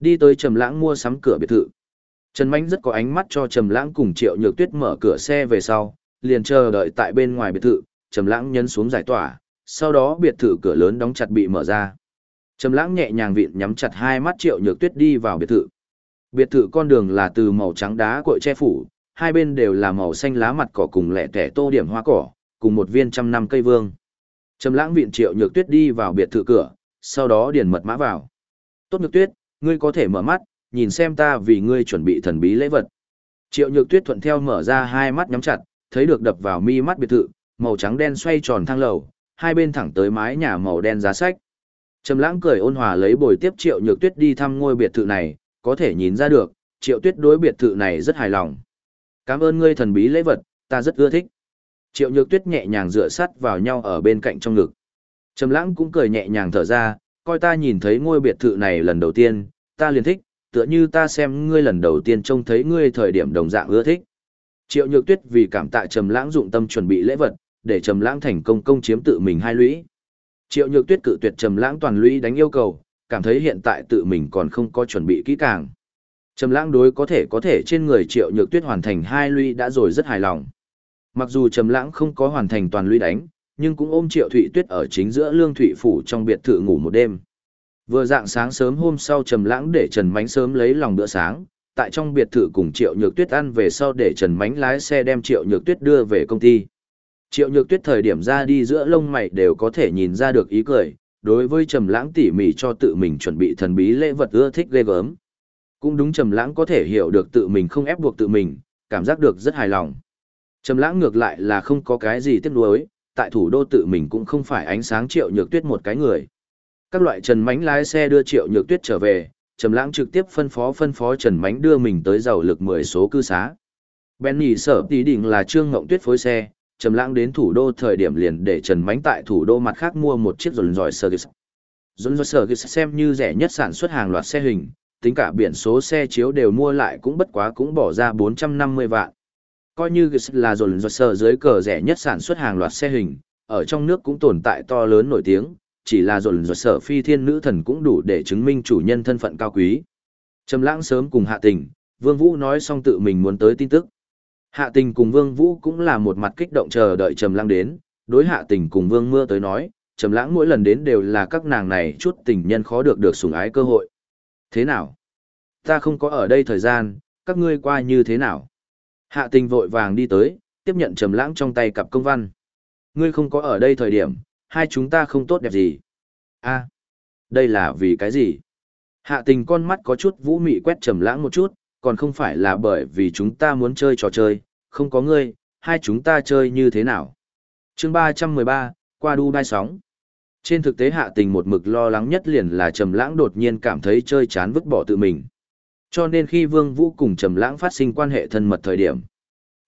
Đi tới trầm lãng mua sắm cửa biệt thự. Trần Mạnh rất có ánh mắt cho trầm lãng cùng triệu nhược tuyết mở cửa xe về sau, liền chờ đợi tại bên ngoài biệt thự, trầm lãng nhấn xuống giải tỏa, sau đó biệt thự cửa lớn đóng chặt bị mở ra. Trầm lãng nhẹ nhàng vịn nhắm chặt hai mắt triệu nhược tuyết đi vào biệt thự. Biệt thự con đường là từ màu trắng đá cội che phủ, hai bên đều là màu xanh lá mặt cỏ cùng lẻ tẻ tô điểm hoa cỏ, cùng một viên trăm năm cây vương. Trầm lãng vịn triệu nhược tuyết đi vào biệt thự cửa, sau đó điền mật mã vào. Tốt nhược tuyết, ngươi có thể mở mắt, nhìn xem ta vì ngươi chuẩn bị thần bí lễ vật. Triệu nhược tuyết thuận theo mở ra hai mắt nhắm chặt, thấy được đập vào mi mắt biệt thự, màu trắng đen xoay tròn thang lầu, hai bên thẳng tới mái nhà màu đen giá sách. Trầm lãng cười ôn hòa lấy bồi tiếp triệu nhược tuyết đi thăm ngôi biệt thự này, có thể nhìn ra được, triệu tuyết đối biệt thự này rất hài lòng. Cảm ơn ngươi thần bí lễ vật, ta rất ưa thích. Triệu Nhược Tuyết nhẹ nhàng dựa sát vào nhau ở bên cạnh trong ngực. Trầm Lãng cũng cười nhẹ nhàng thở ra, coi ta nhìn thấy ngôi biệt thự này lần đầu tiên, ta liền thích, tựa như ta xem ngươi lần đầu tiên trông thấy ngươi thời điểm đồng dạng ưa thích. Triệu Nhược Tuyết vì cảm tạ Trầm Lãng dụng tâm chuẩn bị lễ vật, để Trầm Lãng thành công công chiếm tự mình hai lũy. Triệu Nhược Tuyết cự tuyệt Trầm Lãng toàn lũy đánh yêu cầu, cảm thấy hiện tại tự mình còn không có chuẩn bị kỹ càng. Trầm Lãng đối có thể có thể trên người Triệu Nhược Tuyết hoàn thành hai lũy đã rồi rất hài lòng. Mặc dù Trầm Lãng không có hoàn thành toàn lũy đánh, nhưng cũng ôm Triệu Thụy Tuyết ở chính giữa Lương Thụy phủ trong biệt thự ngủ một đêm. Vừa dạng sáng sớm hôm sau Trầm Lãng để Trần Mánh sớm lấy lòng bữa sáng, tại trong biệt thự cùng Triệu Nhược Tuyết ăn về sau để Trần Mánh lái xe đem Triệu Nhược Tuyết đưa về công ty. Triệu Nhược Tuyết thời điểm ra đi giữa lông mày đều có thể nhìn ra được ý cười, đối với Trầm Lãng tỉ mỉ cho tự mình chuẩn bị thần bí lễ vật ưa thích ghê gớm. Cũng đúng Trầm Lãng có thể hiểu được tự mình không ép buộc tự mình, cảm giác được rất hài lòng. Trầm Lãng ngược lại là không có cái gì tiếc nuối, tại thủ đô tự mình cũng không phải ánh sáng Triệu Nhược Tuyết một cái người. Các loại Trần Mánh lái xe đưa Triệu Nhược Tuyết trở về, Trầm Lãng trực tiếp phân phó phân phó Trần Mánh đưa mình tới giàu lực 10 số cư xá. Benny sở tí đỉnh là Trương Ngộng Tuyết phối xe, Trầm Lãng đến thủ đô thời điểm liền để Trần Mánh tại thủ đô mặt khác mua một chiếc Rolls Royce Service. Rolls Royce Service xem như rẻ nhất sản xuất hàng loạt xe hình, tính cả biển số xe chiếu đều mua lại cũng bất quá cũng bỏ ra 450 vạn. Coi như là Rolls Royce dưới cờ rẻ nhất sản xuất hàng loạt xe hình, ở trong nước cũng tồn tại to lớn nổi tiếng, chỉ là Rolls Royce phi thiên nữ thần cũng đủ để chứng minh chủ nhân thân phận cao quý. Trầm lãng sớm cùng hạ tình, Vương Vũ nói xong tự mình muốn tới tin tức. Hạ tình cùng Vương Vũ cũng là một mặt kích động chờ đợi Trầm lãng đến, đối hạ tình cùng Vương Mưa tới nói, Trầm lãng mỗi lần đến đều là các nàng này chút tình nhân khó được được sủng ái cơ hội. Thế nào? Ta không có ở đây thời gian, các ngươi qua như thế nào? Hạ tình vội vàng đi tới, tiếp nhận Trầm lãng trong tay cặp công văn. Ngươi không có ở đây thời điểm, hai chúng ta không tốt đẹp gì. a đây là vì cái gì? Hạ tình con mắt có chút vũ mị quét trầm lãng một chút, còn không phải là bởi vì chúng ta muốn chơi trò chơi, không có ngươi, hai chúng ta chơi như thế nào? chương ba trăm mười ba qua đu đai sóng. Trên thực tế hạ tình một mực lo lắng nhất liền là trầm lãng đột nhiên cảm thấy chơi chán vứt bỏ tự mình. Cho nên khi Vương Vũ cùng trầm lãng phát sinh quan hệ thân mật thời điểm,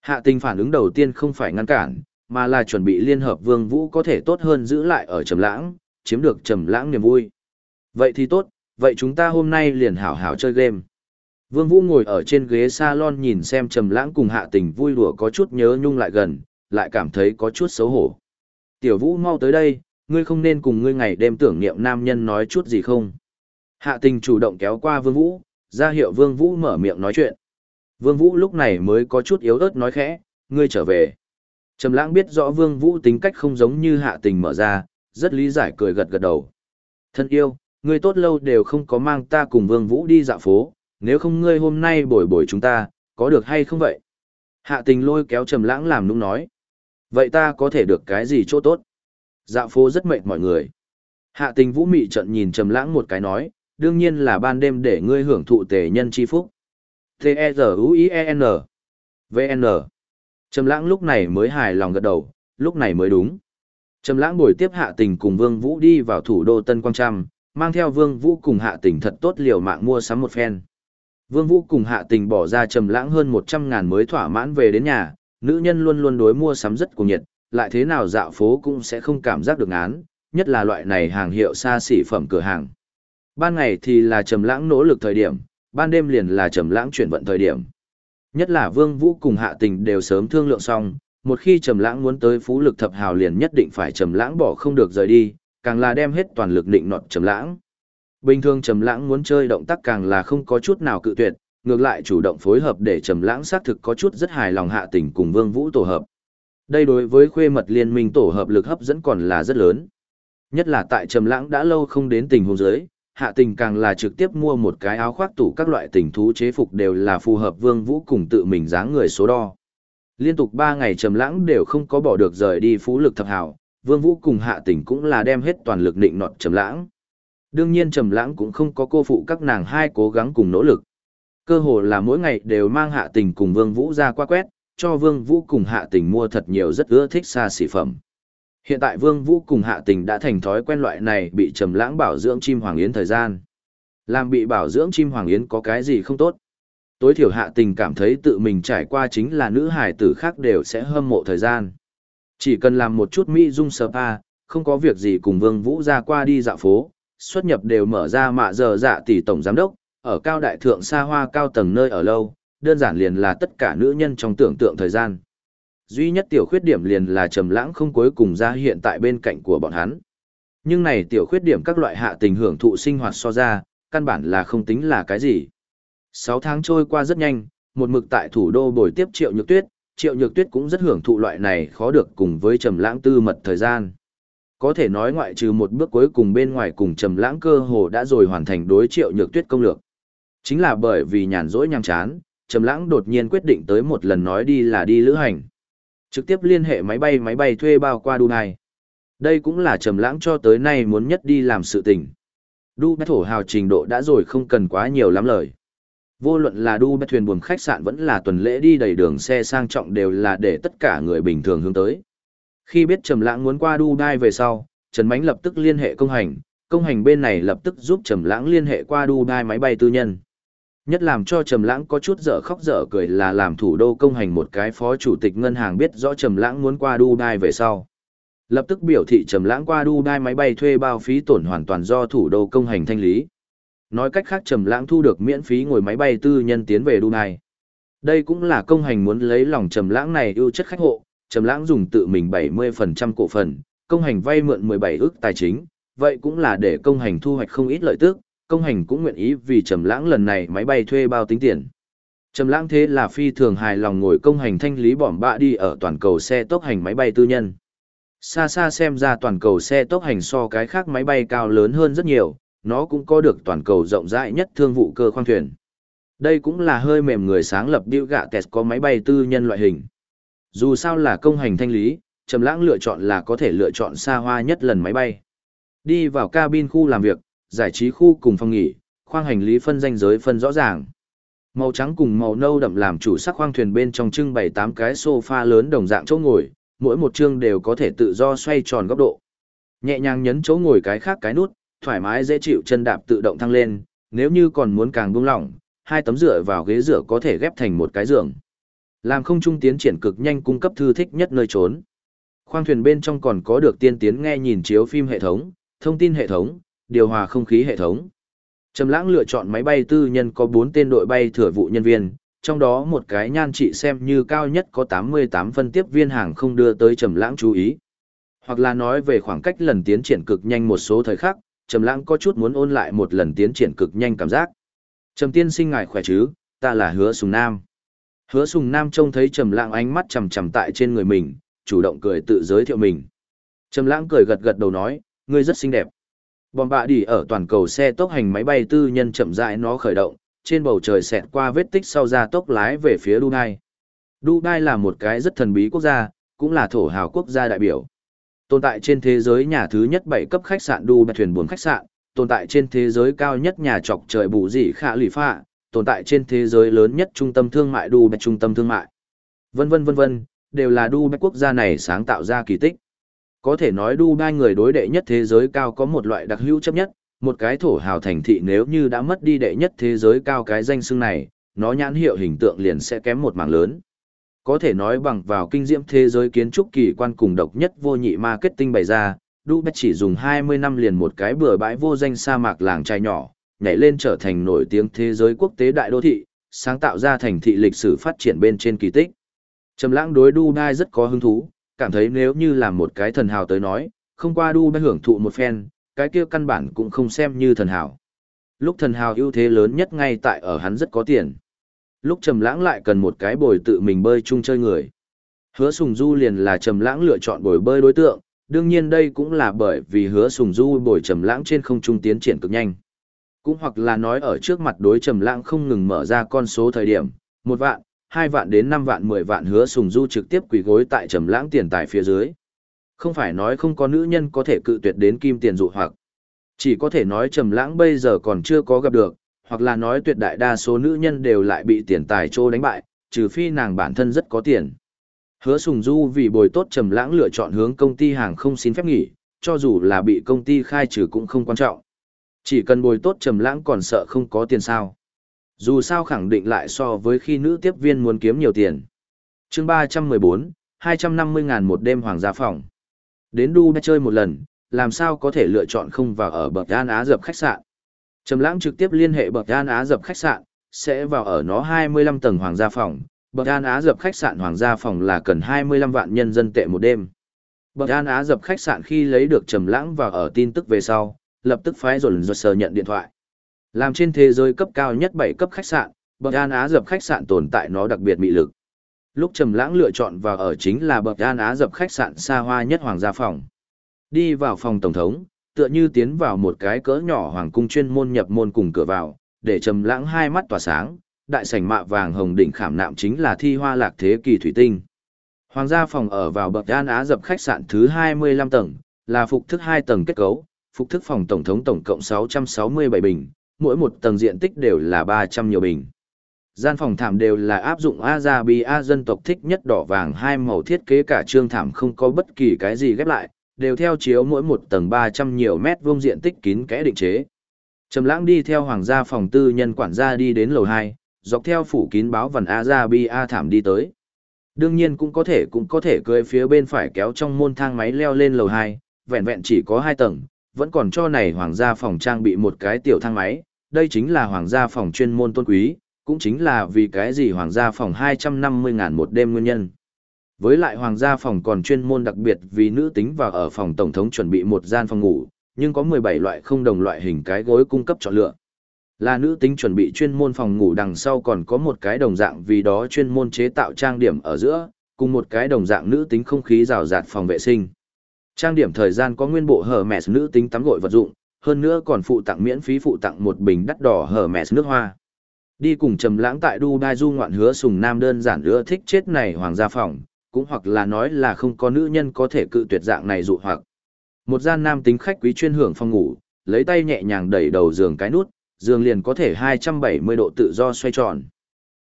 hạ tình phản ứng đầu tiên không phải ngăn cản, mà là chuẩn bị liên hợp Vương Vũ có thể tốt hơn giữ lại ở Trầm Lãng, chiếm được Trầm Lãng niềm vui. Vậy thì tốt, vậy chúng ta hôm nay liền hảo hảo chơi game. Vương Vũ ngồi ở trên ghế salon nhìn xem Trầm Lãng cùng Hạ Tình vui đùa có chút nhớ nhung lại gần, lại cảm thấy có chút xấu hổ. Tiểu Vũ mau tới đây, ngươi không nên cùng ngươi ngày đêm tưởng niệm nam nhân nói chút gì không? Hạ Tình chủ động kéo qua Vương Vũ, ra hiệu Vương Vũ mở miệng nói chuyện. Vương Vũ lúc này mới có chút yếu ớt nói khẽ, ngươi trở về. Trầm lãng biết rõ Vương Vũ tính cách không giống như hạ tình mở ra, rất lý giải cười gật gật đầu. Thân yêu, ngươi tốt lâu đều không có mang ta cùng Vương Vũ đi dạo phố, nếu không ngươi hôm nay bồi bồi chúng ta, có được hay không vậy? Hạ tình lôi kéo Trầm lãng làm nũng nói. Vậy ta có thể được cái gì chỗ tốt? Dạo phố rất mệt mọi người. Hạ tình vũ mị trận nhìn Trầm lãng một cái nói, đương nhiên là ban đêm để ngươi hưởng thụ tề nhân chi phúc. T-E-Z-U-I-E-N V-N Trầm lãng lúc này mới hài lòng gật đầu, lúc này mới đúng. Trầm lãng buổi tiếp hạ tình cùng Vương Vũ đi vào thủ đô Tân Quang Trâm, mang theo Vương Vũ cùng hạ tình thật tốt liều mạng mua sắm một phen. Vương Vũ cùng hạ tình bỏ ra trầm lãng hơn 100 ngàn mới thỏa mãn về đến nhà, nữ nhân luôn luôn đối mua sắm rất cuồng nhiệt, lại thế nào dạo phố cũng sẽ không cảm giác được án, nhất là loại này hàng hiệu xa xỉ phẩm cửa hàng. Ban ngày thì là trầm lãng nỗ lực thời điểm, ban đêm liền là trầm lãng chuyển vận thời điểm. Nhất là Vương Vũ cùng Hạ Tình đều sớm thương lượng xong, một khi Trầm Lãng muốn tới Phú Lực Thập Hào liền nhất định phải Trầm Lãng bỏ không được rời đi, càng là đem hết toàn lực định nọt Trầm Lãng. Bình thường Trầm Lãng muốn chơi động tác càng là không có chút nào cự tuyệt, ngược lại chủ động phối hợp để Trầm Lãng xác thực có chút rất hài lòng Hạ Tình cùng Vương Vũ tổ hợp. Đây đối với khuê mật liên minh tổ hợp lực hấp dẫn còn là rất lớn. Nhất là tại Trầm Lãng đã lâu không đến tình huống dưới, hạ tình càng là trực tiếp mua một cái áo khoác tủ các loại tình thú chế phục đều là phù hợp vương vũ cùng tự mình dáng người số đo. Liên tục 3 ngày trầm lãng đều không có bỏ được rời đi phú lực thập hảo, vương vũ cùng hạ tình cũng là đem hết toàn lực định nọt trầm lãng. Đương nhiên trầm lãng cũng không có cô phụ các nàng hai cố gắng cùng nỗ lực. Cơ hồ là mỗi ngày đều mang hạ tình cùng vương vũ ra qua quét, cho vương vũ cùng hạ tình mua thật nhiều rất ưa thích xa xỉ phẩm. Hiện tại Vương Vũ cùng Hạ Tình đã thành thói quen loại này bị trầm lãng bảo dưỡng chim hoàng yến thời gian. Làm bị bảo dưỡng chim hoàng yến có cái gì không tốt? Tối thiểu Hạ Tình cảm thấy tự mình trải qua chính là nữ hài tử khác đều sẽ hâm mộ thời gian. Chỉ cần làm một chút mỹ dung spa, không có việc gì cùng Vương Vũ ra qua đi dạo phố, xuất nhập đều mở ra mạ giờ dạ tỷ tổng giám đốc, ở cao đại thượng xa hoa cao tầng nơi ở lâu, đơn giản liền là tất cả nữ nhân trong tưởng tượng thời gian duy nhất tiểu khuyết điểm liền là trầm lãng không cuối cùng ra hiện tại bên cạnh của bọn hắn. Nhưng này tiểu khuyết điểm các loại hạ tình hưởng thụ sinh hoạt so ra, căn bản là không tính là cái gì. 6 tháng trôi qua rất nhanh, một mực tại thủ đô buổi tiếp triệu nhược tuyết, Triệu Nhược Tuyết cũng rất hưởng thụ loại này khó được cùng với Trầm Lãng tư mật thời gian. Có thể nói ngoại trừ một bước cuối cùng bên ngoài cùng Trầm Lãng cơ hồ đã rồi hoàn thành đối Triệu Nhược Tuyết công lược. Chính là bởi vì nhàn rỗi nhàm chán, Trầm Lãng đột nhiên quyết định tới một lần nói đi là đi lữ hành. Trực tiếp liên hệ máy bay máy bay thuê bao qua Dubai. Đây cũng là Trầm Lãng cho tới nay muốn nhất đi làm sự tình. Dubai thổ hào trình độ đã rồi không cần quá nhiều lắm lời. Vô luận là Dubai thuyền buồm khách sạn vẫn là tuần lễ đi đầy đường xe sang trọng đều là để tất cả người bình thường hướng tới. Khi biết Trầm Lãng muốn qua Dubai về sau, Trần Mánh lập tức liên hệ công hành, công hành bên này lập tức giúp Trầm Lãng liên hệ qua Dubai máy bay tư nhân. Nhất làm cho Trầm Lãng có chút dở khóc dở cười là làm thủ đô công hành một cái phó chủ tịch ngân hàng biết rõ Trầm Lãng muốn qua Dubai về sau. Lập tức biểu thị Trầm Lãng qua Dubai máy bay thuê bao phí tổn hoàn toàn do thủ đô công hành thanh lý. Nói cách khác Trầm Lãng thu được miễn phí ngồi máy bay tư nhân tiến về Dubai. Đây cũng là công hành muốn lấy lòng Trầm Lãng này ưu chất khách hộ, Trầm Lãng dùng tự mình 70% cổ phần, công hành vay mượn 17 ức tài chính, vậy cũng là để công hành thu hoạch không ít lợi tức, công hành cũng nguyện ý vì Trầm Lãng lần này máy bay thuê bao tính tiền. Trầm Lãng thế là phi thường hài lòng ngồi công hành thanh lý bỏm bạ đi ở toàn cầu xe tốc hành máy bay tư nhân. Xa xa xem ra toàn cầu xe tốc hành so cái khác máy bay cao lớn hơn rất nhiều, nó cũng có được toàn cầu rộng rãi nhất thương vụ cơ khoang thuyền. Đây cũng là hơi mềm người sáng lập điệu gạ tẹt có máy bay tư nhân loại hình. Dù sao là công hành thanh lý, Trầm Lãng lựa chọn là có thể lựa chọn xa hoa nhất lần máy bay. Đi vào cabin khu làm việc, giải trí khu cùng phòng nghỉ, khoang hành lý phân danh giới phân rõ ràng. Màu trắng cùng màu nâu đậm làm chủ sắc khoang thuyền bên trong trưng bày 8 cái sofa lớn đồng dạng chỗ ngồi, mỗi một chương đều có thể tự do xoay tròn góc độ. Nhẹ nhàng nhấn chỗ ngồi cái khác cái nút, thoải mái dễ chịu chân đạp tự động thăng lên, nếu như còn muốn càng buông lỏng, hai tấm dựa vào ghế dựa có thể ghép thành một cái giường. Làm không trung tiến triển cực nhanh cung cấp thư thích nhất nơi trốn. Khoang thuyền bên trong còn có được tiên tiến nghe nhìn chiếu phim hệ thống, thông tin hệ thống, điều hòa không khí hệ thống. Trầm lãng lựa chọn máy bay tư nhân có 4 tên đội bay thừa vụ nhân viên, trong đó một cái nhan trị xem như cao nhất có 88 phân tiếp viên hàng không đưa tới Trầm lãng chú ý. Hoặc là nói về khoảng cách lần tiến triển cực nhanh một số thời khắc, Trầm lãng có chút muốn ôn lại một lần tiến triển cực nhanh cảm giác. Trầm tiên sinh ngài khỏe chứ, ta là Hứa Sùng Nam. Hứa Sùng Nam trông thấy Trầm lãng ánh mắt chằm chằm tại trên người mình, chủ động cười tự giới thiệu mình. Trầm lãng cười gật gật đầu nói, ngươi rất xinh đẹp. Bom bạ đi ở toàn cầu xe tốc hành máy bay tư nhân chậm rãi nó khởi động, trên bầu trời xẹt qua vết tích sau ra tốc lái về phía Dubai. Dubai là một cái rất thần bí quốc gia, cũng là thổ hào quốc gia đại biểu. Tồn tại trên thế giới nhà thứ nhất bảy cấp khách sạn Dubai thuyền buồm khách sạn, tồn tại trên thế giới cao nhất nhà trọc trời bù dị khả lì phạ, tồn tại trên thế giới lớn nhất trung tâm thương mại Dubai trung tâm thương mại. Vân vân vân vân, đều là Dubai quốc gia này sáng tạo ra kỳ tích. Có thể nói Dubai người đối đệ nhất thế giới cao có một loại đặc hữu chấp nhất, một cái thổ hào thành thị nếu như đã mất đi đệ nhất thế giới cao cái danh xưng này, nó nhãn hiệu hình tượng liền sẽ kém một mảng lớn. Có thể nói bằng vào kinh diễm thế giới kiến trúc kỳ quan cùng độc nhất vô nhị marketing bày ra, Dubai chỉ dùng 20 năm liền một cái bừa bãi vô danh sa mạc làng trai nhỏ, nhảy lên trở thành nổi tiếng thế giới quốc tế đại đô thị, sáng tạo ra thành thị lịch sử phát triển bên trên kỳ tích. Trầm lãng đối Dubai rất có hứng thú, cảm thấy nếu như làm một cái thần hào tới nói, không qua Dubai hưởng thụ một phen, cái kia căn bản cũng không xem như thần hào. Lúc thần hào ưu thế lớn nhất ngay tại ở hắn rất có tiền. Lúc Trầm Lãng lại cần một cái bồi tự mình bơi chung chơi người. Hứa Sùng Du liền là Trầm Lãng lựa chọn bồi bơi đối tượng, đương nhiên đây cũng là bởi vì Hứa Sùng Du bồi Trầm Lãng trên không trung tiến triển cực nhanh. Cũng hoặc là nói ở trước mặt đối Trầm Lãng không ngừng mở ra con số thời điểm, một vạn, hai vạn đến năm vạn mười vạn hứa sùng du trực tiếp quỳ gối tại trầm lãng tiền tài phía dưới. Không phải nói không có nữ nhân có thể cự tuyệt đến kim tiền dụ hoặc. Chỉ có thể nói trầm lãng bây giờ còn chưa có gặp được, hoặc là nói tuyệt đại đa số nữ nhân đều lại bị tiền tài trô đánh bại, trừ phi nàng bản thân rất có tiền. Hứa Sùng Du vì bồi tốt trầm lãng lựa chọn hướng công ty hàng không xin phép nghỉ, cho dù là bị công ty khai trừ cũng không quan trọng. Chỉ cần bồi tốt trầm lãng còn sợ không có tiền sao. Dù sao khẳng định lại so với khi nữ tiếp viên muốn kiếm nhiều tiền. chương 314, 250 ngàn một đêm hoàng gia phòng. Đến Dubai chơi một lần, làm sao có thể lựa chọn không vào ở bậc An Á Dập khách sạn. Trầm lãng trực tiếp liên hệ bậc An Á Dập khách sạn, sẽ vào ở nó 25 tầng hoàng gia phòng. Bậc An Á Dập khách sạn hoàng gia phòng là cần 25 vạn nhân dân tệ một đêm. Bậc An Á Dập khách sạn khi lấy được Trầm lãng vào ở tin tức về sau, lập tức phái dồn dồn sờ nhận điện thoại. Làm trên thế giới cấp cao nhất 7 cấp khách sạn, bậc An Á dập khách sạn tồn tại nó đặc biệt mị lực. Lúc Trầm Lãng lựa chọn vào ở chính là bậc An Á dập khách sạn xa hoa nhất hoàng gia phòng. Đi vào phòng tổng thống, tựa như tiến vào một cái cỡ nhỏ hoàng cung chuyên môn nhập môn cùng cửa vào, để Trầm Lãng hai mắt tỏa sáng, đại sảnh mạ vàng hồng đỉnh khảm nạm chính là thi hoa lạc thế kỳ thủy tinh. Hoàng gia phòng ở vào bậc An Á dập khách sạn thứ 25 tầng, là phục thức 2 tầng kết cấu, phục thức phòng tổng thống tổng cộng 667 bình, mỗi một tầng diện tích đều là 300 nhiều bình. Gian phòng thảm đều là áp dụng Azabia dân tộc thích nhất đỏ vàng hai màu thiết kế cả trương thảm không có bất kỳ cái gì ghép lại, đều theo chiếu mỗi một tầng 300 nhiều mét vuông diện tích kín kẽ định chế. Trầm lãng đi theo hoàng gia phòng tư nhân quản gia đi đến lầu 2, dọc theo phủ kín báo vần Azabia thảm đi tới. Đương nhiên cũng có thể cũng có thể cưỡi phía bên phải kéo trong môn thang máy leo lên lầu 2, vẹn vẹn chỉ có 2 tầng, vẫn còn cho này hoàng gia phòng trang bị một cái tiểu thang máy, đây chính là hoàng gia phòng chuyên môn tôn quý, cũng chính là vì cái gì hoàng gia phòng 250 ngàn một đêm nguyên nhân. Với lại hoàng gia phòng còn chuyên môn đặc biệt vì nữ tính và ở phòng tổng thống chuẩn bị một gian phòng ngủ, nhưng có 17 loại không đồng loại hình cái gối cung cấp chọn lựa. Là nữ tính chuẩn bị chuyên môn phòng ngủ đằng sau còn có một cái đồng dạng vì đó chuyên môn chế tạo trang điểm ở giữa, cùng một cái đồng dạng nữ tính không khí rào rạt phòng vệ sinh. Trang điểm thời gian có nguyên bộ hở mẹ nữ tính tắm gội vật dụng, hơn nữa còn phụ tặng miễn phí phụ tặng một bình đắt đỏ hở mẹ nước hoa. Đi cùng trầm lãng tại Dubai du ngoạn hứa sùng nam đơn giản ưa thích chết này hoàng gia phòng, cũng hoặc là nói là không có nữ nhân có thể cự tuyệt dạng này dụ hoặc. Một gian nam tính khách quý chuyên hưởng phòng ngủ, lấy tay nhẹ nhàng đẩy đầu giường cái nút, giường liền có thể 270 độ tự do xoay tròn.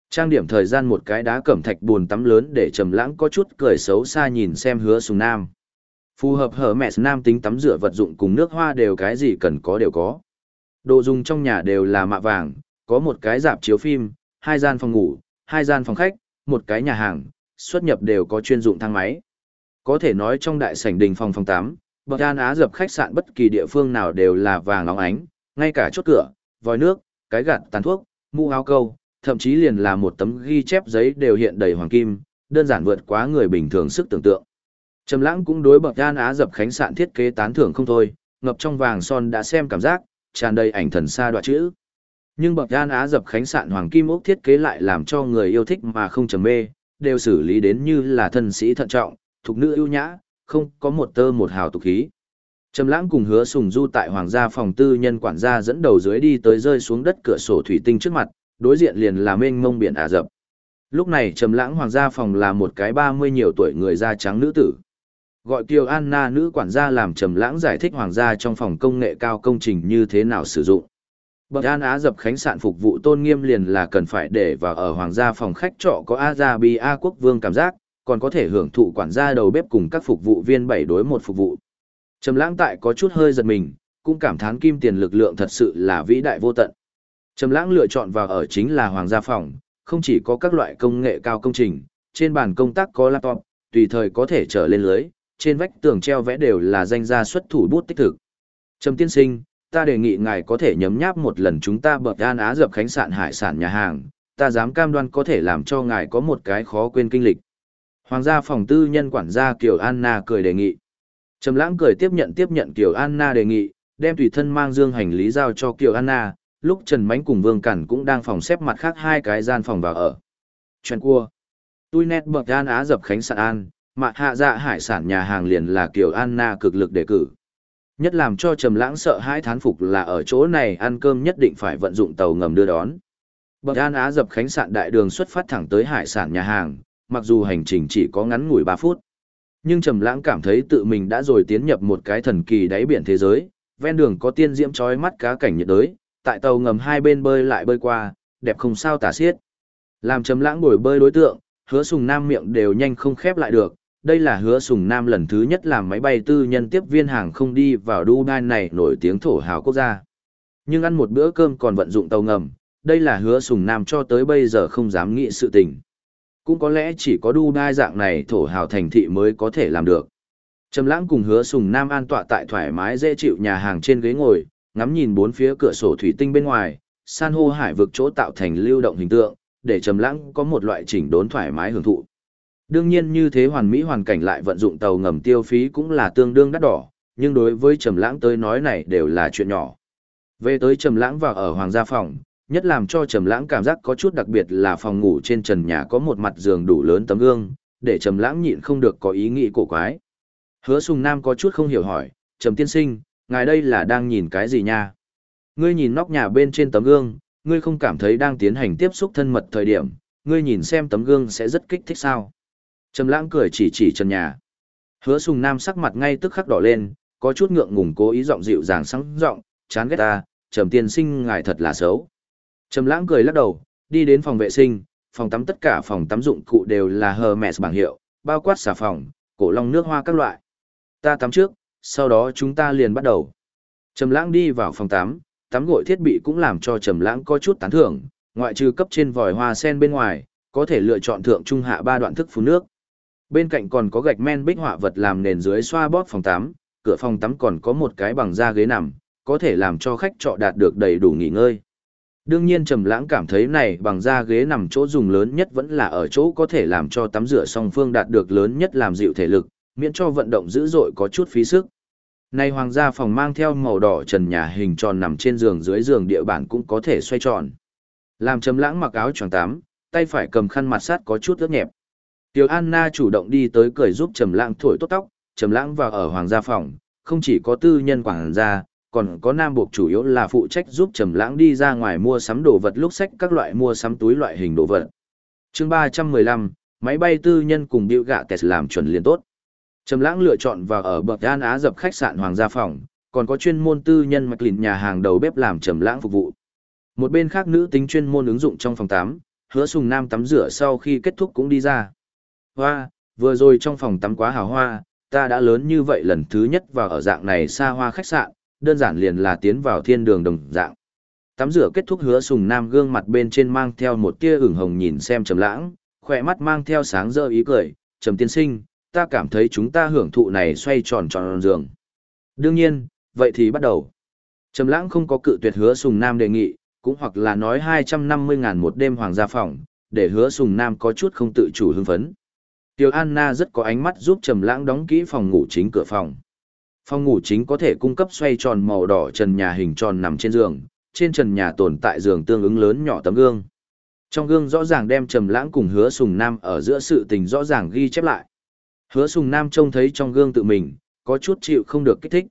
Trang điểm thời gian một cái đá cẩm thạch buồn tắm lớn để trầm lãng có chút cười xấu xa nhìn xem hứa sùng nam. Phù hợp hở mẹ nam tính tắm rửa vật dụng cùng nước hoa đều cái gì cần có đều có. Đồ dùng trong nhà đều là mạ vàng, có một cái dạp chiếu phim, hai gian phòng ngủ, hai gian phòng khách, một cái nhà hàng, xuất nhập đều có chuyên dụng thang máy. Có thể nói trong đại sảnh đình phòng phòng 8, bậc đan á dập khách sạn bất kỳ địa phương nào đều là vàng óng ánh, ngay cả chốt cửa, vòi nước, cái gạt tàn thuốc, mũ áo câu, thậm chí liền là một tấm ghi chép giấy đều hiện đầy hoàng kim, đơn giản vượt quá người bình thường sức tưởng tượng. Trầm lãng cũng đối bậc an á dập khánh sạn thiết kế tán thưởng không thôi, ngập trong vàng son đã xem cảm giác, tràn đầy ảnh thần xa đoạ chữ. Nhưng bậc An Á dập khánh sạn hoàng kim ốc thiết kế lại làm cho người yêu thích mà không trầm mê, đều xử lý đến như là thân sĩ thận trọng, thuộc nữ ưu nhã, không có một tơ một hào tục khí. Trầm lãng cùng hứa sùng du tại hoàng gia phòng tư nhân quản gia dẫn đầu dưới đi tới rơi xuống đất cửa sổ thủy tinh trước mặt, đối diện liền là mênh mông biển Ả Rập. Lúc này Trầm lãng hoàng gia phòng là một cái ba mươi nhiều tuổi người da trắng nữ tử. Gọi Kiều Anna nữ quản gia làm Trầm lãng giải thích hoàng gia trong phòng công nghệ cao công trình như thế nào sử dụng. Bậc An Á dập khánh sạn phục vụ tôn nghiêm liền là cần phải để vào ở hoàng gia phòng khách trọ có Azabia quốc vương cảm giác, còn có thể hưởng thụ quản gia đầu bếp cùng các phục vụ viên bảy đối một phục vụ. Trầm lãng tại có chút hơi giật mình, cũng cảm thán kim tiền lực lượng thật sự là vĩ đại vô tận. Trầm lãng lựa chọn vào ở chính là hoàng gia phòng, không chỉ có các loại công nghệ cao công trình, trên bàn công tác có laptop, tùy thời có thể trở lên lưới, trên vách tường treo vẽ đều là danh gia xuất thủ bút tích thực. Trầm tiên sinh, ta đề nghị ngài có thể nhấm nháp một lần chúng ta bậc an á dập khánh sạn hải sản nhà hàng, ta dám cam đoan có thể làm cho ngài có một cái khó quên kinh lịch. Hoàng gia phòng tư nhân quản gia Kiều Anna cười đề nghị. Trầm lãng cười tiếp nhận tiếp nhận Kiều Anna đề nghị, đem tùy thân mang dương hành lý giao cho Kiều Anna, lúc Trần Mánh cùng Vương Cẩn cũng đang phòng xếp mặt khác hai cái gian phòng vào ở. Chuyện cua. Tui nét bậc an á dập khánh sạn an, mạ hạ dạ hải sản nhà hàng liền là kiểu Anna cực lực đề cử. Nhất làm cho Trầm Lãng sợ hãi thán phục là ở chỗ này ăn cơm nhất định phải vận dụng tàu ngầm đưa đón. Bậc An Á dập khánh sạn đại đường xuất phát thẳng tới hải sản nhà hàng, mặc dù hành trình chỉ có ngắn ngủi 3 phút. Nhưng Trầm Lãng cảm thấy tự mình đã rồi tiến nhập một cái thần kỳ đáy biển thế giới, ven đường có tiên diễm chói mắt cá cảnh nhiệt đới, tại tàu ngầm hai bên bơi lại bơi qua, đẹp không sao tả xiết. Làm Trầm Lãng ngồi bơi đối tượng, Hứa Sùng Nam miệng đều nhanh không khép lại được, đây là hứa sùng nam lần thứ nhất làm máy bay tư nhân tiếp viên hàng không đi vào Dubai này nổi tiếng thổ hào quốc gia. Nhưng ăn một bữa cơm còn vận dụng tàu ngầm, đây là hứa sùng nam cho tới bây giờ không dám nghĩ sự tình. Cũng có lẽ chỉ có Dubai dạng này thổ hào thành thị mới có thể làm được. Trầm lãng cùng hứa sùng nam an tọa tại thoải mái dễ chịu nhà hàng trên ghế ngồi, ngắm nhìn bốn phía cửa sổ thủy tinh bên ngoài, san hô hải vực chỗ tạo thành lưu động hình tượng, để trầm lãng có một loại chỉnh đốn thoải mái hưởng thụ. Đương nhiên như thế hoàn mỹ hoàn cảnh lại vận dụng tàu ngầm tiêu phí cũng là tương đương đắt đỏ, nhưng đối với Trầm Lãng tới nói này đều là chuyện nhỏ. Về tới Trầm Lãng vào ở hoàng gia phòng, Nhất làm cho Trầm Lãng cảm giác có chút đặc biệt là phòng ngủ trên trần nhà có một mặt giường đủ lớn tấm gương, để Trầm Lãng nhịn không được có ý nghĩ cổ quái. Hứa Sùng Nam có chút không hiểu hỏi, "Trầm tiên sinh, ngài đây là đang nhìn cái gì nha?" Ngươi nhìn nóc nhà bên trên tấm gương, ngươi không cảm thấy đang tiến hành tiếp xúc thân mật thời điểm, ngươi nhìn xem tấm gương sẽ rất kích thích sao? Trầm Lãng cười chỉ chỉ trần nhà. Hứa Sùng Nam sắc mặt ngay tức khắc đỏ lên, có chút ngượng ngùng cố ý giọng dịu dàng sáng giọng, "Chán ghét ta, Trầm tiên sinh ngài thật là xấu." Trầm lãng cười lắc đầu, đi đến phòng vệ sinh, phòng tắm tất cả phòng tắm dụng cụ đều là Hermes bảng hiệu, bao quát xà phòng, cổ long nước hoa các loại. Ta tắm trước, sau đó chúng ta liền bắt đầu. Trầm lãng đi vào phòng tắm, tắm gội thiết bị cũng làm cho Trầm lãng có chút tán thưởng, ngoại trừ cấp trên vòi hoa sen bên ngoài, có thể lựa chọn thượng trung hạ ba đoạn thức phun nước. Bên cạnh còn có gạch men bích họa vật làm nền dưới xoa bóp phòng tắm, cửa phòng tắm còn có một cái bằng da ghế nằm, có thể làm cho khách trọ đạt được đầy đủ nghỉ ngơi. Đương nhiên Trầm Lãng cảm thấy này bằng da ghế nằm chỗ dùng lớn nhất vẫn là ở chỗ có thể làm cho tắm rửa song phương đạt được lớn nhất làm dịu thể lực, miễn cho vận động dữ dội có chút phí sức. nay hoàng gia phòng mang theo màu đỏ trần nhà hình tròn nằm trên giường dưới giường địa bản cũng có thể xoay tròn. Làm Trầm Lãng mặc áo choàng tắm, tay phải cầm khăn mặt sát có chút ướt nhẹp. Tiểu Anna chủ động đi tới cười giúp Trầm Lãng thổi tốt tóc, Trầm Lãng vào ở hoàng gia phòng, không chỉ có tư nhân quản gia, còn có nam buộc chủ yếu là phụ trách giúp Trầm Lãng đi ra ngoài mua sắm đồ vật lúc sách các loại mua sắm túi loại hình đồ vật. Chương 315, máy bay tư nhân cùng Bill Gates làm chuẩn liền tốt. Trầm Lãng lựa chọn vào ở bậc An Á dập khách sạn Hoàng gia phòng, còn có chuyên môn tư nhân mặc lìn nhà hàng đầu bếp làm Trầm Lãng phục vụ. Một bên khác nữ tính chuyên môn ứng dụng trong phòng tắm, Hứa Sùng Nam tắm rửa sau khi kết thúc cũng đi ra. Hoa, vừa rồi trong phòng tắm quá hào hoa, ta đã lớn như vậy lần thứ nhất vào ở dạng này xa hoa khách sạn, đơn giản liền là tiến vào thiên đường đồng dạng. Tắm rửa kết thúc hứa sùng nam gương mặt bên trên mang theo một tia ửng hồng nhìn xem trầm lãng, khỏe mắt mang theo sáng rỡ ý cười, trầm tiên sinh, ta cảm thấy chúng ta hưởng thụ này xoay tròn tròn giường. Đương nhiên, vậy thì bắt đầu. Trầm lãng không có cự tuyệt hứa sùng nam đề nghị, cũng hoặc là nói 250 ngàn một đêm hoàng gia phòng, để hứa sùng nam có chút không tự chủ hưng phấn. Tiểu Anna rất có ánh mắt giúp Trầm Lãng đóng kỹ phòng ngủ chính cửa phòng. Phòng ngủ chính có thể cung cấp xoay tròn màu đỏ trần nhà hình tròn nằm trên giường, trên trần nhà tồn tại giường tương ứng lớn nhỏ tấm gương. Trong gương rõ ràng đem Trầm Lãng cùng Hứa Sùng Nam ở giữa sự tình rõ ràng ghi chép lại. Hứa Sùng Nam trông thấy trong gương tự mình, có chút chịu không được kích thích.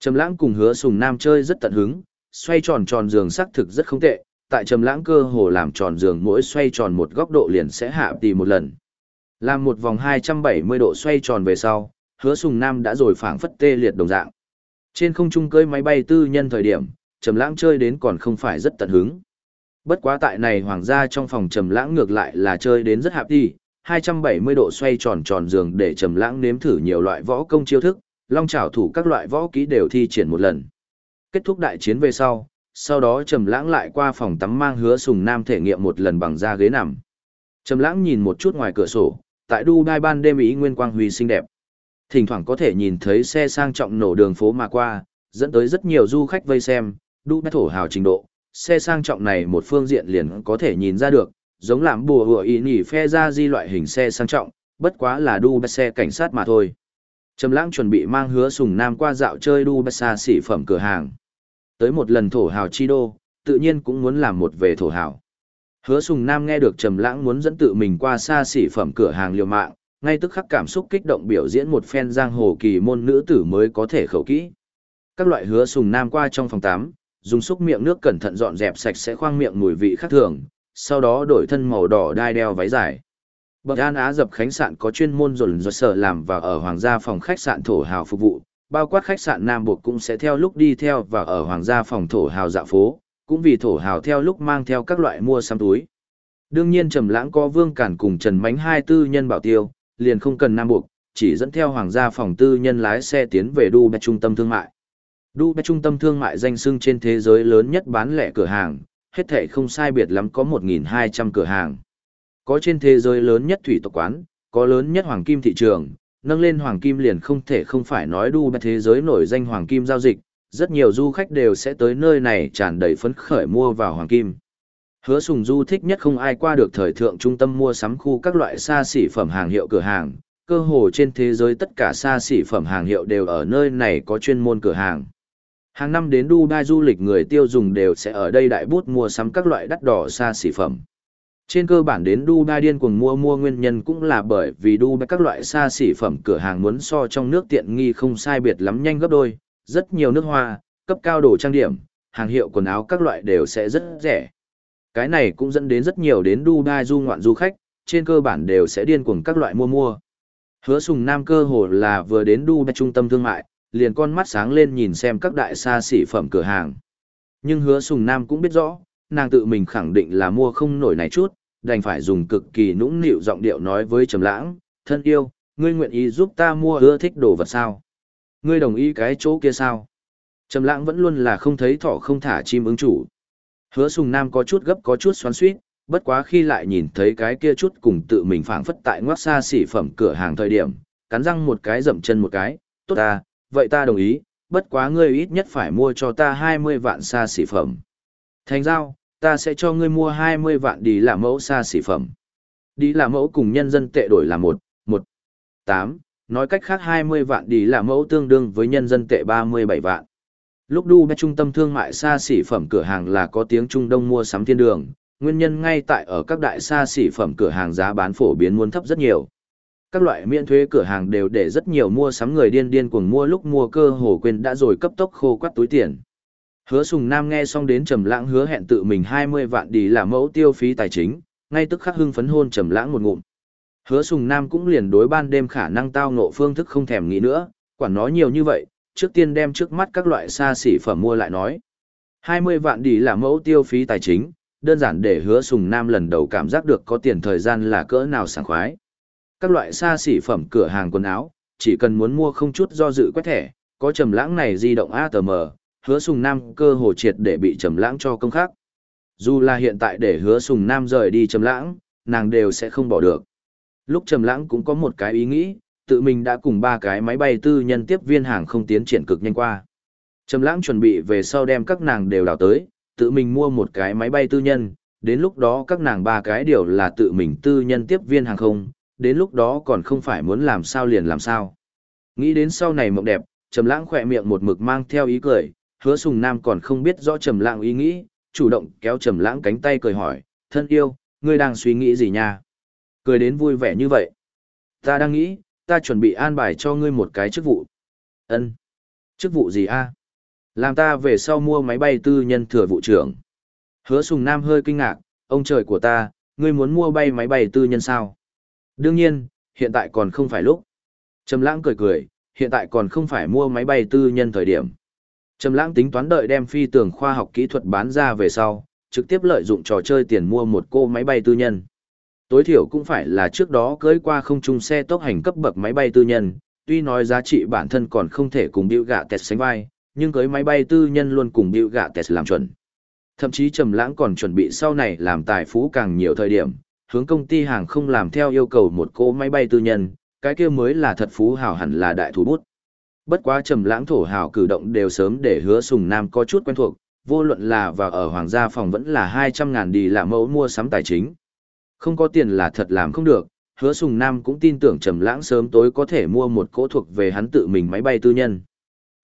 Trầm Lãng cùng Hứa Sùng Nam chơi rất tận hứng, xoay tròn tròn giường sắc thực rất không tệ, tại Trầm Lãng cơ hồ làm tròn giường mỗi xoay tròn một góc độ liền sẽ hạ tì một lần. Làm một vòng 270 độ xoay tròn về sau, hứa sùng nam đã rồi phảng phất tê liệt đồng dạng. Trên không trung cưỡi máy bay tư nhân thời điểm, Trầm Lãng chơi đến còn không phải rất tận hứng. Bất quá tại này hoàng gia trong phòng Trầm Lãng ngược lại là chơi đến rất hạp đi, 270 độ xoay tròn tròn giường để Trầm Lãng nếm thử nhiều loại võ công chiêu thức, long chảo thủ các loại võ kỹ đều thi triển một lần. Kết thúc đại chiến về sau, sau đó Trầm Lãng lại qua phòng tắm mang Hứa Sùng Nam thể nghiệm một lần bằng da ghế nằm. Trầm Lãng nhìn một chút ngoài cửa sổ, tại Dubai ban đêm ý nguyên quang huy xinh đẹp. Thỉnh thoảng có thể nhìn thấy xe sang trọng nổ đường phố mà qua, dẫn tới rất nhiều du khách vây xem, Dubai thổ hào trình độ. Xe sang trọng này một phương diện liền có thể nhìn ra được, giống làm bùa hùa ý nhỉ phe ra di loại hình xe sang trọng, bất quá là Dubai xe cảnh sát mà thôi. Trầm lãng chuẩn bị mang hứa sùng nam qua dạo chơi Dubai xa xỉ phẩm cửa hàng. Tới một lần thổ hào chi đô, tự nhiên cũng muốn làm một về thổ hào. Hứa sùng nam nghe được trầm lãng muốn dẫn tự mình qua xa xỉ phẩm cửa hàng liều mạng, ngay tức khắc cảm xúc kích động biểu diễn một phen giang hồ kỳ môn nữ tử mới có thể khẩu kỹ. Các loại hứa sùng nam qua trong phòng 8, dùng xúc miệng nước cẩn thận dọn dẹp sạch sẽ khoang miệng mùi vị khác thường, sau đó đổi thân màu đỏ đai đeo váy dài. Bậc An Á dập khách sạn có chuyên môn rồn dồn sở làm và ở hoàng gia phòng khách sạn thổ hào phục vụ, bao quát khách sạn Nam bộ cũng sẽ theo lúc đi theo và ở hoàng gia phòng thổ hào dạ phố, cũng vì thổ hào theo lúc mang theo các loại mua sắm túi. Đương nhiên Trầm Lãng có Vương Cản cùng Trần Mánh hai tư nhân bảo tiêu, liền không cần nam buộc, chỉ dẫn theo hoàng gia phòng tư nhân lái xe tiến về Dubai trung tâm thương mại. Dubai trung tâm thương mại danh xưng trên thế giới lớn nhất bán lẻ cửa hàng, hết thảy không sai biệt lắm có 1.200 cửa hàng. Có trên thế giới lớn nhất thủy tộc quán, có lớn nhất hoàng kim thị trường, nâng lên hoàng kim liền không thể không phải nói Dubai thế giới nổi danh hoàng kim giao dịch, rất nhiều du khách đều sẽ tới nơi này tràn đầy phấn khởi mua vào hoàng kim. Hứa Sùng Du thích nhất không ai qua được thời thượng trung tâm mua sắm khu các loại xa xỉ phẩm hàng hiệu cửa hàng, cơ hồ trên thế giới tất cả xa xỉ phẩm hàng hiệu đều ở nơi này có chuyên môn cửa hàng. Hàng năm đến Dubai du lịch người tiêu dùng đều sẽ ở đây đại bút mua sắm các loại đắt đỏ xa xỉ phẩm. Trên cơ bản đến Dubai điên cuồng mua mua nguyên nhân cũng là bởi vì Dubai các loại xa xỉ phẩm cửa hàng muốn so trong nước tiện nghi không sai biệt lắm nhanh gấp đôi, rất nhiều nước hoa, cấp cao đồ trang điểm, hàng hiệu quần áo các loại đều sẽ rất rẻ. Cái này cũng dẫn đến rất nhiều đến Dubai du ngoạn du khách, trên cơ bản đều sẽ điên cuồng các loại mua mua. Hứa Sùng Nam cơ hồ là vừa đến Dubai trung tâm thương mại, liền con mắt sáng lên nhìn xem các đại xa xỉ phẩm cửa hàng. Nhưng Hứa Sùng Nam cũng biết rõ, nàng tự mình khẳng định là mua không nổi này chút, đành phải dùng cực kỳ nũng nịu giọng điệu nói với Trầm Lãng, "Thân yêu, ngươi nguyện ý giúp ta mua ưa thích đồ vật sao? Ngươi đồng ý cái chỗ kia sao?" Trầm Lãng vẫn luôn là không thấy thỏ không thả chim ứng chủ. Hứa Sùng Nam có chút gấp có chút xoắn xuýt, bất quá khi lại nhìn thấy cái kia chút cùng tự mình phảng phất tại ngoác xa xỉ phẩm cửa hàng thời điểm, cắn răng một cái dậm chân một cái, "Tốt ta, vậy ta đồng ý, bất quá ngươi ít nhất phải mua cho ta 20 vạn xa xỉ phẩm." Thành giao, ta sẽ cho ngươi mua 20 vạn đi làm mẫu xa xỉ phẩm. Đi làm mẫu cùng nhân dân tệ đổi là 1, 1, 8, nói cách khác 20 vạn đi là mẫu tương đương với nhân dân tệ 37 vạn. Lúc đu bé trung tâm thương mại xa xỉ phẩm cửa hàng là có tiếng Trung Đông mua sắm thiên đường, nguyên nhân ngay tại ở các đại xa xỉ phẩm cửa hàng giá bán phổ biến muốn thấp rất nhiều. Các loại miễn thuế cửa hàng đều để rất nhiều mua sắm người điên điên cuồng mua lúc mua cơ hồ quên đã rồi cấp tốc khô quắt túi tiền. Hứa Sùng Nam nghe xong đến Trầm Lãng hứa hẹn tự mình 20 vạn đi làm mẫu tiêu phí tài chính, ngay tức khắc hưng phấn hôn Trầm Lãng một ngụm. Hứa Sùng Nam cũng liền đối ban đêm khả năng tao ngộ phương thức không thèm nghĩ nữa, quản nói nhiều như vậy, trước tiên đem trước mắt các loại xa xỉ phẩm mua lại nói. 20 vạn đi là mẫu tiêu phí tài chính, đơn giản để Hứa Sùng Nam lần đầu cảm giác được có tiền thời gian là cỡ nào sảng khoái. Các loại xa xỉ phẩm cửa hàng quần áo, chỉ cần muốn mua không chút do dự quét thẻ, có Trầm Lãng này di động ATM hứa sùng nam cơ hồ triệt để bị trầm lãng cho công khác. Dù là hiện tại để hứa sùng nam rời đi trầm lãng, nàng đều sẽ không bỏ được. Lúc trầm lãng cũng có một cái ý nghĩ, tự mình đã cùng ba cái máy bay tư nhân tiếp viên hàng không tiến triển cực nhanh qua. Trầm lãng chuẩn bị về sau đem các nàng đều đào tới, tự mình mua một cái máy bay tư nhân, đến lúc đó các nàng ba cái đều là tự mình tư nhân tiếp viên hàng không, đến lúc đó còn không phải muốn làm sao liền làm sao. Nghĩ đến sau này mộng đẹp, Trầm Lãng khẽ miệng một mực mang theo ý cười, hứa sùng nam còn không biết rõ trầm lãng ý nghĩ, chủ động kéo trầm lãng cánh tay cười hỏi, thân yêu, ngươi đang suy nghĩ gì nha? Cười đến vui vẻ như vậy. Ta đang nghĩ, ta chuẩn bị an bài cho ngươi một cái chức vụ. Ân, Chức vụ gì a? Làm ta về sau mua máy bay tư nhân thừa vụ trưởng. Hứa sùng nam hơi kinh ngạc, ông trời của ta, ngươi muốn mua bay máy bay tư nhân sao? Đương nhiên, hiện tại còn không phải lúc. Trầm lãng cười cười, hiện tại còn không phải mua máy bay tư nhân thời điểm. Trầm lãng tính toán đợi đem phi tường khoa học kỹ thuật bán ra về sau, trực tiếp lợi dụng trò chơi tiền mua một cô máy bay tư nhân. Tối thiểu cũng phải là trước đó cưới qua không trung xe tốc hành cấp bậc máy bay tư nhân, tuy nói giá trị bản thân còn không thể cùng Bill Gates sánh vai, nhưng cưới máy bay tư nhân luôn cùng Bill Gates làm chuẩn. Thậm chí Trầm Lãng còn chuẩn bị sau này làm tài phú càng nhiều thời điểm, hướng công ty hàng không làm theo yêu cầu một cô máy bay tư nhân, cái kia mới là thật phú hào hẳn là đại thủ bút. Bất quá trầm lãng thổ hào cử động đều sớm để hứa sùng nam có chút quen thuộc, vô luận là và ở hoàng gia phòng vẫn là 200 ngàn đi là mẫu mua sắm tài chính. Không có tiền là thật làm không được, hứa sùng nam cũng tin tưởng trầm lãng sớm tối có thể mua một cỗ thuộc về hắn tự mình máy bay tư nhân.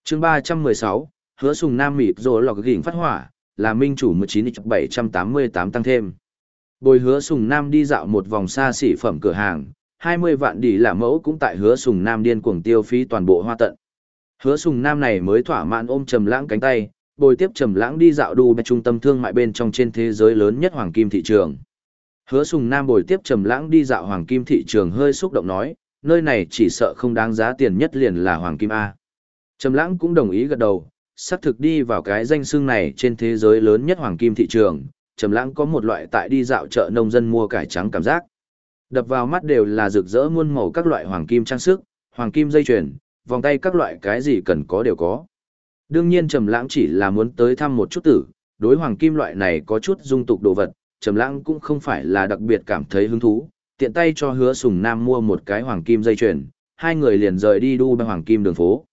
chương 316, hứa sùng nam mịt rồi lọc gỉnh phát hỏa, là minh chủ 19788 tăng thêm. Bồi hứa sùng nam đi dạo một vòng xa xỉ phẩm cửa hàng, 20 vạn đỉ làm mẫu cũng tại hứa sùng nam điên cuồng tiêu phí toàn bộ hoa tận. Hứa sùng nam này mới thỏa mãn ôm trầm lãng cánh tay, bồi tiếp trầm lãng đi dạo đu trung tâm thương mại bên trong trên thế giới lớn nhất hoàng kim thị trường. Hứa sùng nam bồi tiếp trầm lãng đi dạo hoàng kim thị trường hơi xúc động nói, nơi này chỉ sợ không đáng giá tiền nhất liền là hoàng kim A. Trầm lãng cũng đồng ý gật đầu, sắp thực đi vào cái danh xưng này trên thế giới lớn nhất hoàng kim thị trường, trầm lãng có một loại tại đi dạo chợ nông dân mua cải trắng cảm giác. Đập vào mắt đều là rực rỡ muôn màu các loại hoàng kim trang sức, hoàng kim dây chuyền, vòng tay các loại cái gì cần có đều có. Đương nhiên Trầm Lãng chỉ là muốn tới thăm một chút tử, đối hoàng kim loại này có chút dung tục đồ vật, Trầm Lãng cũng không phải là đặc biệt cảm thấy hứng thú, tiện tay cho Hứa Sùng Nam mua một cái hoàng kim dây chuyền, hai người liền rời đi đu bằng hoàng kim đường phố.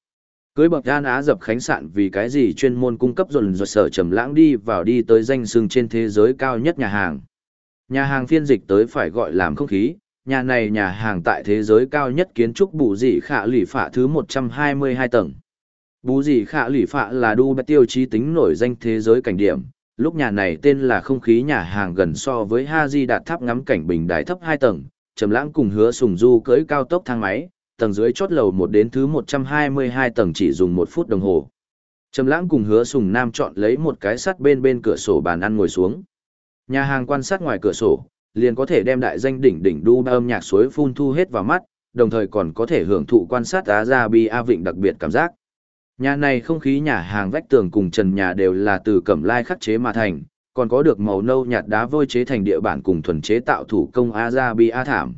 Cưới bậc An Á dập khánh sạn vì cái gì chuyên môn cung cấp dồn dồn sở Trầm Lãng đi vào đi tới danh xưng trên thế giới cao nhất nhà hàng. Nhà hàng phiên dịch tới phải gọi làm không khí, nhà này nhà hàng tại thế giới cao nhất kiến trúc bù dị khả lỷ phạ thứ 122 tầng. Bù dị khả lỷ phạ là đu bạch tiêu chí tính nổi danh thế giới cảnh điểm, lúc nhà này tên là không khí nhà hàng gần so với Ha Di đạt tháp ngắm cảnh bình đài thấp hai tầng, trầm lãng cùng hứa sùng du cưỡi cao tốc thang máy, tầng dưới chót lầu một đến thứ 122 tầng chỉ dùng một phút đồng hồ. Trầm lãng cùng hứa sùng nam chọn lấy một cái sắt bên bên cửa sổ bàn ăn ngồi xuống. Nhà hàng quan sát ngoài cửa sổ, liền có thể đem đại danh đỉnh đỉnh đu ba âm nhạc suối phun thu hết vào mắt, đồng thời còn có thể hưởng thụ quan sát Á ra Bi A Vịnh đặc biệt cảm giác. Nhà này không khí nhà hàng vách tường cùng trần nhà đều là từ cẩm lai khắc chế mà thành, còn có được màu nâu nhạt đá vôi chế thành địa bản cùng thuần chế tạo thủ công A Bi A thảm.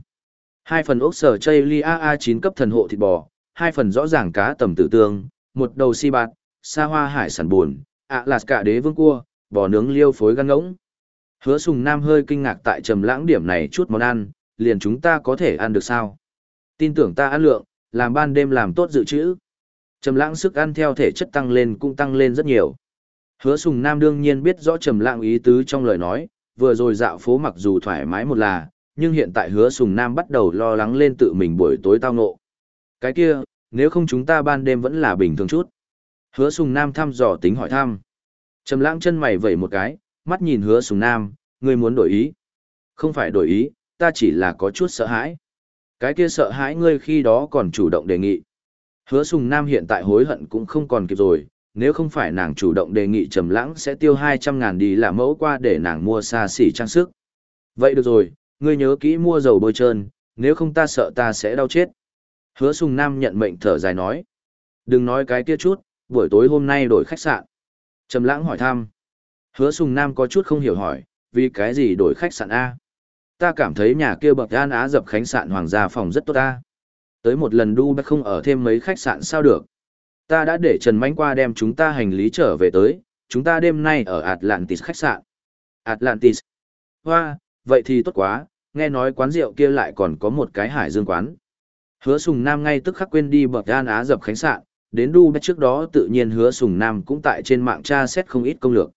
Hai phần ốc sở chây li A A 9 cấp thần hộ thịt bò, hai phần rõ ràng cá tầm tử tương, một đầu si bạt, sa hoa hải sản buồn, ạ lạt cả đế vương cua, bò nướng liêu phối gan ngỗng. Hứa sùng nam hơi kinh ngạc tại trầm lãng điểm này chút món ăn, liền chúng ta có thể ăn được sao? Tin tưởng ta ăn lượng, làm ban đêm làm tốt dự trữ. Trầm lãng sức ăn theo thể chất tăng lên cũng tăng lên rất nhiều. Hứa sùng nam đương nhiên biết rõ trầm lãng ý tứ trong lời nói, vừa rồi dạo phố mặc dù thoải mái một là, nhưng hiện tại hứa sùng nam bắt đầu lo lắng lên tự mình buổi tối tao ngộ. Cái kia, nếu không chúng ta ban đêm vẫn là bình thường chút. Hứa sùng nam thăm dò tính hỏi thăm. Trầm lãng chân mày vẩy một cái, mắt nhìn hứa sùng nam, ngươi muốn đổi ý. Không phải đổi ý, ta chỉ là có chút sợ hãi. Cái kia sợ hãi ngươi khi đó còn chủ động đề nghị. Hứa sùng nam hiện tại hối hận cũng không còn kịp rồi, nếu không phải nàng chủ động đề nghị trầm lãng sẽ tiêu 200 ngàn đi làm mẫu qua để nàng mua xa xỉ trang sức. Vậy được rồi, ngươi nhớ kỹ mua dầu bôi trơn, nếu không ta sợ ta sẽ đau chết. Hứa sùng nam nhận mệnh thở dài nói. Đừng nói cái kia chút, buổi tối hôm nay đổi khách sạn. Trầm lãng hỏi thăm. Hứa sùng nam có chút không hiểu hỏi, vì cái gì đổi khách sạn A? Ta cảm thấy nhà kia bậc an á dập khách sạn hoàng gia phòng rất tốt a. Tới một lần đu bách không ở thêm mấy khách sạn sao được. Ta đã để Trần Mánh qua đem chúng ta hành lý trở về tới, chúng ta đêm nay ở Atlantis khách sạn. Atlantis. Hoa, vậy thì tốt quá, nghe nói quán rượu kia lại còn có một cái hải dương quán. Hứa Sùng Nam ngay tức khắc quên đi bậc an á dập khách sạn, đến Dubai trước đó tự nhiên Hứa Sùng Nam cũng tại trên mạng tra xét không ít công lược.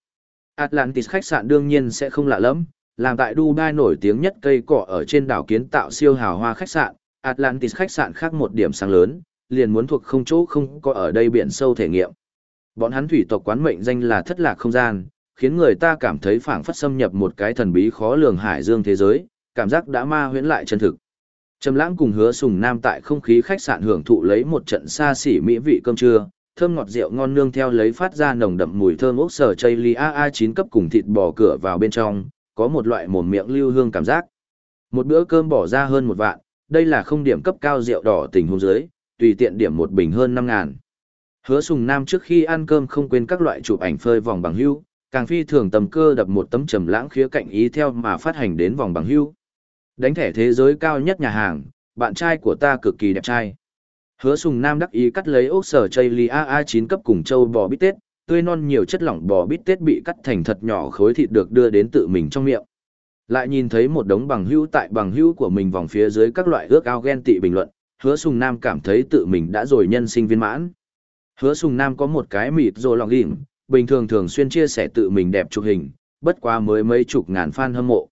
Atlantis khách sạn đương nhiên sẽ không lạ lắm, làm tại Dubai nổi tiếng nhất cây cỏ ở trên đảo kiến tạo siêu hào hoa khách sạn, Atlantis khách sạn khác một điểm sáng lớn, liền muốn thuộc không chỗ không có ở đây biển sâu thể nghiệm. Bọn hắn thủy tộc quán mệnh danh là thất lạc không gian, khiến người ta cảm thấy phảng phất xâm nhập một cái thần bí khó lường hải dương thế giới, cảm giác đã ma huyễn lại chân thực. Trầm Lãng cùng Hứa Sùng Nam tại không khí khách sạn hưởng thụ lấy một trận xa xỉ mỹ vị cơm trưa, thơm ngọt rượu ngon nương theo lấy phát ra nồng đậm mùi thơm ốc sở chay ly AA9 cấp cùng thịt bò cửa vào bên trong, có một loại mồm miệng lưu hương cảm giác. Một bữa cơm bỏ ra hơn một vạn, đây là không điểm cấp cao rượu đỏ tình huống dưới, tùy tiện điểm một bình hơn năm ngàn. Hứa Sùng Nam trước khi ăn cơm không quên các loại chụp ảnh phơi vòng bằng hưu, càng phi thường tầm cơ đập một tấm trầm lãng khía cạnh ý theo mà phát hành đến vòng bằng hưu. Đánh thẻ thế giới cao nhất nhà hàng, bạn trai của ta cực kỳ đẹp trai. Hứa Sùng Nam đắc ý cắt lấy ốc sở chây lia A9 cấp cùng châu bò bít tết, tươi non nhiều chất lỏng bò bít tết bị cắt thành thật nhỏ khối thịt được đưa đến tự mình trong miệng. Lại nhìn thấy một đống bằng hữu tại bằng hữu của mình vòng phía dưới các loại ước ao ghen tị bình luận, hứa sùng nam cảm thấy tự mình đã rồi nhân sinh viên mãn. Hứa sùng nam có một cái mịt rồi lòng ghiểm, bình thường thường xuyên chia sẻ tự mình đẹp chụp hình, bất quá mới mấy chục ngàn fan hâm mộ.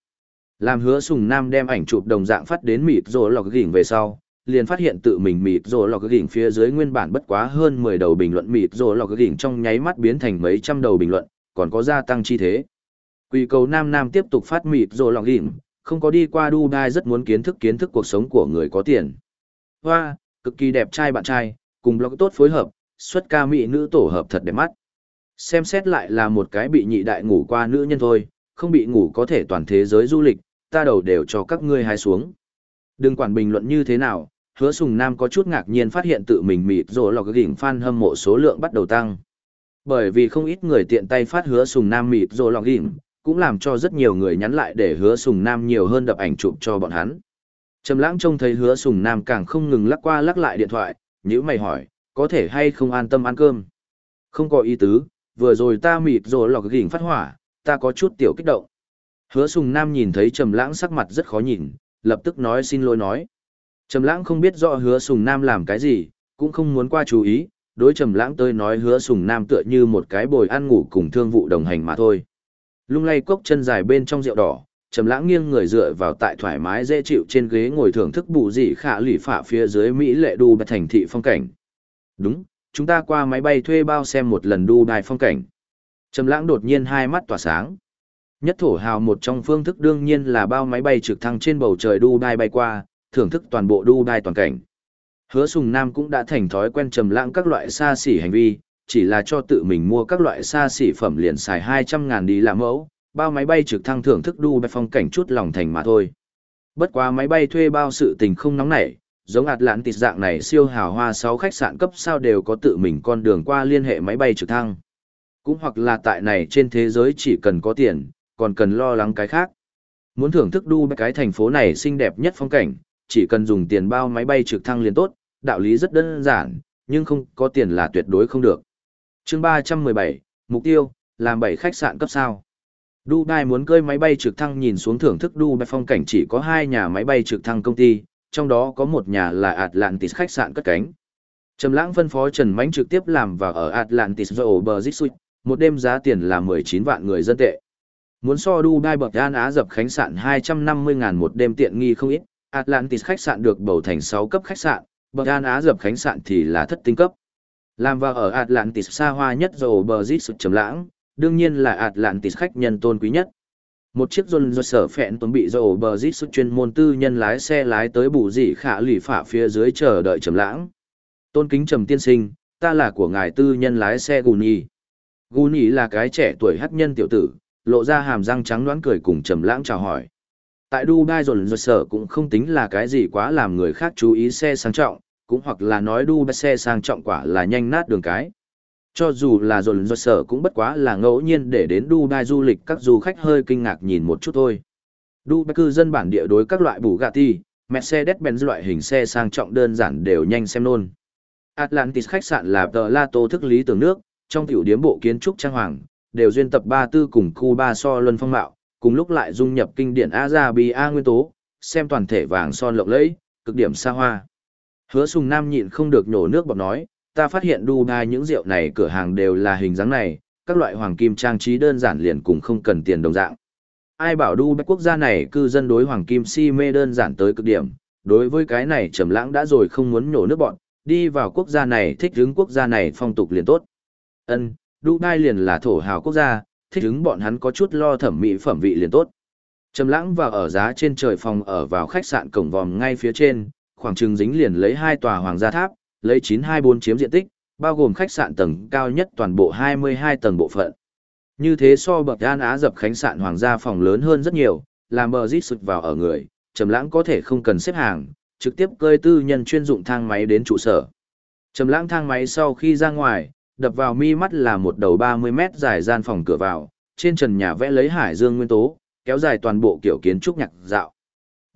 Làm hứa sùng nam đem ảnh chụp đồng dạng phát đến mịt rồi lọc ghiểm về sau, liền phát hiện tự mình mịt rồi lọc ghiểm phía dưới nguyên bản bất quá hơn 10 đầu bình luận mịt rồi lọc ghiểm trong nháy mắt biến thành mấy trăm đầu bình luận, còn có gia tăng chi thế. Quỳ cầu nam nam tiếp tục phát mịt rồi lòng ghiểm, không có đi qua Dubai rất muốn kiến thức kiến thức cuộc sống của người có tiền. Hoa, cực kỳ đẹp trai bạn trai, cùng blog tốt phối hợp, xuất ca mỹ nữ tổ hợp thật đẹp mắt. Xem xét lại là một cái bị nhị đại ngủ qua nữ nhân thôi, không bị ngủ có thể toàn thế giới du lịch, ta đầu đều cho các ngươi hai xuống. Đừng quản bình luận như thế nào, hứa sùng nam có chút ngạc nhiên phát hiện tự mình mịt rồi lọc gỉnh fan hâm mộ số lượng bắt đầu tăng. Bởi vì không ít người tiện tay phát hứa sùng nam mịt rồi lọc gỉnh, cũng làm cho rất nhiều người nhắn lại để hứa sùng nam nhiều hơn đập ảnh chụp cho bọn hắn. Trầm lãng trông thấy hứa sùng nam càng không ngừng lắc qua lắc lại điện thoại, nhữ mày hỏi, có thể hay không an tâm ăn cơm? Không có ý tứ, vừa rồi ta mịt rồi lọc gỉnh phát hỏa, ta có chút tiểu kích động. Hứa sùng nam nhìn thấy trầm lãng sắc mặt rất khó nhìn, lập tức nói xin lỗi nói. Trầm lãng không biết rõ hứa sùng nam làm cái gì, cũng không muốn qua chú ý, đối trầm lãng tới nói hứa sùng nam tựa như một cái bồi ăn ngủ cùng thương vụ đồng hành mà thôi. Lung lay cốc chân dài bên trong rượu đỏ, trầm lãng nghiêng người dựa vào tại thoải mái dễ chịu trên ghế ngồi thưởng thức bù dị khả lỷ phả phía dưới mỹ lệ đu bạch thành thị phong cảnh. Đúng, chúng ta qua máy bay thuê bao xem một lần Dubai phong cảnh. Trầm lãng đột nhiên hai mắt tỏa sáng. Nhất thổ hào một trong phương thức đương nhiên là bao máy bay trực thăng trên bầu trời Dubai bay qua, thưởng thức toàn bộ Dubai toàn cảnh. Hứa Sùng Nam cũng đã thành thói quen trầm lãng các loại xa xỉ hành vi, chỉ là cho tự mình mua các loại xa xỉ phẩm liền xài 200 ngàn đi làm mẫu, bao máy bay trực thăng thưởng thức Dubai phong cảnh chút lòng thành mà thôi. Bất quá máy bay thuê bao sự tình không nóng nảy, giống Atlantis dạng này siêu hào hoa 6 khách sạn cấp sao đều có tự mình con đường qua liên hệ máy bay trực thăng. Cũng hoặc là tại này trên thế giới chỉ cần có tiền, còn cần lo lắng cái khác. Muốn thưởng thức đu cái thành phố này xinh đẹp nhất phong cảnh, chỉ cần dùng tiền bao máy bay trực thăng liền tốt, đạo lý rất đơn giản, nhưng không có tiền là tuyệt đối không được chương 317, mục tiêu, làm bảy khách sạn cấp sao. Dubai muốn cơi máy bay trực thăng nhìn xuống thưởng thức Dubai phong cảnh chỉ có hai nhà máy bay trực thăng công ty, trong đó có một nhà là Atlantis khách sạn cất cánh. Trầm lãng phân phó Trần Mánh trực tiếp làm và ở Atlantis Overseas Suite, một đêm giá tiền là 19 vạn người dân tệ. Muốn so Dubai bậc An Á dập khách sạn 250 ngàn một đêm tiện nghi không ít, Atlantis khách sạn được bầu thành sáu cấp khách sạn, bậc An Á dập khách sạn thì là thất tinh cấp. Làm vào ở Atlantis xa hoa nhất rồi bờ dít sụt trầm lãng, đương nhiên là Atlantis khách nhân tôn quý nhất. Một chiếc dồn do sở phẹn tuấn bị dầu bờ dít sụt chuyên môn tư nhân lái xe lái tới bù dị khả lì phả phía dưới chờ đợi trầm lãng. Tôn kính trầm tiên sinh, ta là của ngài tư nhân lái xe Guni. Guni là cái trẻ tuổi hắc nhân tiểu tử, lộ ra hàm răng trắng đoán cười cùng trầm lãng chào hỏi. Tại Dubai dồn rồi sở cũng không tính là cái gì quá làm người khác chú ý xe sang trọng, cũng hoặc là nói Dubai xe sang trọng quả là nhanh nát đường cái. Cho dù là dồn dồn sở cũng bất quá là ngẫu nhiên để đến Dubai du lịch các du khách hơi kinh ngạc nhìn một chút thôi. Dubai cư dân bản địa đối các loại Bugatti, Mercedes-Benz loại hình xe sang trọng đơn giản đều nhanh xem nôn. Atlantis khách sạn là tờ La Tô thức lý tưởng nước, trong tiểu điếm bộ kiến trúc trang hoàng, đều duyên tập ba tư cùng khu so luân phong mạo, cùng lúc lại dung nhập kinh điển Arabic nguyên tố, xem toàn thể vàng son lộng lẫy, cực điểm xa hoa. Hứa Sùng Nam nhịn không được nhổ nước bọt nói, ta phát hiện Dubai những rượu này cửa hàng đều là hình dáng này, các loại hoàng kim trang trí đơn giản liền cùng không cần tiền đồng dạng. Ai bảo Dubai quốc gia này cư dân đối hoàng kim si mê đơn giản tới cực điểm, đối với cái này trầm lãng đã rồi không muốn nhổ nước bọn, đi vào quốc gia này thích hứng quốc gia này phong tục liền tốt. Ân, Dubai liền là thổ hào quốc gia, thích hứng bọn hắn có chút lo thẩm mỹ phẩm vị liền tốt. Trầm lãng vào ở giá trên trời phòng ở vào khách sạn cổng vòm ngay phía trên, khoảng trừng dính liền lấy hai tòa hoàng gia tháp, lấy 924 chiếm diện tích, bao gồm khách sạn tầng cao nhất toàn bộ 22 tầng bộ phận. Như thế so bậc An Á dập khách sạn hoàng gia phòng lớn hơn rất nhiều, làm bờ rít sụt vào ở người, Trầm lãng có thể không cần xếp hàng, trực tiếp cơi tư nhân chuyên dụng thang máy đến trụ sở. Trầm lãng thang máy sau khi ra ngoài, đập vào mi mắt là một đầu 30 mét dài gian phòng cửa vào, trên trần nhà vẽ lấy hải dương nguyên tố, kéo dài toàn bộ kiểu kiến trúc nhạc dạo.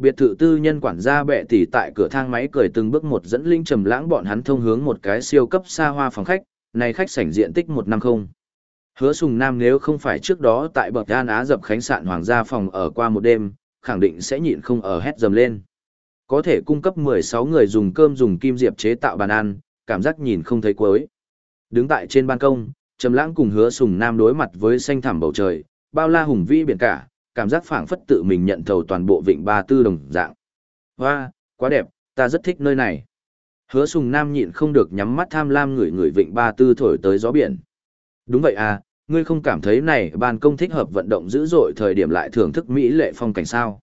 Biệt thự tư nhân quản gia bệ tỷ tại cửa thang máy cười từng bước một dẫn linh trầm lãng bọn hắn thông hướng một cái siêu cấp xa hoa phòng khách, này khách sảnh diện tích 150. Hứa Sùng Nam nếu không phải trước đó tại bậc An Á dập khách sạn hoàng gia phòng ở qua một đêm, khẳng định sẽ nhịn không ở hét dầm lên. Có thể cung cấp 16 người dùng cơm dùng kim diệp chế tạo bàn ăn, cảm giác nhìn không thấy cuối. Đứng tại trên ban công, Trầm Lãng cùng Hứa Sùng Nam đối mặt với xanh thẳm bầu trời, bao la hùng vĩ biển cả, cảm giác phảng phất tự mình nhận thầu toàn bộ vịnh Ba Tư đồng dạng. Hoa, quá đẹp, ta rất thích nơi này. Hứa Sùng Nam nhịn không được nhắm mắt tham lam ngửi ngửi vịnh Ba Tư thổi tới gió biển. Đúng vậy à, ngươi không cảm thấy này ban công thích hợp vận động dữ dội thời điểm lại thưởng thức mỹ lệ phong cảnh sao?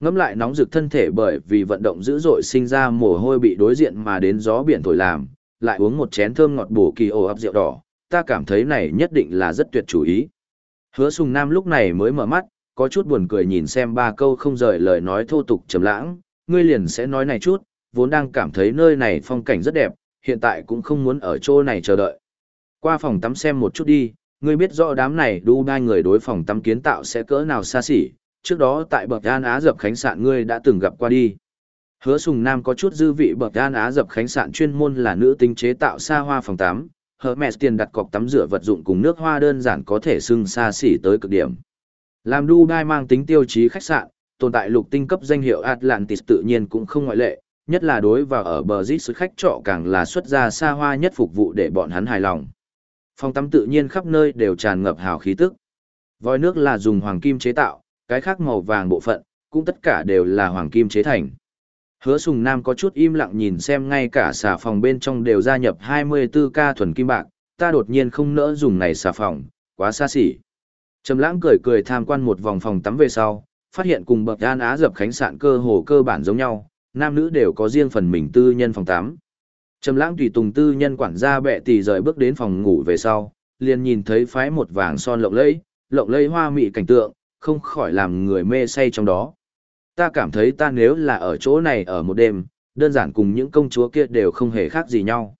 Ngắm lại nóng rực thân thể bởi vì vận động dữ dội sinh ra mồ hôi bị đối diện mà đến gió biển thổi làm, lại uống một chén thơm ngọt bổ kỳ ồ ập rượu đỏ, ta cảm thấy này nhất định là rất tuyệt chủ ý. Hứa Sùng Nam lúc này mới mở mắt, có chút buồn cười nhìn xem ba câu không rời lời nói thô tục trầm lãng, ngươi liền sẽ nói này chút, vốn đang cảm thấy nơi này phong cảnh rất đẹp, hiện tại cũng không muốn ở chỗ này chờ đợi. Qua phòng tắm xem một chút đi, ngươi biết rõ đám này đu đai người đối phòng tắm kiến tạo sẽ cỡ nào xa xỉ, trước đó tại bậc An Á dập khánh sạn ngươi đã từng gặp qua đi. Hứa Sùng Nam có chút dư vị bậc An Á dập khánh sạn chuyên môn là nữ tính chế tạo xa hoa phòng tắm, Hermes tiền đặt cọc tắm rửa vật dụng cùng nước hoa đơn giản có thể xưng xa xỉ tới cực điểm. Làm Dubai mang tính tiêu chí khách sạn, tồn tại lục tinh cấp danh hiệu Atlantis tự nhiên cũng không ngoại lệ, nhất là đối vào ở bờ dít sự khách trọ càng là xuất ra xa hoa nhất phục vụ để bọn hắn hài lòng. Phòng tắm tự nhiên khắp nơi đều tràn ngập hào khí tức. Vòi nước là dùng hoàng kim chế tạo, cái khác màu vàng bộ phận, cũng tất cả đều là hoàng kim chế thành. Hứa Sùng Nam có chút im lặng nhìn xem ngay cả xà phòng bên trong đều gia nhập 24K thuần kim bạc, ta đột nhiên không nỡ dùng này xà phòng, quá xa xỉ. Trầm lãng cười cười tham quan một vòng phòng tắm về sau, phát hiện cùng bậc an á dập khánh sạn cơ hồ cơ bản giống nhau, nam nữ đều có riêng phần mình tư nhân phòng tắm. Trầm lãng tùy tùng tư nhân quản gia bệ tỷ rời bước đến phòng ngủ về sau, liền nhìn thấy phái một vàng son lộng lẫy, lộng lẫy hoa mỹ cảnh tượng, không khỏi làm người mê say trong đó. Ta cảm thấy ta nếu là ở chỗ này ở một đêm, đơn giản cùng những công chúa kia đều không hề khác gì nhau.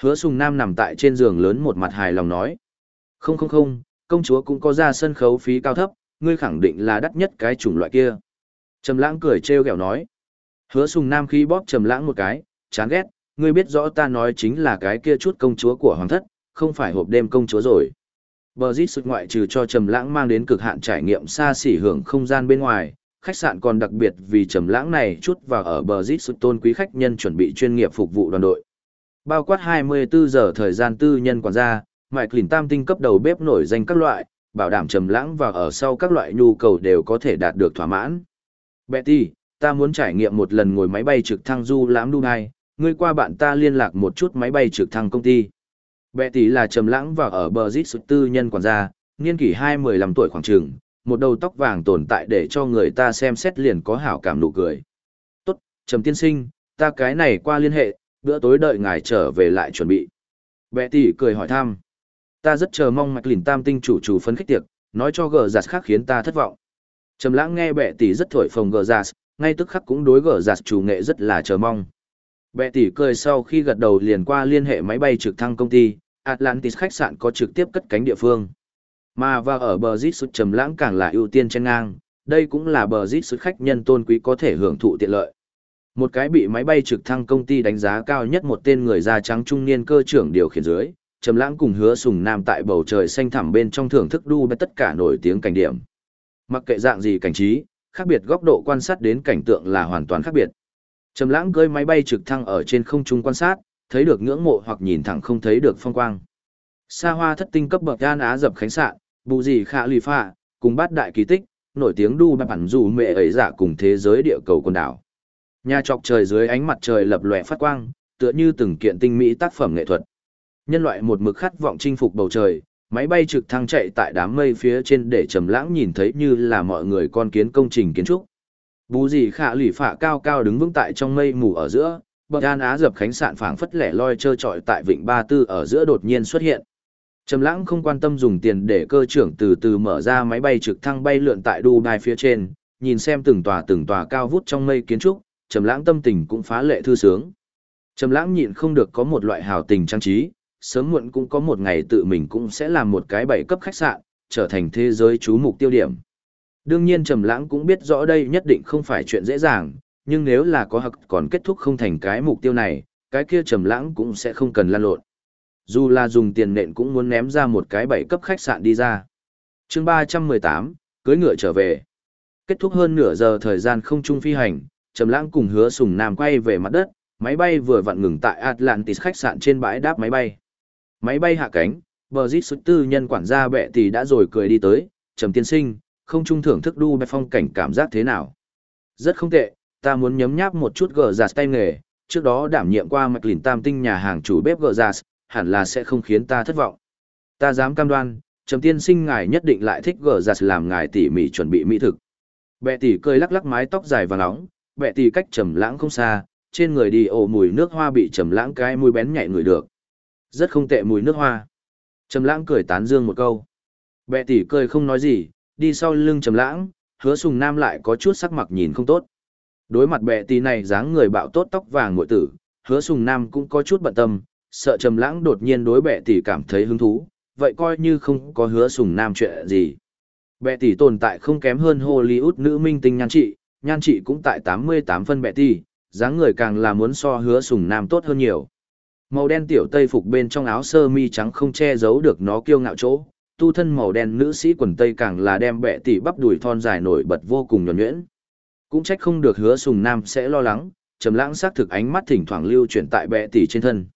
Hứa Sùng Nam nằm tại trên giường lớn một mặt hài lòng nói. Không không không, công chúa cũng có ra sân khấu phí cao thấp, ngươi khẳng định là đắt nhất cái chủng loại kia. Trầm lãng cười trêu ghẹo nói. Hứa Sùng Nam khi bóp Trầm lãng một cái, chán ghét, ngươi biết rõ ta nói chính là cái kia chút công chúa của hoàng thất, không phải hộp đêm công chúa rồi. Bờ dít sụt ngoại trừ cho Trầm lãng mang đến cực hạn trải nghiệm xa xỉ hưởng không gian bên ngoài, khách sạn còn đặc biệt vì Trầm lãng này chút vào ở bờ dít sụt tôn quý khách nhân chuẩn bị chuyên nghiệp phục vụ đoàn đội. Bao quát 24 giờ thời gian tư nhân quản gia, Mạch lìn tam tinh cấp đầu bếp nổi danh các loại, bảo đảm trầm lãng và ở sau các loại nhu cầu đều có thể đạt được thỏa mãn. Betty, ta muốn trải nghiệm một lần ngồi máy bay trực thăng du lãm Dubai, ngươi qua bạn ta liên lạc một chút máy bay trực thăng công ty. Betty là trầm lãng và ở bờ rít sự tư nhân quản gia, niên kỷ 2-15 tuổi khoảng trường, một đầu tóc vàng tồn tại để cho người ta xem xét liền có hảo cảm nụ cười. Tốt, trầm tiên sinh, ta cái này qua liên hệ, bữa tối đợi ngài trở về lại chuẩn bị. Betty cười hỏi thăm. Ta rất chờ mong mạch lìn tam tinh chủ chủ phấn khích tiệc, nói cho gờ giạt khác khiến ta thất vọng. Trầm lãng nghe bệ tỷ rất thổi phồng gờ giạt ngay tức khắc cũng đối gờ giạt chủ nghệ rất là chờ mong. Bệ tỷ cười sau khi gật đầu liền qua liên hệ máy bay trực thăng công ty, Atlantis khách sạn có trực tiếp cất cánh địa phương. Mà và ở bờ rít sụt trầm lãng càng là ưu tiên trên ngang, đây cũng là bờ rít sụt khách nhân tôn quý có thể hưởng thụ tiện lợi. Một cái bị máy bay trực thăng công ty đánh giá cao nhất một tên người da trắng trung niên cơ trưởng điều khiển dưới, Trầm Lãng cùng Hứa Sùng Nam tại bầu trời xanh thẳm bên trong thưởng thức đu tất cả nổi tiếng cảnh điểm. Mặc kệ dạng gì cảnh trí, khác biệt góc độ quan sát đến cảnh tượng là hoàn toàn khác biệt. Trầm Lãng cưỡi máy bay trực thăng ở trên không trung quan sát, thấy được ngưỡng mộ hoặc nhìn thẳng không thấy được phong quang. Sa hoa thất tinh cấp bậc gan á dập khánh sạn, bù gì khả lì pha, cùng bát đại kỳ tích, nổi tiếng đu bản dù mẹ ấy giả cùng thế giới địa cầu quần đảo. Nhà trọc trời dưới ánh mặt trời lập lòe phát quang, tựa như từng kiện tinh mỹ tác phẩm nghệ thuật. Nhân loại một mực khát vọng chinh phục bầu trời, máy bay trực thăng chạy tại đám mây phía trên để trầm lãng nhìn thấy như là mọi người con kiến công trình kiến trúc. Bú gì khả lỷ phạ cao cao đứng vững tại trong mây mù ở giữa, bậc an á dập khánh sạn phảng phất lẻ loi trơ trọi tại vịnh Ba Tư ở giữa đột nhiên xuất hiện. Trầm lãng không quan tâm dùng tiền để cơ trưởng từ từ mở ra máy bay trực thăng bay lượn tại Dubai phía trên, nhìn xem từng tòa từng tòa cao vút trong mây kiến trúc, trầm lãng tâm tình cũng phá lệ thư sướng. Trầm lãng nhịn không được có một loại hào tình trang trí, sớm muộn cũng có một ngày tự mình cũng sẽ làm một cái bảy cấp khách sạn, trở thành thế giới chú mục tiêu điểm. Đương nhiên Trầm lãng cũng biết rõ đây nhất định không phải chuyện dễ dàng, nhưng nếu là có hặc còn kết thúc không thành cái mục tiêu này, cái kia Trầm lãng cũng sẽ không cần lăn lộn. Dù là dùng tiền nện cũng muốn ném ra một cái bảy cấp khách sạn đi ra. Chương 318, cưới ngựa trở về. Kết thúc hơn nửa giờ thời gian không trung phi hành, Trầm Lãng cùng Hứa Sùng Nam quay về mặt đất, máy bay vừa vặn ngừng tại Atlantis khách sạn trên bãi đáp máy bay. Máy bay hạ cánh, bờ dít xuất tư nhân quản gia bệ tỷ đã rồi cười đi tới, Trầm tiên sinh, không trung thưởng thức đu bay phong cảnh cảm giác thế nào? Rất không tệ, ta muốn nhấm nháp một chút gờ giạt tay nghề, trước đó đảm nhiệm qua mạch lìn tam tinh nhà hàng chủ bếp gờ giạt, hẳn là sẽ không khiến ta thất vọng. Ta dám cam đoan, Trầm tiên sinh ngài nhất định lại thích gờ giạt làm ngài tỉ mỉ chuẩn bị mỹ thực. Bệ tỷ cười lắc lắc mái tóc dài và nóng, bệ tỷ cách trầm lãng không xa, trên người đi ổ mùi nước hoa bị trầm lãng cái mùi bén nhạy người được. Rất không tệ mùi nước hoa. Trầm lãng cười tán dương một câu. Bệ tỷ cười không nói gì, đi sau lưng trầm lãng, hứa sùng nam lại có chút sắc mặt nhìn không tốt. Đối mặt bệ tỷ này dáng người bạo tốt tóc vàng ngụy tử, hứa sùng nam cũng có chút bận tâm, sợ trầm lãng đột nhiên đối bệ tỷ cảm thấy hứng thú, vậy coi như không có hứa sùng nam chuyện gì. Bệ tỷ tồn tại không kém hơn Hollywood nữ minh tinh nhan trị, nhan trị cũng tại 88 phân bệ tỷ, dáng người càng là muốn so hứa sùng nam tốt hơn nhiều. Màu đen tiểu tây phục bên trong áo sơ mi trắng không che giấu được nó kiêu ngạo chỗ, tu thân màu đen nữ sĩ quần tây càng là đem bệ tỉ bắp đùi thon dài nổi bật vô cùng nhuẩn nhuyễn. Cũng trách không được hứa sùng nam sẽ lo lắng, trầm lãng xác thực ánh mắt thỉnh thoảng lưu chuyển tại bệ tỉ trên thân.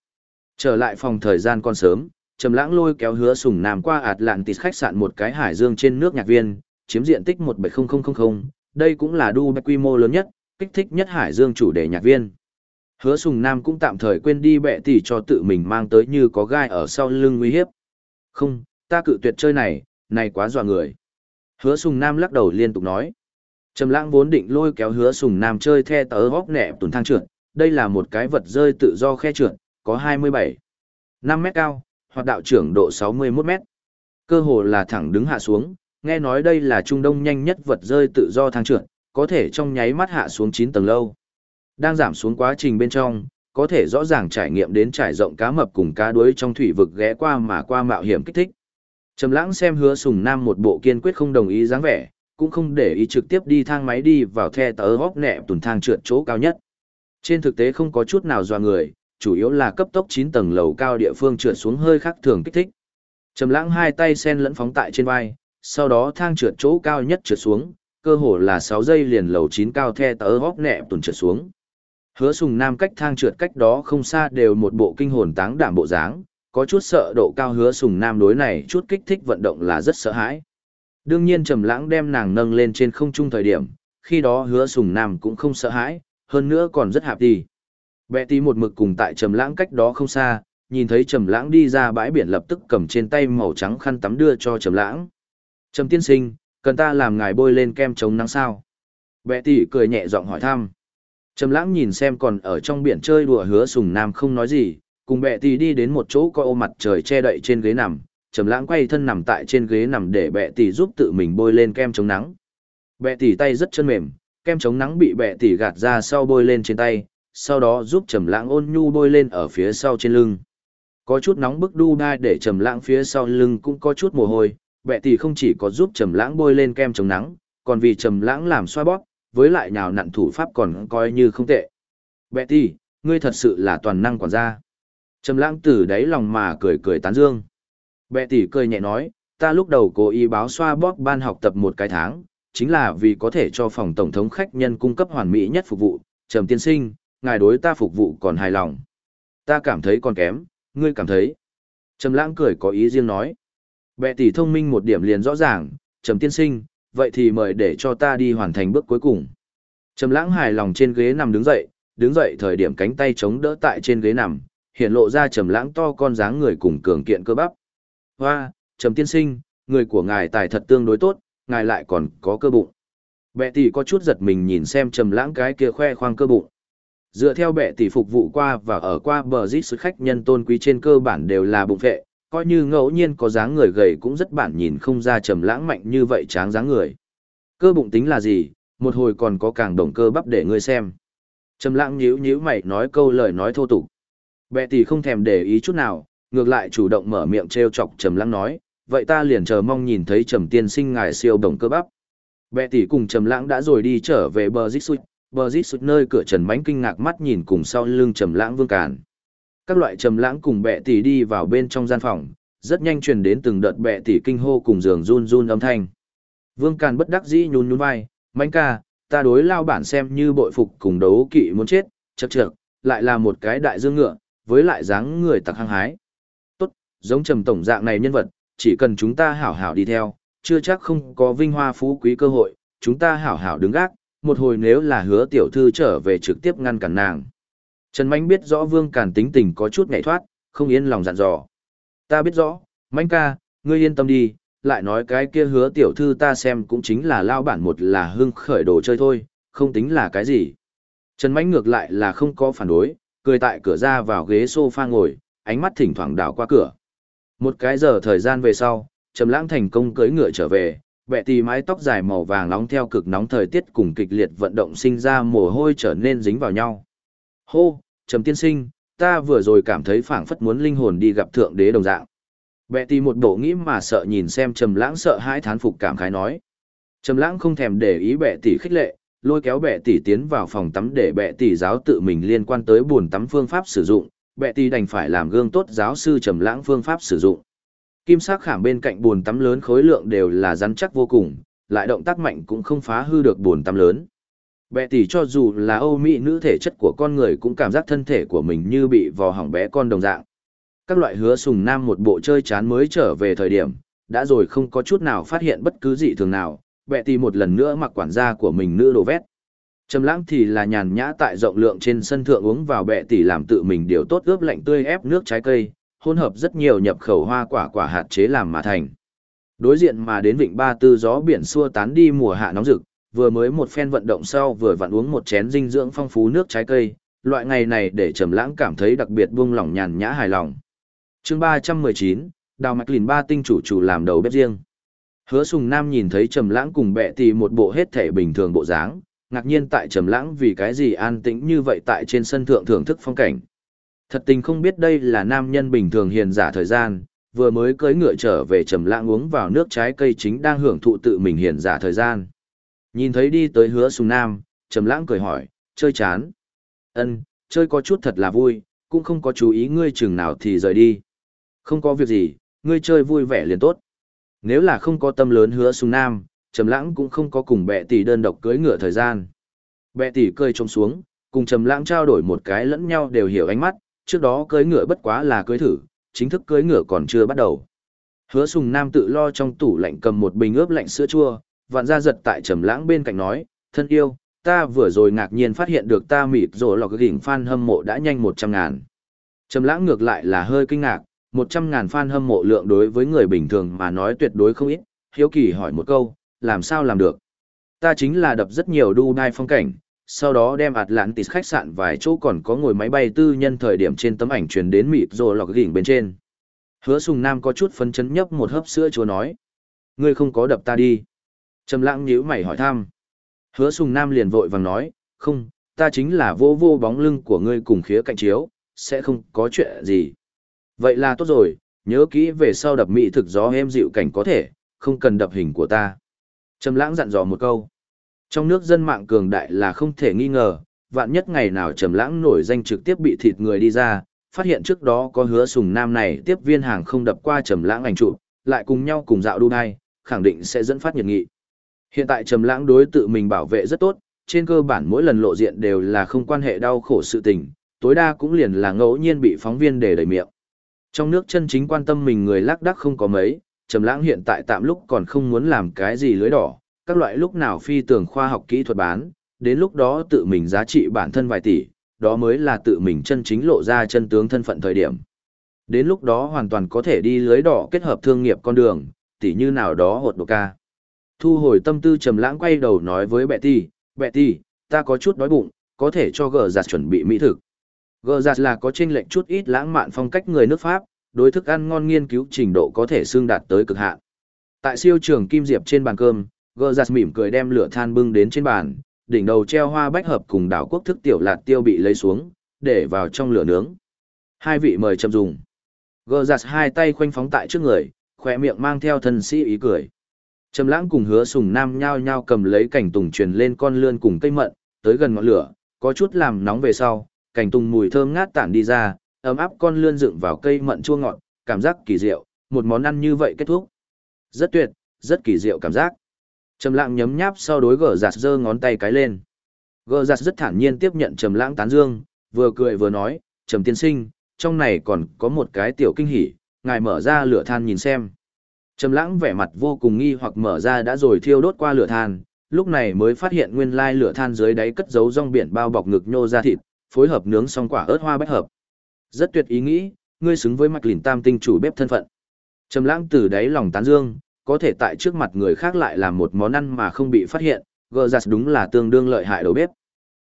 Trở lại phòng thời gian còn sớm, trầm lãng lôi kéo hứa sùng nam qua ạt lạn tịt khách sạn một cái hải dương trên nước nhạc viên, chiếm diện tích một bảy không không không không. đây cũng là Dubai quy mô lớn nhất, kích thích nhất Hải Dương chủ đề nhạc viên. Hứa Sùng Nam cũng tạm thời quên đi bệ tỷ cho tự mình mang tới như có gai ở sau lưng nguy hiếp. Không, ta cự tuyệt chơi này, này quá dọa người. Hứa Sùng Nam lắc đầu liên tục nói. Trầm lãng vốn định lôi kéo hứa Sùng Nam chơi the tớ góc nẹ tuần thang trượt, đây là một cái vật rơi tự do khe trượt, có 27, 5 mét cao, hoặc đạo trưởng độ 61 mét. Cơ hồ là thẳng đứng hạ xuống, nghe nói đây là trung đông nhanh nhất vật rơi tự do thang trượt, có thể trong nháy mắt hạ xuống 9 tầng lâu. Đang giảm xuống quá trình bên trong, có thể rõ ràng trải nghiệm đến trải rộng cá mập cùng cá đuối trong thủy vực ghé qua mà qua mạo hiểm kích thích. Trầm lãng xem hứa sùng nam một bộ kiên quyết không đồng ý dáng vẻ, cũng không để ý trực tiếp đi thang máy đi vào the tớ góc nẹ tuần thang trượt chỗ cao nhất. Trên thực tế không có chút nào doa người, chủ yếu là cấp tốc 9 tầng lầu cao địa phương trượt xuống hơi khác thường kích thích. Trầm lãng hai tay sen lẫn phóng tại trên vai, sau đó thang trượt chỗ cao nhất trượt xuống, cơ hồ là 6 giây liền lầu 9 cao the tớ góc nẹ tuần trượt xuống. Hứa sùng nam cách thang trượt cách đó không xa đều một bộ kinh hồn táng đảm bộ dáng, có chút sợ độ cao hứa sùng nam đối này chút kích thích vận động là rất sợ hãi. Đương nhiên trầm lãng đem nàng nâng lên trên không trung thời điểm, khi đó hứa sùng nam cũng không sợ hãi, hơn nữa còn rất hạp đi. Bẹ tí một mực cùng tại trầm lãng cách đó không xa, nhìn thấy trầm lãng đi ra bãi biển lập tức cầm trên tay màu trắng khăn tắm đưa cho trầm lãng. Trầm tiên sinh, cần ta làm ngài bôi lên kem chống nắng sao? Bẹ tỷ cười nhẹ giọng hỏi thăm. Trầm lãng nhìn xem còn ở trong biển chơi đùa hứa sùng nam không nói gì, cùng bẹ tỷ đi đến một chỗ coi ô mặt trời che đậy trên ghế nằm, Trầm lãng quay thân nằm tại trên ghế nằm để bẹ tỷ giúp tự mình bôi lên kem chống nắng. Bẹ tỷ tay rất chân mềm, kem chống nắng bị bẹ tỷ gạt ra sau bôi lên trên tay, sau đó giúp Trầm lãng ôn nhu bôi lên ở phía sau trên lưng. Có chút nóng bức đu đai để Trầm lãng phía sau lưng cũng có chút mồ hôi, bẹ tỷ không chỉ có giúp Trầm lãng bôi lên kem chống nắng, còn vì Trầm lãng làm xoa bóp, với lại nhào nặn thủ pháp còn coi như không tệ. Betty, ngươi thật sự là toàn năng quản gia. Trầm lãng từ đáy lòng mà cười cười tán dương. Betty cười nhẹ nói, ta lúc đầu cố ý báo xoa bóp ban học tập một cái tháng, chính là vì có thể cho phòng tổng thống khách nhân cung cấp hoàn mỹ nhất phục vụ. Trầm tiên sinh, ngài đối ta phục vụ còn hài lòng. Ta cảm thấy còn kém, ngươi cảm thấy. Trầm lãng cười có ý riêng nói. Bẹ tỷ thông minh một điểm liền rõ ràng, Trầm tiên sinh, vậy thì mời để cho ta đi hoàn thành bước cuối cùng. Trầm lãng hài lòng trên ghế nằm đứng dậy, đứng dậy thời điểm cánh tay chống đỡ tại trên ghế nằm, hiện lộ ra trầm lãng to con dáng người cùng cường kiện cơ bắp. Hoa, trầm tiên sinh, người của ngài tài thật tương đối tốt, ngài lại còn có cơ bụng. Bệ tỷ có chút giật mình nhìn xem trầm lãng cái kia khoe khoang cơ bụng. Dựa theo bệ tỷ phục vụ qua và ở qua bờ dít sự khách nhân tôn quý trên cơ bản đều là bụng vệ, coi như ngẫu nhiên có dáng người gầy cũng rất bản nhìn không ra trầm lãng mạnh như vậy tráng dáng người. Cơ bụng tính là gì, một hồi còn có càng đồng cơ bắp để ngươi xem. Trầm lãng nhíu nhíu mày nói câu lời nói thô tục. Bệ tỷ không thèm để ý chút nào, ngược lại chủ động mở miệng trêu chọc Trầm lãng nói, vậy ta liền chờ mong nhìn thấy Trầm tiên sinh ngài siêu đồng cơ bắp. Bệ tỷ cùng Trầm lãng đã rồi đi trở về bờ dít sụt, bờ dít sụt nơi cửa Trần Mánh kinh ngạc mắt nhìn cùng sau lưng Trầm lãng vương cản các loại Trầm lãng cùng bệ tỷ đi vào bên trong gian phòng, rất nhanh truyền đến từng đợt bệ tỷ kinh hô cùng giường run run âm thanh. Vương Càn bất đắc dĩ nhún nhún vai, "Mạnh ca, ta đối lao bản xem như bội phục cùng đấu kỵ muốn chết, chậc chậc, lại là một cái đại dương ngựa, với lại dáng người tặc hăng hái. Tốt, giống trầm tổng dạng này nhân vật, chỉ cần chúng ta hảo hảo đi theo, chưa chắc không có vinh hoa phú quý cơ hội, chúng ta hảo hảo đứng gác, một hồi nếu là hứa tiểu thư trở về trực tiếp ngăn cản nàng. Trần Mạnh biết rõ Vương Càn tính tình có chút ngại thoát, không yên lòng dặn dò. Ta biết rõ, Mạnh ca, ngươi yên tâm đi, lại nói cái kia hứa tiểu thư ta xem cũng chính là lao bản một là hưng khởi đồ chơi thôi, không tính là cái gì. Trần Mạnh ngược lại là không có phản đối, cười tại cửa ra vào ghế sofa ngồi, ánh mắt thỉnh thoảng đảo qua cửa. Một cái giờ thời gian về sau, Trầm Lãng thành công cưỡi ngựa trở về, bẹ tì mái tóc dài màu vàng nóng theo cực nóng thời tiết cùng kịch liệt vận động sinh ra mồ hôi trở nên dính vào nhau. Hô, Trầm tiên sinh, ta vừa rồi cảm thấy phảng phất muốn linh hồn đi gặp thượng đế đồng dạng. Bẹ tì một bộ nghĩ mà sợ nhìn xem Trầm Lãng sợ hãi thán phục cảm khái nói. Trầm Lãng không thèm để ý bẹ tì khích lệ, lôi kéo bệ tỷ tiến vào phòng tắm để bệ tỷ giáo tự mình liên quan tới buồn tắm phương pháp sử dụng, bệ tỷ đành phải làm gương tốt giáo sư trầm lãng phương pháp sử dụng. Kim sắc khảm bên cạnh buồn tắm lớn khối lượng đều là rắn chắc vô cùng, lại động tác mạnh cũng không phá hư được buồn tắm lớn. Bệ tỷ cho dù là Âu Mỹ nữ thể chất của con người cũng cảm giác thân thể của mình như bị vò hỏng bé con đồng dạng. Các loại hứa sùng nam một bộ chơi chán mới trở về thời điểm, đã rồi không có chút nào phát hiện bất cứ gì thường nào, bệ tỷ một lần nữa mặc quản gia của mình nữ đồ vét. Trầm lãng thì là nhàn nhã tại rộng lượng trên sân thượng uống vào bệ tỷ làm tự mình điều tốt ướp lạnh tươi ép nước trái cây, hỗn hợp rất nhiều nhập khẩu hoa quả quả hạt chế làm mà thành. Đối diện mà đến vịnh Ba Tư gió biển xua tán đi mùa hạ nóng rực, vừa mới một phen vận động sau vừa vặn uống một chén dinh dưỡng phong phú nước trái cây, loại ngày này để Trầm Lãng cảm thấy đặc biệt buông lỏng nhàn nhã hài lòng. Chương 319, Đào Mạch Lìn ba tinh chủ chủ làm đầu bếp riêng. Hứa Sùng Nam nhìn thấy Trầm Lãng cùng bệ tỷ một bộ hết thể bình thường bộ dáng, ngạc nhiên tại Trầm Lãng vì cái gì an tĩnh như vậy tại trên sân thượng thưởng thức phong cảnh. Thật tình không biết đây là nam nhân bình thường hiền giả thời gian, vừa mới cưỡi ngựa trở về Trầm Lãng uống vào nước trái cây chính đang hưởng thụ tự mình hiền giả thời gian. Nhìn thấy đi tới Hứa Sùng Nam, Trầm Lãng cười hỏi, "Chơi chán?" "Ân, chơi có chút thật là vui, cũng không có chú ý ngươi chừng nào thì rời đi." "Không có việc gì, ngươi chơi vui vẻ liền tốt." Nếu là không có tâm lớn Hứa Sùng Nam, Trầm Lãng cũng không có cùng bệ tỷ đơn độc cưới ngựa thời gian. Bệ tỷ cười trông xuống, cùng Trầm Lãng trao đổi một cái lẫn nhau đều hiểu ánh mắt, trước đó cưới ngựa bất quá là cưới thử, chính thức cưới ngựa còn chưa bắt đầu. Hứa Sùng Nam tự lo trong tủ lạnh cầm một bình ướp lạnh sữa chua, vạn gia giật tại Trầm Lãng bên cạnh nói, "Thân yêu, ta vừa rồi ngạc nhiên phát hiện được ta mịp rồi lọc gỉnh fan hâm mộ đã nhanh 100 ngàn." Trầm Lãng ngược lại là hơi kinh ngạc, 100 ngàn fan hâm mộ lượng đối với người bình thường mà nói tuyệt đối không ít, hiếu kỳ hỏi một câu, làm sao làm được? Ta chính là đập rất nhiều Dubai phong cảnh, sau đó đem Atlantis khách sạn vài chỗ còn có ngồi máy bay tư nhân thời điểm trên tấm ảnh truyền đến mịp rồi lọc gỉnh bên trên. Hứa Sùng Nam có chút phấn chấn nhấp một hớp sữa chúa nói. Ngươi không có đập ta đi. Trầm lãng nhíu mày hỏi thăm. Hứa Sùng Nam liền vội vàng nói, không, ta chính là vô vô bóng lưng của ngươi cùng khía cạnh chiếu, sẽ không có chuyện gì. Vậy là tốt rồi, nhớ kỹ về sau đập mỹ thực gió em dịu cảnh có thể, không cần đập hình của ta. Trầm lãng dặn dò một câu. Trong nước dân mạng cường đại là không thể nghi ngờ, vạn nhất ngày nào Trầm lãng nổi danh trực tiếp bị thịt người đi ra, phát hiện trước đó có hứa sùng nam này tiếp viên hàng không đập qua Trầm lãng ảnh chụp, lại cùng nhau cùng dạo Dubai, khẳng định sẽ dẫn phát nhiệt nghị. Hiện tại Trầm lãng đối tự mình bảo vệ rất tốt, trên cơ bản mỗi lần lộ diện đều là không quan hệ đau khổ sự tình, tối đa cũng liền là ngẫu nhiên bị phóng viên để đầy miệng. Trong nước chân chính quan tâm mình người lác đác không có mấy, Trầm Lãng hiện tại tạm lúc còn không muốn làm cái gì lưới đỏ, các loại lúc nào phi tưởng khoa học kỹ thuật bán, đến lúc đó tự mình giá trị bản thân vài tỷ, đó mới là tự mình chân chính lộ ra chân tướng thân phận thời điểm. Đến lúc đó hoàn toàn có thể đi lưới đỏ kết hợp thương nghiệp con đường, tỷ như nào đó hột đồ ca. Thu hồi tâm tư Trầm Lãng quay đầu nói với Betty, "Betty, ta có chút đói bụng, có thể cho gờ giặt chuẩn bị mỹ thực." Gờ giặt là có chênh lệch chút ít lãng mạn phong cách người nước Pháp, đối thức ăn ngon nghiên cứu trình độ có thể xương đạt tới cực hạn. Tại siêu trường Kim Diệp trên bàn cơm, gờ giặt mỉm cười đem lửa than bưng đến trên bàn, đỉnh đầu treo hoa bách hợp cùng đảo quốc thức tiểu lạt tiêu bị lấy xuống, để vào trong lửa nướng. Hai vị mời chậm dùng. Gờ giặt hai tay khoanh phóng tại trước người, khỏe miệng mang theo thân sĩ ý cười. Trầm lãng cùng hứa sùng nam nhao nhao cầm lấy cảnh tùng truyền lên con lươn cùng cây mận, tới gần ngọn lửa, có chút làm nóng về sau, cảnh tùng mùi thơm ngát tản đi ra, ấm áp con lươn dựng vào cây mận chua ngọt, cảm giác kỳ diệu, một món ăn như vậy kết thúc. Rất tuyệt, rất kỳ diệu cảm giác. Trầm lãng nhấm nháp sau đối gở giặt giơ ngón tay cái lên. Gở giặt rất thản nhiên tiếp nhận trầm lãng tán dương, vừa cười vừa nói, "Trầm tiên sinh, trong này còn có một cái tiểu kinh hỉ, ngài mở ra lửa than nhìn xem." Trầm lãng vẻ mặt vô cùng nghi hoặc mở ra đã rồi thiêu đốt qua lửa than, lúc này mới phát hiện nguyên lai lửa than dưới đáy cất giấu rong biển bao bọc ngực nhô ra thịt, phối hợp nướng xong quả ớt hoa bách hợp. Rất tuyệt ý nghĩ, ngươi xứng với mặt lìn tam tinh chủ bếp thân phận. Trầm lãng từ đáy lòng tán dương, có thể tại trước mặt người khác lại làm một món ăn mà không bị phát hiện, gờ giặt đúng là tương đương lợi hại đầu bếp.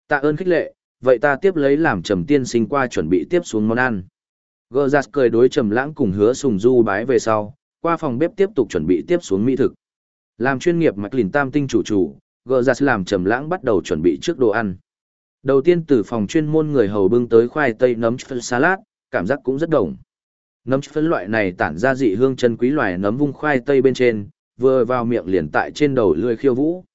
Tạ ơn khích lệ, vậy ta tiếp lấy làm trầm tiên sinh qua chuẩn bị tiếp xuống món ăn. Gờ giặt cười đối trầm lãng cùng hứa sùng du bái về sau, qua phòng bếp tiếp tục chuẩn bị tiếp xuống mỹ thực. Làm chuyên nghiệp mạch lìn tam tinh chủ chủ, gờ giặt làm trầm lãng bắt đầu chuẩn bị trước đồ ăn. Đầu tiên từ phòng chuyên môn người hầu bưng tới khoai tây nấm phân salad, cảm giác cũng rất đồng. Nấm phân loại này tản ra dị hương chân quý loài nấm vung khoai tây bên trên, vừa vào miệng liền tại trên đầu lưỡi khiêu vũ.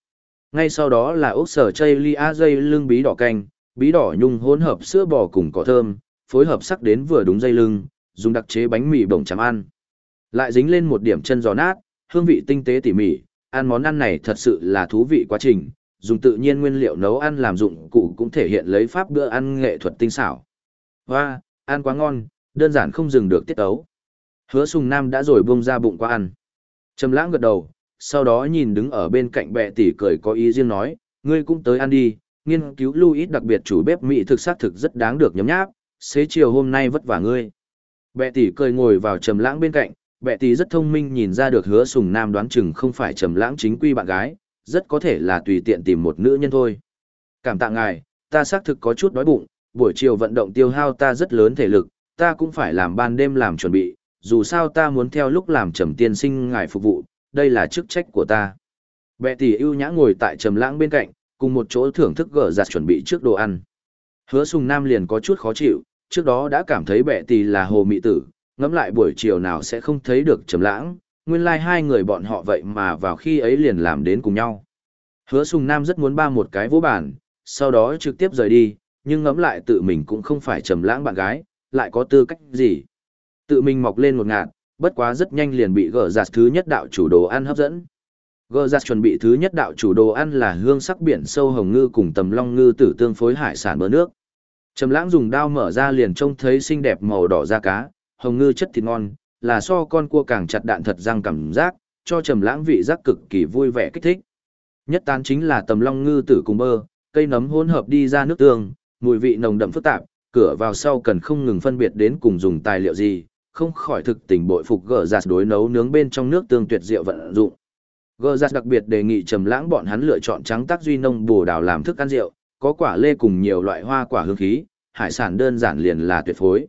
Ngay sau đó là ốc sở li a dây lưng bí đỏ canh, bí đỏ nhung hỗn hợp sữa bò cùng cỏ thơm, phối hợp sắc đến vừa đúng dây lưng, dùng đặc chế bánh mì bổng chấm ăn. Lại dính lên một điểm chân giò nát, hương vị tinh tế tỉ mỉ, ăn món ăn này thật sự là thú vị quá trình, dùng tự nhiên nguyên liệu nấu ăn làm dụng cụ cũng thể hiện lấy pháp bữa ăn nghệ thuật tinh xảo. Hoa, ăn quá ngon, đơn giản không dừng được tiết ấu. Hứa sùng nam đã rồi buông ra bụng qua ăn. Trầm lãng gật đầu, sau đó nhìn đứng ở bên cạnh bệ tỷ cười có ý riêng nói, ngươi cũng tới ăn đi, nghiên cứu Louis đặc biệt chủ bếp Mỹ thực xác thực rất đáng được nhấm nháp, xế chiều hôm nay vất vả ngươi. Bệ tỷ cười ngồi vào trầm lãng bên cạnh, bệ tỷ rất thông minh nhìn ra được hứa sùng nam đoán chừng không phải trầm lãng chính quy bạn gái, rất có thể là tùy tiện tìm một nữ nhân thôi. Cảm tạ ngài, ta xác thực có chút đói bụng, buổi chiều vận động tiêu hao ta rất lớn thể lực, ta cũng phải làm ban đêm làm chuẩn bị, dù sao ta muốn theo lúc làm trầm tiên sinh ngài phục vụ, đây là chức trách của ta. Bệ tỷ ưu nhã ngồi tại trầm lãng bên cạnh, cùng một chỗ thưởng thức gỡ giặt chuẩn bị trước đồ ăn. Hứa Sùng Nam liền có chút khó chịu, trước đó đã cảm thấy bệ tỷ là hồ mị tử, ngẫm lại buổi chiều nào sẽ không thấy được trầm lãng, nguyên lai like hai người bọn họ vậy mà vào khi ấy liền làm đến cùng nhau. Hứa Sùng Nam rất muốn ba một cái vỗ bản, sau đó trực tiếp rời đi, nhưng ngẫm lại tự mình cũng không phải trầm lãng bạn gái, lại có tư cách gì. Tự mình mọc lên một ngạt, bất quá rất nhanh liền bị gỡ giặt thứ nhất đạo chủ đồ ăn hấp dẫn. Gỡ giặt chuẩn bị thứ nhất đạo chủ đồ ăn là hương sắc biển sâu hồng ngư cùng tầm long ngư tử tương phối hải sản bờ nước. Trầm lãng dùng dao mở ra liền trông thấy xinh đẹp màu đỏ da cá, hồng ngư chất thịt ngon, là so con cua càng chặt đạn thật răng cảm giác, cho trầm lãng vị giác cực kỳ vui vẻ kích thích. Nhất tán chính là tầm long ngư tử cùng bơ, cây nấm hỗn hợp đi ra nước tương, mùi vị nồng đậm phức tạp, cửa vào sau cần không ngừng phân biệt đến cùng dùng tài liệu gì, không khỏi thực tình bội phục gở giặt đối nấu nướng bên trong nước tương tuyệt diệu vận dụng. Gỡ giặt đặc biệt đề nghị trầm lãng bọn hắn lựa chọn trắng tác duy nông bổ đào làm thức ăn rượu, có quả lê cùng nhiều loại hoa quả hương khí, hải sản đơn giản liền là tuyệt phối.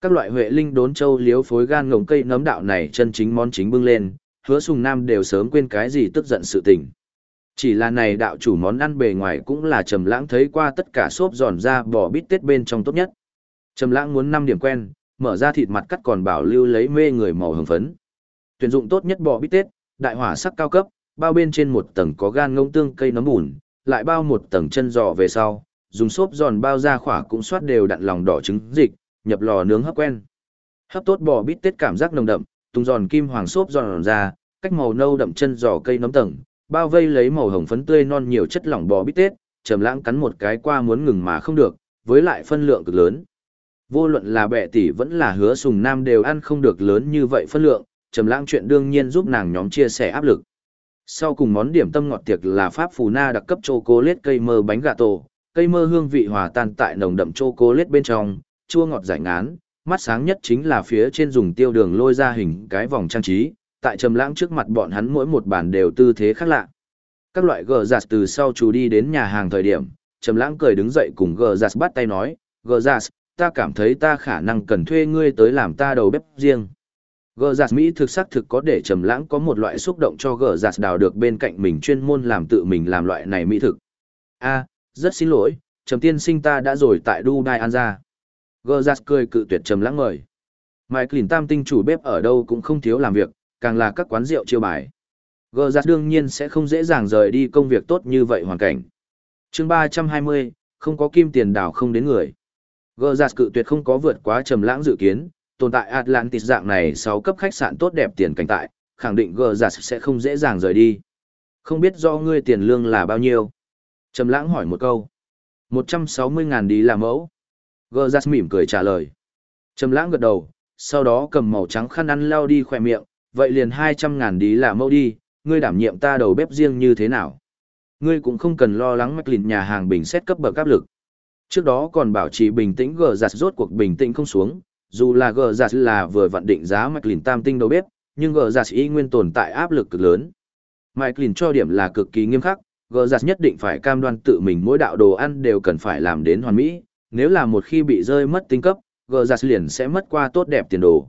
Các loại huệ linh đốn châu liếu phối gan ngồng cây nấm đạo này chân chính món chính bưng lên, hứa sùng nam đều sớm quên cái gì tức giận sự tình. Chỉ là này đạo chủ món ăn bề ngoài cũng là trầm lãng thấy qua tất cả xốp giòn ra bò bít tết bên trong tốt nhất. Trầm lãng muốn năm điểm quen, mở ra thịt mặt cắt còn bảo lưu lấy mê người màu hồng phấn. Tuyển dụng tốt nhất bò bít tết, đại hỏa sắc cao cấp, bao bên trên một tầng có gan ngông tương cây nấm bùn, lại bao một tầng chân giò về sau, dùng xốp giòn bao ra khỏa cũng soát đều đặn lòng đỏ trứng dịch, nhập lò nướng hấp quen. Hấp tốt bò bít tết cảm giác nồng đậm, tung giòn kim hoàng xốp giòn ra, cách màu nâu đậm chân giò cây nấm tầng, bao vây lấy màu hồng phấn tươi non nhiều chất lỏng bò bít tết, trầm lãng cắn một cái qua muốn ngừng mà không được, với lại phân lượng cực lớn. Vô luận là bệ tỷ vẫn là hứa sùng nam đều ăn không được lớn như vậy phân lượng, trầm lãng chuyện đương nhiên giúp nàng nhóm chia sẻ áp lực. Sau cùng món điểm tâm ngọt tiệc là pháp phù na đặc cấp chocolate cây mơ bánh gà tổ, cây mơ hương vị hòa tan tại nồng đậm chocolate bên trong, chua ngọt giải ngán, mắt sáng nhất chính là phía trên dùng tiêu đường lôi ra hình cái vòng trang trí, tại trầm lãng trước mặt bọn hắn mỗi một bàn đều tư thế khác lạ. Các loại gờ giặt từ sau chú đi đến nhà hàng thời điểm, trầm lãng cười đứng dậy cùng gờ giặt bắt tay nói, gờ giặt, ta cảm thấy ta khả năng cần thuê ngươi tới làm ta đầu bếp riêng. Gờ giặt Mỹ thực sắc thực có để trầm lãng có một loại xúc động cho gờ giặt đào được bên cạnh mình chuyên môn làm tự mình làm loại này mỹ thực. A, rất xin lỗi, trầm tiên sinh ta đã rồi tại Dubai ăn ra. Gơ giặt cười cự tuyệt trầm lãng mời. Mike Lin tam tinh chủ bếp ở đâu cũng không thiếu làm việc, càng là các quán rượu chiêu bài. Gơ giặt đương nhiên sẽ không dễ dàng rời đi công việc tốt như vậy hoàn cảnh. chương 320, không có kim tiền đảo không đến người. Gơ giặt cự tuyệt không có vượt quá trầm lãng dự kiến, tồn tại Atlantis dạng này 6 cấp khách sạn tốt đẹp tiền cảnh tại, khẳng định gờ giặt sẽ không dễ dàng rời đi. Không biết do ngươi tiền lương là bao nhiêu? Trầm lãng hỏi một câu. 160.000 đi làm mẫu. Gờ mỉm cười trả lời. Trầm lãng gật đầu, sau đó cầm màu trắng khăn ăn lau đi khỏe miệng, vậy liền 200 ngàn đi là mẫu đi, ngươi đảm nhiệm ta đầu bếp riêng như thế nào? Ngươi cũng không cần lo lắng mắc lìn nhà hàng bình xét cấp bậc áp lực. Trước đó còn bảo trì bình tĩnh gờ giặt rốt cuộc bình tĩnh không xuống, dù là gờ giặt là vừa vận định giá mạch lìn tam tinh đầu bếp, nhưng gờ giặt y nguyên tồn tại áp lực cực lớn. Mạch lìn cho điểm là cực kỳ nghiêm khắc, gờ giặt nhất định phải cam đoan tự mình mỗi đạo đồ ăn đều cần phải làm đến hoàn mỹ, nếu là một khi bị rơi mất tinh cấp, gờ giặt liền sẽ mất qua tốt đẹp tiền đồ.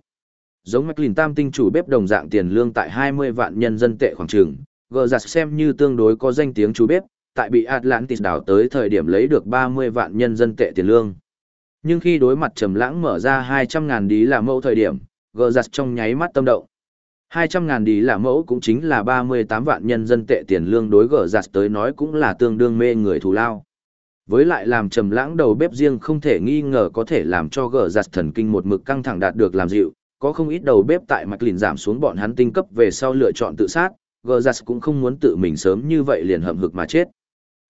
Giống mạch lìn tam tinh chủ bếp đồng dạng tiền lương tại 20 vạn nhân dân tệ khoảng trường, gờ giặt xem như tương đối có danh tiếng chủ bếp, tại bị Atlantis đảo tới thời điểm lấy được 30 vạn nhân dân tệ tiền lương. Nhưng khi đối mặt trầm lãng mở ra 200.000 đi là mẫu thời điểm, gờ giặt trong nháy mắt tâm động. 200.000 đi là mẫu cũng chính là 38 vạn nhân dân tệ tiền lương đối gờ giặt tới nói cũng là tương đương mê người thù lao. Với lại làm trầm lãng đầu bếp riêng không thể nghi ngờ có thể làm cho gở giặt thần kinh một mực căng thẳng đạt được làm dịu, có không ít đầu bếp tại mạch lìn giảm xuống bọn hắn tinh cấp về sau lựa chọn tự sát, gờ giặt cũng không muốn tự mình sớm như vậy liền hậm hực mà chết.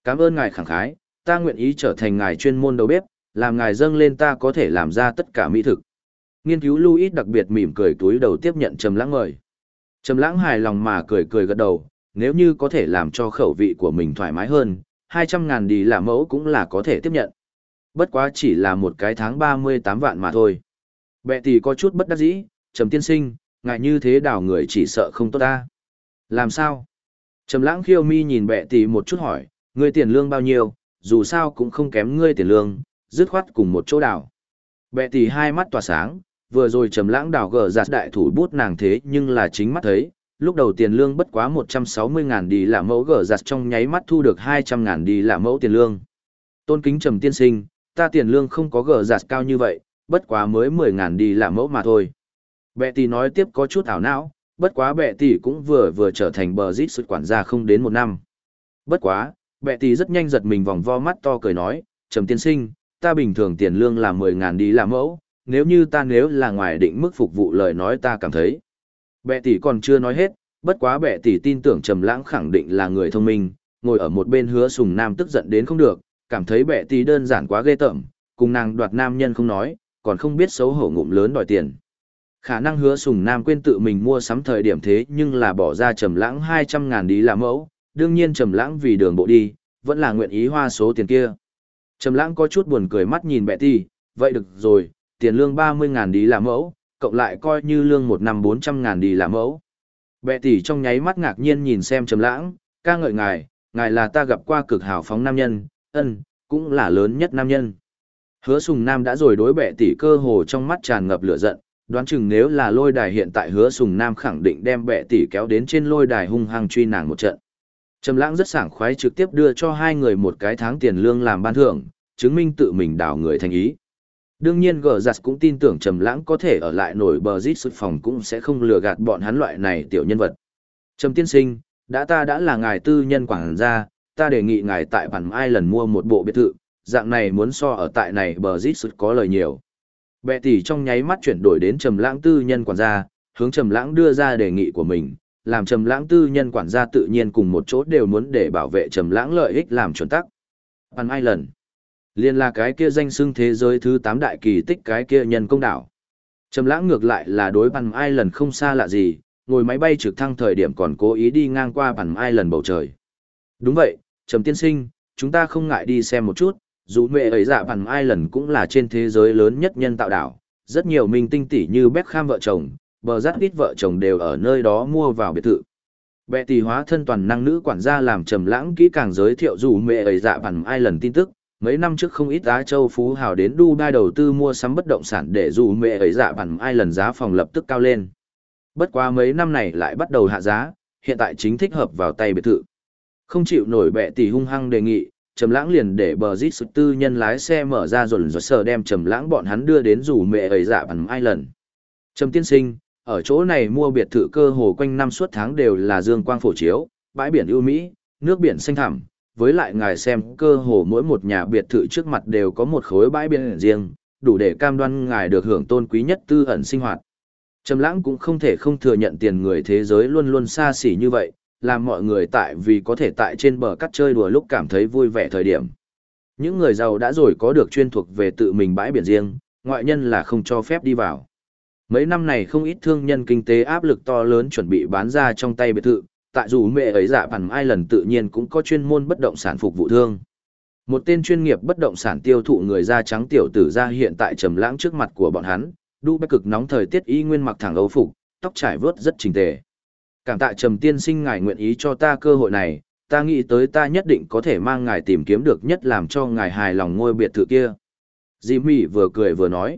Cảm ơn ngài khẳng khái, ta nguyện ý trở thành ngài chuyên môn đầu bếp, làm ngài dâng lên ta có thể làm ra tất cả mỹ thực. Nghiên cứu Louis đặc biệt mỉm cười túi đầu tiếp nhận Trầm Lãng mời. Trầm Lãng hài lòng mà cười cười gật đầu, nếu như có thể làm cho khẩu vị của mình thoải mái hơn, 200 ngàn đi là mẫu cũng là có thể tiếp nhận. Bất quá chỉ là một cái tháng 38 vạn mà thôi. Bệ tỷ có chút bất đắc dĩ, trầm tiên sinh, ngại như thế đảo người chỉ sợ không tốt ta. Làm sao? Trầm lãng khiêu mi nhìn bệ tỷ một chút hỏi, ngươi tiền lương bao nhiêu, dù sao cũng không kém ngươi tiền lương, dứt khoát cùng một chỗ đảo. Bệ tỷ hai mắt tỏa sáng, vừa rồi trầm lãng đảo gở giặt đại thủ bút nàng thế nhưng là chính mắt thấy, lúc đầu tiền lương bất quá 160 ngàn đi là mẫu gở giặt trong nháy mắt thu được 200 ngàn đi là mẫu tiền lương. Tôn kính trầm tiên sinh, ta tiền lương không có gở giặt cao như vậy, bất quá mới 10 ngàn đi là mẫu mà thôi. Bệ tỷ nói tiếp có chút ảo não, bất quá bệ tỷ cũng vừa vừa trở thành bờ rít sụt quản gia không đến một năm. Bất quá, bệ tỷ rất nhanh giật mình vòng vo mắt to cười nói, trầm tiên sinh, ta bình thường tiền lương là 10 ngàn đi là mẫu, nếu như ta nếu là ngoài định mức phục vụ lời nói ta cảm thấy. Bệ tỷ còn chưa nói hết, bất quá bệ tỷ tin tưởng trầm lãng khẳng định là người thông minh, ngồi ở một bên hứa sùng nam tức giận đến không được, cảm thấy bệ tỷ đơn giản quá ghê tởm, cùng nàng đoạt nam nhân không nói, còn không biết xấu hổ ngụm lớn đòi tiền. Khả năng hứa sùng nam quên tự mình mua sắm thời điểm thế nhưng là bỏ ra trầm lãng 200 ngàn đi làm mẫu, đương nhiên trầm lãng vì đường bộ đi, vẫn là nguyện ý hoa số tiền kia. Trầm lãng có chút buồn cười mắt nhìn bệ tỷ, vậy được rồi, tiền lương 30 ngàn đi làm mẫu, cộng lại coi như lương một năm 400 ngàn đi làm mẫu. Bệ tỷ trong nháy mắt ngạc nhiên nhìn xem trầm lãng, ca ngợi ngài, ngài là ta gặp qua cực hào phóng nam nhân, ân, cũng là lớn nhất nam nhân. Hứa Sùng Nam đã rồi đối bệ tỷ cơ hồ trong mắt tràn ngập lửa giận, đoán chừng nếu là lôi đài hiện tại Hứa Sùng Nam khẳng định đem bệ tỷ kéo đến trên lôi đài hung hăng truy nàng một trận. Trầm Lãng rất sảng khoái trực tiếp đưa cho hai người một cái tháng tiền lương làm ban thưởng, chứng minh tự mình đào người thành ý. Đương nhiên gờ giặt cũng tin tưởng Trầm Lãng có thể ở lại nổi bờ rít xuất phòng cũng sẽ không lừa gạt bọn hắn loại này tiểu nhân vật. Trầm tiên sinh, đã ta đã là ngài tư nhân quản gia, ta đề nghị ngài tại bản ai lần mua một bộ biệt thự, dạng này muốn so ở tại này bờ rít xuất có lời nhiều. Bệ tỷ trong nháy mắt chuyển đổi đến Trầm Lãng tư nhân quản gia, hướng Trầm Lãng đưa ra đề nghị của mình, làm Trầm Lãng tư nhân quản gia tự nhiên cùng một chỗ đều muốn để bảo vệ Trầm Lãng lợi ích làm chuẩn tắc. Bản ai lần Liên là cái kia danh xưng thế giới thứ 8 đại kỳ tích cái kia nhân công đảo. Trầm lãng ngược lại là đối bằng ai lần không xa lạ gì, ngồi máy bay trực thăng thời điểm còn cố ý đi ngang qua bằng ai lần bầu trời. Đúng vậy, Trầm tiên sinh, chúng ta không ngại đi xem một chút, dù mẹ ấy dạ bằng ai lần cũng là trên thế giới lớn nhất nhân tạo đảo. Rất nhiều minh tinh tỷ như Beckham vợ chồng, bờ rát ít vợ chồng đều ở nơi đó mua vào biệt thự. Bệ tỷ hóa thân toàn năng nữ quản gia làm trầm lãng kỹ càng giới thiệu dù mẹ ấy dạ bằng ai lần tin tức, mấy năm trước không ít Á Châu Phú Hào đến Dubai đầu tư mua sắm bất động sản để dù mẹ ấy dạ bằng ai lần giá phòng lập tức cao lên. Bất quá mấy năm này lại bắt đầu hạ giá, hiện tại chính thích hợp vào tay biệt thự. Không chịu nổi bệ tỷ hung hăng đề nghị, Trầm Lãng liền để bờ rít sự tư nhân lái xe mở ra rồi rồi sờ đem Trầm Lãng bọn hắn đưa đến dù mẹ ấy dạ bằng ai lần. Trầm tiên sinh, ở chỗ này mua biệt thự cơ hồ quanh năm suốt tháng đều là dương quang phổ chiếu, bãi biển ưu mỹ, nước biển xanh thẳm, với lại ngài xem cơ hồ mỗi một nhà biệt thự trước mặt đều có một khối bãi biển riêng, đủ để cam đoan ngài được hưởng tôn quý nhất tư ẩn sinh hoạt. Trầm lãng cũng không thể không thừa nhận tiền người thế giới luôn luôn xa xỉ như vậy, làm mọi người tại vì có thể tại trên bờ cắt chơi đùa lúc cảm thấy vui vẻ thời điểm. Những người giàu đã rồi có được chuyên thuộc về tự mình bãi biển riêng, ngoại nhân là không cho phép đi vào. Mấy năm này không ít thương nhân kinh tế áp lực to lớn chuẩn bị bán ra trong tay biệt thự, tại dù mẹ ấy dạ bằng ai lần tự nhiên cũng có chuyên môn bất động sản phục vụ thương. Một tên chuyên nghiệp bất động sản tiêu thụ người da trắng tiểu tử ra hiện tại trầm lãng trước mặt của bọn hắn, đu bách cực nóng thời tiết y nguyên mặc thẳng ấu phục, tóc trải vớt rất chỉnh tề. Cảm tạ trầm tiên sinh ngài nguyện ý cho ta cơ hội này, ta nghĩ tới ta nhất định có thể mang ngài tìm kiếm được nhất làm cho ngài hài lòng ngôi biệt thự kia. Dì Mỹ vừa cười vừa nói.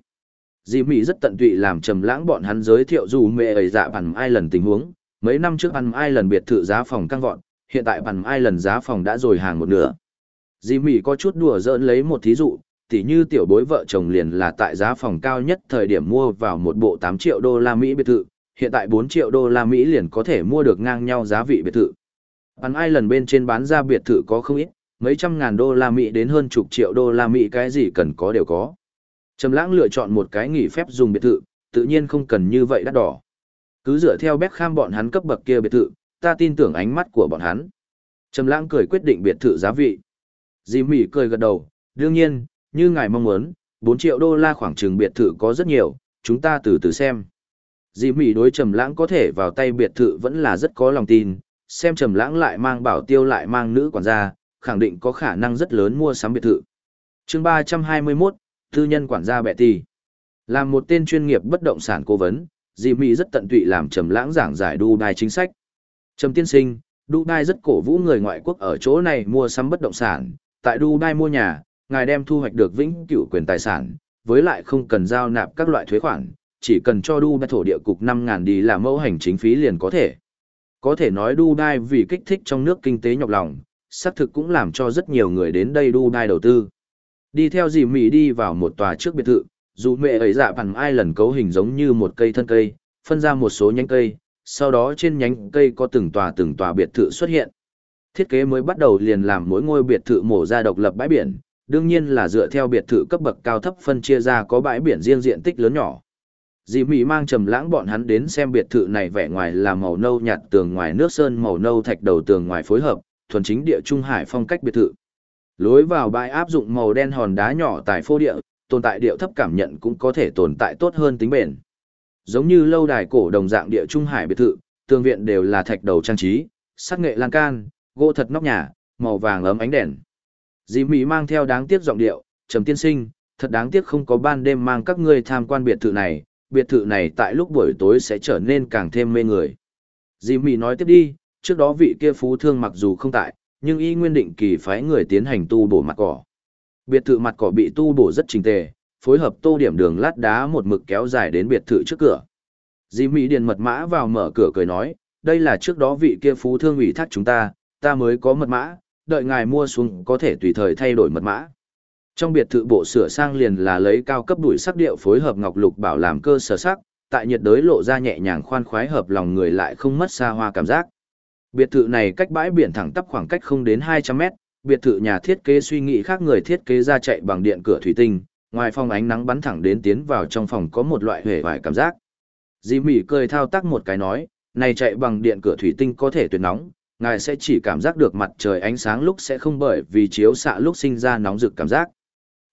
Dì Mỹ rất tận tụy làm trầm lãng bọn hắn giới thiệu dù mẹ ấy dạ bằng ai lần tình huống, Mấy năm trước ăn Ai lần biệt thự giá phòng căng vọt, hiện tại bằng Ai lần giá phòng đã rồi hàng một nửa. Dì Mỹ có chút đùa giỡn lấy một thí dụ, tỉ như tiểu bối vợ chồng liền là tại giá phòng cao nhất thời điểm mua vào một bộ 8 triệu đô la Mỹ biệt thự, hiện tại 4 triệu đô la Mỹ liền có thể mua được ngang nhau giá vị biệt thự. Bằng ai lần bên trên bán ra biệt thự có không ít, mấy trăm ngàn đô la Mỹ đến hơn chục triệu đô la Mỹ cái gì cần có đều có. Trầm lãng lựa chọn một cái nghỉ phép dùng biệt thự, tự nhiên không cần như vậy đắt đỏ. Cứ dựa theo Beckham bọn hắn cấp bậc kia biệt thự, ta tin tưởng ánh mắt của bọn hắn. Trầm lãng cười quyết định biệt thự giá vị. Dì Mỹ cười gật đầu, đương nhiên, như ngài mong muốn, 4 triệu đô la khoảng chừng biệt thự có rất nhiều, chúng ta từ từ xem. Dì Mỹ đối Trầm lãng có thể vào tay biệt thự vẫn là rất có lòng tin, xem Trầm lãng lại mang bảo tiêu lại mang nữ quản gia, khẳng định có khả năng rất lớn mua sắm biệt thự. chương 321, Tư nhân quản gia bệ tỷ. Làm một tên chuyên nghiệp bất động sản cố vấn, dì Mỹ rất tận tụy làm trầm lãng giảng giải Dubai chính sách. Trầm tiên sinh, Dubai rất cổ vũ người ngoại quốc ở chỗ này mua sắm bất động sản, tại Dubai mua nhà, ngài đem thu hoạch được vĩnh cửu quyền tài sản, với lại không cần giao nạp các loại thuế khoản, chỉ cần cho Dubai thổ địa cục năm ngàn đi làm mẫu hành chính phí liền có thể. Có thể nói Dubai vì kích thích trong nước kinh tế nhọc lòng, xác thực cũng làm cho rất nhiều người đến đây Dubai đầu tư. Đi theo dì Mỹ đi vào một tòa trước biệt thự, dù mẹ ấy dạ bằng ai lần cấu hình giống như một cây thân cây, phân ra một số nhánh cây, sau đó trên nhánh cây có từng tòa từng tòa biệt thự xuất hiện. Thiết kế mới bắt đầu liền làm mỗi ngôi biệt thự mổ ra độc lập bãi biển, đương nhiên là dựa theo biệt thự cấp bậc cao thấp phân chia ra có bãi biển riêng diện tích lớn nhỏ. Dì Mỹ mang trầm lãng bọn hắn đến xem biệt thự này vẻ ngoài là màu nâu nhạt tường ngoài nước sơn màu nâu thạch đầu tường ngoài phối hợp, thuần chính địa trung hải phong cách biệt thự. Lối vào bãi áp dụng màu đen hòn đá nhỏ tại phô địa, tồn tại điệu thấp cảm nhận cũng có thể tồn tại tốt hơn tính bền. Giống như lâu đài cổ đồng dạng địa trung hải biệt thự, tường viện đều là thạch đầu trang trí, sắc nghệ lan can, gỗ thật nóc nhà, màu vàng ấm ánh đèn. Dĩ Mỹ mang theo đáng tiếc giọng điệu, trầm tiên sinh, thật đáng tiếc không có ban đêm mang các ngươi tham quan biệt thự này, biệt thự này tại lúc buổi tối sẽ trở nên càng thêm mê người. Dĩ Mỹ nói tiếp đi, trước đó vị kia phú thương mặc dù không tại, nhưng y nguyên định kỳ phái người tiến hành tu bổ mặt cỏ. Biệt thự mặt cỏ bị tu bổ rất trình tề, phối hợp tô điểm đường lát đá một mực kéo dài đến biệt thự trước cửa. Dì Mỹ điền mật mã vào mở cửa cười nói, đây là trước đó vị kia phú thương ủy thác chúng ta, ta mới có mật mã, đợi ngài mua xuống có thể tùy thời thay đổi mật mã. Trong biệt thự bộ sửa sang liền là lấy cao cấp đuổi sắc điệu phối hợp ngọc lục bảo làm cơ sở sắc, tại nhiệt đới lộ ra nhẹ nhàng khoan khoái hợp lòng người lại không mất xa hoa cảm giác. Biệt thự này cách bãi biển thẳng tắp khoảng cách không đến 200 mét, biệt thự nhà thiết kế suy nghĩ khác người thiết kế ra chạy bằng điện cửa thủy tinh, ngoài phòng ánh nắng bắn thẳng đến tiến vào trong phòng có một loại hề vải cảm giác. Dì mỉ cười thao tác một cái nói, này chạy bằng điện cửa thủy tinh có thể tuyệt nóng, ngài sẽ chỉ cảm giác được mặt trời ánh sáng lúc sẽ không bởi vì chiếu xạ lúc sinh ra nóng rực cảm giác.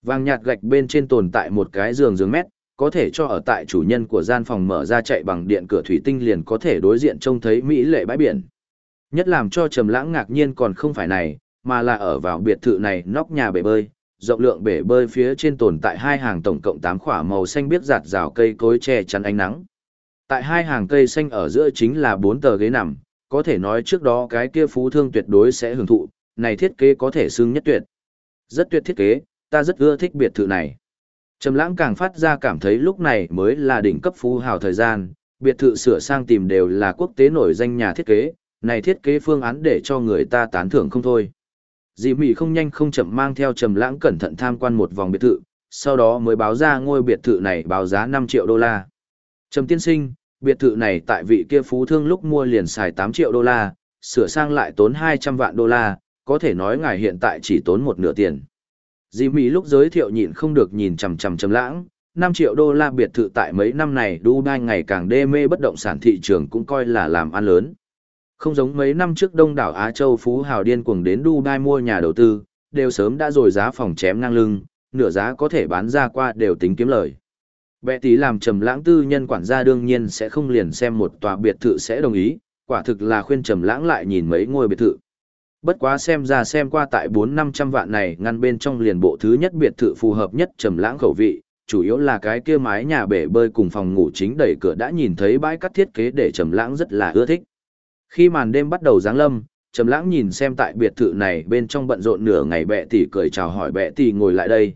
Vàng nhạt gạch bên trên tồn tại một cái giường giường mét, có thể cho ở tại chủ nhân của gian phòng mở ra chạy bằng điện cửa thủy tinh liền có thể đối diện trông thấy mỹ lệ bãi biển. Nhất làm cho Trầm Lãng ngạc nhiên còn không phải này, mà là ở vào biệt thự này nóc nhà bể bơi, rộng lượng bể bơi phía trên tồn tại hai hàng tổng cộng 8 khỏa màu xanh biết giạt rào cây cối che chắn ánh nắng. Tại hai hàng cây xanh ở giữa chính là bốn tờ ghế nằm, có thể nói trước đó cái kia phú thương tuyệt đối sẽ hưởng thụ, này thiết kế có thể xưng nhất tuyệt. Rất tuyệt thiết kế, ta rất ưa thích biệt thự này. Trầm lãng càng phát ra cảm thấy lúc này mới là đỉnh cấp phú hào thời gian, biệt thự sửa sang tìm đều là quốc tế nổi danh nhà thiết kế, này thiết kế phương án để cho người ta tán thưởng không thôi. Dì Mỹ không nhanh không chậm mang theo Trầm lãng cẩn thận tham quan một vòng biệt thự, sau đó mới báo ra ngôi biệt thự này báo giá năm triệu đô la. Trầm tiên sinh, biệt thự này tại vị kia phú thương lúc mua liền xài tám triệu đô la, sửa sang lại tốn 200 vạn đô la, có thể nói ngài hiện tại chỉ tốn một nửa tiền. Dì Mỹ lúc giới thiệu nhịn không được nhìn chằm chằm trầm lãng, 5 triệu đô la biệt thự tại mấy năm này Dubai ngày càng đê mê bất động sản thị trường cũng coi là làm ăn lớn. Không giống mấy năm trước đông đảo Á Châu Phú Hào điên cuồng đến Dubai mua nhà đầu tư, đều sớm đã rồi giá phòng chém ngang lưng, nửa giá có thể bán ra qua đều tính kiếm lời. Bệ tí làm trầm lãng tư nhân quản gia đương nhiên sẽ không liền xem một tòa biệt thự sẽ đồng ý, quả thực là khuyên trầm lãng lại nhìn mấy ngôi biệt thự. Bất quá xem ra xem qua tại 4-500 vạn này ngăn bên trong liền bộ thứ nhất biệt thự phù hợp nhất trầm lãng khẩu vị, chủ yếu là cái kia mái nhà bể bơi cùng phòng ngủ chính đẩy cửa đã nhìn thấy bãi cắt thiết kế để trầm lãng rất là ưa thích. Khi màn đêm bắt đầu giáng lâm, trầm lãng nhìn xem tại biệt thự này bên trong bận rộn nửa ngày bệ tỷ cười chào hỏi bệ tỷ ngồi lại đây.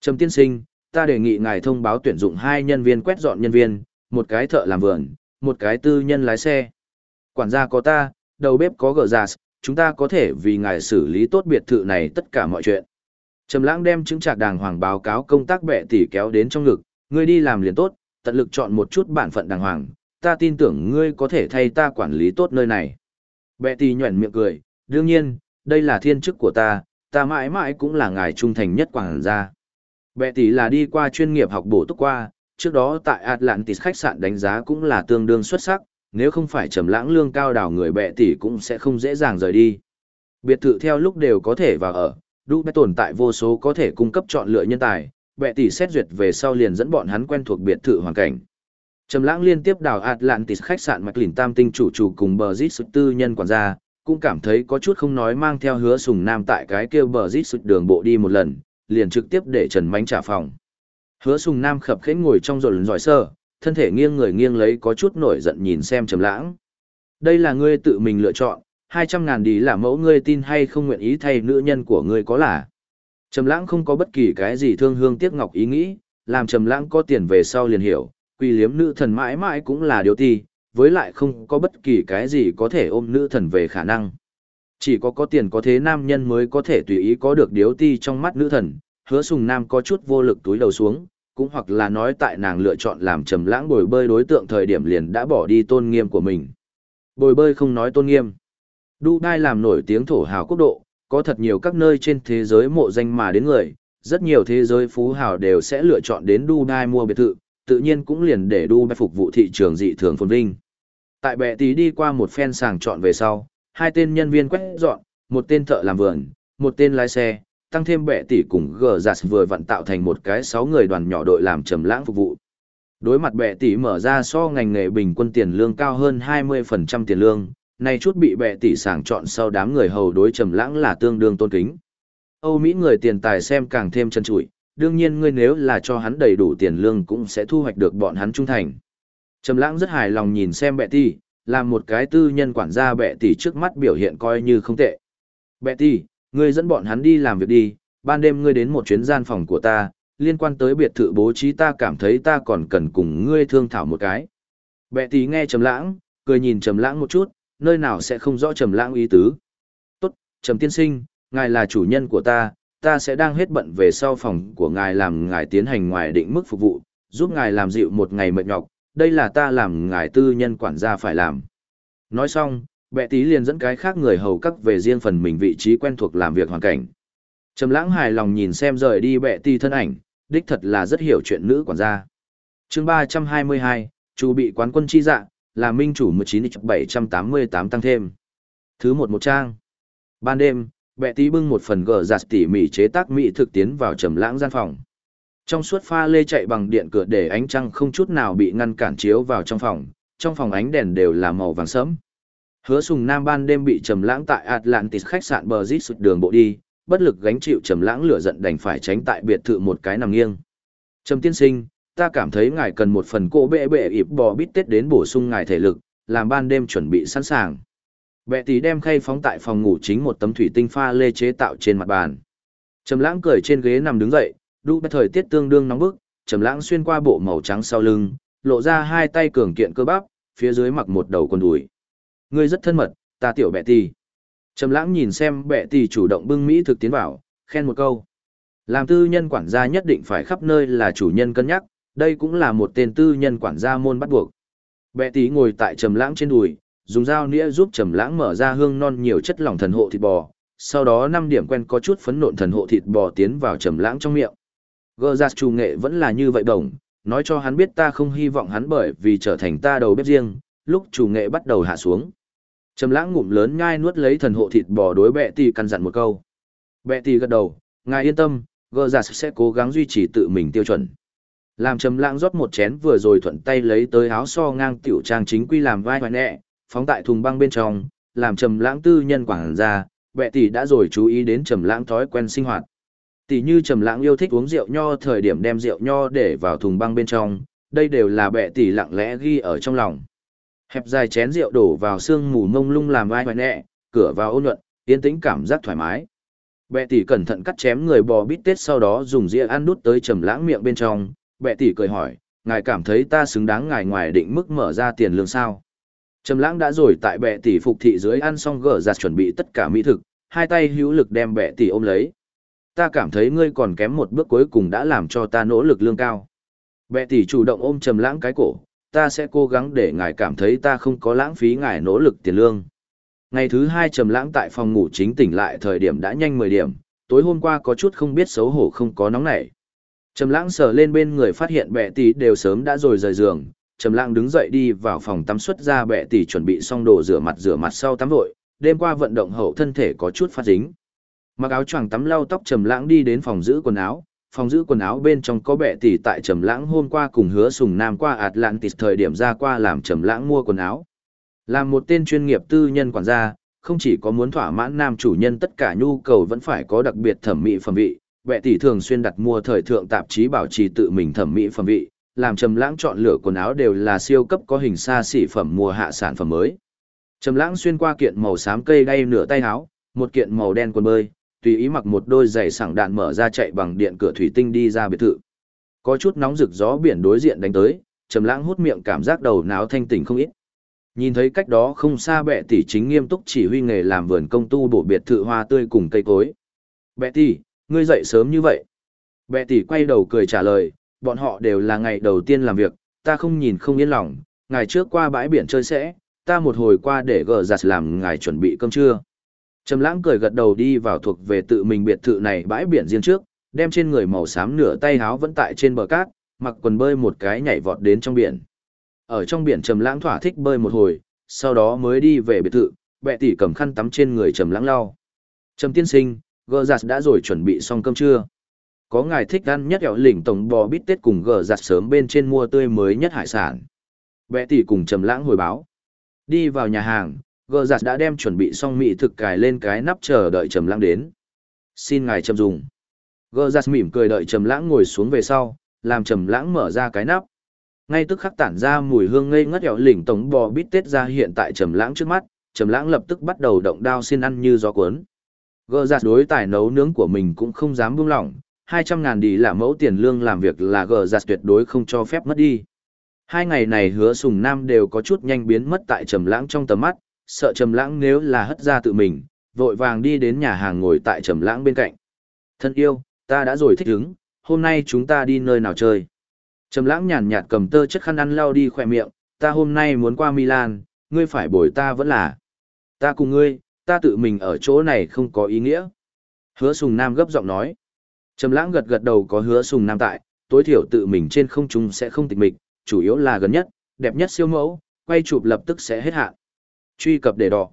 Trầm tiên sinh, ta đề nghị ngài thông báo tuyển dụng hai nhân viên quét dọn nhân viên, một cái thợ làm vườn, một cái tư nhân lái xe. Quản gia có ta, đầu bếp có gờ giả, chúng ta có thể vì ngài xử lý tốt biệt thự này tất cả mọi chuyện. Trầm lãng đem chứng trạc đàng hoàng báo cáo công tác bệ tỷ kéo đến trong ngực, ngươi đi làm liền tốt, tận lực chọn một chút bản phận đàng hoàng, ta tin tưởng ngươi có thể thay ta quản lý tốt nơi này. Bệ tỷ nhuẩn miệng cười, đương nhiên, đây là thiên chức của ta, ta mãi mãi cũng là ngài trung thành nhất quảng gia. Bệ tỷ là đi qua chuyên nghiệp học bổ túc qua, trước đó tại Atlantis khách sạn đánh giá cũng là tương đương xuất sắc, nếu không phải trầm lãng lương cao đảo người bệ tỷ cũng sẽ không dễ dàng rời đi. Biệt thự theo lúc đều có thể vào ở, đủ bệ tồn tại vô số có thể cung cấp chọn lựa nhân tài, bệ tỷ xét duyệt về sau liền dẫn bọn hắn quen thuộc biệt thự hoàn cảnh. Trầm lãng liên tiếp đảo Atlantis khách sạn Mạch Lìn Tam Tinh chủ chủ cùng bờ dít tư nhân quản gia, cũng cảm thấy có chút không nói mang theo hứa sùng nam tại cái kêu bờ rít sụt đường bộ đi một lần, liền trực tiếp để Trần Mánh trả phòng. Hứa sùng nam khập khẽ ngồi trong rộn giỏi sơ, thân thể nghiêng người nghiêng lấy có chút nổi giận nhìn xem trầm lãng. Đây là ngươi tự mình lựa chọn, hai trăm ngàn đi là mẫu ngươi tin hay không nguyện ý thay nữ nhân của ngươi có là. Trầm lãng không có bất kỳ cái gì thương hương tiếc ngọc ý nghĩ, làm trầm lãng có tiền về sau liền hiểu, quy liếm nữ thần mãi mãi cũng là điều ti, với lại không có bất kỳ cái gì có thể ôm nữ thần về khả năng. Chỉ có có tiền có thế nam nhân mới có thể tùy ý có được điếu ti trong mắt nữ thần, hứa sùng nam có chút vô lực túi đầu xuống, cũng hoặc là nói tại nàng lựa chọn làm trầm lãng bồi bơi đối tượng thời điểm liền đã bỏ đi tôn nghiêm của mình. Bồi bơi không nói tôn nghiêm. Dubai làm nổi tiếng thổ hào quốc độ, có thật nhiều các nơi trên thế giới mộ danh mà đến người, rất nhiều thế giới phú hào đều sẽ lựa chọn đến Dubai mua biệt thự, tự nhiên cũng liền để Dubai phục vụ thị trường dị thường phồn vinh. Tại bệ tí đi qua một phen sàng chọn về sau, hai tên nhân viên quét dọn, một tên thợ làm vườn, một tên lái xe, tăng thêm bệ tỷ cùng gờ giặt vừa vận tạo thành một cái sáu người đoàn nhỏ đội làm trầm lãng phục vụ. Đối mặt bệ tỷ mở ra so ngành nghề bình quân tiền lương cao hơn 20% tiền lương, này chút bị bệ tỷ sàng chọn sau đám người hầu đối trầm lãng là tương đương tôn kính. Âu Mỹ người tiền tài xem càng thêm chân trụi, đương nhiên ngươi nếu là cho hắn đầy đủ tiền lương cũng sẽ thu hoạch được bọn hắn trung thành. Trầm lãng rất hài lòng nhìn xem bệ tỷ, làm một cái tư nhân quản gia bệ tỷ trước mắt biểu hiện coi như không tệ. Bệ tỷ, ngươi dẫn bọn hắn đi làm việc đi, ban đêm ngươi đến một chuyến gian phòng của ta, liên quan tới biệt thự bố trí ta cảm thấy ta còn cần cùng ngươi thương thảo một cái. Bệ tỷ nghe Trầm lãng, cười nhìn Trầm lãng một chút, nơi nào sẽ không rõ Trầm lãng ý tứ. Tốt, Trầm tiên sinh, ngài là chủ nhân của ta, ta sẽ đang hết bận về sau phòng của ngài làm ngài tiến hành ngoài định mức phục vụ, giúp ngài làm dịu một ngày mệt nhọc, đây là ta làm ngài tư nhân quản gia phải làm. Nói xong, bệ tí liền dẫn cái khác người hầu cắt về riêng phần mình vị trí quen thuộc làm việc hoàn cảnh. Trầm lãng hài lòng nhìn xem rời đi bệ tí thân ảnh, đích thật là rất hiểu chuyện nữ quản gia. chương 322, chủ bị quán quân chi dạ, là minh chủ 19788 tăng thêm. Thứ một một trang. Ban đêm, bệ tí bưng một phần gờ giặt tỉ mỉ chế tác mỹ thực tiến vào trầm lãng gian phòng. Trong suốt pha lê chạy bằng điện cửa để ánh trăng không chút nào bị ngăn cản chiếu vào trong phòng, trong phòng ánh đèn đều là màu vàng sẫm. Hứa Sùng Nam ban đêm bị trầm lãng tại Atlantis khách sạn bờ rít sụt đường bộ đi, bất lực gánh chịu trầm lãng lửa giận đành phải tránh tại biệt thự một cái nằm nghiêng. Trầm tiên sinh, ta cảm thấy ngài cần một phần cô bệ bệ ịp bò bít tết đến bổ sung ngài thể lực, làm ban đêm chuẩn bị sẵn sàng. Bệ tỷ đem khay phóng tại phòng ngủ chính một tấm thủy tinh pha lê chế tạo trên mặt bàn. Trầm lãng cười trên ghế nằm đứng dậy, đu thời tiết tương đương nóng bức, trầm lãng xuyên qua bộ màu trắng sau lưng, lộ ra hai tay cường kiện cơ bắp, phía dưới mặc một đầu quần đùi. Ngươi rất thân mật, ta tiểu bệ tỷ. Trầm lãng nhìn xem bệ tỷ chủ động bưng mỹ thực tiến vào, khen một câu. Làm tư nhân quản gia nhất định phải khắp nơi là chủ nhân cân nhắc, đây cũng là một tên tư nhân quản gia môn bắt buộc. Bệ tỷ ngồi tại trầm lãng trên đùi, dùng dao nĩa giúp trầm lãng mở ra hương non nhiều chất lỏng thần hộ thịt bò, sau đó năm điểm quen có chút phấn nộn thần hộ thịt bò tiến vào trầm lãng trong miệng. Gơ ra chủ nghệ vẫn là như vậy đồng, nói cho hắn biết ta không hy vọng hắn bởi vì trở thành ta đầu bếp riêng, lúc chủ nghệ bắt đầu hạ xuống. Trầm lãng ngụm lớn nhai nuốt lấy thần hộ thịt bò đối bệ tỷ căn dặn một câu. Bệ tỷ gật đầu, ngài yên tâm, gơ ra sẽ cố gắng duy trì tự mình tiêu chuẩn. Làm trầm lãng rót một chén vừa rồi thuận tay lấy tới áo so ngang tiểu trang chính quy làm vai hoài nẹ, phóng tại thùng băng bên trong, làm trầm lãng tư nhân quảng ra, bệ tỷ đã rồi chú ý đến trầm lãng thói quen sinh hoạt. Tỷ như trầm lãng yêu thích uống rượu nho thời điểm đem rượu nho để vào thùng băng bên trong, đây đều là bệ tỷ lặng lẽ ghi ở trong lòng. Hẹp dài chén rượu đổ vào xương mù mông lung làm vai hoài nẹ, cửa vào ôn nhuận, yên tĩnh cảm giác thoải mái. Bệ tỷ cẩn thận cắt chém người bò bít tết sau đó dùng dĩa ăn đút tới trầm lãng miệng bên trong, bệ tỷ cười hỏi, ngài cảm thấy ta xứng đáng ngài ngoài định mức mở ra tiền lương sao? Trầm lãng đã rồi tại bệ tỷ phục thị dưới ăn xong gỡ giặt chuẩn bị tất cả mỹ thực, hai tay hữu lực đem bệ tỷ ôm lấy. Ta cảm thấy ngươi còn kém một bước cuối cùng đã làm cho ta nỗ lực lương cao. Bệ tỷ chủ động ôm trầm lãng cái cổ, ta sẽ cố gắng để ngài cảm thấy ta không có lãng phí ngài nỗ lực tiền lương. Ngày thứ hai trầm lãng tại phòng ngủ chính tỉnh lại thời điểm đã nhanh 10 điểm, tối hôm qua có chút không biết xấu hổ không có nóng nảy. Trầm lãng sờ lên bên người phát hiện bệ tỷ đều sớm đã rồi rời giường, Trầm lãng đứng dậy đi vào phòng tắm xuất ra bệ tỷ chuẩn bị xong đồ rửa mặt rửa mặt sau tắm vội, đêm qua vận động hậu thân thể có chút phát dính. Mặc áo choàng tắm lau tóc Trầm lãng đi đến phòng giữ quần áo, phòng giữ quần áo bên trong có bệ tỷ tại Trầm lãng hôm qua cùng hứa sùng nam qua Atlantis thời điểm ra qua làm Trầm lãng mua quần áo. Làm một tên chuyên nghiệp tư nhân quản gia, không chỉ có muốn thỏa mãn nam chủ nhân tất cả nhu cầu vẫn phải có đặc biệt thẩm mỹ phẩm vị, bệ tỷ thường xuyên đặt mua thời thượng tạp chí bảo trì tự mình thẩm mỹ phẩm vị, làm Trầm Lãng chọn lựa quần áo đều là siêu cấp có hình xa xỉ phẩm mùa hạ sản phẩm mới. Trầm Lãng xuyên qua kiện màu xám cây đay nửa tay áo, một kiện màu đen quần bơi, tùy ý mặc một đôi giày sảng đạn mở ra chạy bằng điện cửa thủy tinh đi ra biệt thự. Có chút nóng rực gió biển đối diện đánh tới, Trầm Lãng hút miệng cảm giác đầu não thanh tỉnh không ít. Nhìn thấy cách đó không xa bệ tỷ chính nghiêm túc chỉ huy nghề làm vườn công tu bổ biệt thự hoa tươi cùng cây cối. Bệ tỷ, ngươi dậy sớm như vậy. Bệ tỷ quay đầu cười trả lời, bọn họ đều là ngày đầu tiên làm việc, ta không nhìn không yên lòng, ngày trước qua bãi biển chơi sẽ, ta một hồi qua để gỡ giặt làm ngài chuẩn bị cơm trưa. Trầm lãng cười gật đầu đi vào thuộc về tự mình biệt thự này bãi biển riêng trước, đem trên người màu xám nửa tay áo vẫn tại trên bờ cát, mặc quần bơi một cái nhảy vọt đến trong biển. Ở trong biển Trầm lãng thỏa thích bơi một hồi, sau đó mới đi về biệt thự, bệ tỷ cầm khăn tắm trên người Trầm lãng lau. Trầm tiên sinh, gỡ giặt đã rồi chuẩn bị xong cơm trưa. Có ngài thích ăn nhất kẹo lỉnh tổng bò bít tết cùng gờ giặt sớm bên trên mua tươi mới nhất hải sản. Bệ tỷ cùng Trầm lãng hồi báo. Đi vào nhà hàng, gờ giặt đã đem chuẩn bị xong mỹ thực cài lên cái nắp chờ đợi trầm lãng đến xin ngài trầm dùng gờ giặt mỉm cười đợi trầm lãng ngồi xuống về sau làm trầm lãng mở ra cái nắp ngay tức khắc tản ra mùi hương ngây ngất kẹo lỉnh tổng bò bít tết ra hiện tại trầm lãng trước mắt trầm lãng lập tức bắt đầu động đao xin ăn như gió cuốn gờ giặt đối tài nấu nướng của mình cũng không dám buông lỏng hai trăm ngàn đi là mẫu tiền lương làm việc là gờ giặt tuyệt đối không cho phép mất đi hai ngày này hứa sùng nam đều có chút nhanh biến mất tại trầm lãng trong tầm mắt sợ trầm lãng nếu là hất ra tự mình, vội vàng đi đến nhà hàng ngồi tại trầm lãng bên cạnh. Thân yêu, ta đã rồi thích ứng, hôm nay chúng ta đi nơi nào chơi. Trầm lãng nhàn nhạt cầm tơ chất khăn ăn lau đi khỏe miệng, ta hôm nay muốn qua Milan, ngươi phải bồi ta vẫn là. Ta cùng ngươi, ta tự mình ở chỗ này không có ý nghĩa. Hứa sùng nam gấp giọng nói. Trầm lãng gật gật đầu có hứa sùng nam tại, tối thiểu tự mình trên không trung sẽ không tịch mịch, chủ yếu là gần nhất, đẹp nhất siêu mẫu, quay chụp lập tức sẽ hết hạn truy cập để đỏ.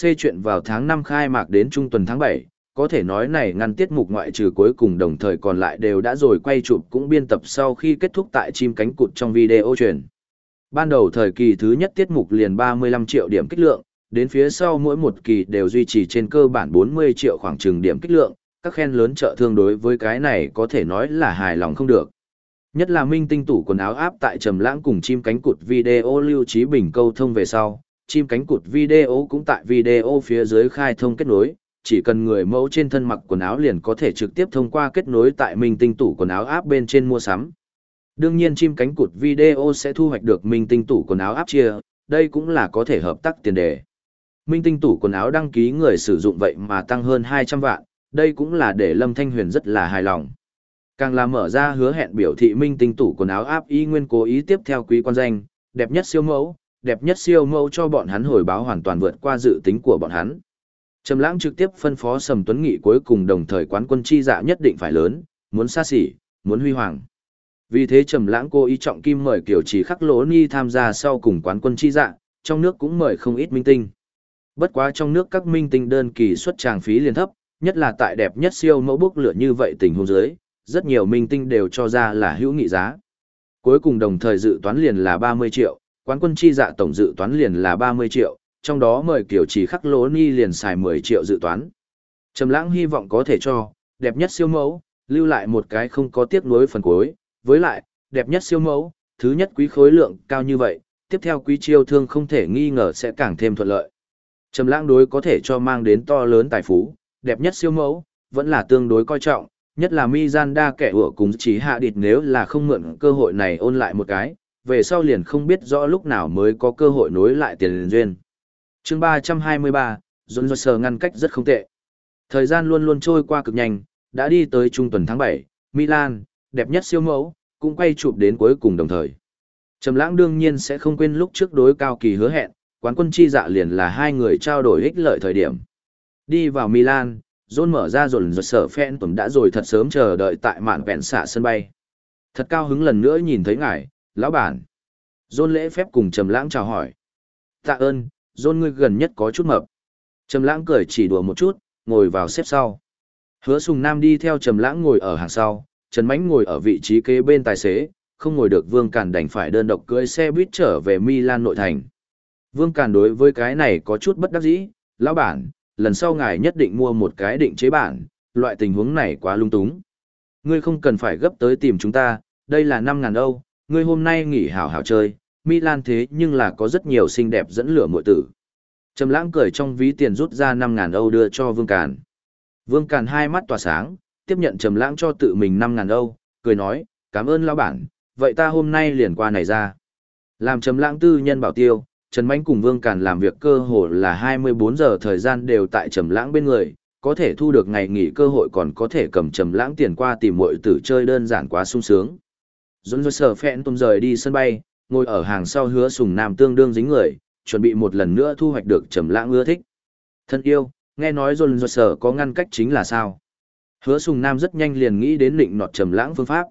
C chuyện vào tháng 5 khai mạc đến trung tuần tháng 7, có thể nói này ngăn tiết mục ngoại trừ cuối cùng đồng thời còn lại đều đã rồi quay chụp cũng biên tập sau khi kết thúc tại chim cánh cụt trong video truyền. Ban đầu thời kỳ thứ nhất tiết mục liền 35 triệu điểm kích lượng, đến phía sau mỗi một kỳ đều duy trì trên cơ bản 40 triệu khoảng trừng điểm kích lượng, các khen lớn trợ thương đối với cái này có thể nói là hài lòng không được. Nhất là minh tinh tủ quần áo áp tại trầm lãng cùng chim cánh cụt video lưu trí bình câu thông về sau, chim cánh cụt video cũng tại video phía dưới khai thông kết nối, chỉ cần người mẫu trên thân mặc quần áo liền có thể trực tiếp thông qua kết nối tại minh tinh tủ quần áo áp bên trên mua sắm. Đương nhiên chim cánh cụt video sẽ thu hoạch được minh tinh tủ quần áo áp chia, đây cũng là có thể hợp tác tiền đề. Minh tinh tủ quần áo đăng ký người sử dụng vậy mà tăng hơn 200 vạn, đây cũng là để Lâm Thanh Huyền rất là hài lòng. Càng là mở ra hứa hẹn biểu thị minh tinh tủ quần áo áp y nguyên cố ý tiếp theo quý quan danh, đẹp nhất siêu mẫu, đẹp nhất siêu mẫu cho bọn hắn hồi báo hoàn toàn vượt qua dự tính của bọn hắn. Trầm Lãng trực tiếp phân phó Sầm Tuấn Nghị cuối cùng đồng thời quán quân chi dạ nhất định phải lớn, muốn xa xỉ, muốn huy hoàng. Vì thế Trầm Lãng cô ý trọng kim mời Kiều Chỉ Khắc Lỗ Ni tham gia sau cùng quán quân chi dạ, trong nước cũng mời không ít minh tinh. Bất quá trong nước các minh tinh đơn kỳ xuất tràng phí liền thấp, nhất là tại đẹp nhất siêu mẫu bốc lửa như vậy tình huống dưới, rất nhiều minh tinh đều cho ra là hữu nghị giá. Cuối cùng đồng thời dự toán liền là 30 triệu, quán quân chi dạ tổng dự toán liền là 30 triệu, trong đó mời kiểu chỉ khắc lỗ ni liền xài 10 triệu dự toán. Trầm lãng hy vọng có thể cho, đẹp nhất siêu mẫu, lưu lại một cái không có tiếc nuối phần cuối, với lại, đẹp nhất siêu mẫu, thứ nhất quý khối lượng cao như vậy, tiếp theo quý chiêu thương không thể nghi ngờ sẽ càng thêm thuận lợi. Trầm lãng đối có thể cho mang đến to lớn tài phú, đẹp nhất siêu mẫu, vẫn là tương đối coi trọng, nhất là Mizanda kẻ ủa cùng chỉ hạ địt nếu là không mượn cơ hội này ôn lại một cái, về sau liền không biết rõ lúc nào mới có cơ hội nối lại tiền duyên. chương 323, Dôn Dôn Sờ ngăn cách rất không tệ. Thời gian luôn luôn trôi qua cực nhanh, đã đi tới trung tuần tháng 7, Milan, đẹp nhất siêu mẫu, cũng quay chụp đến cuối cùng đồng thời. Trầm lãng đương nhiên sẽ không quên lúc trước đối cao kỳ hứa hẹn, quán quân chi dạ liền là hai người trao đổi ích lợi thời điểm. Đi vào Milan, John mở ra rồi rồi sở phen tuần đã rồi thật sớm chờ đợi tại mạn vẹn xạ sân bay. Thật cao hứng lần nữa nhìn thấy ngài, lão bản. John lễ phép cùng Trầm Lãng chào hỏi. Tạ ơn, John ngươi gần nhất có chút mập. Trầm Lãng cười chỉ đùa một chút, ngồi vào xếp sau. Hứa Sùng Nam đi theo Trầm Lãng ngồi ở hàng sau, Trần Mánh ngồi ở vị trí kế bên tài xế, không ngồi được Vương Càn đành phải đơn độc cưỡi xe buýt trở về Milan nội thành. Vương Càn đối với cái này có chút bất đắc dĩ, lão bản, lần sau ngài nhất định mua một cái định chế bản, loại tình huống này quá lung túng. Ngươi không cần phải gấp tới tìm chúng ta, đây là 5.000 Âu, ngươi hôm nay nghỉ hảo hảo chơi, Milan thế nhưng là có rất nhiều xinh đẹp dẫn lửa muội tử. Trầm lãng cười trong ví tiền rút ra 5.000 Âu đưa cho Vương Càn. Vương Càn hai mắt tỏa sáng, tiếp nhận Trầm lãng cho tự mình 5.000 Âu, cười nói, cảm ơn lão bản, vậy ta hôm nay liền qua này ra. Làm Trầm lãng tư nhân bảo tiêu, Trần Mạnh cùng Vương Càn làm việc cơ hồ là 24 giờ thời gian đều tại Trầm lãng bên người, có thể thu được ngày nghỉ cơ hội còn có thể cầm Trầm lãng tiền qua tìm muội tử chơi đơn giản quá sung sướng. Dỗn dối sở phẹn tung rời đi sân bay, ngồi ở hàng sau hứa sùng nam tương đương dính người, chuẩn bị một lần nữa thu hoạch được trầm lãng ưa thích. Thân yêu, nghe nói Dỗn dồn sở có ngăn cách chính là sao? Hứa sùng nam rất nhanh liền nghĩ đến định nọt trầm lãng phương pháp.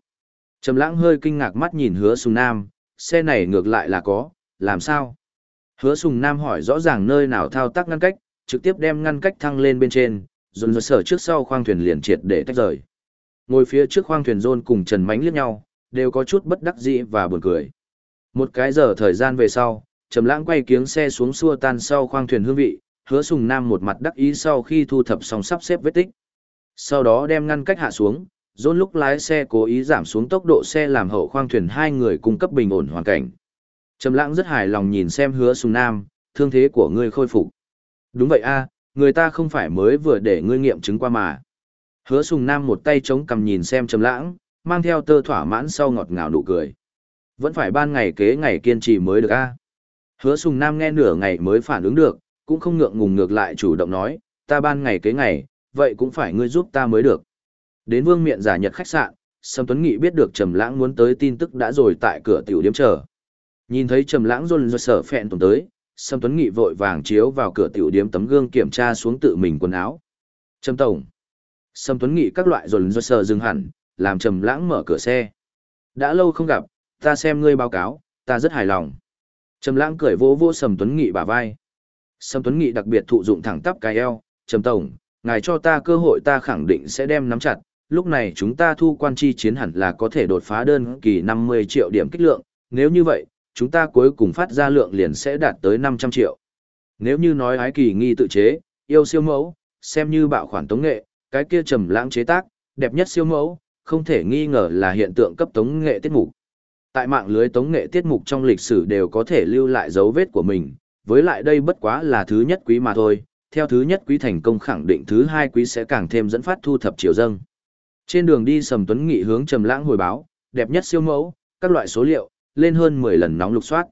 Trầm lãng hơi kinh ngạc mắt nhìn hứa sùng nam, xe này ngược lại là có, làm sao? Hứa sùng nam hỏi rõ ràng nơi nào thao tác ngăn cách, trực tiếp đem ngăn cách thăng lên bên trên, dồn dồn sở trước sau khoang thuyền liền triệt để tách rời. Ngồi phía trước khoang thuyền dồn cùng Trần Mánh liếc nhau, đều có chút bất đắc dĩ và buồn cười. Một cái giờ thời gian về sau, Trầm Lãng quay kiếng xe xuống xua tan sau khoang thuyền hương vị, Hứa Sùng Nam một mặt đắc ý sau khi thu thập xong sắp xếp vết tích. Sau đó đem ngăn cách hạ xuống, dồn lúc lái xe cố ý giảm xuống tốc độ xe làm hậu khoang thuyền hai người cung cấp bình ổn hoàn cảnh. Trầm Lãng rất hài lòng nhìn xem Hứa Sùng Nam, thương thế của ngươi khôi phục. Đúng vậy a, người ta không phải mới vừa để ngươi nghiệm chứng qua mà. Hứa Sùng Nam một tay chống cằm nhìn xem Trầm Lãng, mang theo tơ thỏa mãn sau ngọt ngào nụ cười. Vẫn phải ban ngày kế ngày kiên trì mới được a. Hứa Sùng Nam nghe nửa ngày mới phản ứng được, cũng không ngượng ngùng ngược lại chủ động nói, ta ban ngày kế ngày, vậy cũng phải ngươi giúp ta mới được. Đến vương miện giả nhật khách sạn, Sâm Tuấn Nghị biết được Trầm Lãng muốn tới tin tức đã rồi tại cửa tiểu điểm chờ. Nhìn thấy Trầm Lãng run run sợ phẹn tùng tới, Sâm Tuấn Nghị vội vàng chiếu vào cửa tiểu điểm tấm gương kiểm tra xuống tự mình quần áo. Trầm tổng. Sâm Tuấn Nghị các loại run run sợ dừng hẳn, làm Trầm Lãng mở cửa xe. Đã lâu không gặp, ta xem ngươi báo cáo, ta rất hài lòng. Trầm lãng cười vỗ vỗ sâm Tuấn Nghị bả vai. sâm Tuấn Nghị đặc biệt thụ dụng thẳng tắp cái eo, "Trầm tổng, ngài cho ta cơ hội ta khẳng định sẽ đem nắm chặt, lúc này chúng ta thu quan chi chiến hẳn là có thể đột phá đơn kỳ 50 triệu điểm kích lượng, nếu như vậy, chúng ta cuối cùng phát ra lượng liền sẽ đạt tới 500 triệu." Nếu như nói ái kỳ nghi tự chế, yêu siêu mẫu, xem như bạo khoản tống nghệ, cái kia trầm lãng chế tác, đẹp nhất siêu mẫu, không thể nghi ngờ là hiện tượng cấp tống nghệ tiết mục. Tại mạng lưới tống nghệ tiết mục trong lịch sử đều có thể lưu lại dấu vết của mình, với lại đây bất quá là thứ nhất quý mà thôi, theo thứ nhất quý thành công khẳng định thứ hai quý sẽ càng thêm dẫn phát thu thập chiều dâng. Trên đường đi Sầm Tuấn Nghị hướng Trầm Lãng hồi báo, đẹp nhất siêu mẫu, các loại số liệu, lên hơn 10 lần nóng lục soát.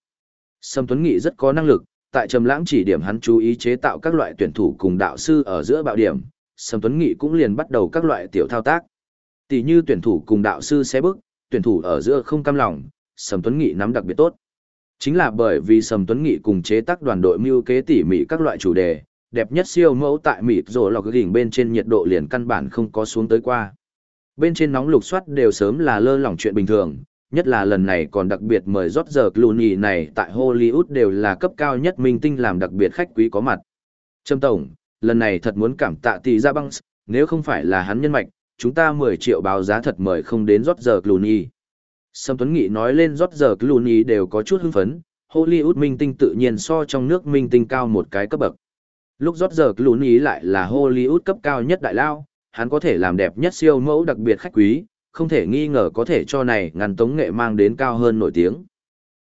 Sầm Tuấn Nghị rất có năng lực, tại Trầm Lãng chỉ điểm hắn chú ý chế tạo các loại tuyển thủ cùng đạo sư ở giữa bạo điểm, Sầm Tuấn Nghị cũng liền bắt đầu các loại tiểu thao tác. Tỷ như tuyển thủ cùng đạo sư xé bước, tuyển thủ ở giữa không cam lòng, Sầm Tuấn Nghị nắm đặc biệt tốt. Chính là bởi vì Sầm Tuấn Nghị cùng chế tác đoàn đội mưu kế tỉ mỉ các loại chủ đề, đẹp nhất siêu mẫu tại mịt rồi lọc đỉnh bên trên nhiệt độ liền căn bản không có xuống tới qua. Bên trên nóng lục soát đều sớm là lơ lỏng chuyện bình thường, nhất là lần này còn đặc biệt mời rót giờ Clooney này tại Hollywood đều là cấp cao nhất minh tinh làm đặc biệt khách quý có mặt. Trâm Tổng, lần này thật muốn cảm tạ tỷ ra băng, nếu không phải là hắn nhân mạch, chúng ta 10 triệu báo giá thật mời không đến rót giờ Clooney. Sâm Tuấn Nghị nói lên rót giờ Clooney đều có chút hưng phấn, Hollywood minh tinh tự nhiên so trong nước minh tinh cao một cái cấp bậc. Lúc rót giờ Clooney lại là Hollywood cấp cao nhất đại lao, hắn có thể làm đẹp nhất siêu mẫu đặc biệt khách quý, không thể nghi ngờ có thể cho này ngàn tống nghệ mang đến cao hơn nổi tiếng.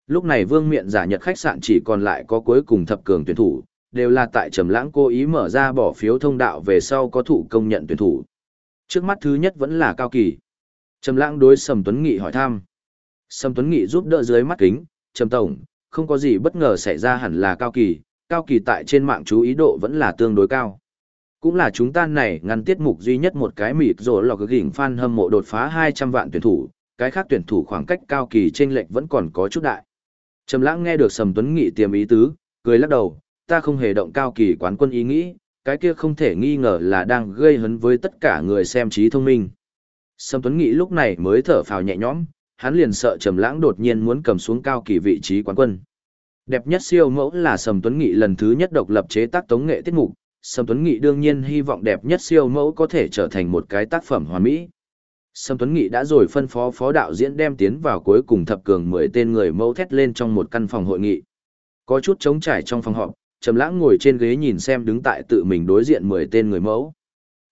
Lúc này vương miện giả nhật khách sạn chỉ còn lại có cuối cùng thập cường tuyển thủ, đều là tại trầm lãng cố ý mở ra bỏ phiếu thông đạo về sau có thủ công nhận tuyển thủ. Trước mắt thứ nhất vẫn là Cao Kỳ. Trầm lãng đối Sầm Tuấn Nghị hỏi thăm. Sầm Tuấn Nghị giúp đỡ dưới mắt kính, Trầm Tổng, không có gì bất ngờ xảy ra hẳn là Cao Kỳ, Cao Kỳ tại trên mạng chú ý độ vẫn là tương đối cao. Cũng là chúng ta này ngăn tiết mục duy nhất một cái mịt rồi lọc gỉnh fan hâm mộ đột phá 200 vạn tuyển thủ, cái khác tuyển thủ khoảng cách Cao Kỳ trên lệch vẫn còn có chút đại. Trầm lãng nghe được Sầm Tuấn Nghị tiềm ý tứ, cười lắc đầu, ta không hề động Cao Kỳ quán quân ý nghĩ, cái kia không thể nghi ngờ là đang gây hấn với tất cả người xem trí thông minh. sầm Tuấn Nghị lúc này mới thở phào nhẹ nhõm, hắn liền sợ Trầm Lãng đột nhiên muốn cầm xuống cao kỳ vị trí quán quân. Đẹp nhất siêu mẫu là sầm Tuấn Nghị lần thứ nhất độc lập chế tác tống nghệ tiết mục, Sâm Tuấn Nghị đương nhiên hy vọng đẹp nhất siêu mẫu có thể trở thành một cái tác phẩm hoàn mỹ. Sâm Tuấn Nghị đã rồi phân phó phó đạo diễn đem tiến vào cuối cùng thập cường 10 tên người mẫu thét lên trong một căn phòng hội nghị. Có chút trống trải trong phòng họp, Trầm Lãng ngồi trên ghế nhìn xem đứng tại tự mình đối diện 10 tên người mẫu.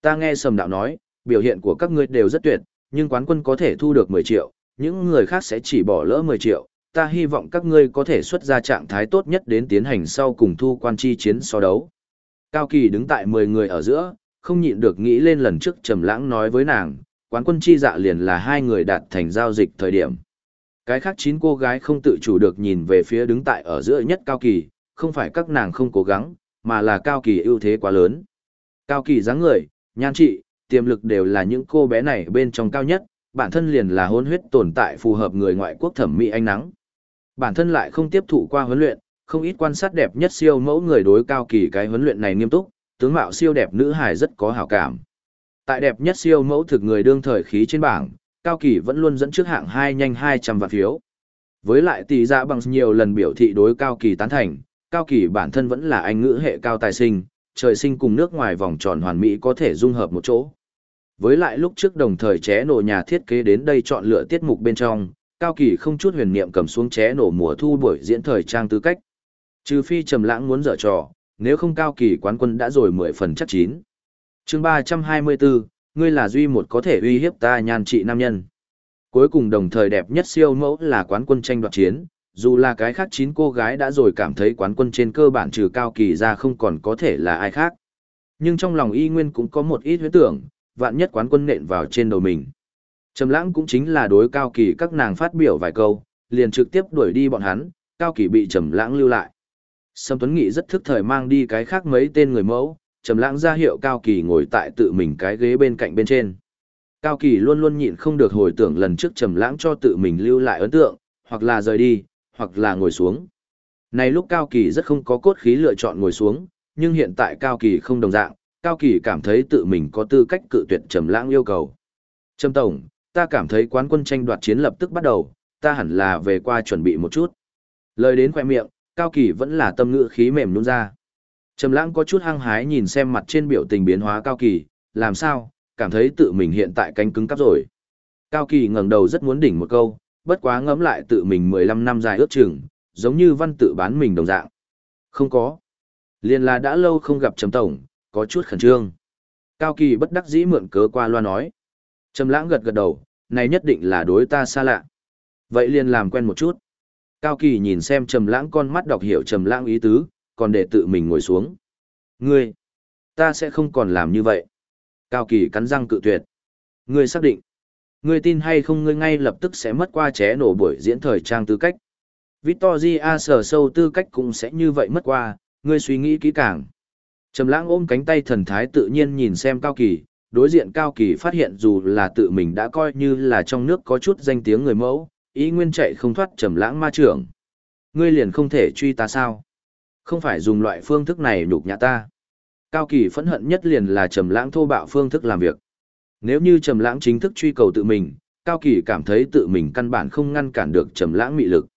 Ta nghe Sầm Đạo nói, biểu hiện của các ngươi đều rất tuyệt, nhưng quán quân có thể thu được 10 triệu, những người khác sẽ chỉ bỏ lỡ 10 triệu. Ta hy vọng các ngươi có thể xuất ra trạng thái tốt nhất đến tiến hành sau cùng thu quan chi chiến so đấu. Cao Kỳ đứng tại 10 người ở giữa, không nhịn được nghĩ lên lần trước Trầm Lãng nói với nàng, quán quân chi dạ liền là hai người đạt thành giao dịch thời điểm. Cái khác chín cô gái không tự chủ được nhìn về phía đứng tại ở giữa nhất Cao Kỳ, không phải các nàng không cố gắng, mà là Cao Kỳ ưu thế quá lớn. Cao Kỳ dáng người, nhan trị, tiềm lực đều là những cô bé này bên trong cao nhất, bản thân liền là hôn huyết tồn tại phù hợp người ngoại quốc thẩm mỹ ánh nắng. Bản thân lại không tiếp thụ qua huấn luyện, không ít quan sát đẹp nhất siêu mẫu người đối Cao Kỳ cái huấn luyện này nghiêm túc, tướng mạo siêu đẹp nữ hài rất có hảo cảm. Tại đẹp nhất siêu mẫu thực người đương thời khí trên bảng, Cao Kỳ vẫn luôn dẫn trước hạng hai nhanh 200 vạn phiếu. Với lại tỷ dạ bằng nhiều lần biểu thị đối Cao Kỳ tán thành, Cao Kỳ bản thân vẫn là anh ngữ hệ cao tài sinh, trời sinh cùng nước ngoài vòng tròn hoàn mỹ có thể dung hợp một chỗ. Với lại lúc trước đồng thời ché nổ nhà thiết kế đến đây chọn lựa tiết mục bên trong, Cao Kỳ không chút huyền niệm cầm xuống ché nổ mùa thu buổi diễn thời trang tư cách. Trừ phi Trầm Lãng muốn dở trò, nếu không Cao Kỳ quán quân đã rồi 10 phần chắc chín. Chương 324, ngươi là duy một có thể uy hiếp ta nhan trị nam nhân. Cuối cùng đồng thời đẹp nhất siêu mẫu là quán quân tranh đoạt chiến, dù là cái khác chín cô gái đã rồi cảm thấy quán quân trên cơ bản trừ cao kỳ ra không còn có thể là ai khác. Nhưng trong lòng y nguyên cũng có một ít huyết tưởng, vạn nhất quán quân nện vào trên đầu mình. Trầm lãng cũng chính là đối cao kỳ các nàng phát biểu vài câu, liền trực tiếp đuổi đi bọn hắn, cao kỳ bị trầm lãng lưu lại. Sâm Tuấn Nghị rất thức thời mang đi cái khác mấy tên người mẫu, trầm lãng ra hiệu cao kỳ ngồi tại tự mình cái ghế bên cạnh bên trên. Cao kỳ luôn luôn nhịn không được hồi tưởng lần trước trầm lãng cho tự mình lưu lại ấn tượng, hoặc là rời đi, hoặc là ngồi xuống. Này lúc Cao Kỳ rất không có cốt khí lựa chọn ngồi xuống, nhưng hiện tại Cao Kỳ không đồng dạng, Cao Kỳ cảm thấy tự mình có tư cách cự tuyệt Trầm Lãng yêu cầu. Trầm Tổng, ta cảm thấy quán quân tranh đoạt chiến lập tức bắt đầu, ta hẳn là về qua chuẩn bị một chút. Lời đến khoe miệng, Cao Kỳ vẫn là tâm ngữ khí mềm nhún ra. Trầm Lãng có chút hăng hái nhìn xem mặt trên biểu tình biến hóa Cao Kỳ, làm sao, cảm thấy tự mình hiện tại cánh cứng cắp rồi. Cao Kỳ ngẩng đầu rất muốn đỉnh một câu, bất quá ngẫm lại tự mình 15 năm dài ước chừng, giống như văn tự bán mình đồng dạng. Không có. Liên là đã lâu không gặp Trầm Tổng, có chút khẩn trương. Cao Kỳ bất đắc dĩ mượn cớ qua loa nói. Trầm Lãng gật gật đầu, này nhất định là đối ta xa lạ. Vậy liền làm quen một chút. Cao Kỳ nhìn xem Trầm Lãng con mắt đọc hiểu Trầm Lãng ý tứ, còn để tự mình ngồi xuống. Ngươi, ta sẽ không còn làm như vậy. Cao Kỳ cắn răng cự tuyệt. Ngươi xác định. Ngươi tin hay không ngươi ngay lập tức sẽ mất qua ché nổ buổi diễn thời trang tư cách. Victoria sở sâu tư cách cũng sẽ như vậy mất qua, ngươi suy nghĩ kỹ càng. Trầm lãng ôm cánh tay thần thái tự nhiên nhìn xem Cao Kỳ, đối diện Cao Kỳ phát hiện dù là tự mình đã coi như là trong nước có chút danh tiếng người mẫu, ý nguyên chạy không thoát trầm lãng ma trưởng. Ngươi liền không thể truy ta sao? Không phải dùng loại phương thức này nhục nhã ta. Cao Kỳ phẫn hận nhất liền là trầm lãng thô bạo phương thức làm việc. Nếu như Trầm Lãng chính thức truy cầu tự mình, Cao Kỳ cảm thấy tự mình căn bản không ngăn cản được Trầm Lãng mị lực.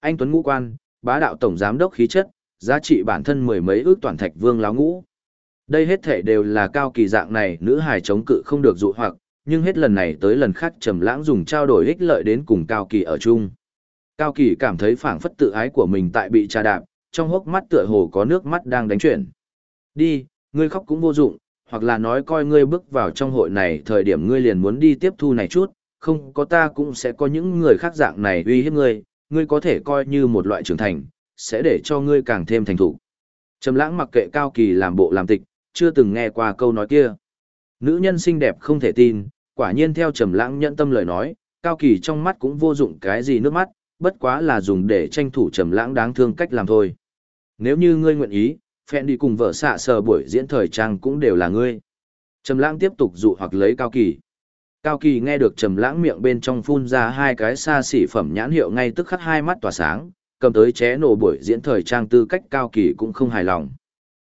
Anh Tuấn Ngũ Quan, bá đạo tổng giám đốc khí chất, giá trị bản thân mười mấy ước toàn thạch vương láo ngũ. Đây hết thể đều là Cao Kỳ dạng này nữ hài chống cự không được dụ hoặc, nhưng hết lần này tới lần khác Trầm Lãng dùng trao đổi ích lợi đến cùng Cao Kỳ ở chung. Cao Kỳ cảm thấy phảng phất tự ái của mình tại bị trà đạp, trong hốc mắt tựa hồ có nước mắt đang đánh chuyển. Đi, ngươi khóc cũng vô dụng, hoặc là nói coi ngươi bước vào trong hội này thời điểm ngươi liền muốn đi tiếp thu này chút, không có ta cũng sẽ có những người khác dạng này uy hiếp ngươi, ngươi có thể coi như một loại trưởng thành, sẽ để cho ngươi càng thêm thành thủ. Trầm lãng mặc kệ cao kỳ làm bộ làm tịch, chưa từng nghe qua câu nói kia. Nữ nhân xinh đẹp không thể tin, quả nhiên theo trầm lãng nhận tâm lời nói, cao kỳ trong mắt cũng vô dụng cái gì nước mắt, bất quá là dùng để tranh thủ trầm lãng đáng thương cách làm thôi. Nếu như ngươi nguyện ý, phèn đi cùng vợ xạ sờ buổi diễn thời trang cũng đều là ngươi. Trầm lãng tiếp tục dụ hoặc lấy cao kỳ. Cao kỳ nghe được trầm lãng miệng bên trong phun ra hai cái xa xỉ phẩm nhãn hiệu ngay tức khắc hai mắt tỏa sáng, cầm tới ché nổ buổi diễn thời trang tư cách cao kỳ cũng không hài lòng.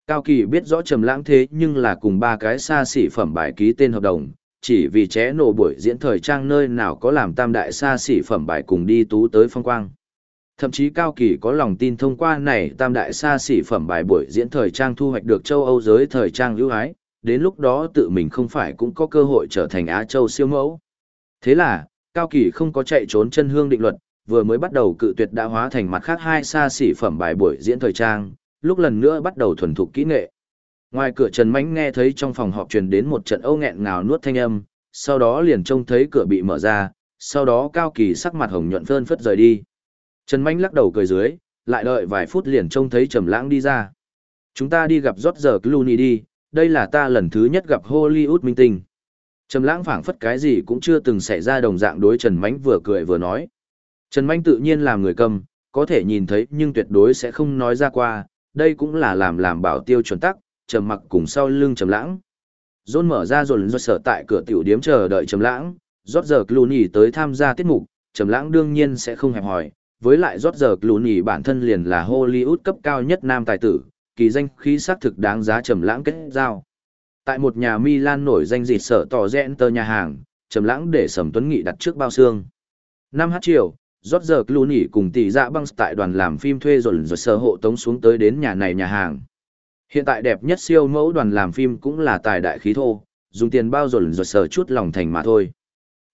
Cao kỳ biết rõ trầm lãng thế nhưng là cùng ba cái xa xỉ phẩm bài ký tên hợp đồng, chỉ vì ché nổ buổi diễn thời trang nơi nào có làm tam đại xa xỉ phẩm bài cùng đi tú tới phong quang. Thậm chí Cao Kỳ có lòng tin thông qua này tam đại xa xỉ phẩm bài buổi diễn thời trang thu hoạch được châu Âu giới thời trang ưu ái, đến lúc đó tự mình không phải cũng có cơ hội trở thành Á Châu siêu mẫu. Thế là, Cao Kỳ không có chạy trốn chân hương định luật, vừa mới bắt đầu cự tuyệt đã hóa thành mặt khác hai xa xỉ phẩm bài buổi diễn thời trang, lúc lần nữa bắt đầu thuần thục kỹ nghệ. Ngoài cửa Trần Mánh nghe thấy trong phòng họp truyền đến một trận âu nghẹn ngào nuốt thanh âm, sau đó liền trông thấy cửa bị mở ra, sau đó Cao Kỳ sắc mặt hồng nhuận phơn phất rời đi. Trần Mánh lắc đầu cười dưới, lại đợi vài phút liền trông thấy Trầm Lãng đi ra. Chúng ta đi gặp George Clooney đi, đây là ta lần thứ nhất gặp Hollywood minh tinh. Trầm Lãng phảng phất cái gì cũng chưa từng xảy ra đồng dạng đối Trần Mánh vừa cười vừa nói. Trần Mánh tự nhiên làm người cầm, có thể nhìn thấy nhưng tuyệt đối sẽ không nói ra qua, đây cũng là làm làm bảo tiêu chuẩn tắc, trầm mặc cùng sau lưng trầm lãng. John mở ra rồi do sở tại cửa tiểu điếm chờ đợi trầm lãng, rót giờ Clooney tới tham gia tiết mục, trầm lãng đương nhiên sẽ không hẹp hỏi, với lại rót giờ Clooney bản thân liền là Hollywood cấp cao nhất nam tài tử, kỳ danh khí sắc thực đáng giá trầm lãng kết giao. Tại một nhà Milan nổi danh dịt sở tỏ rẽn tờ nhà hàng, trầm lãng để Sầm Tuấn Nghị đặt trước bao xương. Năm h chiều, rót giờ Clooney cùng tỷ dạ băng tại đoàn làm phim thuê rồi rồi sở hộ tống xuống tới đến nhà này nhà hàng. Hiện tại đẹp nhất siêu mẫu đoàn làm phim cũng là tài đại khí thô, dùng tiền bao rồi rồi sờ chút lòng thành mà thôi.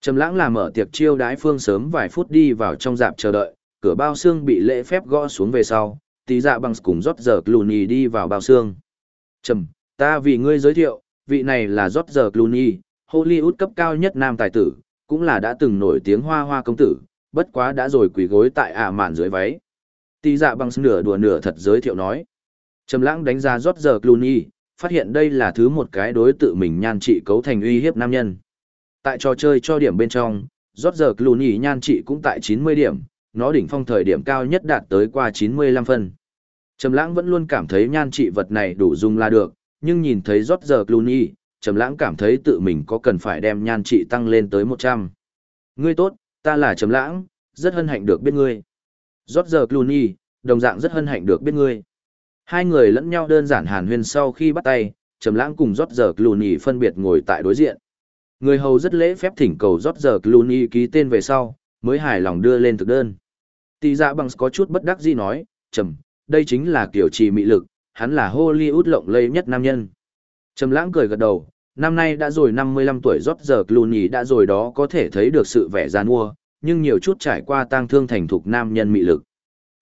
Trầm lãng làm mở tiệc chiêu đái phương sớm vài phút đi vào trong dạp chờ đợi, cửa bao xương bị lễ phép gõ xuống về sau, tí dạ băng cùng rót giờ Clooney đi vào bao xương. Trầm, ta vì ngươi giới thiệu, vị này là rót giờ Clooney, Hollywood cấp cao nhất nam tài tử, cũng là đã từng nổi tiếng hoa hoa công tử, bất quá đã rồi quỳ gối tại ả mạn dưới váy. Tí dạ băng nửa đùa nửa thật giới thiệu nói. Trầm lãng đánh giá rót giờ Clooney, phát hiện đây là thứ một cái đối tự mình nhan trị cấu thành uy hiếp nam nhân. Tại trò chơi cho điểm bên trong, rót giờ Clooney nhan trị cũng tại 90 điểm, nó đỉnh phong thời điểm cao nhất đạt tới qua 95 phân. Trầm lãng vẫn luôn cảm thấy nhan trị vật này đủ dùng là được, nhưng nhìn thấy rót giờ Clooney, Trầm lãng cảm thấy tự mình có cần phải đem nhan trị tăng lên tới 100. Ngươi tốt, ta là Trầm lãng, rất hân hạnh được biết ngươi. Rót giờ Clooney, đồng dạng rất hân hạnh được biết ngươi. Hai người lẫn nhau đơn giản hàn huyên sau khi bắt tay, Trầm Lãng cùng rót giờ Clooney phân biệt ngồi tại đối diện. Người hầu rất lễ phép thỉnh cầu rót giờ Clooney ký tên về sau, mới hài lòng đưa lên thực đơn. Tỷ Dạ Bằng có chút bất đắc dĩ nói, "Trầm, đây chính là kiểu trì mị lực, hắn là Hollywood lộng lẫy nhất nam nhân." Trầm Lãng cười gật đầu, năm nay đã rồi 55 tuổi rót giờ Clooney đã rồi đó có thể thấy được sự vẻ già nua, nhưng nhiều chút trải qua tang thương thành thục nam nhân mị lực.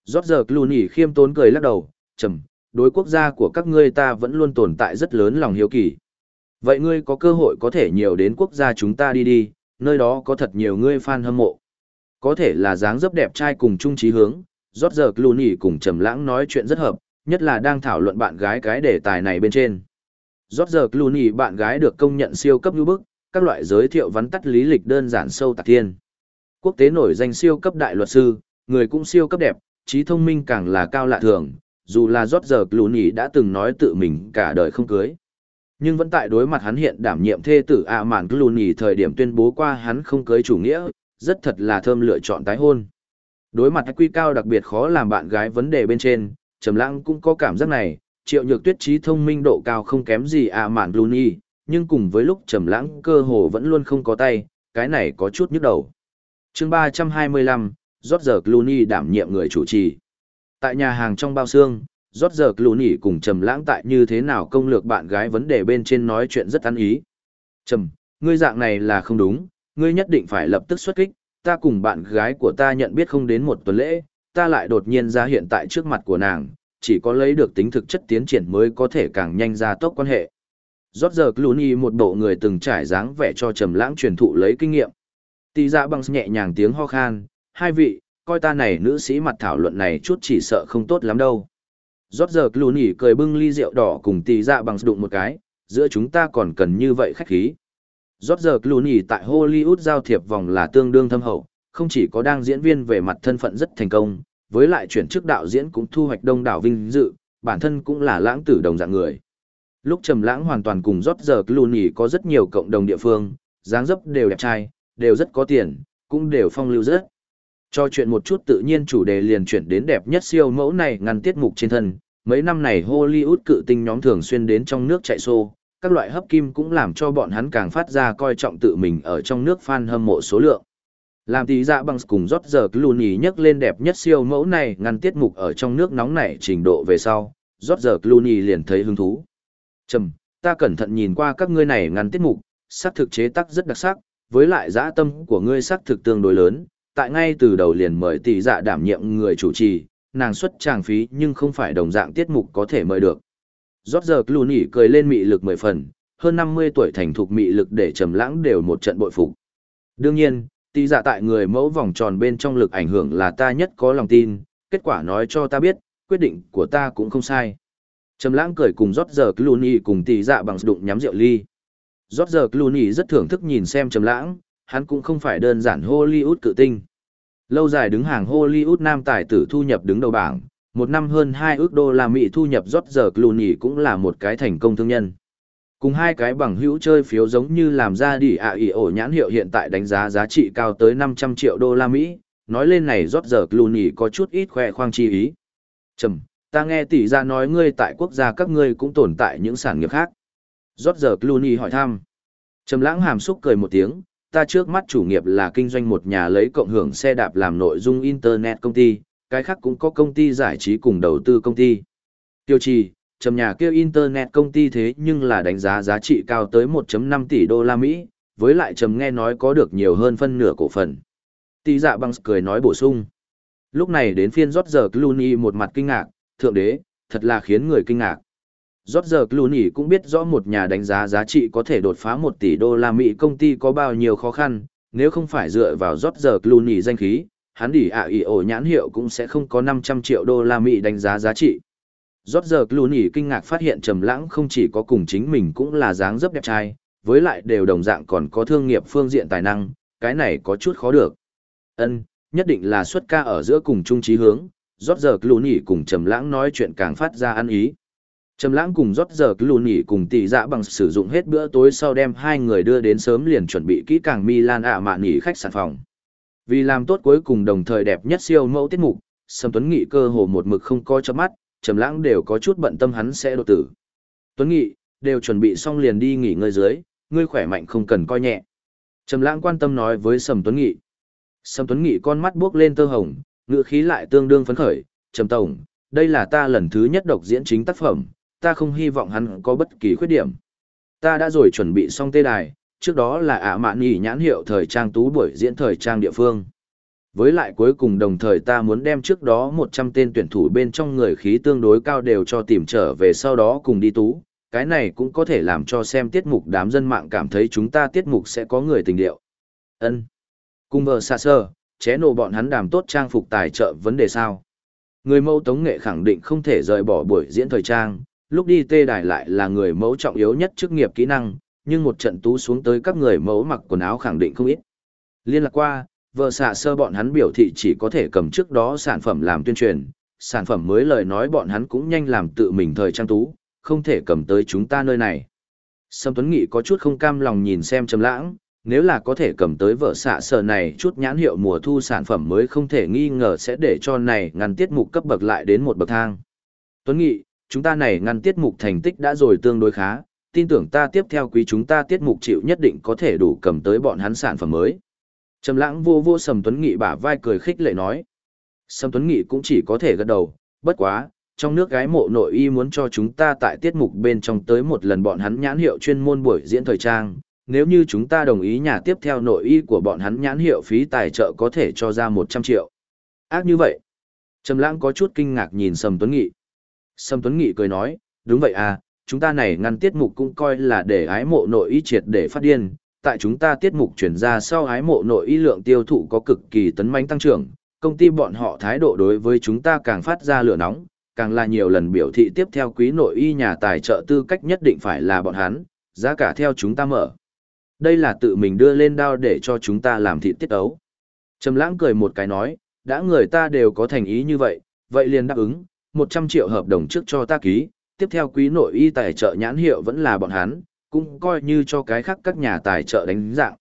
Rót giờ Clooney khiêm tốn cười lắc đầu, "Trầm, đối quốc gia của các ngươi ta vẫn luôn tồn tại rất lớn lòng hiếu kỳ. Vậy ngươi có cơ hội có thể nhiều đến quốc gia chúng ta đi đi, nơi đó có thật nhiều ngươi fan hâm mộ. Có thể là dáng dấp đẹp trai cùng chung trí hướng, rót giờ Clooney cùng Trầm Lãng nói chuyện rất hợp, nhất là đang thảo luận bạn gái cái đề tài này bên trên. Rót giờ Clooney bạn gái được công nhận siêu cấp như bức, các loại giới thiệu vắn tắt lý lịch đơn giản sâu tạc thiên. Quốc tế nổi danh siêu cấp đại luật sư, người cũng siêu cấp đẹp, trí thông minh càng là cao lạ thường, dù là rót giờ Clooney đã từng nói tự mình cả đời không cưới. Nhưng vẫn tại đối mặt hắn hiện đảm nhiệm thê tử ạ à mạn Clooney thời điểm tuyên bố qua hắn không cưới chủ nghĩa, rất thật là thơm lựa chọn tái hôn. Đối mặt quy cao đặc biệt khó làm bạn gái vấn đề bên trên, Trầm Lãng cũng có cảm giác này, Triệu Nhược Tuyết trí thông minh độ cao không kém gì ạ à mạn Clooney, nhưng cùng với lúc Trầm Lãng cơ hồ vẫn luôn không có tay, cái này có chút nhức đầu. Chương 325, rót giờ Clooney đảm nhiệm người chủ trì. Tại nhà hàng trong bao xương, rót giờ Clooney cùng Trầm Lãng tại như thế nào công lược bạn gái vấn đề bên trên nói chuyện rất ăn ý. "Trầm, ngươi dạng này là không đúng, ngươi nhất định phải lập tức xuất kích, ta cùng bạn gái của ta nhận biết không đến một tuần lễ, ta lại đột nhiên ra hiện tại trước mặt của nàng, chỉ có lấy được tính thực chất tiến triển mới có thể càng nhanh ra tốc quan hệ." Rót giờ Clooney một bộ người từng trải dáng vẻ cho Trầm Lãng truyền thụ lấy kinh nghiệm. Tỷ Dạ bằng nhẹ nhàng tiếng ho khan, "Hai vị, coi ta này nữ sĩ mặt thảo luận này chút chỉ sợ không tốt lắm đâu. Rót giờ Clooney cười bưng ly rượu đỏ cùng tì dạ bằng đụng một cái, giữa chúng ta còn cần như vậy khách khí. Rót giờ Clooney tại Hollywood giao thiệp vòng là tương đương thâm hậu, không chỉ có đang diễn viên về mặt thân phận rất thành công, với lại chuyển chức đạo diễn cũng thu hoạch đông đảo vinh dự, bản thân cũng là lãng tử đồng dạng người. Lúc trầm lãng hoàn toàn cùng rót giờ Clooney có rất nhiều cộng đồng địa phương, dáng dấp đều đẹp trai, đều rất có tiền, cũng đều phong lưu rất. Cho chuyện một chút tự nhiên chủ đề liền chuyển đến đẹp nhất siêu mẫu này ngăn tiết mục trên thân. Mấy năm này Hollywood cự tinh nhóm thường xuyên đến trong nước chạy xô, các loại hấp kim cũng làm cho bọn hắn càng phát ra coi trọng tự mình ở trong nước fan hâm mộ số lượng. Làm tí dạ bằng cùng rót giờ Clooney nhắc lên đẹp nhất siêu mẫu này ngăn tiết mục ở trong nước nóng này trình độ về sau, rót giờ Clooney liền thấy hứng thú. Trầm, ta cẩn thận nhìn qua các ngươi này ngăn tiết mục, sắc thực chế tác rất đặc sắc, với lại dã tâm của ngươi sắc thực tương đối lớn, tại ngay từ đầu liền mời tỷ dạ đảm nhiệm người chủ trì, nàng xuất trang phí nhưng không phải đồng dạng tiết mục có thể mời được. Rót giờ Clooney cười lên mị lực mười phần, hơn 50 tuổi thành thục mị lực để trầm lãng đều một trận bội phục. Đương nhiên, tỷ dạ tại người mẫu vòng tròn bên trong lực ảnh hưởng là ta nhất có lòng tin, kết quả nói cho ta biết, quyết định của ta cũng không sai. Trầm lãng cười cùng rót giờ Clooney cùng tỷ dạ bằng đụng nhắm rượu ly. Rót giờ Clooney rất thưởng thức nhìn xem trầm lãng, hắn cũng không phải đơn giản Hollywood cự tinh. Lâu dài đứng hàng Hollywood nam tài tử thu nhập đứng đầu bảng, một năm hơn 2 ước đô la Mỹ thu nhập rót giờ Clooney cũng là một cái thành công thương nhân. Cùng hai cái bằng hữu chơi phiếu giống như làm ra đi ạ ỉ ổ nhãn hiệu hiện tại đánh giá giá trị cao tới 500 triệu đô la Mỹ, nói lên này rót giờ Clooney có chút ít khoe khoang chi ý. Trầm, ta nghe tỷ ra nói ngươi tại quốc gia các ngươi cũng tồn tại những sản nghiệp khác. Rót giờ Clooney hỏi thăm. Trầm lãng hàm xúc cười một tiếng, ta trước mắt chủ nghiệp là kinh doanh một nhà lấy cộng hưởng xe đạp làm nội dung Internet công ty, cái khác cũng có công ty giải trí cùng đầu tư công ty. Tiêu trì, trầm nhà kêu Internet công ty thế nhưng là đánh giá giá trị cao tới 1.5 tỷ đô la Mỹ, với lại trầm nghe nói có được nhiều hơn phân nửa cổ phần. Tỷ dạ băng cười nói bổ sung. Lúc này đến phiên rót giờ Clooney một mặt kinh ngạc, thượng đế, thật là khiến người kinh ngạc. Rót Clooney cũng biết rõ một nhà đánh giá giá trị có thể đột phá 1 tỷ đô la Mỹ công ty có bao nhiêu khó khăn, nếu không phải dựa vào rót Clooney danh khí, hắn đỉ ạ ỉ ổ nhãn hiệu cũng sẽ không có 500 triệu đô la Mỹ đánh giá giá trị. Rót Clooney kinh ngạc phát hiện Trầm Lãng không chỉ có cùng chính mình cũng là dáng dấp đẹp trai, với lại đều đồng dạng còn có thương nghiệp phương diện tài năng, cái này có chút khó được. Ân, nhất định là xuất ca ở giữa cùng chung chí hướng, rót Clooney cùng Trầm Lãng nói chuyện càng phát ra ăn ý. Trầm Lãng cùng rót giờ Clooney cùng tỷ dạ bằng sử dụng hết bữa tối sau đem hai người đưa đến sớm liền chuẩn bị kỹ càng Milan ạ mạn nghỉ khách sạn phòng. Vì làm tốt cuối cùng đồng thời đẹp nhất siêu mẫu tiết mục, Sầm Tuấn Nghị cơ hồ một mực không coi chớp mắt, Trầm Lãng đều có chút bận tâm hắn sẽ đột tử. Tuấn Nghị, đều chuẩn bị xong liền đi nghỉ ngơi dưới, ngươi khỏe mạnh không cần coi nhẹ. Trầm Lãng quan tâm nói với Sầm Tuấn Nghị. Sầm Tuấn Nghị con mắt buốc lên tơ hồng, ngựa khí lại tương đương phấn khởi, "Trầm tổng, đây là ta lần thứ nhất độc diễn chính tác phẩm, ta không hy vọng hắn có bất kỳ khuyết điểm. Ta đã rồi chuẩn bị xong tê đài, trước đó là ả mạn nhỉ nhãn hiệu thời trang tú buổi diễn thời trang địa phương. Với lại cuối cùng đồng thời ta muốn đem trước đó 100 tên tuyển thủ bên trong người khí tương đối cao đều cho tìm trở về sau đó cùng đi tú, cái này cũng có thể làm cho xem tiết mục đám dân mạng cảm thấy chúng ta tiết mục sẽ có người tình điệu. ân Cùng vợ xa sơ, ché nổ bọn hắn đàm tốt trang phục tài trợ vấn đề sao. Người mẫu tống nghệ khẳng định không thể rời bỏ buổi diễn thời trang, lúc đi tê đài lại là người mẫu trọng yếu nhất chức nghiệp kỹ năng, nhưng một trận tú xuống tới các người mẫu mặc quần áo khẳng định không ít. Liên lạc qua, vợ xạ sơ bọn hắn biểu thị chỉ có thể cầm trước đó sản phẩm làm tuyên truyền, sản phẩm mới lời nói bọn hắn cũng nhanh làm tự mình thời trang tú, không thể cầm tới chúng ta nơi này. Sâm Tuấn Nghị có chút không cam lòng nhìn xem Trầm Lãng, nếu là có thể cầm tới vợ xạ sơ này chút nhãn hiệu mùa thu sản phẩm mới không thể nghi ngờ sẽ để cho này ngăn tiết mục cấp bậc lại đến một bậc thang. Tuấn Nghị, chúng ta này ngăn tiết mục thành tích đã rồi tương đối khá, tin tưởng ta tiếp theo quý chúng ta tiết mục chịu nhất định có thể đủ cầm tới bọn hắn sản phẩm mới. Trầm lãng vô vô Sầm Tuấn Nghị bả vai cười khích lệ nói. Sầm Tuấn Nghị cũng chỉ có thể gật đầu, bất quá, trong nước gái mộ nội y muốn cho chúng ta tại tiết mục bên trong tới một lần bọn hắn nhãn hiệu chuyên môn buổi diễn thời trang, nếu như chúng ta đồng ý nhà tiếp theo nội y của bọn hắn nhãn hiệu phí tài trợ có thể cho ra 100 triệu. Ác như vậy. Trầm lãng có chút kinh ngạc nhìn Sầm Tuấn Nghị. Sâm Tuấn Nghị cười nói, đúng vậy à, chúng ta này ngăn tiết mục cũng coi là để ái mộ nội y triệt để phát điên. Tại chúng ta tiết mục chuyển ra sau ái mộ nội y lượng tiêu thụ có cực kỳ tấn mãnh tăng trưởng, công ty bọn họ thái độ đối với chúng ta càng phát ra lửa nóng, càng là nhiều lần biểu thị tiếp theo quý nội y nhà tài trợ tư cách nhất định phải là bọn hắn, giá cả theo chúng ta mở. Đây là tự mình đưa lên đao để cho chúng ta làm thị tiết ấu. Trầm lãng cười một cái nói, đã người ta đều có thành ý như vậy, vậy liền đáp ứng, 100 triệu hợp đồng trước cho ta ký, tiếp theo quý nội y tài trợ nhãn hiệu vẫn là bọn hắn, cũng coi như cho cái khác các nhà tài trợ đánh dạng.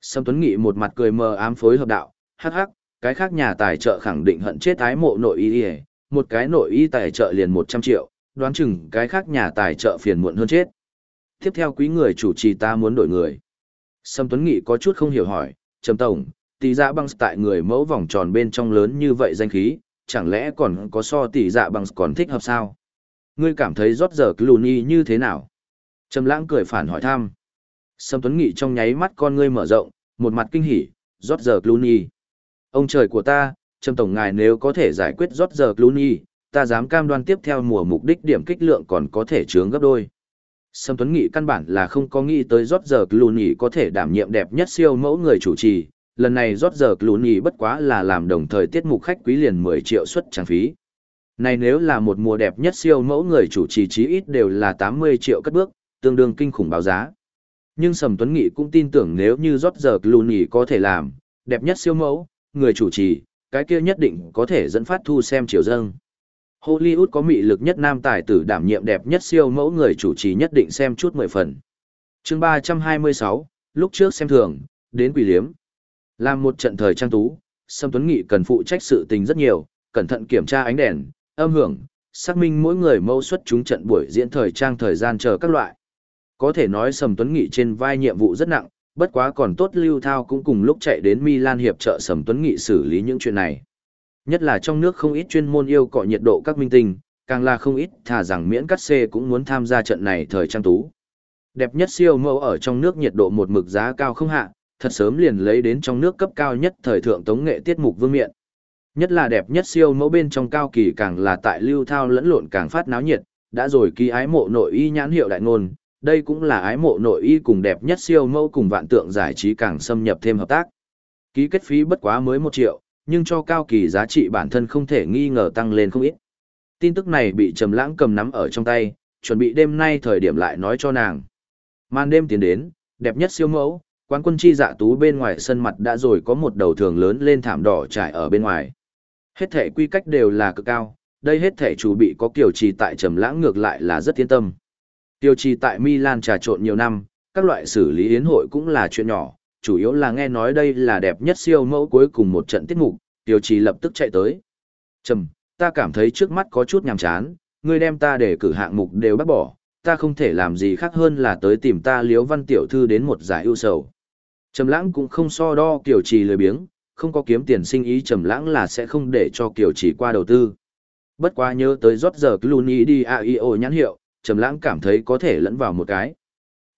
Sâm Tuấn Nghị một mặt cười mờ ám phối hợp đạo, hắc hắc, cái khác nhà tài trợ khẳng định hận chết ái mộ nội y y, một cái nội y tài trợ liền 100 triệu, đoán chừng cái khác nhà tài trợ phiền muộn hơn chết. Tiếp theo quý người chủ trì ta muốn đổi người. Sâm Tuấn Nghị có chút không hiểu hỏi, Trầm Tổng, tỷ giá băng tại người mẫu vòng tròn bên trong lớn như vậy danh khí, chẳng lẽ còn có so tỷ dạ bằng còn thích hợp sao? Ngươi cảm thấy rót giờ Clooney như thế nào? Trầm lãng cười phản hỏi thăm. Sâm Tuấn Nghị trong nháy mắt con ngươi mở rộng, một mặt kinh hỉ, rót giờ Clooney. Ông trời của ta, Trầm Tổng ngài nếu có thể giải quyết rót giờ Clooney, ta dám cam đoan tiếp theo mùa mục đích điểm kích lượng còn có thể trướng gấp đôi. Sâm Tuấn Nghị căn bản là không có nghĩ tới rót giờ Clooney có thể đảm nhiệm đẹp nhất siêu mẫu người chủ trì, lần này rót giờ Clooney bất quá là làm đồng thời tiết mục khách quý liền 10 triệu suất trang phí. Này nếu là một mùa đẹp nhất siêu mẫu người chủ trì chí ít đều là 80 triệu cất bước, tương đương kinh khủng báo giá. Nhưng Sầm Tuấn Nghị cũng tin tưởng nếu như rót giờ Clooney có thể làm, đẹp nhất siêu mẫu, người chủ trì, cái kia nhất định có thể dẫn phát thu xem chiều dâng. Hollywood có mị lực nhất nam tài tử đảm nhiệm đẹp nhất siêu mẫu người chủ trì nhất định xem chút mười phần. chương 326, lúc trước xem thường, đến quỷ liếm. Làm một trận thời trang tú, Sâm Tuấn Nghị cần phụ trách sự tình rất nhiều, cẩn thận kiểm tra ánh đèn, âm hưởng, xác minh mỗi người mâu xuất chúng trận buổi diễn thời trang thời gian chờ các loại. Có thể nói Sầm Tuấn Nghị trên vai nhiệm vụ rất nặng, bất quá còn tốt Lưu Thao cũng cùng lúc chạy đến Milan hiệp trợ Sầm Tuấn Nghị xử lý những chuyện này. Nhất là trong nước không ít chuyên môn yêu cọ nhiệt độ các minh tinh, càng là không ít thà rằng miễn cắt xê cũng muốn tham gia trận này thời trang tú. Đẹp nhất siêu mẫu ở trong nước nhiệt độ một mực giá cao không hạ, thật sớm liền lấy đến trong nước cấp cao nhất thời thượng tống nghệ tiết mục vương miện. Nhất là đẹp nhất siêu mẫu bên trong cao kỳ càng là tại lưu thao lẫn lộn càng phát náo nhiệt, đã rồi ký ái mộ nội y nhãn hiệu đại ngôn, đây cũng là ái mộ nội y cùng đẹp nhất siêu mẫu cùng vạn tượng giải trí càng xâm nhập thêm hợp tác. Ký kết phí bất quá mới một triệu, nhưng cho cao kỳ giá trị bản thân không thể nghi ngờ tăng lên không ít. Tin tức này bị Trầm Lãng cầm nắm ở trong tay, chuẩn bị đêm nay thời điểm lại nói cho nàng. Màn đêm tiến đến, đẹp nhất siêu mẫu, quán quân chi dạ tú bên ngoài sân mặt đã rồi có một đầu thường lớn lên thảm đỏ trải ở bên ngoài. Hết thể quy cách đều là cực cao, đây hết thể chủ bị có kiểu trì tại Trầm Lãng ngược lại là rất yên tâm. Tiêu trì tại Milan trà trộn nhiều năm, các loại xử lý yến hội cũng là chuyện nhỏ, chủ yếu là nghe nói đây là đẹp nhất siêu mẫu cuối cùng một trận tiết mục, tiêu trì lập tức chạy tới. Trầm, ta cảm thấy trước mắt có chút nhàm chán, ngươi đem ta để cử hạng mục đều bác bỏ, ta không thể làm gì khác hơn là tới tìm ta liếu văn tiểu thư đến một giải ưu sầu. Trầm lãng cũng không so đo kiểu trì lười biếng, không có kiếm tiền sinh ý trầm lãng là sẽ không để cho kiểu trì qua đầu tư. Bất quá nhớ tới rót giờ Clooney đi AIO nhãn hiệu, trầm lãng cảm thấy có thể lẫn vào một cái.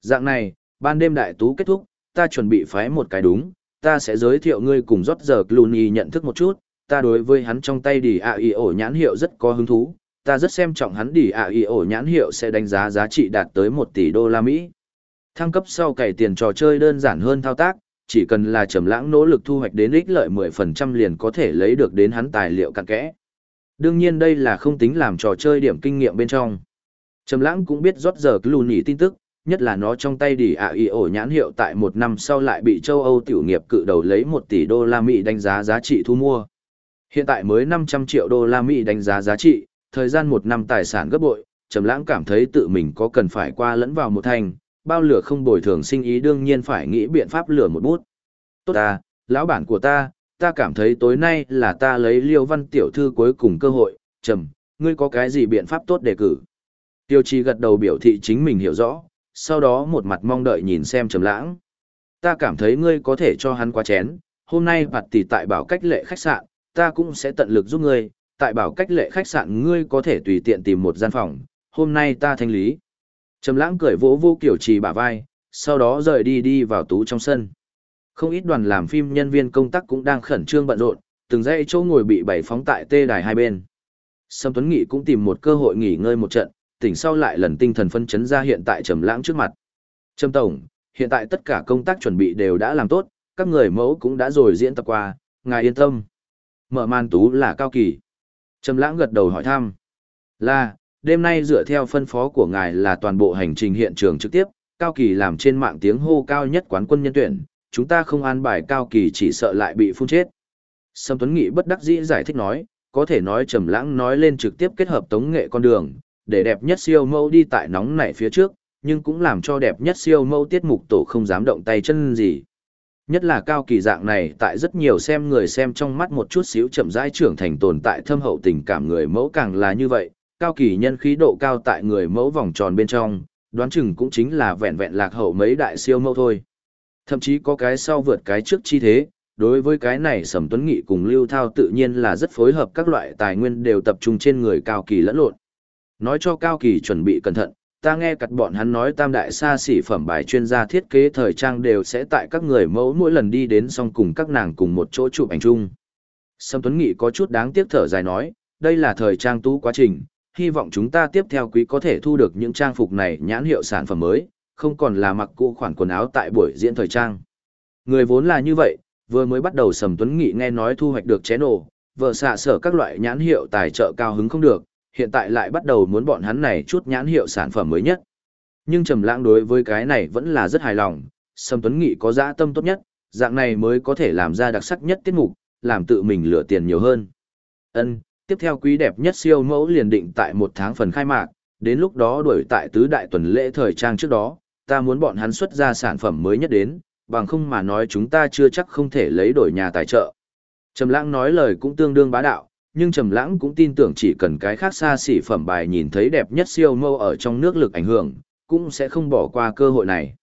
Dạng này, ban đêm đại tú kết thúc, ta chuẩn bị phái một cái đúng, ta sẽ giới thiệu ngươi cùng rót giờ Clooney nhận thức một chút, ta đối với hắn trong tay đi AIO nhãn hiệu rất có hứng thú, ta rất xem trọng hắn đi AIO nhãn hiệu sẽ đánh giá giá trị đạt tới 1 tỷ đô la Mỹ. Thăng cấp sau cày tiền trò chơi đơn giản hơn thao tác, chỉ cần là trầm lãng nỗ lực thu hoạch đến ích lợi 10% liền có thể lấy được đến hắn tài liệu cặn kẽ. Đương nhiên đây là không tính làm trò chơi điểm kinh nghiệm bên trong. Trầm lãng cũng biết rót giờ Clooney tin tức, nhất là nó trong tay đỉ ạ y ổ nhãn hiệu tại một năm sau lại bị châu Âu tiểu nghiệp cự đầu lấy 1 tỷ đô la Mỹ đánh giá giá trị thu mua. Hiện tại mới 500 triệu đô la Mỹ đánh giá giá trị, thời gian một năm tài sản gấp bội, Trầm Lãng cảm thấy tự mình có cần phải qua lẫn vào một thành, bao lửa không bồi thường sinh ý đương nhiên phải nghĩ biện pháp lửa một bút. Tốt ta, lão bản của ta, ta cảm thấy tối nay là ta lấy Liêu Văn tiểu thư cuối cùng cơ hội, Trầm, ngươi có cái gì biện pháp tốt để cử? Tiêu Chi gật đầu biểu thị chính mình hiểu rõ, sau đó một mặt mong đợi nhìn xem Trầm Lãng. Ta cảm thấy ngươi có thể cho hắn qua chén, hôm nay bạt tỷ tại bảo cách lệ khách sạn, ta cũng sẽ tận lực giúp ngươi, tại bảo cách lệ khách sạn ngươi có thể tùy tiện tìm một gian phòng, hôm nay ta thanh lý. Trầm lãng cười vỗ vô kiểu trì bả vai, sau đó rời đi đi vào tú trong sân. Không ít đoàn làm phim nhân viên công tác cũng đang khẩn trương bận rộn, từng dãy chỗ ngồi bị bày phóng tại tê đài hai bên. Sâm Tuấn Nghị cũng tìm một cơ hội nghỉ ngơi một trận, tỉnh sau lại lần tinh thần phân chấn ra hiện tại Trầm Lãng trước mặt. Trầm tổng, hiện tại tất cả công tác chuẩn bị đều đã làm tốt, các người mẫu cũng đã rồi diễn tập qua, ngài yên tâm. Mở màn tú là Cao Kỳ. Trầm Lãng gật đầu hỏi thăm. Là, đêm nay dựa theo phân phó của ngài là toàn bộ hành trình hiện trường trực tiếp, Cao Kỳ làm trên mạng tiếng hô cao nhất quán quân nhân tuyển, chúng ta không an bài Cao Kỳ chỉ sợ lại bị phun chết. Sâm Tuấn Nghị bất đắc dĩ giải thích nói, có thể nói trầm lãng nói lên trực tiếp kết hợp tống nghệ con đường, để đẹp nhất siêu mẫu đi tại nóng nảy phía trước, nhưng cũng làm cho đẹp nhất siêu mẫu tiết mục tổ không dám động tay chân gì. Nhất là cao kỳ dạng này tại rất nhiều xem người xem trong mắt một chút xíu chậm rãi trưởng thành tồn tại thâm hậu tình cảm người mẫu càng là như vậy, cao kỳ nhân khí độ cao tại người mẫu vòng tròn bên trong, đoán chừng cũng chính là vẹn vẹn lạc hậu mấy đại siêu mẫu thôi. Thậm chí có cái sau vượt cái trước chi thế, đối với cái này Sầm Tuấn Nghị cùng Lưu Thao tự nhiên là rất phối hợp các loại tài nguyên đều tập trung trên người cao kỳ lẫn lộn. Nói cho cao kỳ chuẩn bị cẩn thận, ta nghe cặt bọn hắn nói tam đại xa xỉ phẩm bài chuyên gia thiết kế thời trang đều sẽ tại các người mẫu mỗi lần đi đến xong cùng các nàng cùng một chỗ chụp ảnh chung. Sâm Tuấn Nghị có chút đáng tiếc thở dài nói, đây là thời trang tú quá trình, hy vọng chúng ta tiếp theo quý có thể thu được những trang phục này nhãn hiệu sản phẩm mới, không còn là mặc cũ khoản quần áo tại buổi diễn thời trang. Người vốn là như vậy, vừa mới bắt đầu Sầm Tuấn Nghị nghe nói thu hoạch được chén nổ, vợ xạ sở các loại nhãn hiệu tài trợ cao hứng không được, hiện tại lại bắt đầu muốn bọn hắn này chút nhãn hiệu sản phẩm mới nhất. Nhưng Trầm Lãng đối với cái này vẫn là rất hài lòng, Sầm Tuấn Nghị có dã tâm tốt nhất, dạng này mới có thể làm ra đặc sắc nhất tiết mục, làm tự mình lựa tiền nhiều hơn. Ân, tiếp theo quý đẹp nhất siêu mẫu liền định tại một tháng phần khai mạc, đến lúc đó đuổi tại tứ đại tuần lễ thời trang trước đó, ta muốn bọn hắn xuất ra sản phẩm mới nhất đến, bằng không mà nói chúng ta chưa chắc không thể lấy đổi nhà tài trợ. Trầm Lãng nói lời cũng tương đương bá đạo, nhưng Trầm Lãng cũng tin tưởng chỉ cần cái khác xa xỉ phẩm bài nhìn thấy đẹp nhất siêu mẫu ở trong nước lực ảnh hưởng, cũng sẽ không bỏ qua cơ hội này.